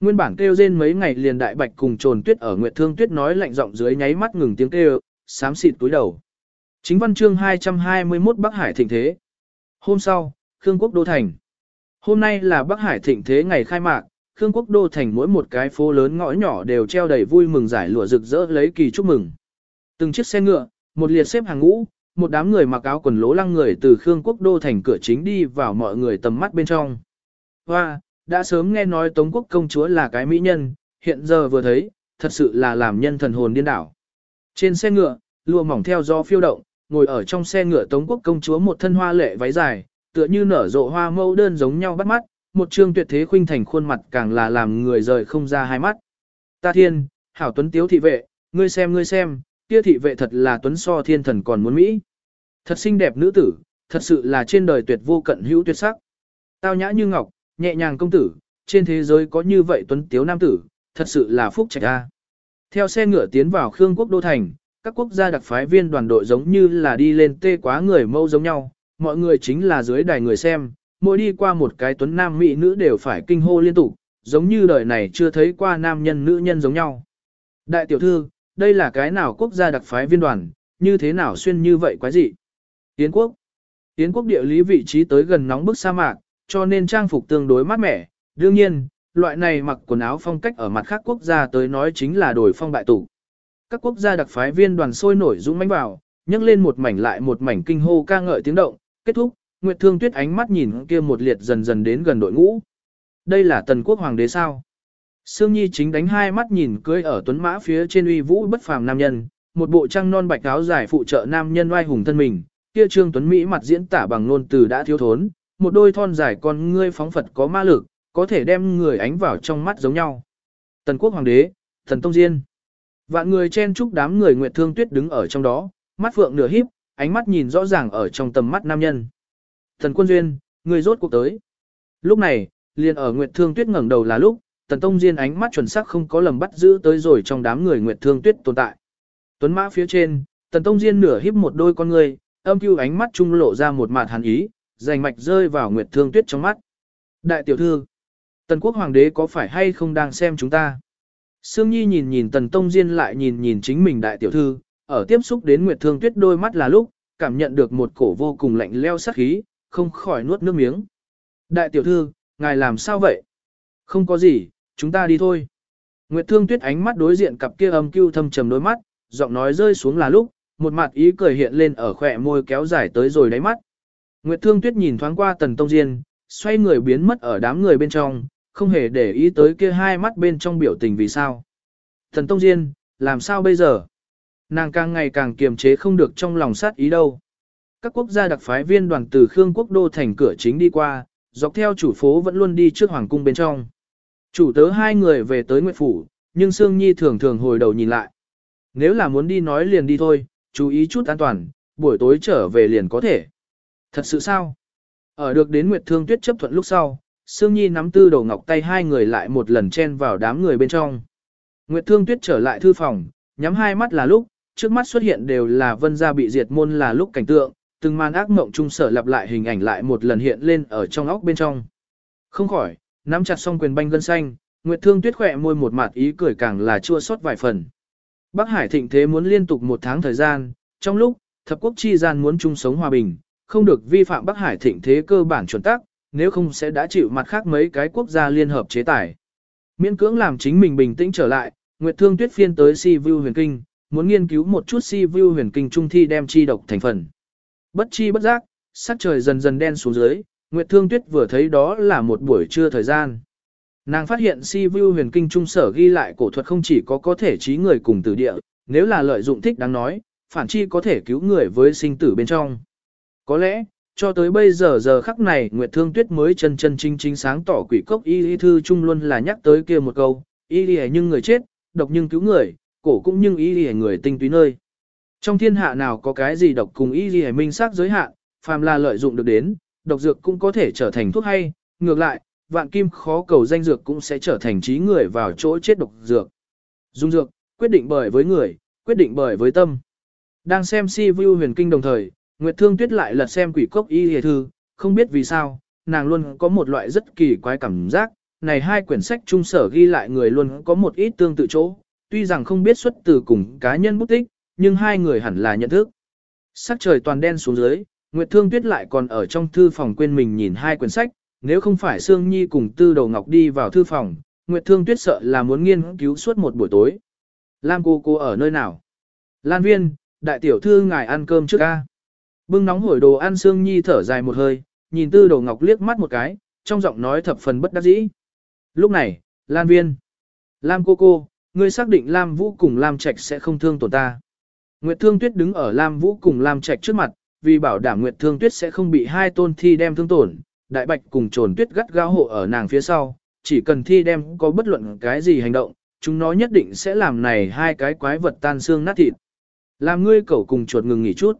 Nguyên bản kêu rên mấy ngày liền đại bạch cùng trồn tuyết ở Nguyệt Thương Tuyết nói lạnh giọng dưới nháy mắt ngừng tiếng kêu, sám xịt túi đầu. Chính văn chương 221 Bắc Hải thịnh thế. Hôm sau, Khương Quốc Đô Thành. Hôm nay là Bắc Hải thịnh thế ngày khai mạc, Khương Quốc Đô Thành mỗi một cái phố lớn ngõ nhỏ đều treo đầy vui mừng giải lụa rực rỡ lấy kỳ chúc mừng. Từng chiếc xe ngựa, một liệt xếp hàng ngũ, một đám người mặc áo quần lố lăng người từ Khương Quốc Đô Thành cửa chính đi vào mọi người tầm mắt bên trong. Hoa, đã sớm nghe nói Tống Quốc công chúa là cái mỹ nhân, hiện giờ vừa thấy, thật sự là làm nhân thần hồn điên đảo. Trên xe ngựa, lụa mỏng theo gió phiêu động, ngồi ở trong xe ngựa Tống Quốc công chúa một thân hoa lệ váy dài, tựa như nở rộ hoa mâu đơn giống nhau bắt mắt, một trương tuyệt thế khuynh thành khuôn mặt càng là làm người rời không ra hai mắt. Ta thiên, hảo tuấn tiếu thị vệ, ngươi xem ngươi xem, kia thị vệ thật là tuấn so thiên thần còn muốn Mỹ. Thật xinh đẹp nữ tử, thật sự là trên đời tuyệt vô cận hữu tuyệt sắc. Tao nhã như ngọc, nhẹ nhàng công tử, trên thế giới có như vậy tuấn tiếu nam tử, thật sự là phúc trạch a. Theo xe ngựa tiến vào Khương quốc đô thành, các quốc gia đặc phái viên đoàn đội giống như là đi lên tê quá người mâu giống nhau, mọi người chính là dưới đài người xem, mỗi đi qua một cái tuấn nam mỹ nữ đều phải kinh hô liên tục, giống như đời này chưa thấy qua nam nhân nữ nhân giống nhau. Đại tiểu thư, đây là cái nào quốc gia đặc phái viên đoàn, như thế nào xuyên như vậy quái gì? Yến quốc. Yến quốc địa lý vị trí tới gần nóng bức sa mạc, cho nên trang phục tương đối mát mẻ. Đương nhiên, loại này mặc quần áo phong cách ở mặt khác quốc gia tới nói chính là đổi phong bại tủ. Các quốc gia đặc phái viên đoàn sôi nổi dũng mãnh vào, nhấc lên một mảnh lại một mảnh kinh hô ca ngợi tiếng động, kết thúc, Nguyệt Thương Tuyết ánh mắt nhìn kia một liệt dần dần đến gần đội ngũ. Đây là tần quốc hoàng đế sao? Sương Nhi chính đánh hai mắt nhìn cưới ở tuấn mã phía trên uy vũ bất phàm nam nhân, một bộ trang non bạch áo dài phụ trợ nam nhân oai hùng thân mình, kia trương tuấn mỹ mặt diễn tả bằng ngôn từ đã thiếu thốn, một đôi thon dài con ngươi phóng phật có ma lực, có thể đem người ánh vào trong mắt giống nhau. Tần quốc hoàng đế, thần tông diên. Vạn người chen chúc đám người Nguyệt Thương Tuyết đứng ở trong đó, mắt phượng nửa híp, ánh mắt nhìn rõ ràng ở trong tầm mắt nam nhân. Thần quân duyên, người rốt cuộc tới. Lúc này, liền ở Nguyệt Thương Tuyết ngẩng đầu là lúc, Tần Tông Diên ánh mắt chuẩn xác không có lầm bắt giữ tới rồi trong đám người Nguyệt Thương Tuyết tồn tại. Tuấn mã phía trên, Tần Tông Diên nửa híp một đôi con người, âm cưu ánh mắt trung lộ ra một mạt hàn ý, rành mạch rơi vào Nguyệt Thương Tuyết trong mắt. Đại tiểu thư, Tần quốc hoàng đế có phải hay không đang xem chúng ta? Sương Nhi nhìn nhìn Tần Tông Diên lại nhìn nhìn chính mình đại tiểu thư, ở tiếp xúc đến Nguyệt Thương Tuyết đôi mắt là lúc, cảm nhận được một cổ vô cùng lạnh leo sát khí, không khỏi nuốt nước miếng. Đại tiểu thư, ngài làm sao vậy? Không có gì, chúng ta đi thôi. Nguyệt Thương Tuyết ánh mắt đối diện cặp kia âm cưu thâm trầm đôi mắt, giọng nói rơi xuống là lúc, một mặt ý cười hiện lên ở khỏe môi kéo dài tới rồi đáy mắt. Nguyệt Thương Tuyết nhìn thoáng qua Tần Tông Diên, xoay người biến mất ở đám người bên trong, không hề để ý tới kia hai mắt bên trong biểu tình vì sao. Tần Tông Diên, làm sao bây giờ? Nàng càng ngày càng kiềm chế không được trong lòng sát ý đâu. Các quốc gia đặc phái viên đoàn từ Khương Quốc Đô thành cửa chính đi qua, dọc theo chủ phố vẫn luôn đi trước hoàng cung bên trong. Chủ tớ hai người về tới Nguyệt Phủ, nhưng Sương Nhi thường thường hồi đầu nhìn lại. Nếu là muốn đi nói liền đi thôi, chú ý chút an toàn, buổi tối trở về liền có thể. Thật sự sao? Ở được đến Nguyệt Thương Tuyết chấp thuận lúc sau, Sương Nhi nắm tư đầu ngọc tay hai người lại một lần chen vào đám người bên trong. Nguyệt Thương Tuyết trở lại thư phòng, nhắm hai mắt là lúc, trước mắt xuất hiện đều là vân gia bị diệt môn là lúc cảnh tượng, từng màn ác mộng trung sở lặp lại hình ảnh lại một lần hiện lên ở trong óc bên trong. Không khỏi, nắm chặt xong quyền banh gân xanh, Nguyệt Thương Tuyết khỏe môi một mặt ý cười càng là chua xót vài phần. Bắc Hải thịnh thế muốn liên tục một tháng thời gian, trong lúc thập quốc chi gian muốn chung sống hòa bình, không được vi phạm Bắc Hải thịnh thế cơ bản chuẩn tắc, nếu không sẽ đã chịu mặt khác mấy cái quốc gia liên hợp chế tài. Miễn cưỡng làm chính mình bình tĩnh trở lại, Nguyệt Thương Tuyết phiên tới Si Vu Huyền Kinh, muốn nghiên cứu một chút Si Vu Huyền Kinh trung thi đem chi độc thành phần. Bất chi bất giác, sắc trời dần dần đen xuống dưới, Nguyệt Thương Tuyết vừa thấy đó là một buổi trưa thời gian. Nàng phát hiện Si view Huyền Kinh trung sở ghi lại cổ thuật không chỉ có có thể trí người cùng tử địa, nếu là lợi dụng thích đáng nói, phản chi có thể cứu người với sinh tử bên trong. Có lẽ, Cho tới bây giờ giờ khắc này Nguyệt Thương Tuyết mới chân chân chính chính sáng tỏ quỷ cốc y y thư chung luôn là nhắc tới kia một câu, y y nhưng người chết, độc nhưng cứu người, cổ cũng nhưng y y người tinh túy nơi. Trong thiên hạ nào có cái gì độc cùng y y minh xác giới hạn, phàm là lợi dụng được đến, độc dược cũng có thể trở thành thuốc hay, ngược lại, vạn kim khó cầu danh dược cũng sẽ trở thành trí người vào chỗ chết độc dược. Dung dược, quyết định bởi với người, quyết định bởi với tâm. Đang xem si view huyền kinh đồng thời, Nguyệt Thương Tuyết lại lật xem quỷ cốc y hề thư, không biết vì sao, nàng luôn có một loại rất kỳ quái cảm giác, này hai quyển sách trung sở ghi lại người luôn có một ít tương tự chỗ, tuy rằng không biết xuất từ cùng cá nhân bút tích, nhưng hai người hẳn là nhận thức. Sắc trời toàn đen xuống dưới, Nguyệt Thương Tuyết lại còn ở trong thư phòng quên mình nhìn hai quyển sách, nếu không phải Sương Nhi cùng Tư Đầu Ngọc đi vào thư phòng, Nguyệt Thương Tuyết sợ là muốn nghiên cứu suốt một buổi tối. Lam cô cô ở nơi nào? Lan Viên, đại tiểu thư ngài ăn cơm trước a. Bưng nóng hổi đồ ăn Sương Nhi thở dài một hơi, nhìn Tư Đầu Ngọc liếc mắt một cái, trong giọng nói thập phần bất đắc dĩ. Lúc này, Lan Viên, Lam cô cô, ngươi xác định Lam Vũ cùng Lam Trạch sẽ không thương tổn ta. Nguyệt Thương Tuyết đứng ở Lam Vũ cùng Lam Trạch trước mặt, vì bảo đảm Nguyệt Thương Tuyết sẽ không bị hai tôn thi đem thương tổn, Đại Bạch cùng Trồn Tuyết gắt gao hộ ở nàng phía sau, chỉ cần thi đem có bất luận cái gì hành động, chúng nó nhất định sẽ làm này hai cái quái vật tan xương nát thịt. Làm ngươi cẩu cùng chuột ngừng nghỉ chút.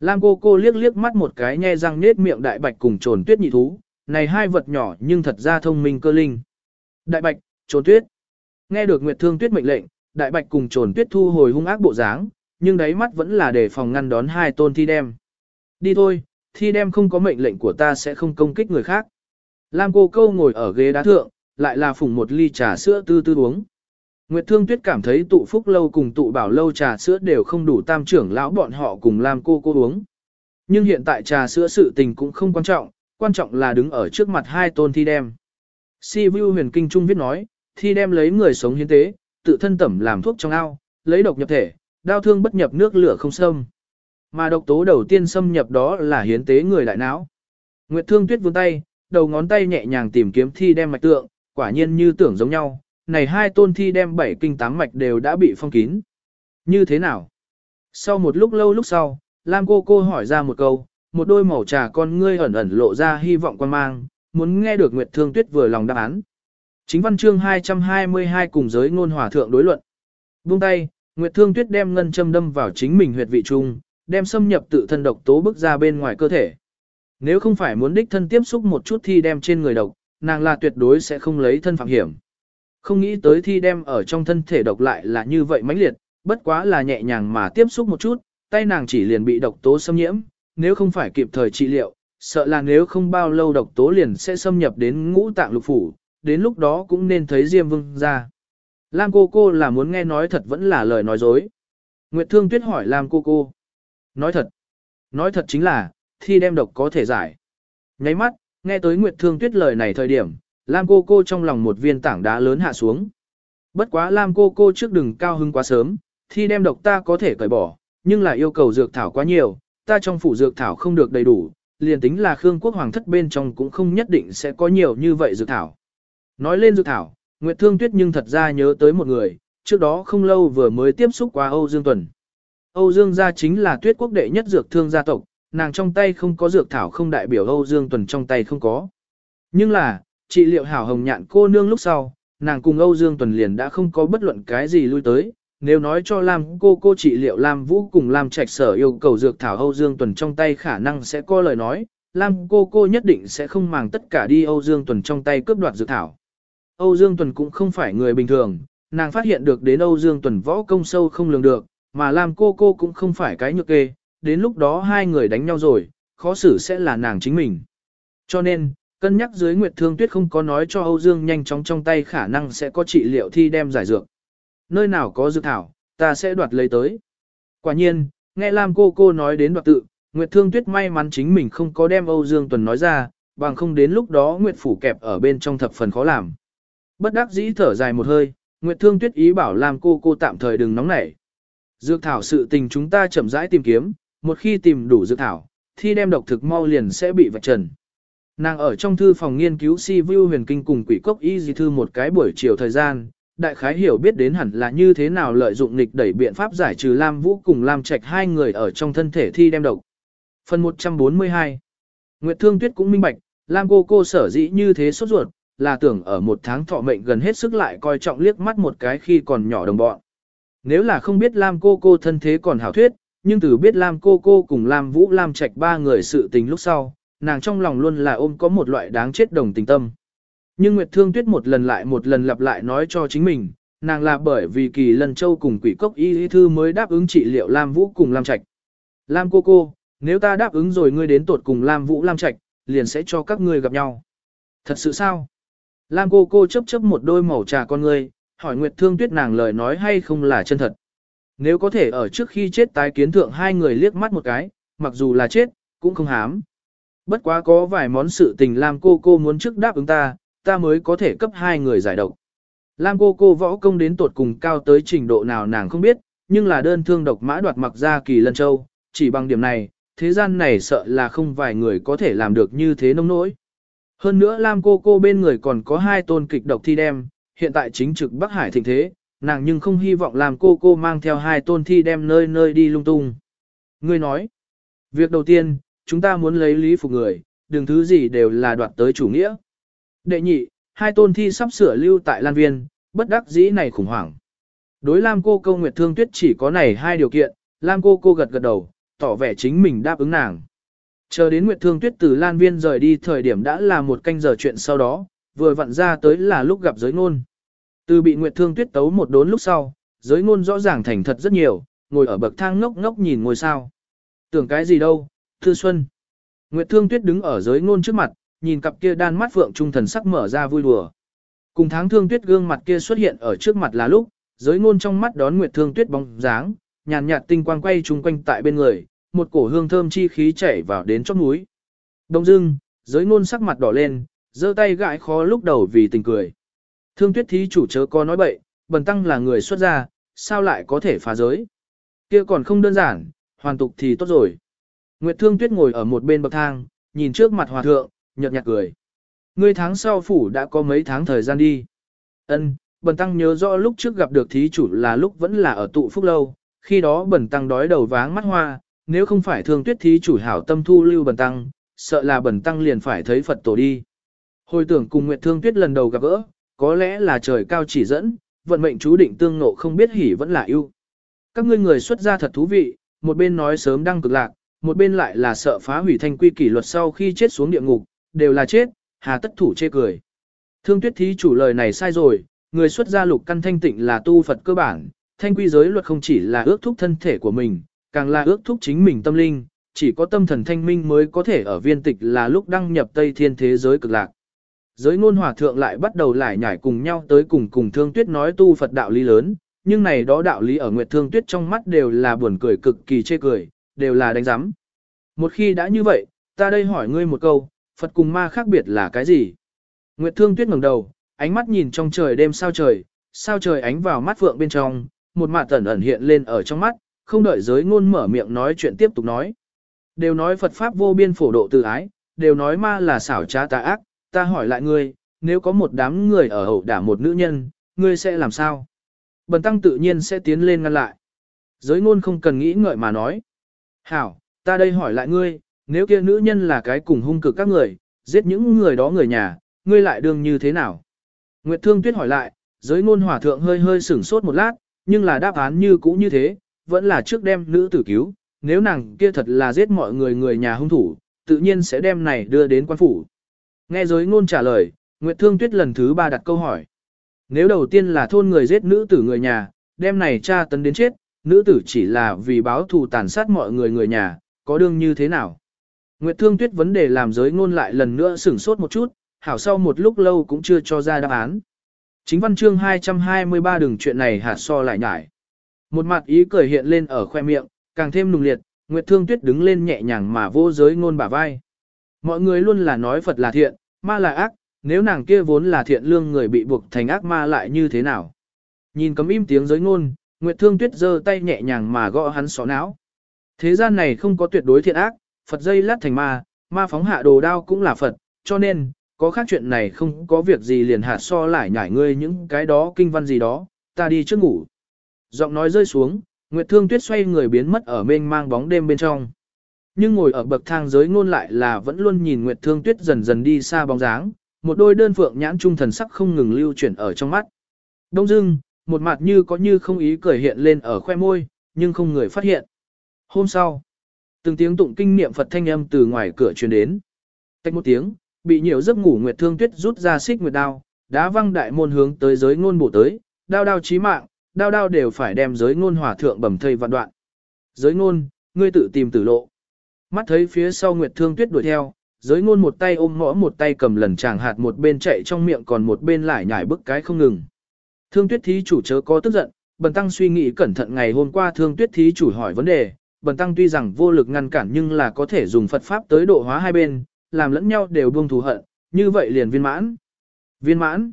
Lam cô cô liếc liếc mắt một cái nhe răng nết miệng Đại Bạch cùng Trồn Tuyết nhị thú, này hai vật nhỏ nhưng thật ra thông minh cơ linh. Đại Bạch, Trồn Tuyết. Nghe được Nguyệt Thương Tuyết mệnh lệnh, Đại Bạch cùng Trồn Tuyết thu hồi hung ác bộ dáng, nhưng đáy mắt vẫn là để phòng ngăn đón hai tôn thi đem. Đi thôi, thi đem không có mệnh lệnh của ta sẽ không công kích người khác. Lam cô câu ngồi ở ghế đá thượng, lại là phủng một ly trà sữa tư tư uống. Nguyệt Thương Tuyết cảm thấy tụ phúc lâu cùng tụ bảo lâu trà sữa đều không đủ tam trưởng lão bọn họ cùng Lam cô cô uống. Nhưng hiện tại trà sữa sự tình cũng không quan trọng, quan trọng là đứng ở trước mặt hai tôn thi đem. Si Vu huyền kinh trung viết nói, thi đem lấy người sống hiến tế, tự thân tẩm làm thuốc trong ao, lấy độc nhập thể, đau thương bất nhập nước lửa không xâm. Mà độc tố đầu tiên xâm nhập đó là hiến tế người đại não. Nguyệt Thương Tuyết vươn tay, đầu ngón tay nhẹ nhàng tìm kiếm thi đem mạch tượng, quả nhiên như tưởng giống nhau, này hai tôn thi đem bảy kinh tám mạch đều đã bị phong kín. Như thế nào? Sau một lúc lâu lúc sau, Lam cô cô hỏi ra một câu, một đôi màu trà con ngươi ẩn ẩn lộ ra hy vọng quan mang, muốn nghe được Nguyệt Thương Tuyết vừa lòng đáp án. Chính văn chương 222 cùng giới ngôn hòa thượng đối luận. Buông tay, Nguyệt Thương Tuyết đem ngân châm đâm vào chính mình huyệt vị trung, đem xâm nhập tự thân độc tố bức ra bên ngoài cơ thể. Nếu không phải muốn đích thân tiếp xúc một chút thi đem trên người độc, nàng là tuyệt đối sẽ không lấy thân phạm hiểm. Không nghĩ tới thi đem ở trong thân thể độc lại là như vậy mãnh liệt, bất quá là nhẹ nhàng mà tiếp xúc một chút, tay nàng chỉ liền bị độc tố xâm nhiễm, nếu không phải kịp thời trị liệu, sợ là nếu không bao lâu độc tố liền sẽ xâm nhập đến ngũ tạng lục phủ, đến lúc đó cũng nên thấy Diêm Vương ra. Lam cô cô là muốn nghe nói thật vẫn là lời nói dối. Nguyệt Thương Tuyết hỏi Lam cô cô. Nói thật. Nói thật chính là, thi đem độc có thể giải. Nháy mắt, nghe tới Nguyệt Thương Tuyết lời này thời điểm, Lam cô cô trong lòng một viên tảng đá lớn hạ xuống. Bất quá Lam cô cô trước đừng cao hưng quá sớm, thi đem độc ta có thể cởi bỏ, nhưng là yêu cầu dược thảo quá nhiều, ta trong phủ dược thảo không được đầy đủ, liền tính là Khương quốc hoàng thất bên trong cũng không nhất định sẽ có nhiều như vậy dược thảo. Nói lên dược thảo, Nguyệt Thương Tuyết nhưng thật ra nhớ tới một người, trước đó không lâu vừa mới tiếp xúc qua Âu Dương Tuần. Âu Dương gia chính là tuyết quốc đệ nhất dược thương gia tộc, nàng trong tay không có dược thảo không đại biểu Âu Dương Tuần trong tay không có. Nhưng là, trị liệu hảo hồng nhạn cô nương lúc sau, nàng cùng Âu Dương Tuần liền đã không có bất luận cái gì lui tới. Nếu nói cho Lam cô cô trị liệu Lam Vũ cùng Lam Trạch sở yêu cầu dược thảo Âu Dương Tuần trong tay khả năng sẽ có lời nói, Lam cô cô nhất định sẽ không màng tất cả đi Âu Dương Tuần trong tay cướp đoạt dược thảo. Âu Dương Tuần cũng không phải người bình thường, nàng phát hiện được đến Âu Dương Tuần võ công sâu không lường được, mà Lam cô cô cũng không phải cái nhược kê, đến lúc đó hai người đánh nhau rồi, khó xử sẽ là nàng chính mình. Cho nên, cân nhắc dưới Nguyệt Thương Tuyết không có nói cho Âu Dương nhanh chóng trong tay khả năng sẽ có trị liệu thi đem giải dược. Nơi nào có dược thảo, ta sẽ đoạt lấy tới. Quả nhiên, nghe Lam cô cô nói đến đoạt tự, Nguyệt Thương Tuyết may mắn chính mình không có đem Âu Dương Tuần nói ra, bằng không đến lúc đó Nguyệt Phủ kẹp ở bên trong thập phần khó làm. Bất đắc dĩ thở dài một hơi, Nguyệt Thương Tuyết ý bảo Lam cô cô tạm thời đừng nóng nảy. Dược thảo sự tình chúng ta chậm rãi tìm kiếm, một khi tìm đủ dược thảo, thi đem độc thực mau liền sẽ bị vạch trần. Nàng ở trong thư phòng nghiên cứu si view huyền kinh cùng quỷ cốc y di thư một cái buổi chiều thời gian, đại khái hiểu biết đến hẳn là như thế nào lợi dụng nghịch đẩy biện pháp giải trừ Lam Vũ cùng Lam Trạch hai người ở trong thân thể thi đem độc. Phần 142 Nguyệt Thương Tuyết cũng minh bạch, Lam cô cô sở dĩ như thế sốt ruột, là tưởng ở một tháng thọ mệnh gần hết sức lại coi trọng liếc mắt một cái khi còn nhỏ đồng bọn. Nếu là không biết Lam cô cô thân thế còn hảo thuyết, nhưng từ biết Lam cô cô cùng Lam Vũ Lam Trạch ba người sự tình lúc sau, nàng trong lòng luôn là ôm có một loại đáng chết đồng tình tâm. Nhưng Nguyệt Thương Tuyết một lần lại một lần lặp lại nói cho chính mình, nàng là bởi vì kỳ lần châu cùng quỷ cốc y y thư mới đáp ứng trị liệu Lam Vũ cùng Lam Trạch. Lam cô cô, nếu ta đáp ứng rồi ngươi đến tột cùng Lam Vũ Lam Trạch, liền sẽ cho các ngươi gặp nhau. Thật sự sao? Lam cô cô chấp chấp một đôi màu trà con ngươi, hỏi Nguyệt Thương Tuyết nàng lời nói hay không là chân thật. Nếu có thể ở trước khi chết tái kiến thượng hai người liếc mắt một cái, mặc dù là chết, cũng không hám. Bất quá có vài món sự tình Lam cô cô muốn trước đáp ứng ta, ta mới có thể cấp hai người giải độc. Lam cô cô võ công đến tột cùng cao tới trình độ nào nàng không biết, nhưng là đơn thương độc mã đoạt mặc ra kỳ lân châu, chỉ bằng điểm này, thế gian này sợ là không vài người có thể làm được như thế nông nỗi. Hơn nữa Lam cô cô bên người còn có hai tôn kịch độc thi đem, hiện tại chính trực Bắc Hải thịnh thế, nàng nhưng không hy vọng làm cô cô mang theo hai tôn thi đem nơi nơi đi lung tung. Ngươi nói, việc đầu tiên, chúng ta muốn lấy lý phục người, đừng thứ gì đều là đoạt tới chủ nghĩa. Đệ nhị, hai tôn thi sắp sửa lưu tại Lan Viên, bất đắc dĩ này khủng hoảng. Đối Lam cô câu Nguyệt Thương Tuyết chỉ có này hai điều kiện, Lam cô cô gật gật đầu, tỏ vẻ chính mình đáp ứng nàng. Chờ đến Nguyệt Thương Tuyết từ Lan Viên rời đi thời điểm đã là một canh giờ chuyện sau đó, vừa vặn ra tới là lúc gặp giới ngôn. Từ bị Nguyệt Thương Tuyết tấu một đốn lúc sau, giới ngôn rõ ràng thành thật rất nhiều, ngồi ở bậc thang ngốc ngốc nhìn ngôi sao. Tưởng cái gì đâu, Thư Xuân. Nguyệt Thương Tuyết đứng ở giới ngôn trước mặt, nhìn cặp kia đan mắt vượng trung thần sắc mở ra vui đùa. Cùng tháng Thương Tuyết gương mặt kia xuất hiện ở trước mặt là lúc, giới ngôn trong mắt đón Nguyệt Thương Tuyết bóng dáng, nhàn nhạt tinh quang quay chung quanh tại bên người, một cổ hương thơm chi khí chảy vào đến chóp núi. Đông dưng, giới ngôn sắc mặt đỏ lên, giơ tay gãi khó lúc đầu vì tình cười. Thương tuyết thí chủ chớ có nói bậy, bần tăng là người xuất gia, sao lại có thể phá giới? kia còn không đơn giản, hoàn tục thì tốt rồi. Nguyệt thương tuyết ngồi ở một bên bậc thang, nhìn trước mặt hòa thượng, nhợt nhạt cười. Ngươi tháng sau phủ đã có mấy tháng thời gian đi. Ân, bần tăng nhớ rõ lúc trước gặp được thí chủ là lúc vẫn là ở tụ phúc lâu, khi đó bần tăng đói đầu váng mắt hoa, nếu không phải thương tuyết thí chủ hảo tâm thu lưu bần tăng, sợ là bần tăng liền phải thấy Phật tổ đi. Hồi tưởng cùng Nguyệt Thương Tuyết lần đầu gặp gỡ, có lẽ là trời cao chỉ dẫn, vận mệnh chú định tương nộ không biết hỉ vẫn là ưu. Các ngươi người xuất gia thật thú vị, một bên nói sớm đăng cực lạc, một bên lại là sợ phá hủy thanh quy kỷ luật sau khi chết xuống địa ngục, đều là chết, hà tất thủ chê cười. Thương tuyết thí chủ lời này sai rồi, người xuất gia lục căn thanh tịnh là tu Phật cơ bản, thanh quy giới luật không chỉ là ước thúc thân thể của mình, càng là ước thúc chính mình tâm linh, chỉ có tâm thần thanh minh mới có thể ở viên tịch là lúc đăng nhập Tây Thiên thế giới cực lạc. Giới ngôn hòa thượng lại bắt đầu lại nhảy cùng nhau tới cùng cùng thương tuyết nói tu Phật đạo lý lớn, nhưng này đó đạo lý ở Nguyệt Thương Tuyết trong mắt đều là buồn cười cực kỳ chê cười, đều là đánh giám. Một khi đã như vậy, ta đây hỏi ngươi một câu, Phật cùng ma khác biệt là cái gì? Nguyệt Thương Tuyết ngẩng đầu, ánh mắt nhìn trong trời đêm sao trời, sao trời ánh vào mắt phượng bên trong, một mạt tẩn ẩn hiện lên ở trong mắt, không đợi giới ngôn mở miệng nói chuyện tiếp tục nói. Đều nói Phật Pháp vô biên phổ độ từ ái, đều nói ma là xảo trá tà ác, ta hỏi lại ngươi, nếu có một đám người ở hậu đả một nữ nhân, ngươi sẽ làm sao? Bần tăng tự nhiên sẽ tiến lên ngăn lại. Giới ngôn không cần nghĩ ngợi mà nói. Hảo, ta đây hỏi lại ngươi, nếu kia nữ nhân là cái cùng hung cực các người, giết những người đó người nhà, ngươi lại đương như thế nào? Nguyệt Thương Tuyết hỏi lại, giới ngôn hỏa thượng hơi hơi sửng sốt một lát, nhưng là đáp án như cũ như thế, vẫn là trước đem nữ tử cứu, nếu nàng kia thật là giết mọi người người nhà hung thủ, tự nhiên sẽ đem này đưa đến quan phủ. Nghe giới ngôn trả lời, Nguyệt Thương Tuyết lần thứ ba đặt câu hỏi. Nếu đầu tiên là thôn người giết nữ tử người nhà, đêm này cha tấn đến chết, nữ tử chỉ là vì báo thù tàn sát mọi người người nhà, có đương như thế nào? Nguyệt Thương Tuyết vấn đề làm giới ngôn lại lần nữa sửng sốt một chút, hảo sau một lúc lâu cũng chưa cho ra đáp án. Chính văn chương 223 đừng chuyện này hạt so lại nhải. Một mặt ý cười hiện lên ở khoe miệng, càng thêm nùng liệt, Nguyệt Thương Tuyết đứng lên nhẹ nhàng mà vô giới ngôn bả vai. Mọi người luôn là nói Phật là thiện, ma là ác, nếu nàng kia vốn là thiện lương người bị buộc thành ác ma lại như thế nào. Nhìn cấm im tiếng giới ngôn, Nguyệt Thương Tuyết giơ tay nhẹ nhàng mà gõ hắn xó não. Thế gian này không có tuyệt đối thiện ác, Phật dây lát thành ma, ma phóng hạ đồ đao cũng là Phật, cho nên, có khác chuyện này không có việc gì liền hạ so lại nhảy ngươi những cái đó kinh văn gì đó, ta đi trước ngủ. Giọng nói rơi xuống, Nguyệt Thương Tuyết xoay người biến mất ở mênh mang bóng đêm bên trong. Nhưng ngồi ở bậc thang giới ngôn lại là vẫn luôn nhìn Nguyệt Thương Tuyết dần dần đi xa bóng dáng, một đôi đơn phượng nhãn trung thần sắc không ngừng lưu chuyển ở trong mắt. Đông dưng, một mặt như có như không ý cười hiện lên ở khoe môi, nhưng không người phát hiện. Hôm sau, từng tiếng tụng kinh niệm Phật thanh âm từ ngoài cửa truyền đến. Tách một tiếng, bị nhiều giấc ngủ Nguyệt Thương Tuyết rút ra xích nguyệt đao, đá văng đại môn hướng tới giới ngôn bổ tới, đao đao chí mạng, đao đao đều phải đem giới ngôn hòa thượng bầm thây vạn đoạn. Giới ngôn, ngươi tự tìm tử lộ. Mắt thấy phía sau Nguyệt Thương Tuyết đuổi theo, giới ngôn một tay ôm ngõ một tay cầm lần chàng hạt một bên chạy trong miệng còn một bên lại nhảy bức cái không ngừng. Thương Tuyết thí chủ chớ có tức giận, Bần tăng suy nghĩ cẩn thận ngày hôm qua Thương Tuyết thí chủ hỏi vấn đề, Bần tăng tuy rằng vô lực ngăn cản nhưng là có thể dùng Phật pháp tới độ hóa hai bên, làm lẫn nhau đều buông thù hận, như vậy liền viên mãn. Viên mãn.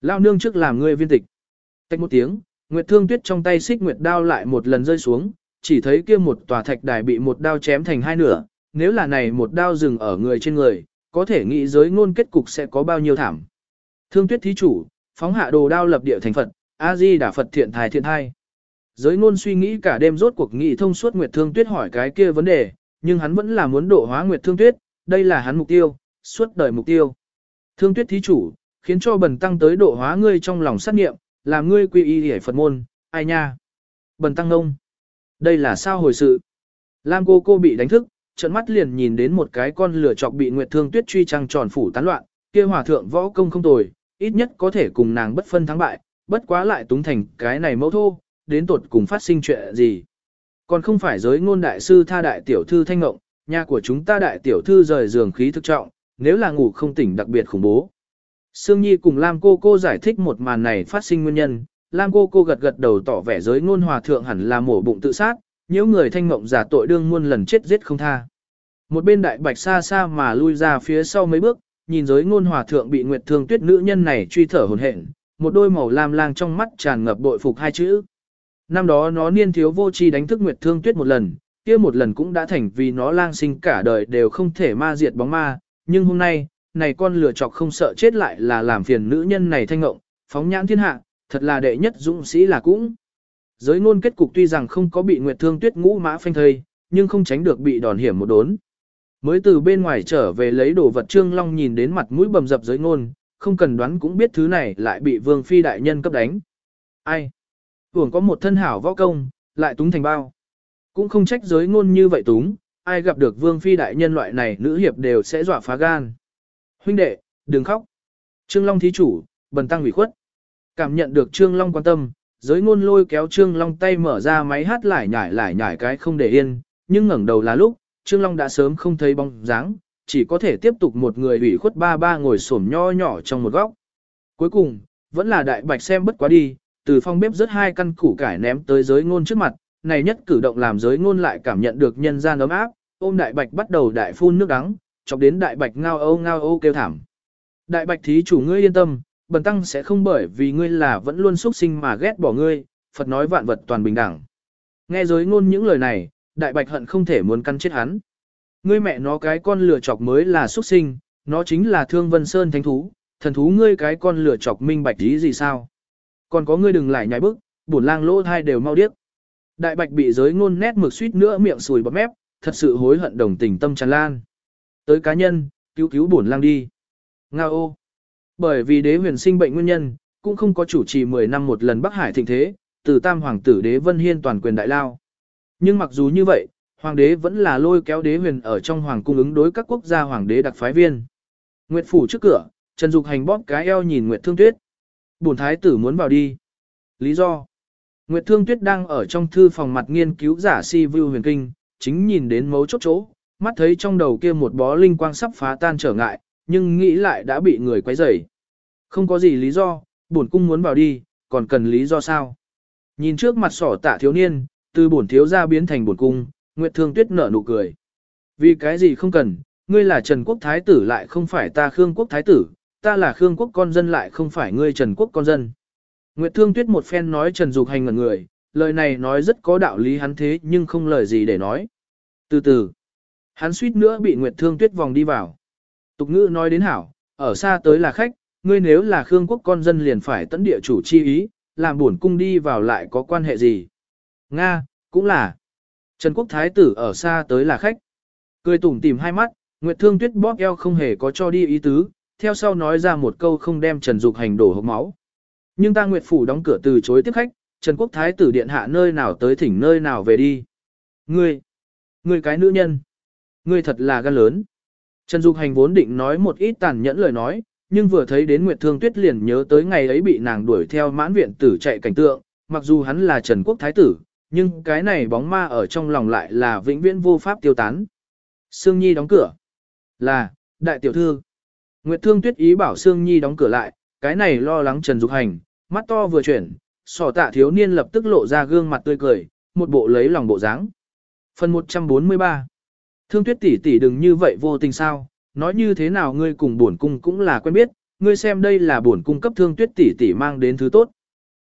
Lao nương trước làm ngươi viên tịch. Tách một tiếng, Nguyệt Thương Tuyết trong tay xích nguyệt đao lại một lần rơi xuống, chỉ thấy kia một tòa thạch đài bị một đao chém thành hai nửa, nếu là này một đao dừng ở người trên người, có thể nghĩ giới ngôn kết cục sẽ có bao nhiêu thảm. Thương Tuyết thí chủ, phóng hạ đồ đao lập địa thành Phật, A Di Đà Phật thiện thai thiện thai. Giới ngôn suy nghĩ cả đêm rốt cuộc nghị thông suốt Nguyệt Thương Tuyết hỏi cái kia vấn đề, nhưng hắn vẫn là muốn độ hóa Nguyệt Thương Tuyết, đây là hắn mục tiêu, suốt đời mục tiêu. Thương Tuyết thí chủ, khiến cho bần tăng tới độ hóa ngươi trong lòng sát nghiệm, làm ngươi quy y hề Phật môn, ai nha. Bần tăng ngông. Đây là sao hồi sự? Lam cô cô bị đánh thức, trận mắt liền nhìn đến một cái con lửa chọc bị Nguyệt Thương Tuyết truy trăng tròn phủ tán loạn, kia hòa thượng võ công không tồi, ít nhất có thể cùng nàng bất phân thắng bại, bất quá lại túng thành cái này mẫu thô, đến tột cùng phát sinh chuyện gì. Còn không phải giới ngôn đại sư tha đại tiểu thư thanh ngộng, nhà của chúng ta đại tiểu thư rời giường khí thực trọng, nếu là ngủ không tỉnh đặc biệt khủng bố. Sương Nhi cùng Lam cô cô giải thích một màn này phát sinh nguyên nhân, Lam cô cô gật gật đầu tỏ vẻ giới ngôn hòa thượng hẳn là mổ bụng tự sát, nếu người thanh mộng giả tội đương muôn lần chết giết không tha. Một bên đại bạch xa xa mà lui ra phía sau mấy bước, nhìn giới ngôn hòa thượng bị nguyệt thương tuyết nữ nhân này truy thở hồn hển, một đôi màu lam lang trong mắt tràn ngập bội phục hai chữ. Năm đó nó niên thiếu vô chi đánh thức nguyệt thương tuyết một lần, kia một lần cũng đã thành vì nó lang sinh cả đời đều không thể ma diệt bóng ma, nhưng hôm nay, này con lửa chọc không sợ chết lại là làm phiền nữ nhân này thanh ngộng, phóng nhãn thiên hạ, thật là đệ nhất dũng sĩ là cũng. Giới ngôn kết cục tuy rằng không có bị Nguyệt Thương Tuyết ngũ mã phanh thây, nhưng không tránh được bị đòn hiểm một đốn. Mới từ bên ngoài trở về lấy đồ vật Trương Long nhìn đến mặt mũi bầm dập giới ngôn, không cần đoán cũng biết thứ này lại bị Vương Phi đại nhân cấp đánh. Ai? Hưởng có một thân hảo võ công, lại túng thành bao. Cũng không trách giới ngôn như vậy túng, ai gặp được Vương Phi đại nhân loại này nữ hiệp đều sẽ dọa phá gan. Huynh đệ, đừng khóc. Trương Long thí chủ, bần tăng ủy khuất. Cảm nhận được Trương Long quan tâm, giới ngôn lôi kéo Trương Long tay mở ra máy hát lại nhải lại nhải cái không để yên, nhưng ngẩng đầu là lúc, Trương Long đã sớm không thấy bóng dáng, chỉ có thể tiếp tục một người ủy khuất ba ba ngồi xổm nho nhỏ trong một góc. Cuối cùng, vẫn là đại bạch xem bất quá đi, từ phong bếp rớt hai căn củ cải ném tới giới ngôn trước mặt, này nhất cử động làm giới ngôn lại cảm nhận được nhân gian ấm áp, ôm đại bạch bắt đầu đại phun nước đắng, chọc đến đại bạch ngao âu ngao âu kêu thảm. Đại bạch thí chủ ngươi yên tâm, bần tăng sẽ không bởi vì ngươi là vẫn luôn xuất sinh mà ghét bỏ ngươi, Phật nói vạn vật toàn bình đẳng. Nghe giới ngôn những lời này, đại bạch hận không thể muốn căn chết hắn. Ngươi mẹ nó cái con lửa chọc mới là xuất sinh, nó chính là thương vân sơn thánh thú, thần thú ngươi cái con lửa chọc minh bạch ý gì sao? Còn có ngươi đừng lại nhảy bức, bổn lang lỗ thai đều mau điếc. Đại bạch bị giới ngôn nét mực suýt nữa miệng sùi bọt mép, thật sự hối hận đồng tình tâm tràn lan. Tới cá nhân, cứu cứu bổn lang đi. Nga ô. Bởi vì đế huyền sinh bệnh nguyên nhân, cũng không có chủ trì 10 năm một lần Bắc Hải thịnh thế, từ tam hoàng tử đế vân hiên toàn quyền đại lao. Nhưng mặc dù như vậy, hoàng đế vẫn là lôi kéo đế huyền ở trong hoàng cung ứng đối các quốc gia hoàng đế đặc phái viên. Nguyệt phủ trước cửa, Trần Dục hành bóp cái eo nhìn Nguyệt Thương Tuyết. Bổn thái tử muốn vào đi. Lý do? Nguyệt Thương Tuyết đang ở trong thư phòng mặt nghiên cứu giả si view huyền kinh, chính nhìn đến mấu chốt chỗ, mắt thấy trong đầu kia một bó linh quang sắp phá tan trở ngại, nhưng nghĩ lại đã bị người quấy rầy. Không có gì lý do, bổn cung muốn vào đi, còn cần lý do sao? Nhìn trước mặt sỏ tạ thiếu niên, từ bổn thiếu gia biến thành bổn cung, Nguyệt Thương Tuyết nở nụ cười. Vì cái gì không cần, ngươi là Trần Quốc Thái tử lại không phải ta Khương Quốc Thái tử, ta là Khương Quốc con dân lại không phải ngươi Trần Quốc con dân. Nguyệt Thương Tuyết một phen nói Trần Dục Hành ngẩn người, lời này nói rất có đạo lý hắn thế nhưng không lời gì để nói. Từ từ, hắn suýt nữa bị Nguyệt Thương Tuyết vòng đi vào. Tục ngữ nói đến hảo, ở xa tới là khách, ngươi nếu là Khương quốc con dân liền phải tấn địa chủ chi ý, làm buồn cung đi vào lại có quan hệ gì. Nga, cũng là. Trần quốc thái tử ở xa tới là khách. Cười tủm tìm hai mắt, Nguyệt Thương Tuyết bóp eo không hề có cho đi ý tứ, theo sau nói ra một câu không đem Trần Dục hành đổ hộc máu. Nhưng ta Nguyệt Phủ đóng cửa từ chối tiếp khách, Trần Quốc Thái tử điện hạ nơi nào tới thỉnh nơi nào về đi. Ngươi, ngươi cái nữ nhân, ngươi thật là gan lớn. Trần Dục hành vốn định nói một ít tàn nhẫn lời nói, nhưng vừa thấy đến Nguyệt Thương Tuyết liền nhớ tới ngày ấy bị nàng đuổi theo mãn viện tử chạy cảnh tượng, mặc dù hắn là Trần Quốc Thái tử, nhưng cái này bóng ma ở trong lòng lại là vĩnh viễn vô pháp tiêu tán. Sương Nhi đóng cửa. Là, đại tiểu thư. Nguyệt Thương Tuyết ý bảo Sương Nhi đóng cửa lại, cái này lo lắng Trần Dục Hành, mắt to vừa chuyển, sỏ tạ thiếu niên lập tức lộ ra gương mặt tươi cười, một bộ lấy lòng bộ dáng. Phần 143 Thương Tuyết tỷ tỷ đừng như vậy vô tình sao, nói như thế nào ngươi cùng bổn cung cũng là quen biết, ngươi xem đây là bổn cung cấp Thương Tuyết tỷ tỷ mang đến thứ tốt.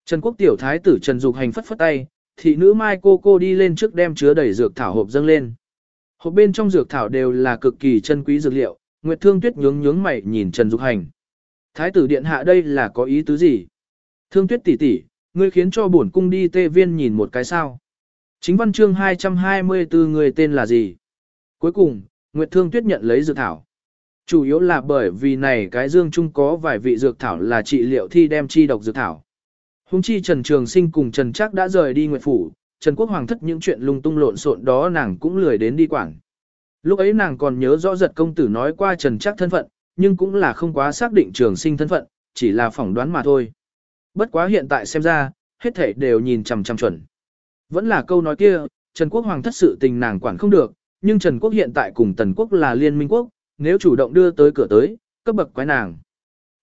Trần Quốc tiểu thái tử Trần Dục Hành phất phất tay, thị nữ Mai cô cô đi lên trước đem chứa đầy dược thảo hộp dâng lên. Hộp bên trong dược thảo đều là cực kỳ chân quý dược liệu, Nguyệt Thương Tuyết nhướng nhướng mày nhìn Trần Dục Hành. Thái tử điện hạ đây là có ý tứ gì? Thương Tuyết tỷ tỷ, ngươi khiến cho bổn cung đi tê viên nhìn một cái sao? Chính văn chương 224 người tên là gì? Cuối cùng, Nguyệt Thương Tuyết nhận lấy dược thảo. Chủ yếu là bởi vì này cái dương chung có vài vị dược thảo là trị liệu thi đem chi độc dược thảo. Hùng chi Trần Trường Sinh cùng Trần Trác đã rời đi Nguyệt Phủ, Trần Quốc Hoàng thất những chuyện lung tung lộn xộn đó nàng cũng lười đến đi quảng. Lúc ấy nàng còn nhớ rõ giật công tử nói qua Trần Trác thân phận, nhưng cũng là không quá xác định Trường Sinh thân phận, chỉ là phỏng đoán mà thôi. Bất quá hiện tại xem ra, hết thảy đều nhìn chằm chằm chuẩn. Vẫn là câu nói kia, Trần Quốc Hoàng thất sự tình nàng quản không được, nhưng Trần Quốc hiện tại cùng Tần Quốc là liên minh quốc, nếu chủ động đưa tới cửa tới, cấp bậc quái nàng.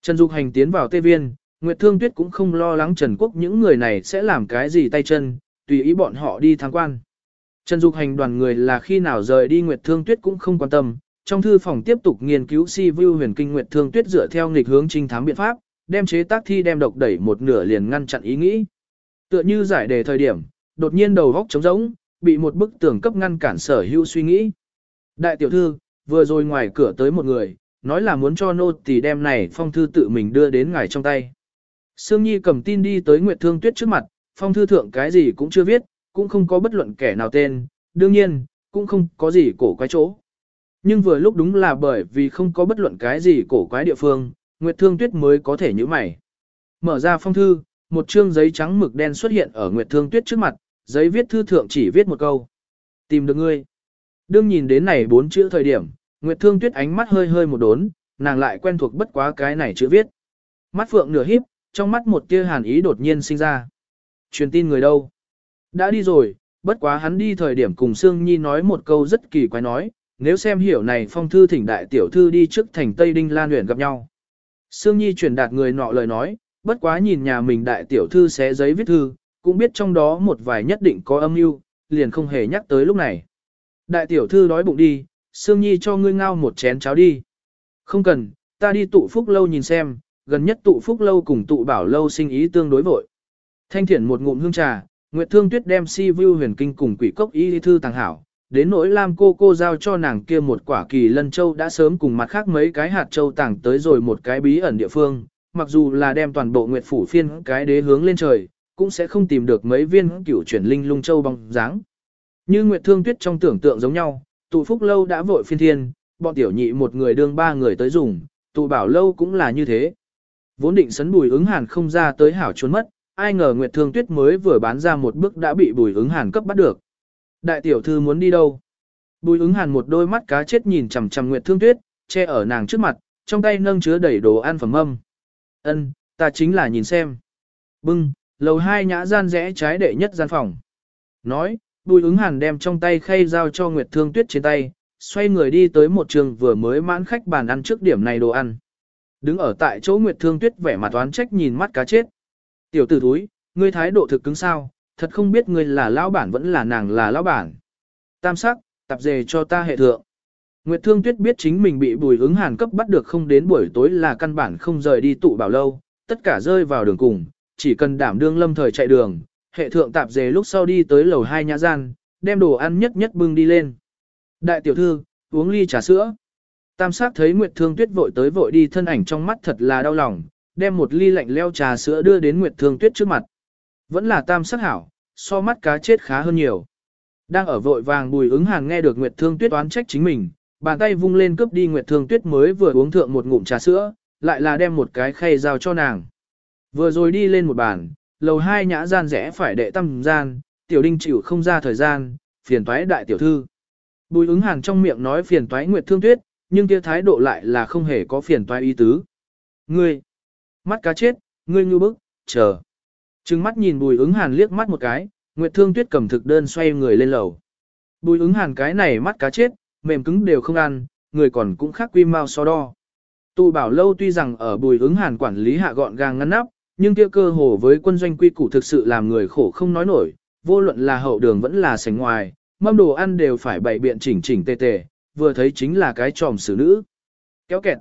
Trần Dục Hành tiến vào Tây Viên, Nguyệt Thương Tuyết cũng không lo lắng Trần Quốc những người này sẽ làm cái gì tay chân, tùy ý bọn họ đi tham quan. Trần Dục Hành đoàn người là khi nào rời đi Nguyệt Thương Tuyết cũng không quan tâm, trong thư phòng tiếp tục nghiên cứu si view huyền kinh Nguyệt Thương Tuyết dựa theo nghịch hướng trinh thám biện pháp, đem chế tác thi đem độc đẩy một nửa liền ngăn chặn ý nghĩ. Tựa như giải đề thời điểm, đột nhiên đầu góc trống rỗng, bị một bức tường cấp ngăn cản sở hữu suy nghĩ. Đại tiểu thư, vừa rồi ngoài cửa tới một người, nói là muốn cho nô tỳ đem này phong thư tự mình đưa đến ngài trong tay. Sương Nhi cầm tin đi tới Nguyệt Thương Tuyết trước mặt, phong thư thượng cái gì cũng chưa viết, cũng không có bất luận kẻ nào tên, đương nhiên, cũng không có gì cổ quái chỗ. Nhưng vừa lúc đúng là bởi vì không có bất luận cái gì cổ quái địa phương, Nguyệt Thương Tuyết mới có thể như mày. Mở ra phong thư, một chương giấy trắng mực đen xuất hiện ở Nguyệt Thương Tuyết trước mặt, giấy viết thư thượng chỉ viết một câu. Tìm được ngươi. Đương nhìn đến này bốn chữ thời điểm, Nguyệt Thương Tuyết ánh mắt hơi hơi một đốn, nàng lại quen thuộc bất quá cái này chữ viết. Mắt phượng nửa híp, trong mắt một tia hàn ý đột nhiên sinh ra. Truyền tin người đâu? Đã đi rồi, bất quá hắn đi thời điểm cùng Sương Nhi nói một câu rất kỳ quái nói, nếu xem hiểu này phong thư thỉnh đại tiểu thư đi trước thành Tây Đinh Lan huyện gặp nhau. Sương Nhi truyền đạt người nọ lời nói, bất quá nhìn nhà mình đại tiểu thư xé giấy viết thư, cũng biết trong đó một vài nhất định có âm mưu, liền không hề nhắc tới lúc này. Đại tiểu thư đói bụng đi, Sương Nhi cho ngươi ngao một chén cháo đi. Không cần, ta đi tụ phúc lâu nhìn xem, gần nhất tụ phúc lâu cùng tụ bảo lâu sinh ý tương đối vội. Thanh thiển một ngụm hương trà, Nguyệt Thương Tuyết đem si view huyền kinh cùng quỷ cốc y thư tàng hảo, đến nỗi lam cô cô giao cho nàng kia một quả kỳ lân châu đã sớm cùng mặt khác mấy cái hạt châu tàng tới rồi một cái bí ẩn địa phương, mặc dù là đem toàn bộ Nguyệt phủ phiên cái đế hướng lên trời, cũng sẽ không tìm được mấy viên cửu chuyển linh lung châu bóng dáng. Như Nguyệt Thương Tuyết trong tưởng tượng giống nhau, tụ phúc lâu đã vội phiên thiên, bọn tiểu nhị một người đương ba người tới dùng, tụ bảo lâu cũng là như thế. Vốn định sấn bùi ứng hàn không ra tới hảo trốn mất, ai ngờ Nguyệt Thương Tuyết mới vừa bán ra một bước đã bị bùi ứng hàn cấp bắt được. Đại tiểu thư muốn đi đâu? Bùi ứng hàn một đôi mắt cá chết nhìn chằm chằm Nguyệt Thương Tuyết, che ở nàng trước mặt, trong tay nâng chứa đầy đồ ăn phẩm âm. Ân, ta chính là nhìn xem. Bưng, lầu hai nhã gian rẽ trái đệ nhất gian phòng. Nói, bùi ứng hàn đem trong tay khay giao cho Nguyệt Thương Tuyết trên tay, xoay người đi tới một trường vừa mới mãn khách bàn ăn trước điểm này đồ ăn. Đứng ở tại chỗ Nguyệt Thương Tuyết vẻ mặt oán trách nhìn mắt cá chết. Tiểu tử thúi, ngươi thái độ thực cứng sao, thật không biết ngươi là lão bản vẫn là nàng là lão bản. Tam sắc, tập dề cho ta hệ thượng. Nguyệt Thương Tuyết biết chính mình bị bùi ứng hàn cấp bắt được không đến buổi tối là căn bản không rời đi tụ bảo lâu, tất cả rơi vào đường cùng, chỉ cần đảm đương lâm thời chạy đường, hệ thượng tạp dề lúc sau đi tới lầu hai nhã gian, đem đồ ăn nhất nhất bưng đi lên. Đại tiểu thư, uống ly trà sữa. Tam sát thấy Nguyệt Thương Tuyết vội tới vội đi thân ảnh trong mắt thật là đau lòng, đem một ly lạnh leo trà sữa đưa đến Nguyệt Thương Tuyết trước mặt. Vẫn là tam sát hảo, so mắt cá chết khá hơn nhiều. Đang ở vội vàng bùi ứng hàng nghe được Nguyệt Thương Tuyết oán trách chính mình, bàn tay vung lên cướp đi Nguyệt Thương Tuyết mới vừa uống thượng một ngụm trà sữa, lại là đem một cái khay giao cho nàng. Vừa rồi đi lên một bàn, lầu hai nhã gian rẽ phải đệ tâm gian, tiểu đinh chịu không ra thời gian, phiền toái đại tiểu thư. Bùi ứng hàn trong miệng nói phiền toái Nguyệt Thương Tuyết, nhưng kia thái độ lại là không hề có phiền toái ý tứ. Ngươi, mắt cá chết, ngươi ngư bức, chờ. Trừng mắt nhìn bùi ứng hàn liếc mắt một cái, Nguyệt Thương Tuyết cầm thực đơn xoay người lên lầu. Bùi ứng hàn cái này mắt cá chết, mềm cứng đều không ăn, người còn cũng khác quy mau so đo. Tụ bảo lâu tuy rằng ở bùi ứng hàn quản lý hạ gọn gàng ngăn nắp, nhưng kia cơ hồ với quân doanh quy củ thực sự làm người khổ không nói nổi, vô luận là hậu đường vẫn là sảnh ngoài, mâm đồ ăn đều phải bày biện chỉnh chỉnh tề tề, vừa thấy chính là cái tròm xử nữ. Kéo kẹt.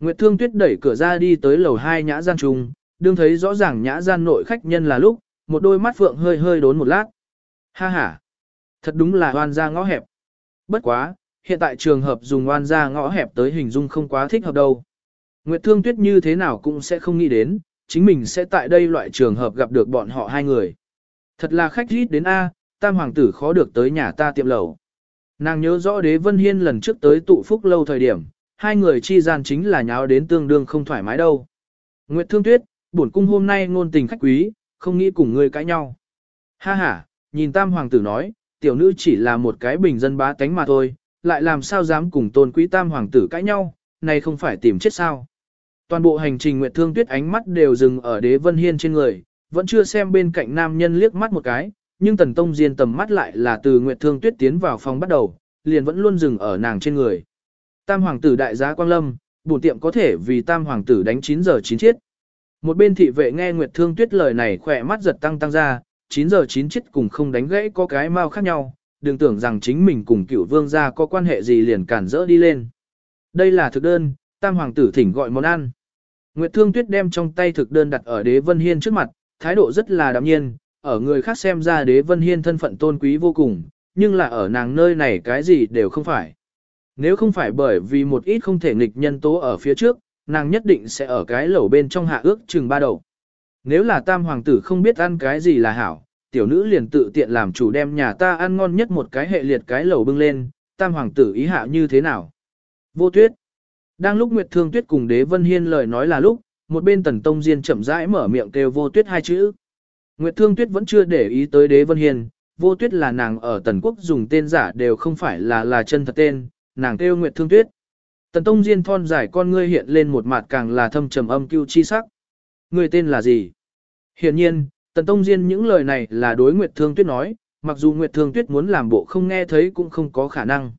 Nguyệt Thương Tuyết đẩy cửa ra đi tới lầu hai nhã gian trung, đương thấy rõ ràng nhã gian nội khách nhân là lúc, một đôi mắt phượng hơi hơi đốn một lát. Ha ha. Thật đúng là oan ra ngõ hẹp. Bất quá, hiện tại trường hợp dùng oan ra ngõ hẹp tới hình dung không quá thích hợp đâu. Nguyệt Thương Tuyết như thế nào cũng sẽ không nghĩ đến, chính mình sẽ tại đây loại trường hợp gặp được bọn họ hai người. Thật là khách rít đến A, tam hoàng tử khó được tới nhà ta tiệm lầu. Nàng nhớ rõ đế Vân Hiên lần trước tới tụ phúc lâu thời điểm, hai người chi gian chính là nháo đến tương đương không thoải mái đâu. Nguyệt Thương Tuyết, bổn cung hôm nay ngôn tình khách quý, không nghĩ cùng ngươi cãi nhau. Ha ha, nhìn tam hoàng tử nói, tiểu nữ chỉ là một cái bình dân bá tánh mà thôi, lại làm sao dám cùng tôn quý tam hoàng tử cãi nhau, này không phải tìm chết sao. Toàn bộ hành trình Nguyệt Thương Tuyết ánh mắt đều dừng ở đế Vân Hiên trên người, vẫn chưa xem bên cạnh nam nhân liếc mắt một cái, nhưng Tần Tông Diên tầm mắt lại là từ Nguyệt Thương Tuyết tiến vào phòng bắt đầu, liền vẫn luôn dừng ở nàng trên người. Tam hoàng tử đại giá Quang Lâm, bổn tiệm có thể vì tam hoàng tử đánh 9 giờ 9 chiết. Một bên thị vệ nghe Nguyệt Thương Tuyết lời này khỏe mắt giật tăng tăng ra, 9 giờ 9 chiết cùng không đánh gãy có cái mau khác nhau, đừng tưởng rằng chính mình cùng cựu vương gia có quan hệ gì liền cản rỡ đi lên. Đây là thực đơn, tam hoàng tử thỉnh gọi món ăn. Nguyệt Thương Tuyết đem trong tay thực đơn đặt ở đế Vân Hiên trước mặt, thái độ rất là đạm nhiên, ở người khác xem ra đế Vân Hiên thân phận tôn quý vô cùng, nhưng là ở nàng nơi này cái gì đều không phải. Nếu không phải bởi vì một ít không thể nghịch nhân tố ở phía trước, nàng nhất định sẽ ở cái lẩu bên trong hạ ước chừng ba đầu. Nếu là tam hoàng tử không biết ăn cái gì là hảo, tiểu nữ liền tự tiện làm chủ đem nhà ta ăn ngon nhất một cái hệ liệt cái lẩu bưng lên, tam hoàng tử ý hạ như thế nào. Vô tuyết. Đang lúc Nguyệt Thương Tuyết cùng đế Vân Hiên lời nói là lúc, một bên tần tông diên chậm rãi mở miệng kêu vô tuyết hai chữ. Nguyệt Thương Tuyết vẫn chưa để ý tới đế Vân Hiên, vô tuyết là nàng ở tần quốc dùng tên giả đều không phải là là chân thật tên, nàng kêu Nguyệt Thương Tuyết. Tần Tông Diên thon dài con ngươi hiện lên một mặt càng là thâm trầm âm cưu chi sắc. Người tên là gì? Hiển nhiên, Tần Tông Diên những lời này là đối Nguyệt Thương Tuyết nói, mặc dù Nguyệt Thương Tuyết muốn làm bộ không nghe thấy cũng không có khả năng.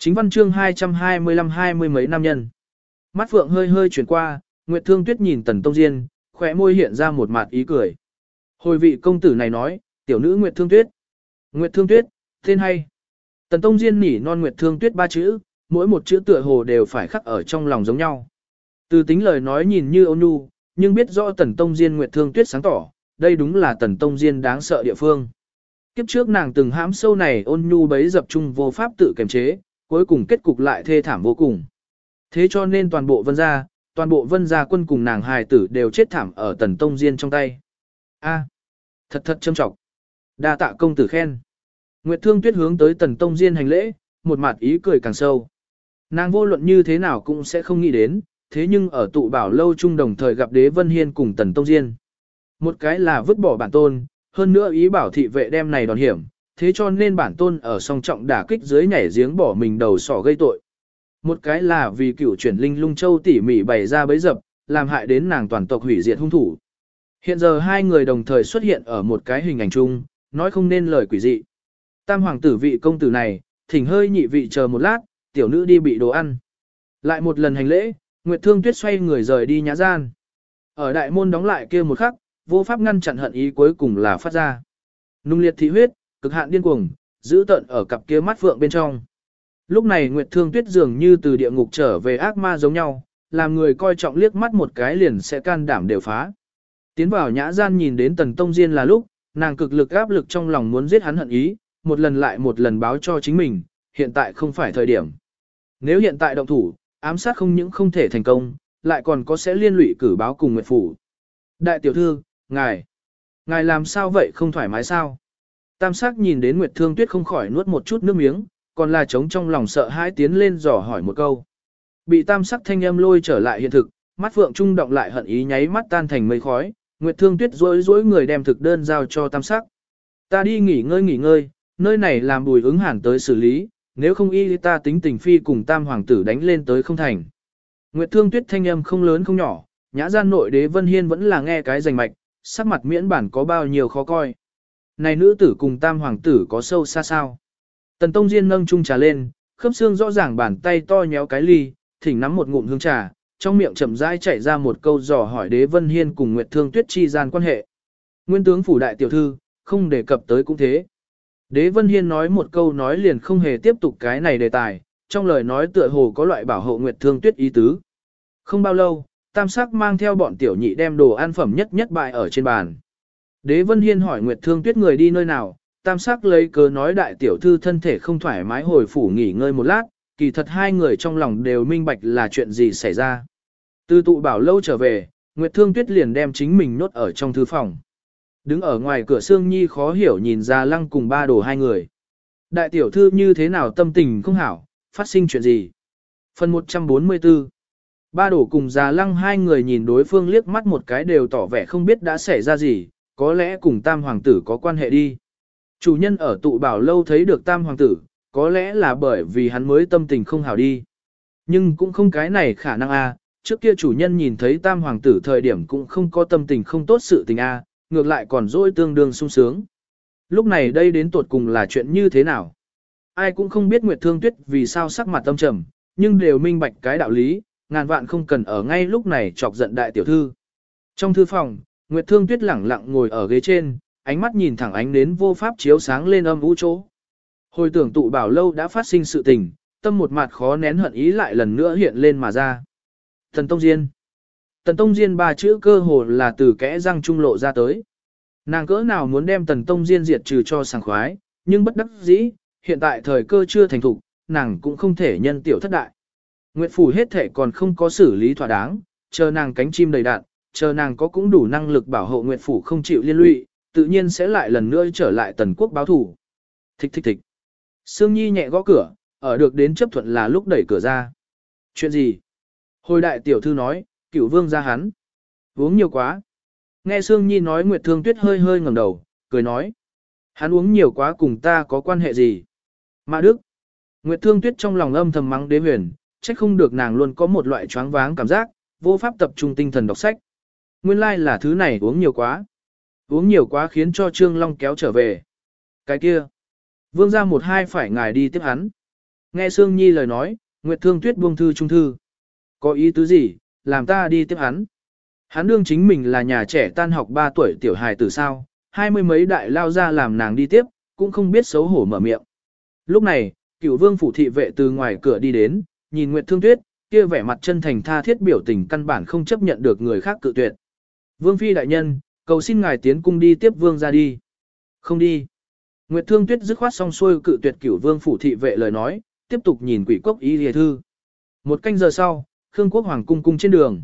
Chính văn chương 225 hai mươi mấy năm nhân. Mắt phượng hơi hơi chuyển qua, Nguyệt Thương Tuyết nhìn Tần Tông Diên, khỏe môi hiện ra một mặt ý cười. Hồi vị công tử này nói, tiểu nữ Nguyệt Thương Tuyết. Nguyệt Thương Tuyết, tên hay. Tần Tông Diên nỉ non Nguyệt Thương Tuyết ba chữ, mỗi một chữ tựa hồ đều phải khắc ở trong lòng giống nhau. Từ tính lời nói nhìn như ôn nhu, nhưng biết rõ Tần Tông Diên Nguyệt Thương Tuyết sáng tỏ, đây đúng là Tần Tông Diên đáng sợ địa phương. Kiếp trước nàng từng hãm sâu này ôn nhu bấy dập chung vô pháp tự kiềm chế, cuối cùng kết cục lại thê thảm vô cùng. Thế cho nên toàn bộ vân gia, toàn bộ vân gia quân cùng nàng hài tử đều chết thảm ở Tần Tông Diên trong tay. A, thật thật châm trọng. Đa tạ công tử khen. Nguyệt Thương Tuyết hướng tới Tần Tông Diên hành lễ, một mặt ý cười càng sâu. Nàng vô luận như thế nào cũng sẽ không nghĩ đến, thế nhưng ở tụ bảo lâu chung đồng thời gặp đế Vân Hiên cùng Tần Tông Diên. Một cái là vứt bỏ bản tôn, hơn nữa ý bảo thị vệ đem này đòn hiểm, thế cho nên bản tôn ở song trọng đả kích dưới nhảy giếng bỏ mình đầu sỏ gây tội. Một cái là vì cựu chuyển linh lung châu tỉ mỉ bày ra bấy dập, làm hại đến nàng toàn tộc hủy diệt hung thủ. Hiện giờ hai người đồng thời xuất hiện ở một cái hình ảnh chung, nói không nên lời quỷ dị. Tam hoàng tử vị công tử này, thỉnh hơi nhị vị chờ một lát, tiểu nữ đi bị đồ ăn. Lại một lần hành lễ, Nguyệt Thương Tuyết xoay người rời đi nhã gian. Ở đại môn đóng lại kia một khắc, vô pháp ngăn chặn hận ý cuối cùng là phát ra. Nung liệt thị huyết, cực hạn điên cuồng, giữ tận ở cặp kia mắt phượng bên trong. Lúc này Nguyệt Thương Tuyết dường như từ địa ngục trở về ác ma giống nhau, làm người coi trọng liếc mắt một cái liền sẽ can đảm đều phá. Tiến vào nhã gian nhìn đến Tần Tông Diên là lúc, nàng cực lực áp lực trong lòng muốn giết hắn hận ý, một lần lại một lần báo cho chính mình, hiện tại không phải thời điểm. Nếu hiện tại động thủ, ám sát không những không thể thành công, lại còn có sẽ liên lụy cử báo cùng Nguyệt Phủ. Đại tiểu thư, ngài, ngài làm sao vậy không thoải mái sao? Tam sắc nhìn đến Nguyệt Thương Tuyết không khỏi nuốt một chút nước miếng, còn là trống trong lòng sợ hãi tiến lên dò hỏi một câu. Bị tam sắc thanh âm lôi trở lại hiện thực, mắt phượng trung động lại hận ý nháy mắt tan thành mây khói, Nguyệt Thương Tuyết rối rối người đem thực đơn giao cho tam sắc. Ta đi nghỉ ngơi nghỉ ngơi, nơi này làm bùi ứng hẳn tới xử lý, nếu không y ta tính tình phi cùng tam hoàng tử đánh lên tới không thành. Nguyệt Thương Tuyết thanh âm không lớn không nhỏ, nhã gian nội đế Vân Hiên vẫn là nghe cái rành mạch, sắc mặt miễn bản có bao nhiêu khó coi. Này nữ tử cùng tam hoàng tử có sâu xa sao? Tần Tông Diên nâng chung trà lên, khớp xương rõ ràng bàn tay to nhéo cái ly, thỉnh nắm một ngụm hương trà, trong miệng chậm rãi chảy ra một câu dò hỏi đế Vân Hiên cùng Nguyệt Thương Tuyết chi gian quan hệ. Nguyên tướng phủ đại tiểu thư, không đề cập tới cũng thế. Đế Vân Hiên nói một câu nói liền không hề tiếp tục cái này đề tài, trong lời nói tựa hồ có loại bảo hộ Nguyệt Thương Tuyết ý tứ. Không bao lâu, tam sắc mang theo bọn tiểu nhị đem đồ ăn phẩm nhất nhất bại ở trên bàn. Đế Vân Hiên hỏi Nguyệt Thương Tuyết người đi nơi nào, tam sắc lấy cớ nói đại tiểu thư thân thể không thoải mái hồi phủ nghỉ ngơi một lát, kỳ thật hai người trong lòng đều minh bạch là chuyện gì xảy ra. Từ tụ bảo lâu trở về, Nguyệt Thương Tuyết liền đem chính mình nốt ở trong thư phòng. Đứng ở ngoài cửa Sương Nhi khó hiểu nhìn ra lăng cùng ba đồ hai người. Đại tiểu thư như thế nào tâm tình không hảo, phát sinh chuyện gì? Phần 144 Ba đổ cùng già lăng hai người nhìn đối phương liếc mắt một cái đều tỏ vẻ không biết đã xảy ra gì, có lẽ cùng tam hoàng tử có quan hệ đi. Chủ nhân ở tụ bảo lâu thấy được tam hoàng tử, có lẽ là bởi vì hắn mới tâm tình không hảo đi. Nhưng cũng không cái này khả năng a. trước kia chủ nhân nhìn thấy tam hoàng tử thời điểm cũng không có tâm tình không tốt sự tình a, ngược lại còn dỗi tương đương sung sướng. Lúc này đây đến tuột cùng là chuyện như thế nào? Ai cũng không biết Nguyệt Thương Tuyết vì sao sắc mặt tâm trầm, nhưng đều minh bạch cái đạo lý, ngàn vạn không cần ở ngay lúc này chọc giận đại tiểu thư. Trong thư phòng, Nguyệt Thương Tuyết lẳng lặng ngồi ở ghế trên, ánh mắt nhìn thẳng ánh đến vô pháp chiếu sáng lên âm vũ chỗ. Hồi tưởng tụ bảo lâu đã phát sinh sự tình, tâm một mặt khó nén hận ý lại lần nữa hiện lên mà ra. Thần Tông Diên Tần Tông Diên ba chữ cơ hồ là từ kẽ răng trung lộ ra tới. Nàng cỡ nào muốn đem Tần Tông Diên diệt trừ cho sảng khoái, nhưng bất đắc dĩ, hiện tại thời cơ chưa thành thục, nàng cũng không thể nhân tiểu thất đại. Nguyệt Phủ hết thể còn không có xử lý thỏa đáng, chờ nàng cánh chim đầy đạn, chờ nàng có cũng đủ năng lực bảo hộ Nguyệt Phủ không chịu liên lụy, tự nhiên sẽ lại lần nữa trở lại tần quốc báo thủ. Thích thích thích. Sương Nhi nhẹ gõ cửa, ở được đến chấp thuận là lúc đẩy cửa ra. Chuyện gì? Hồi đại tiểu thư nói, cửu vương ra hắn. Uống nhiều quá. Nghe Sương Nhi nói Nguyệt Thương Tuyết hơi hơi ngẩng đầu, cười nói. Hắn uống nhiều quá cùng ta có quan hệ gì? Mã Đức. Nguyệt Thương Tuyết trong lòng âm thầm mắng đế huyền, trách không được nàng luôn có một loại choáng váng cảm giác, vô pháp tập trung tinh thần đọc sách. Nguyên lai like là thứ này uống nhiều quá. Uống nhiều quá khiến cho Trương Long kéo trở về. Cái kia. Vương ra một hai phải ngài đi tiếp hắn. Nghe Sương Nhi lời nói, Nguyệt Thương Tuyết buông thư trung thư. Có ý tứ gì, làm ta đi tiếp hắn. Hắn đương chính mình là nhà trẻ tan học 3 tuổi tiểu hài tử sao, hai mươi mấy đại lao ra làm nàng đi tiếp, cũng không biết xấu hổ mở miệng. Lúc này, cựu vương phủ thị vệ từ ngoài cửa đi đến, nhìn Nguyệt Thương Tuyết, kia vẻ mặt chân thành tha thiết biểu tình căn bản không chấp nhận được người khác cự tuyệt. Vương phi đại nhân, cầu xin ngài tiến cung đi tiếp vương ra đi. Không đi. Nguyệt Thương Tuyết dứt khoát xong xuôi cự tuyệt cửu vương phủ thị vệ lời nói, tiếp tục nhìn quỷ Quốc y lìa thư. Một canh giờ sau, Khương Quốc Hoàng cung cung trên đường.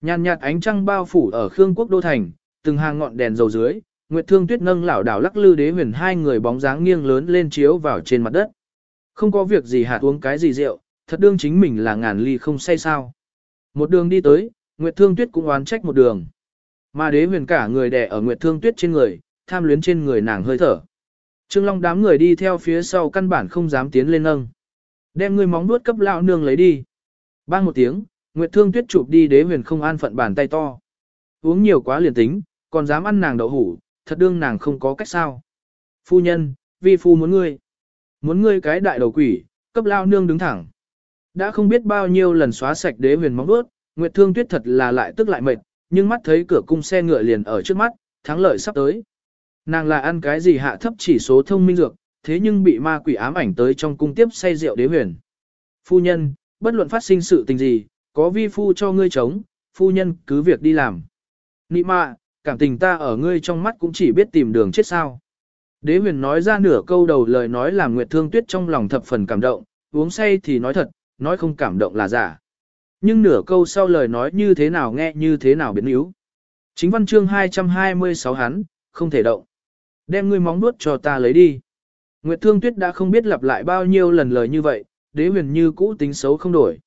Nhàn nhạt ánh trăng bao phủ ở Khương Quốc đô thành, từng hàng ngọn đèn dầu dưới, Nguyệt Thương Tuyết nâng lảo đảo lắc lư đế huyền hai người bóng dáng nghiêng lớn lên chiếu vào trên mặt đất. Không có việc gì hạt uống cái gì rượu, thật đương chính mình là ngàn ly không say sao. Một đường đi tới, Nguyệt Thương Tuyết cũng oán trách một đường. Mà đế huyền cả người đè ở Nguyệt Thương Tuyết trên người, tham luyến trên người nàng hơi thở. Trương Long đám người đi theo phía sau căn bản không dám tiến lên nâng. Đem người móng nuốt cấp lão nương lấy đi. Bang một tiếng, Nguyệt Thương Tuyết chụp đi đế huyền không an phận bàn tay to. Uống nhiều quá liền tính, còn dám ăn nàng đậu hủ, thật đương nàng không có cách sao. Phu nhân, vi phu muốn ngươi. Muốn ngươi cái đại đầu quỷ, cấp lao nương đứng thẳng. Đã không biết bao nhiêu lần xóa sạch đế huyền móng vuốt, Nguyệt Thương Tuyết thật là lại tức lại mệt, nhưng mắt thấy cửa cung xe ngựa liền ở trước mắt, thắng lợi sắp tới. Nàng là ăn cái gì hạ thấp chỉ số thông minh dược, thế nhưng bị ma quỷ ám ảnh tới trong cung tiếp say rượu đế huyền. Phu nhân, bất luận phát sinh sự tình gì, có vi phu cho ngươi chống, phu nhân cứ việc đi làm. Nị mạ, cảm tình ta ở ngươi trong mắt cũng chỉ biết tìm đường chết sao. Đế huyền nói ra nửa câu đầu lời nói làm Nguyệt Thương Tuyết trong lòng thập phần cảm động, uống say thì nói thật, nói không cảm động là giả. Nhưng nửa câu sau lời nói như thế nào nghe như thế nào biến yếu. Chính văn chương 226 hắn, không thể động. Đem ngươi móng nuốt cho ta lấy đi. Nguyệt Thương Tuyết đã không biết lặp lại bao nhiêu lần lời như vậy, đế huyền như cũ tính xấu không đổi.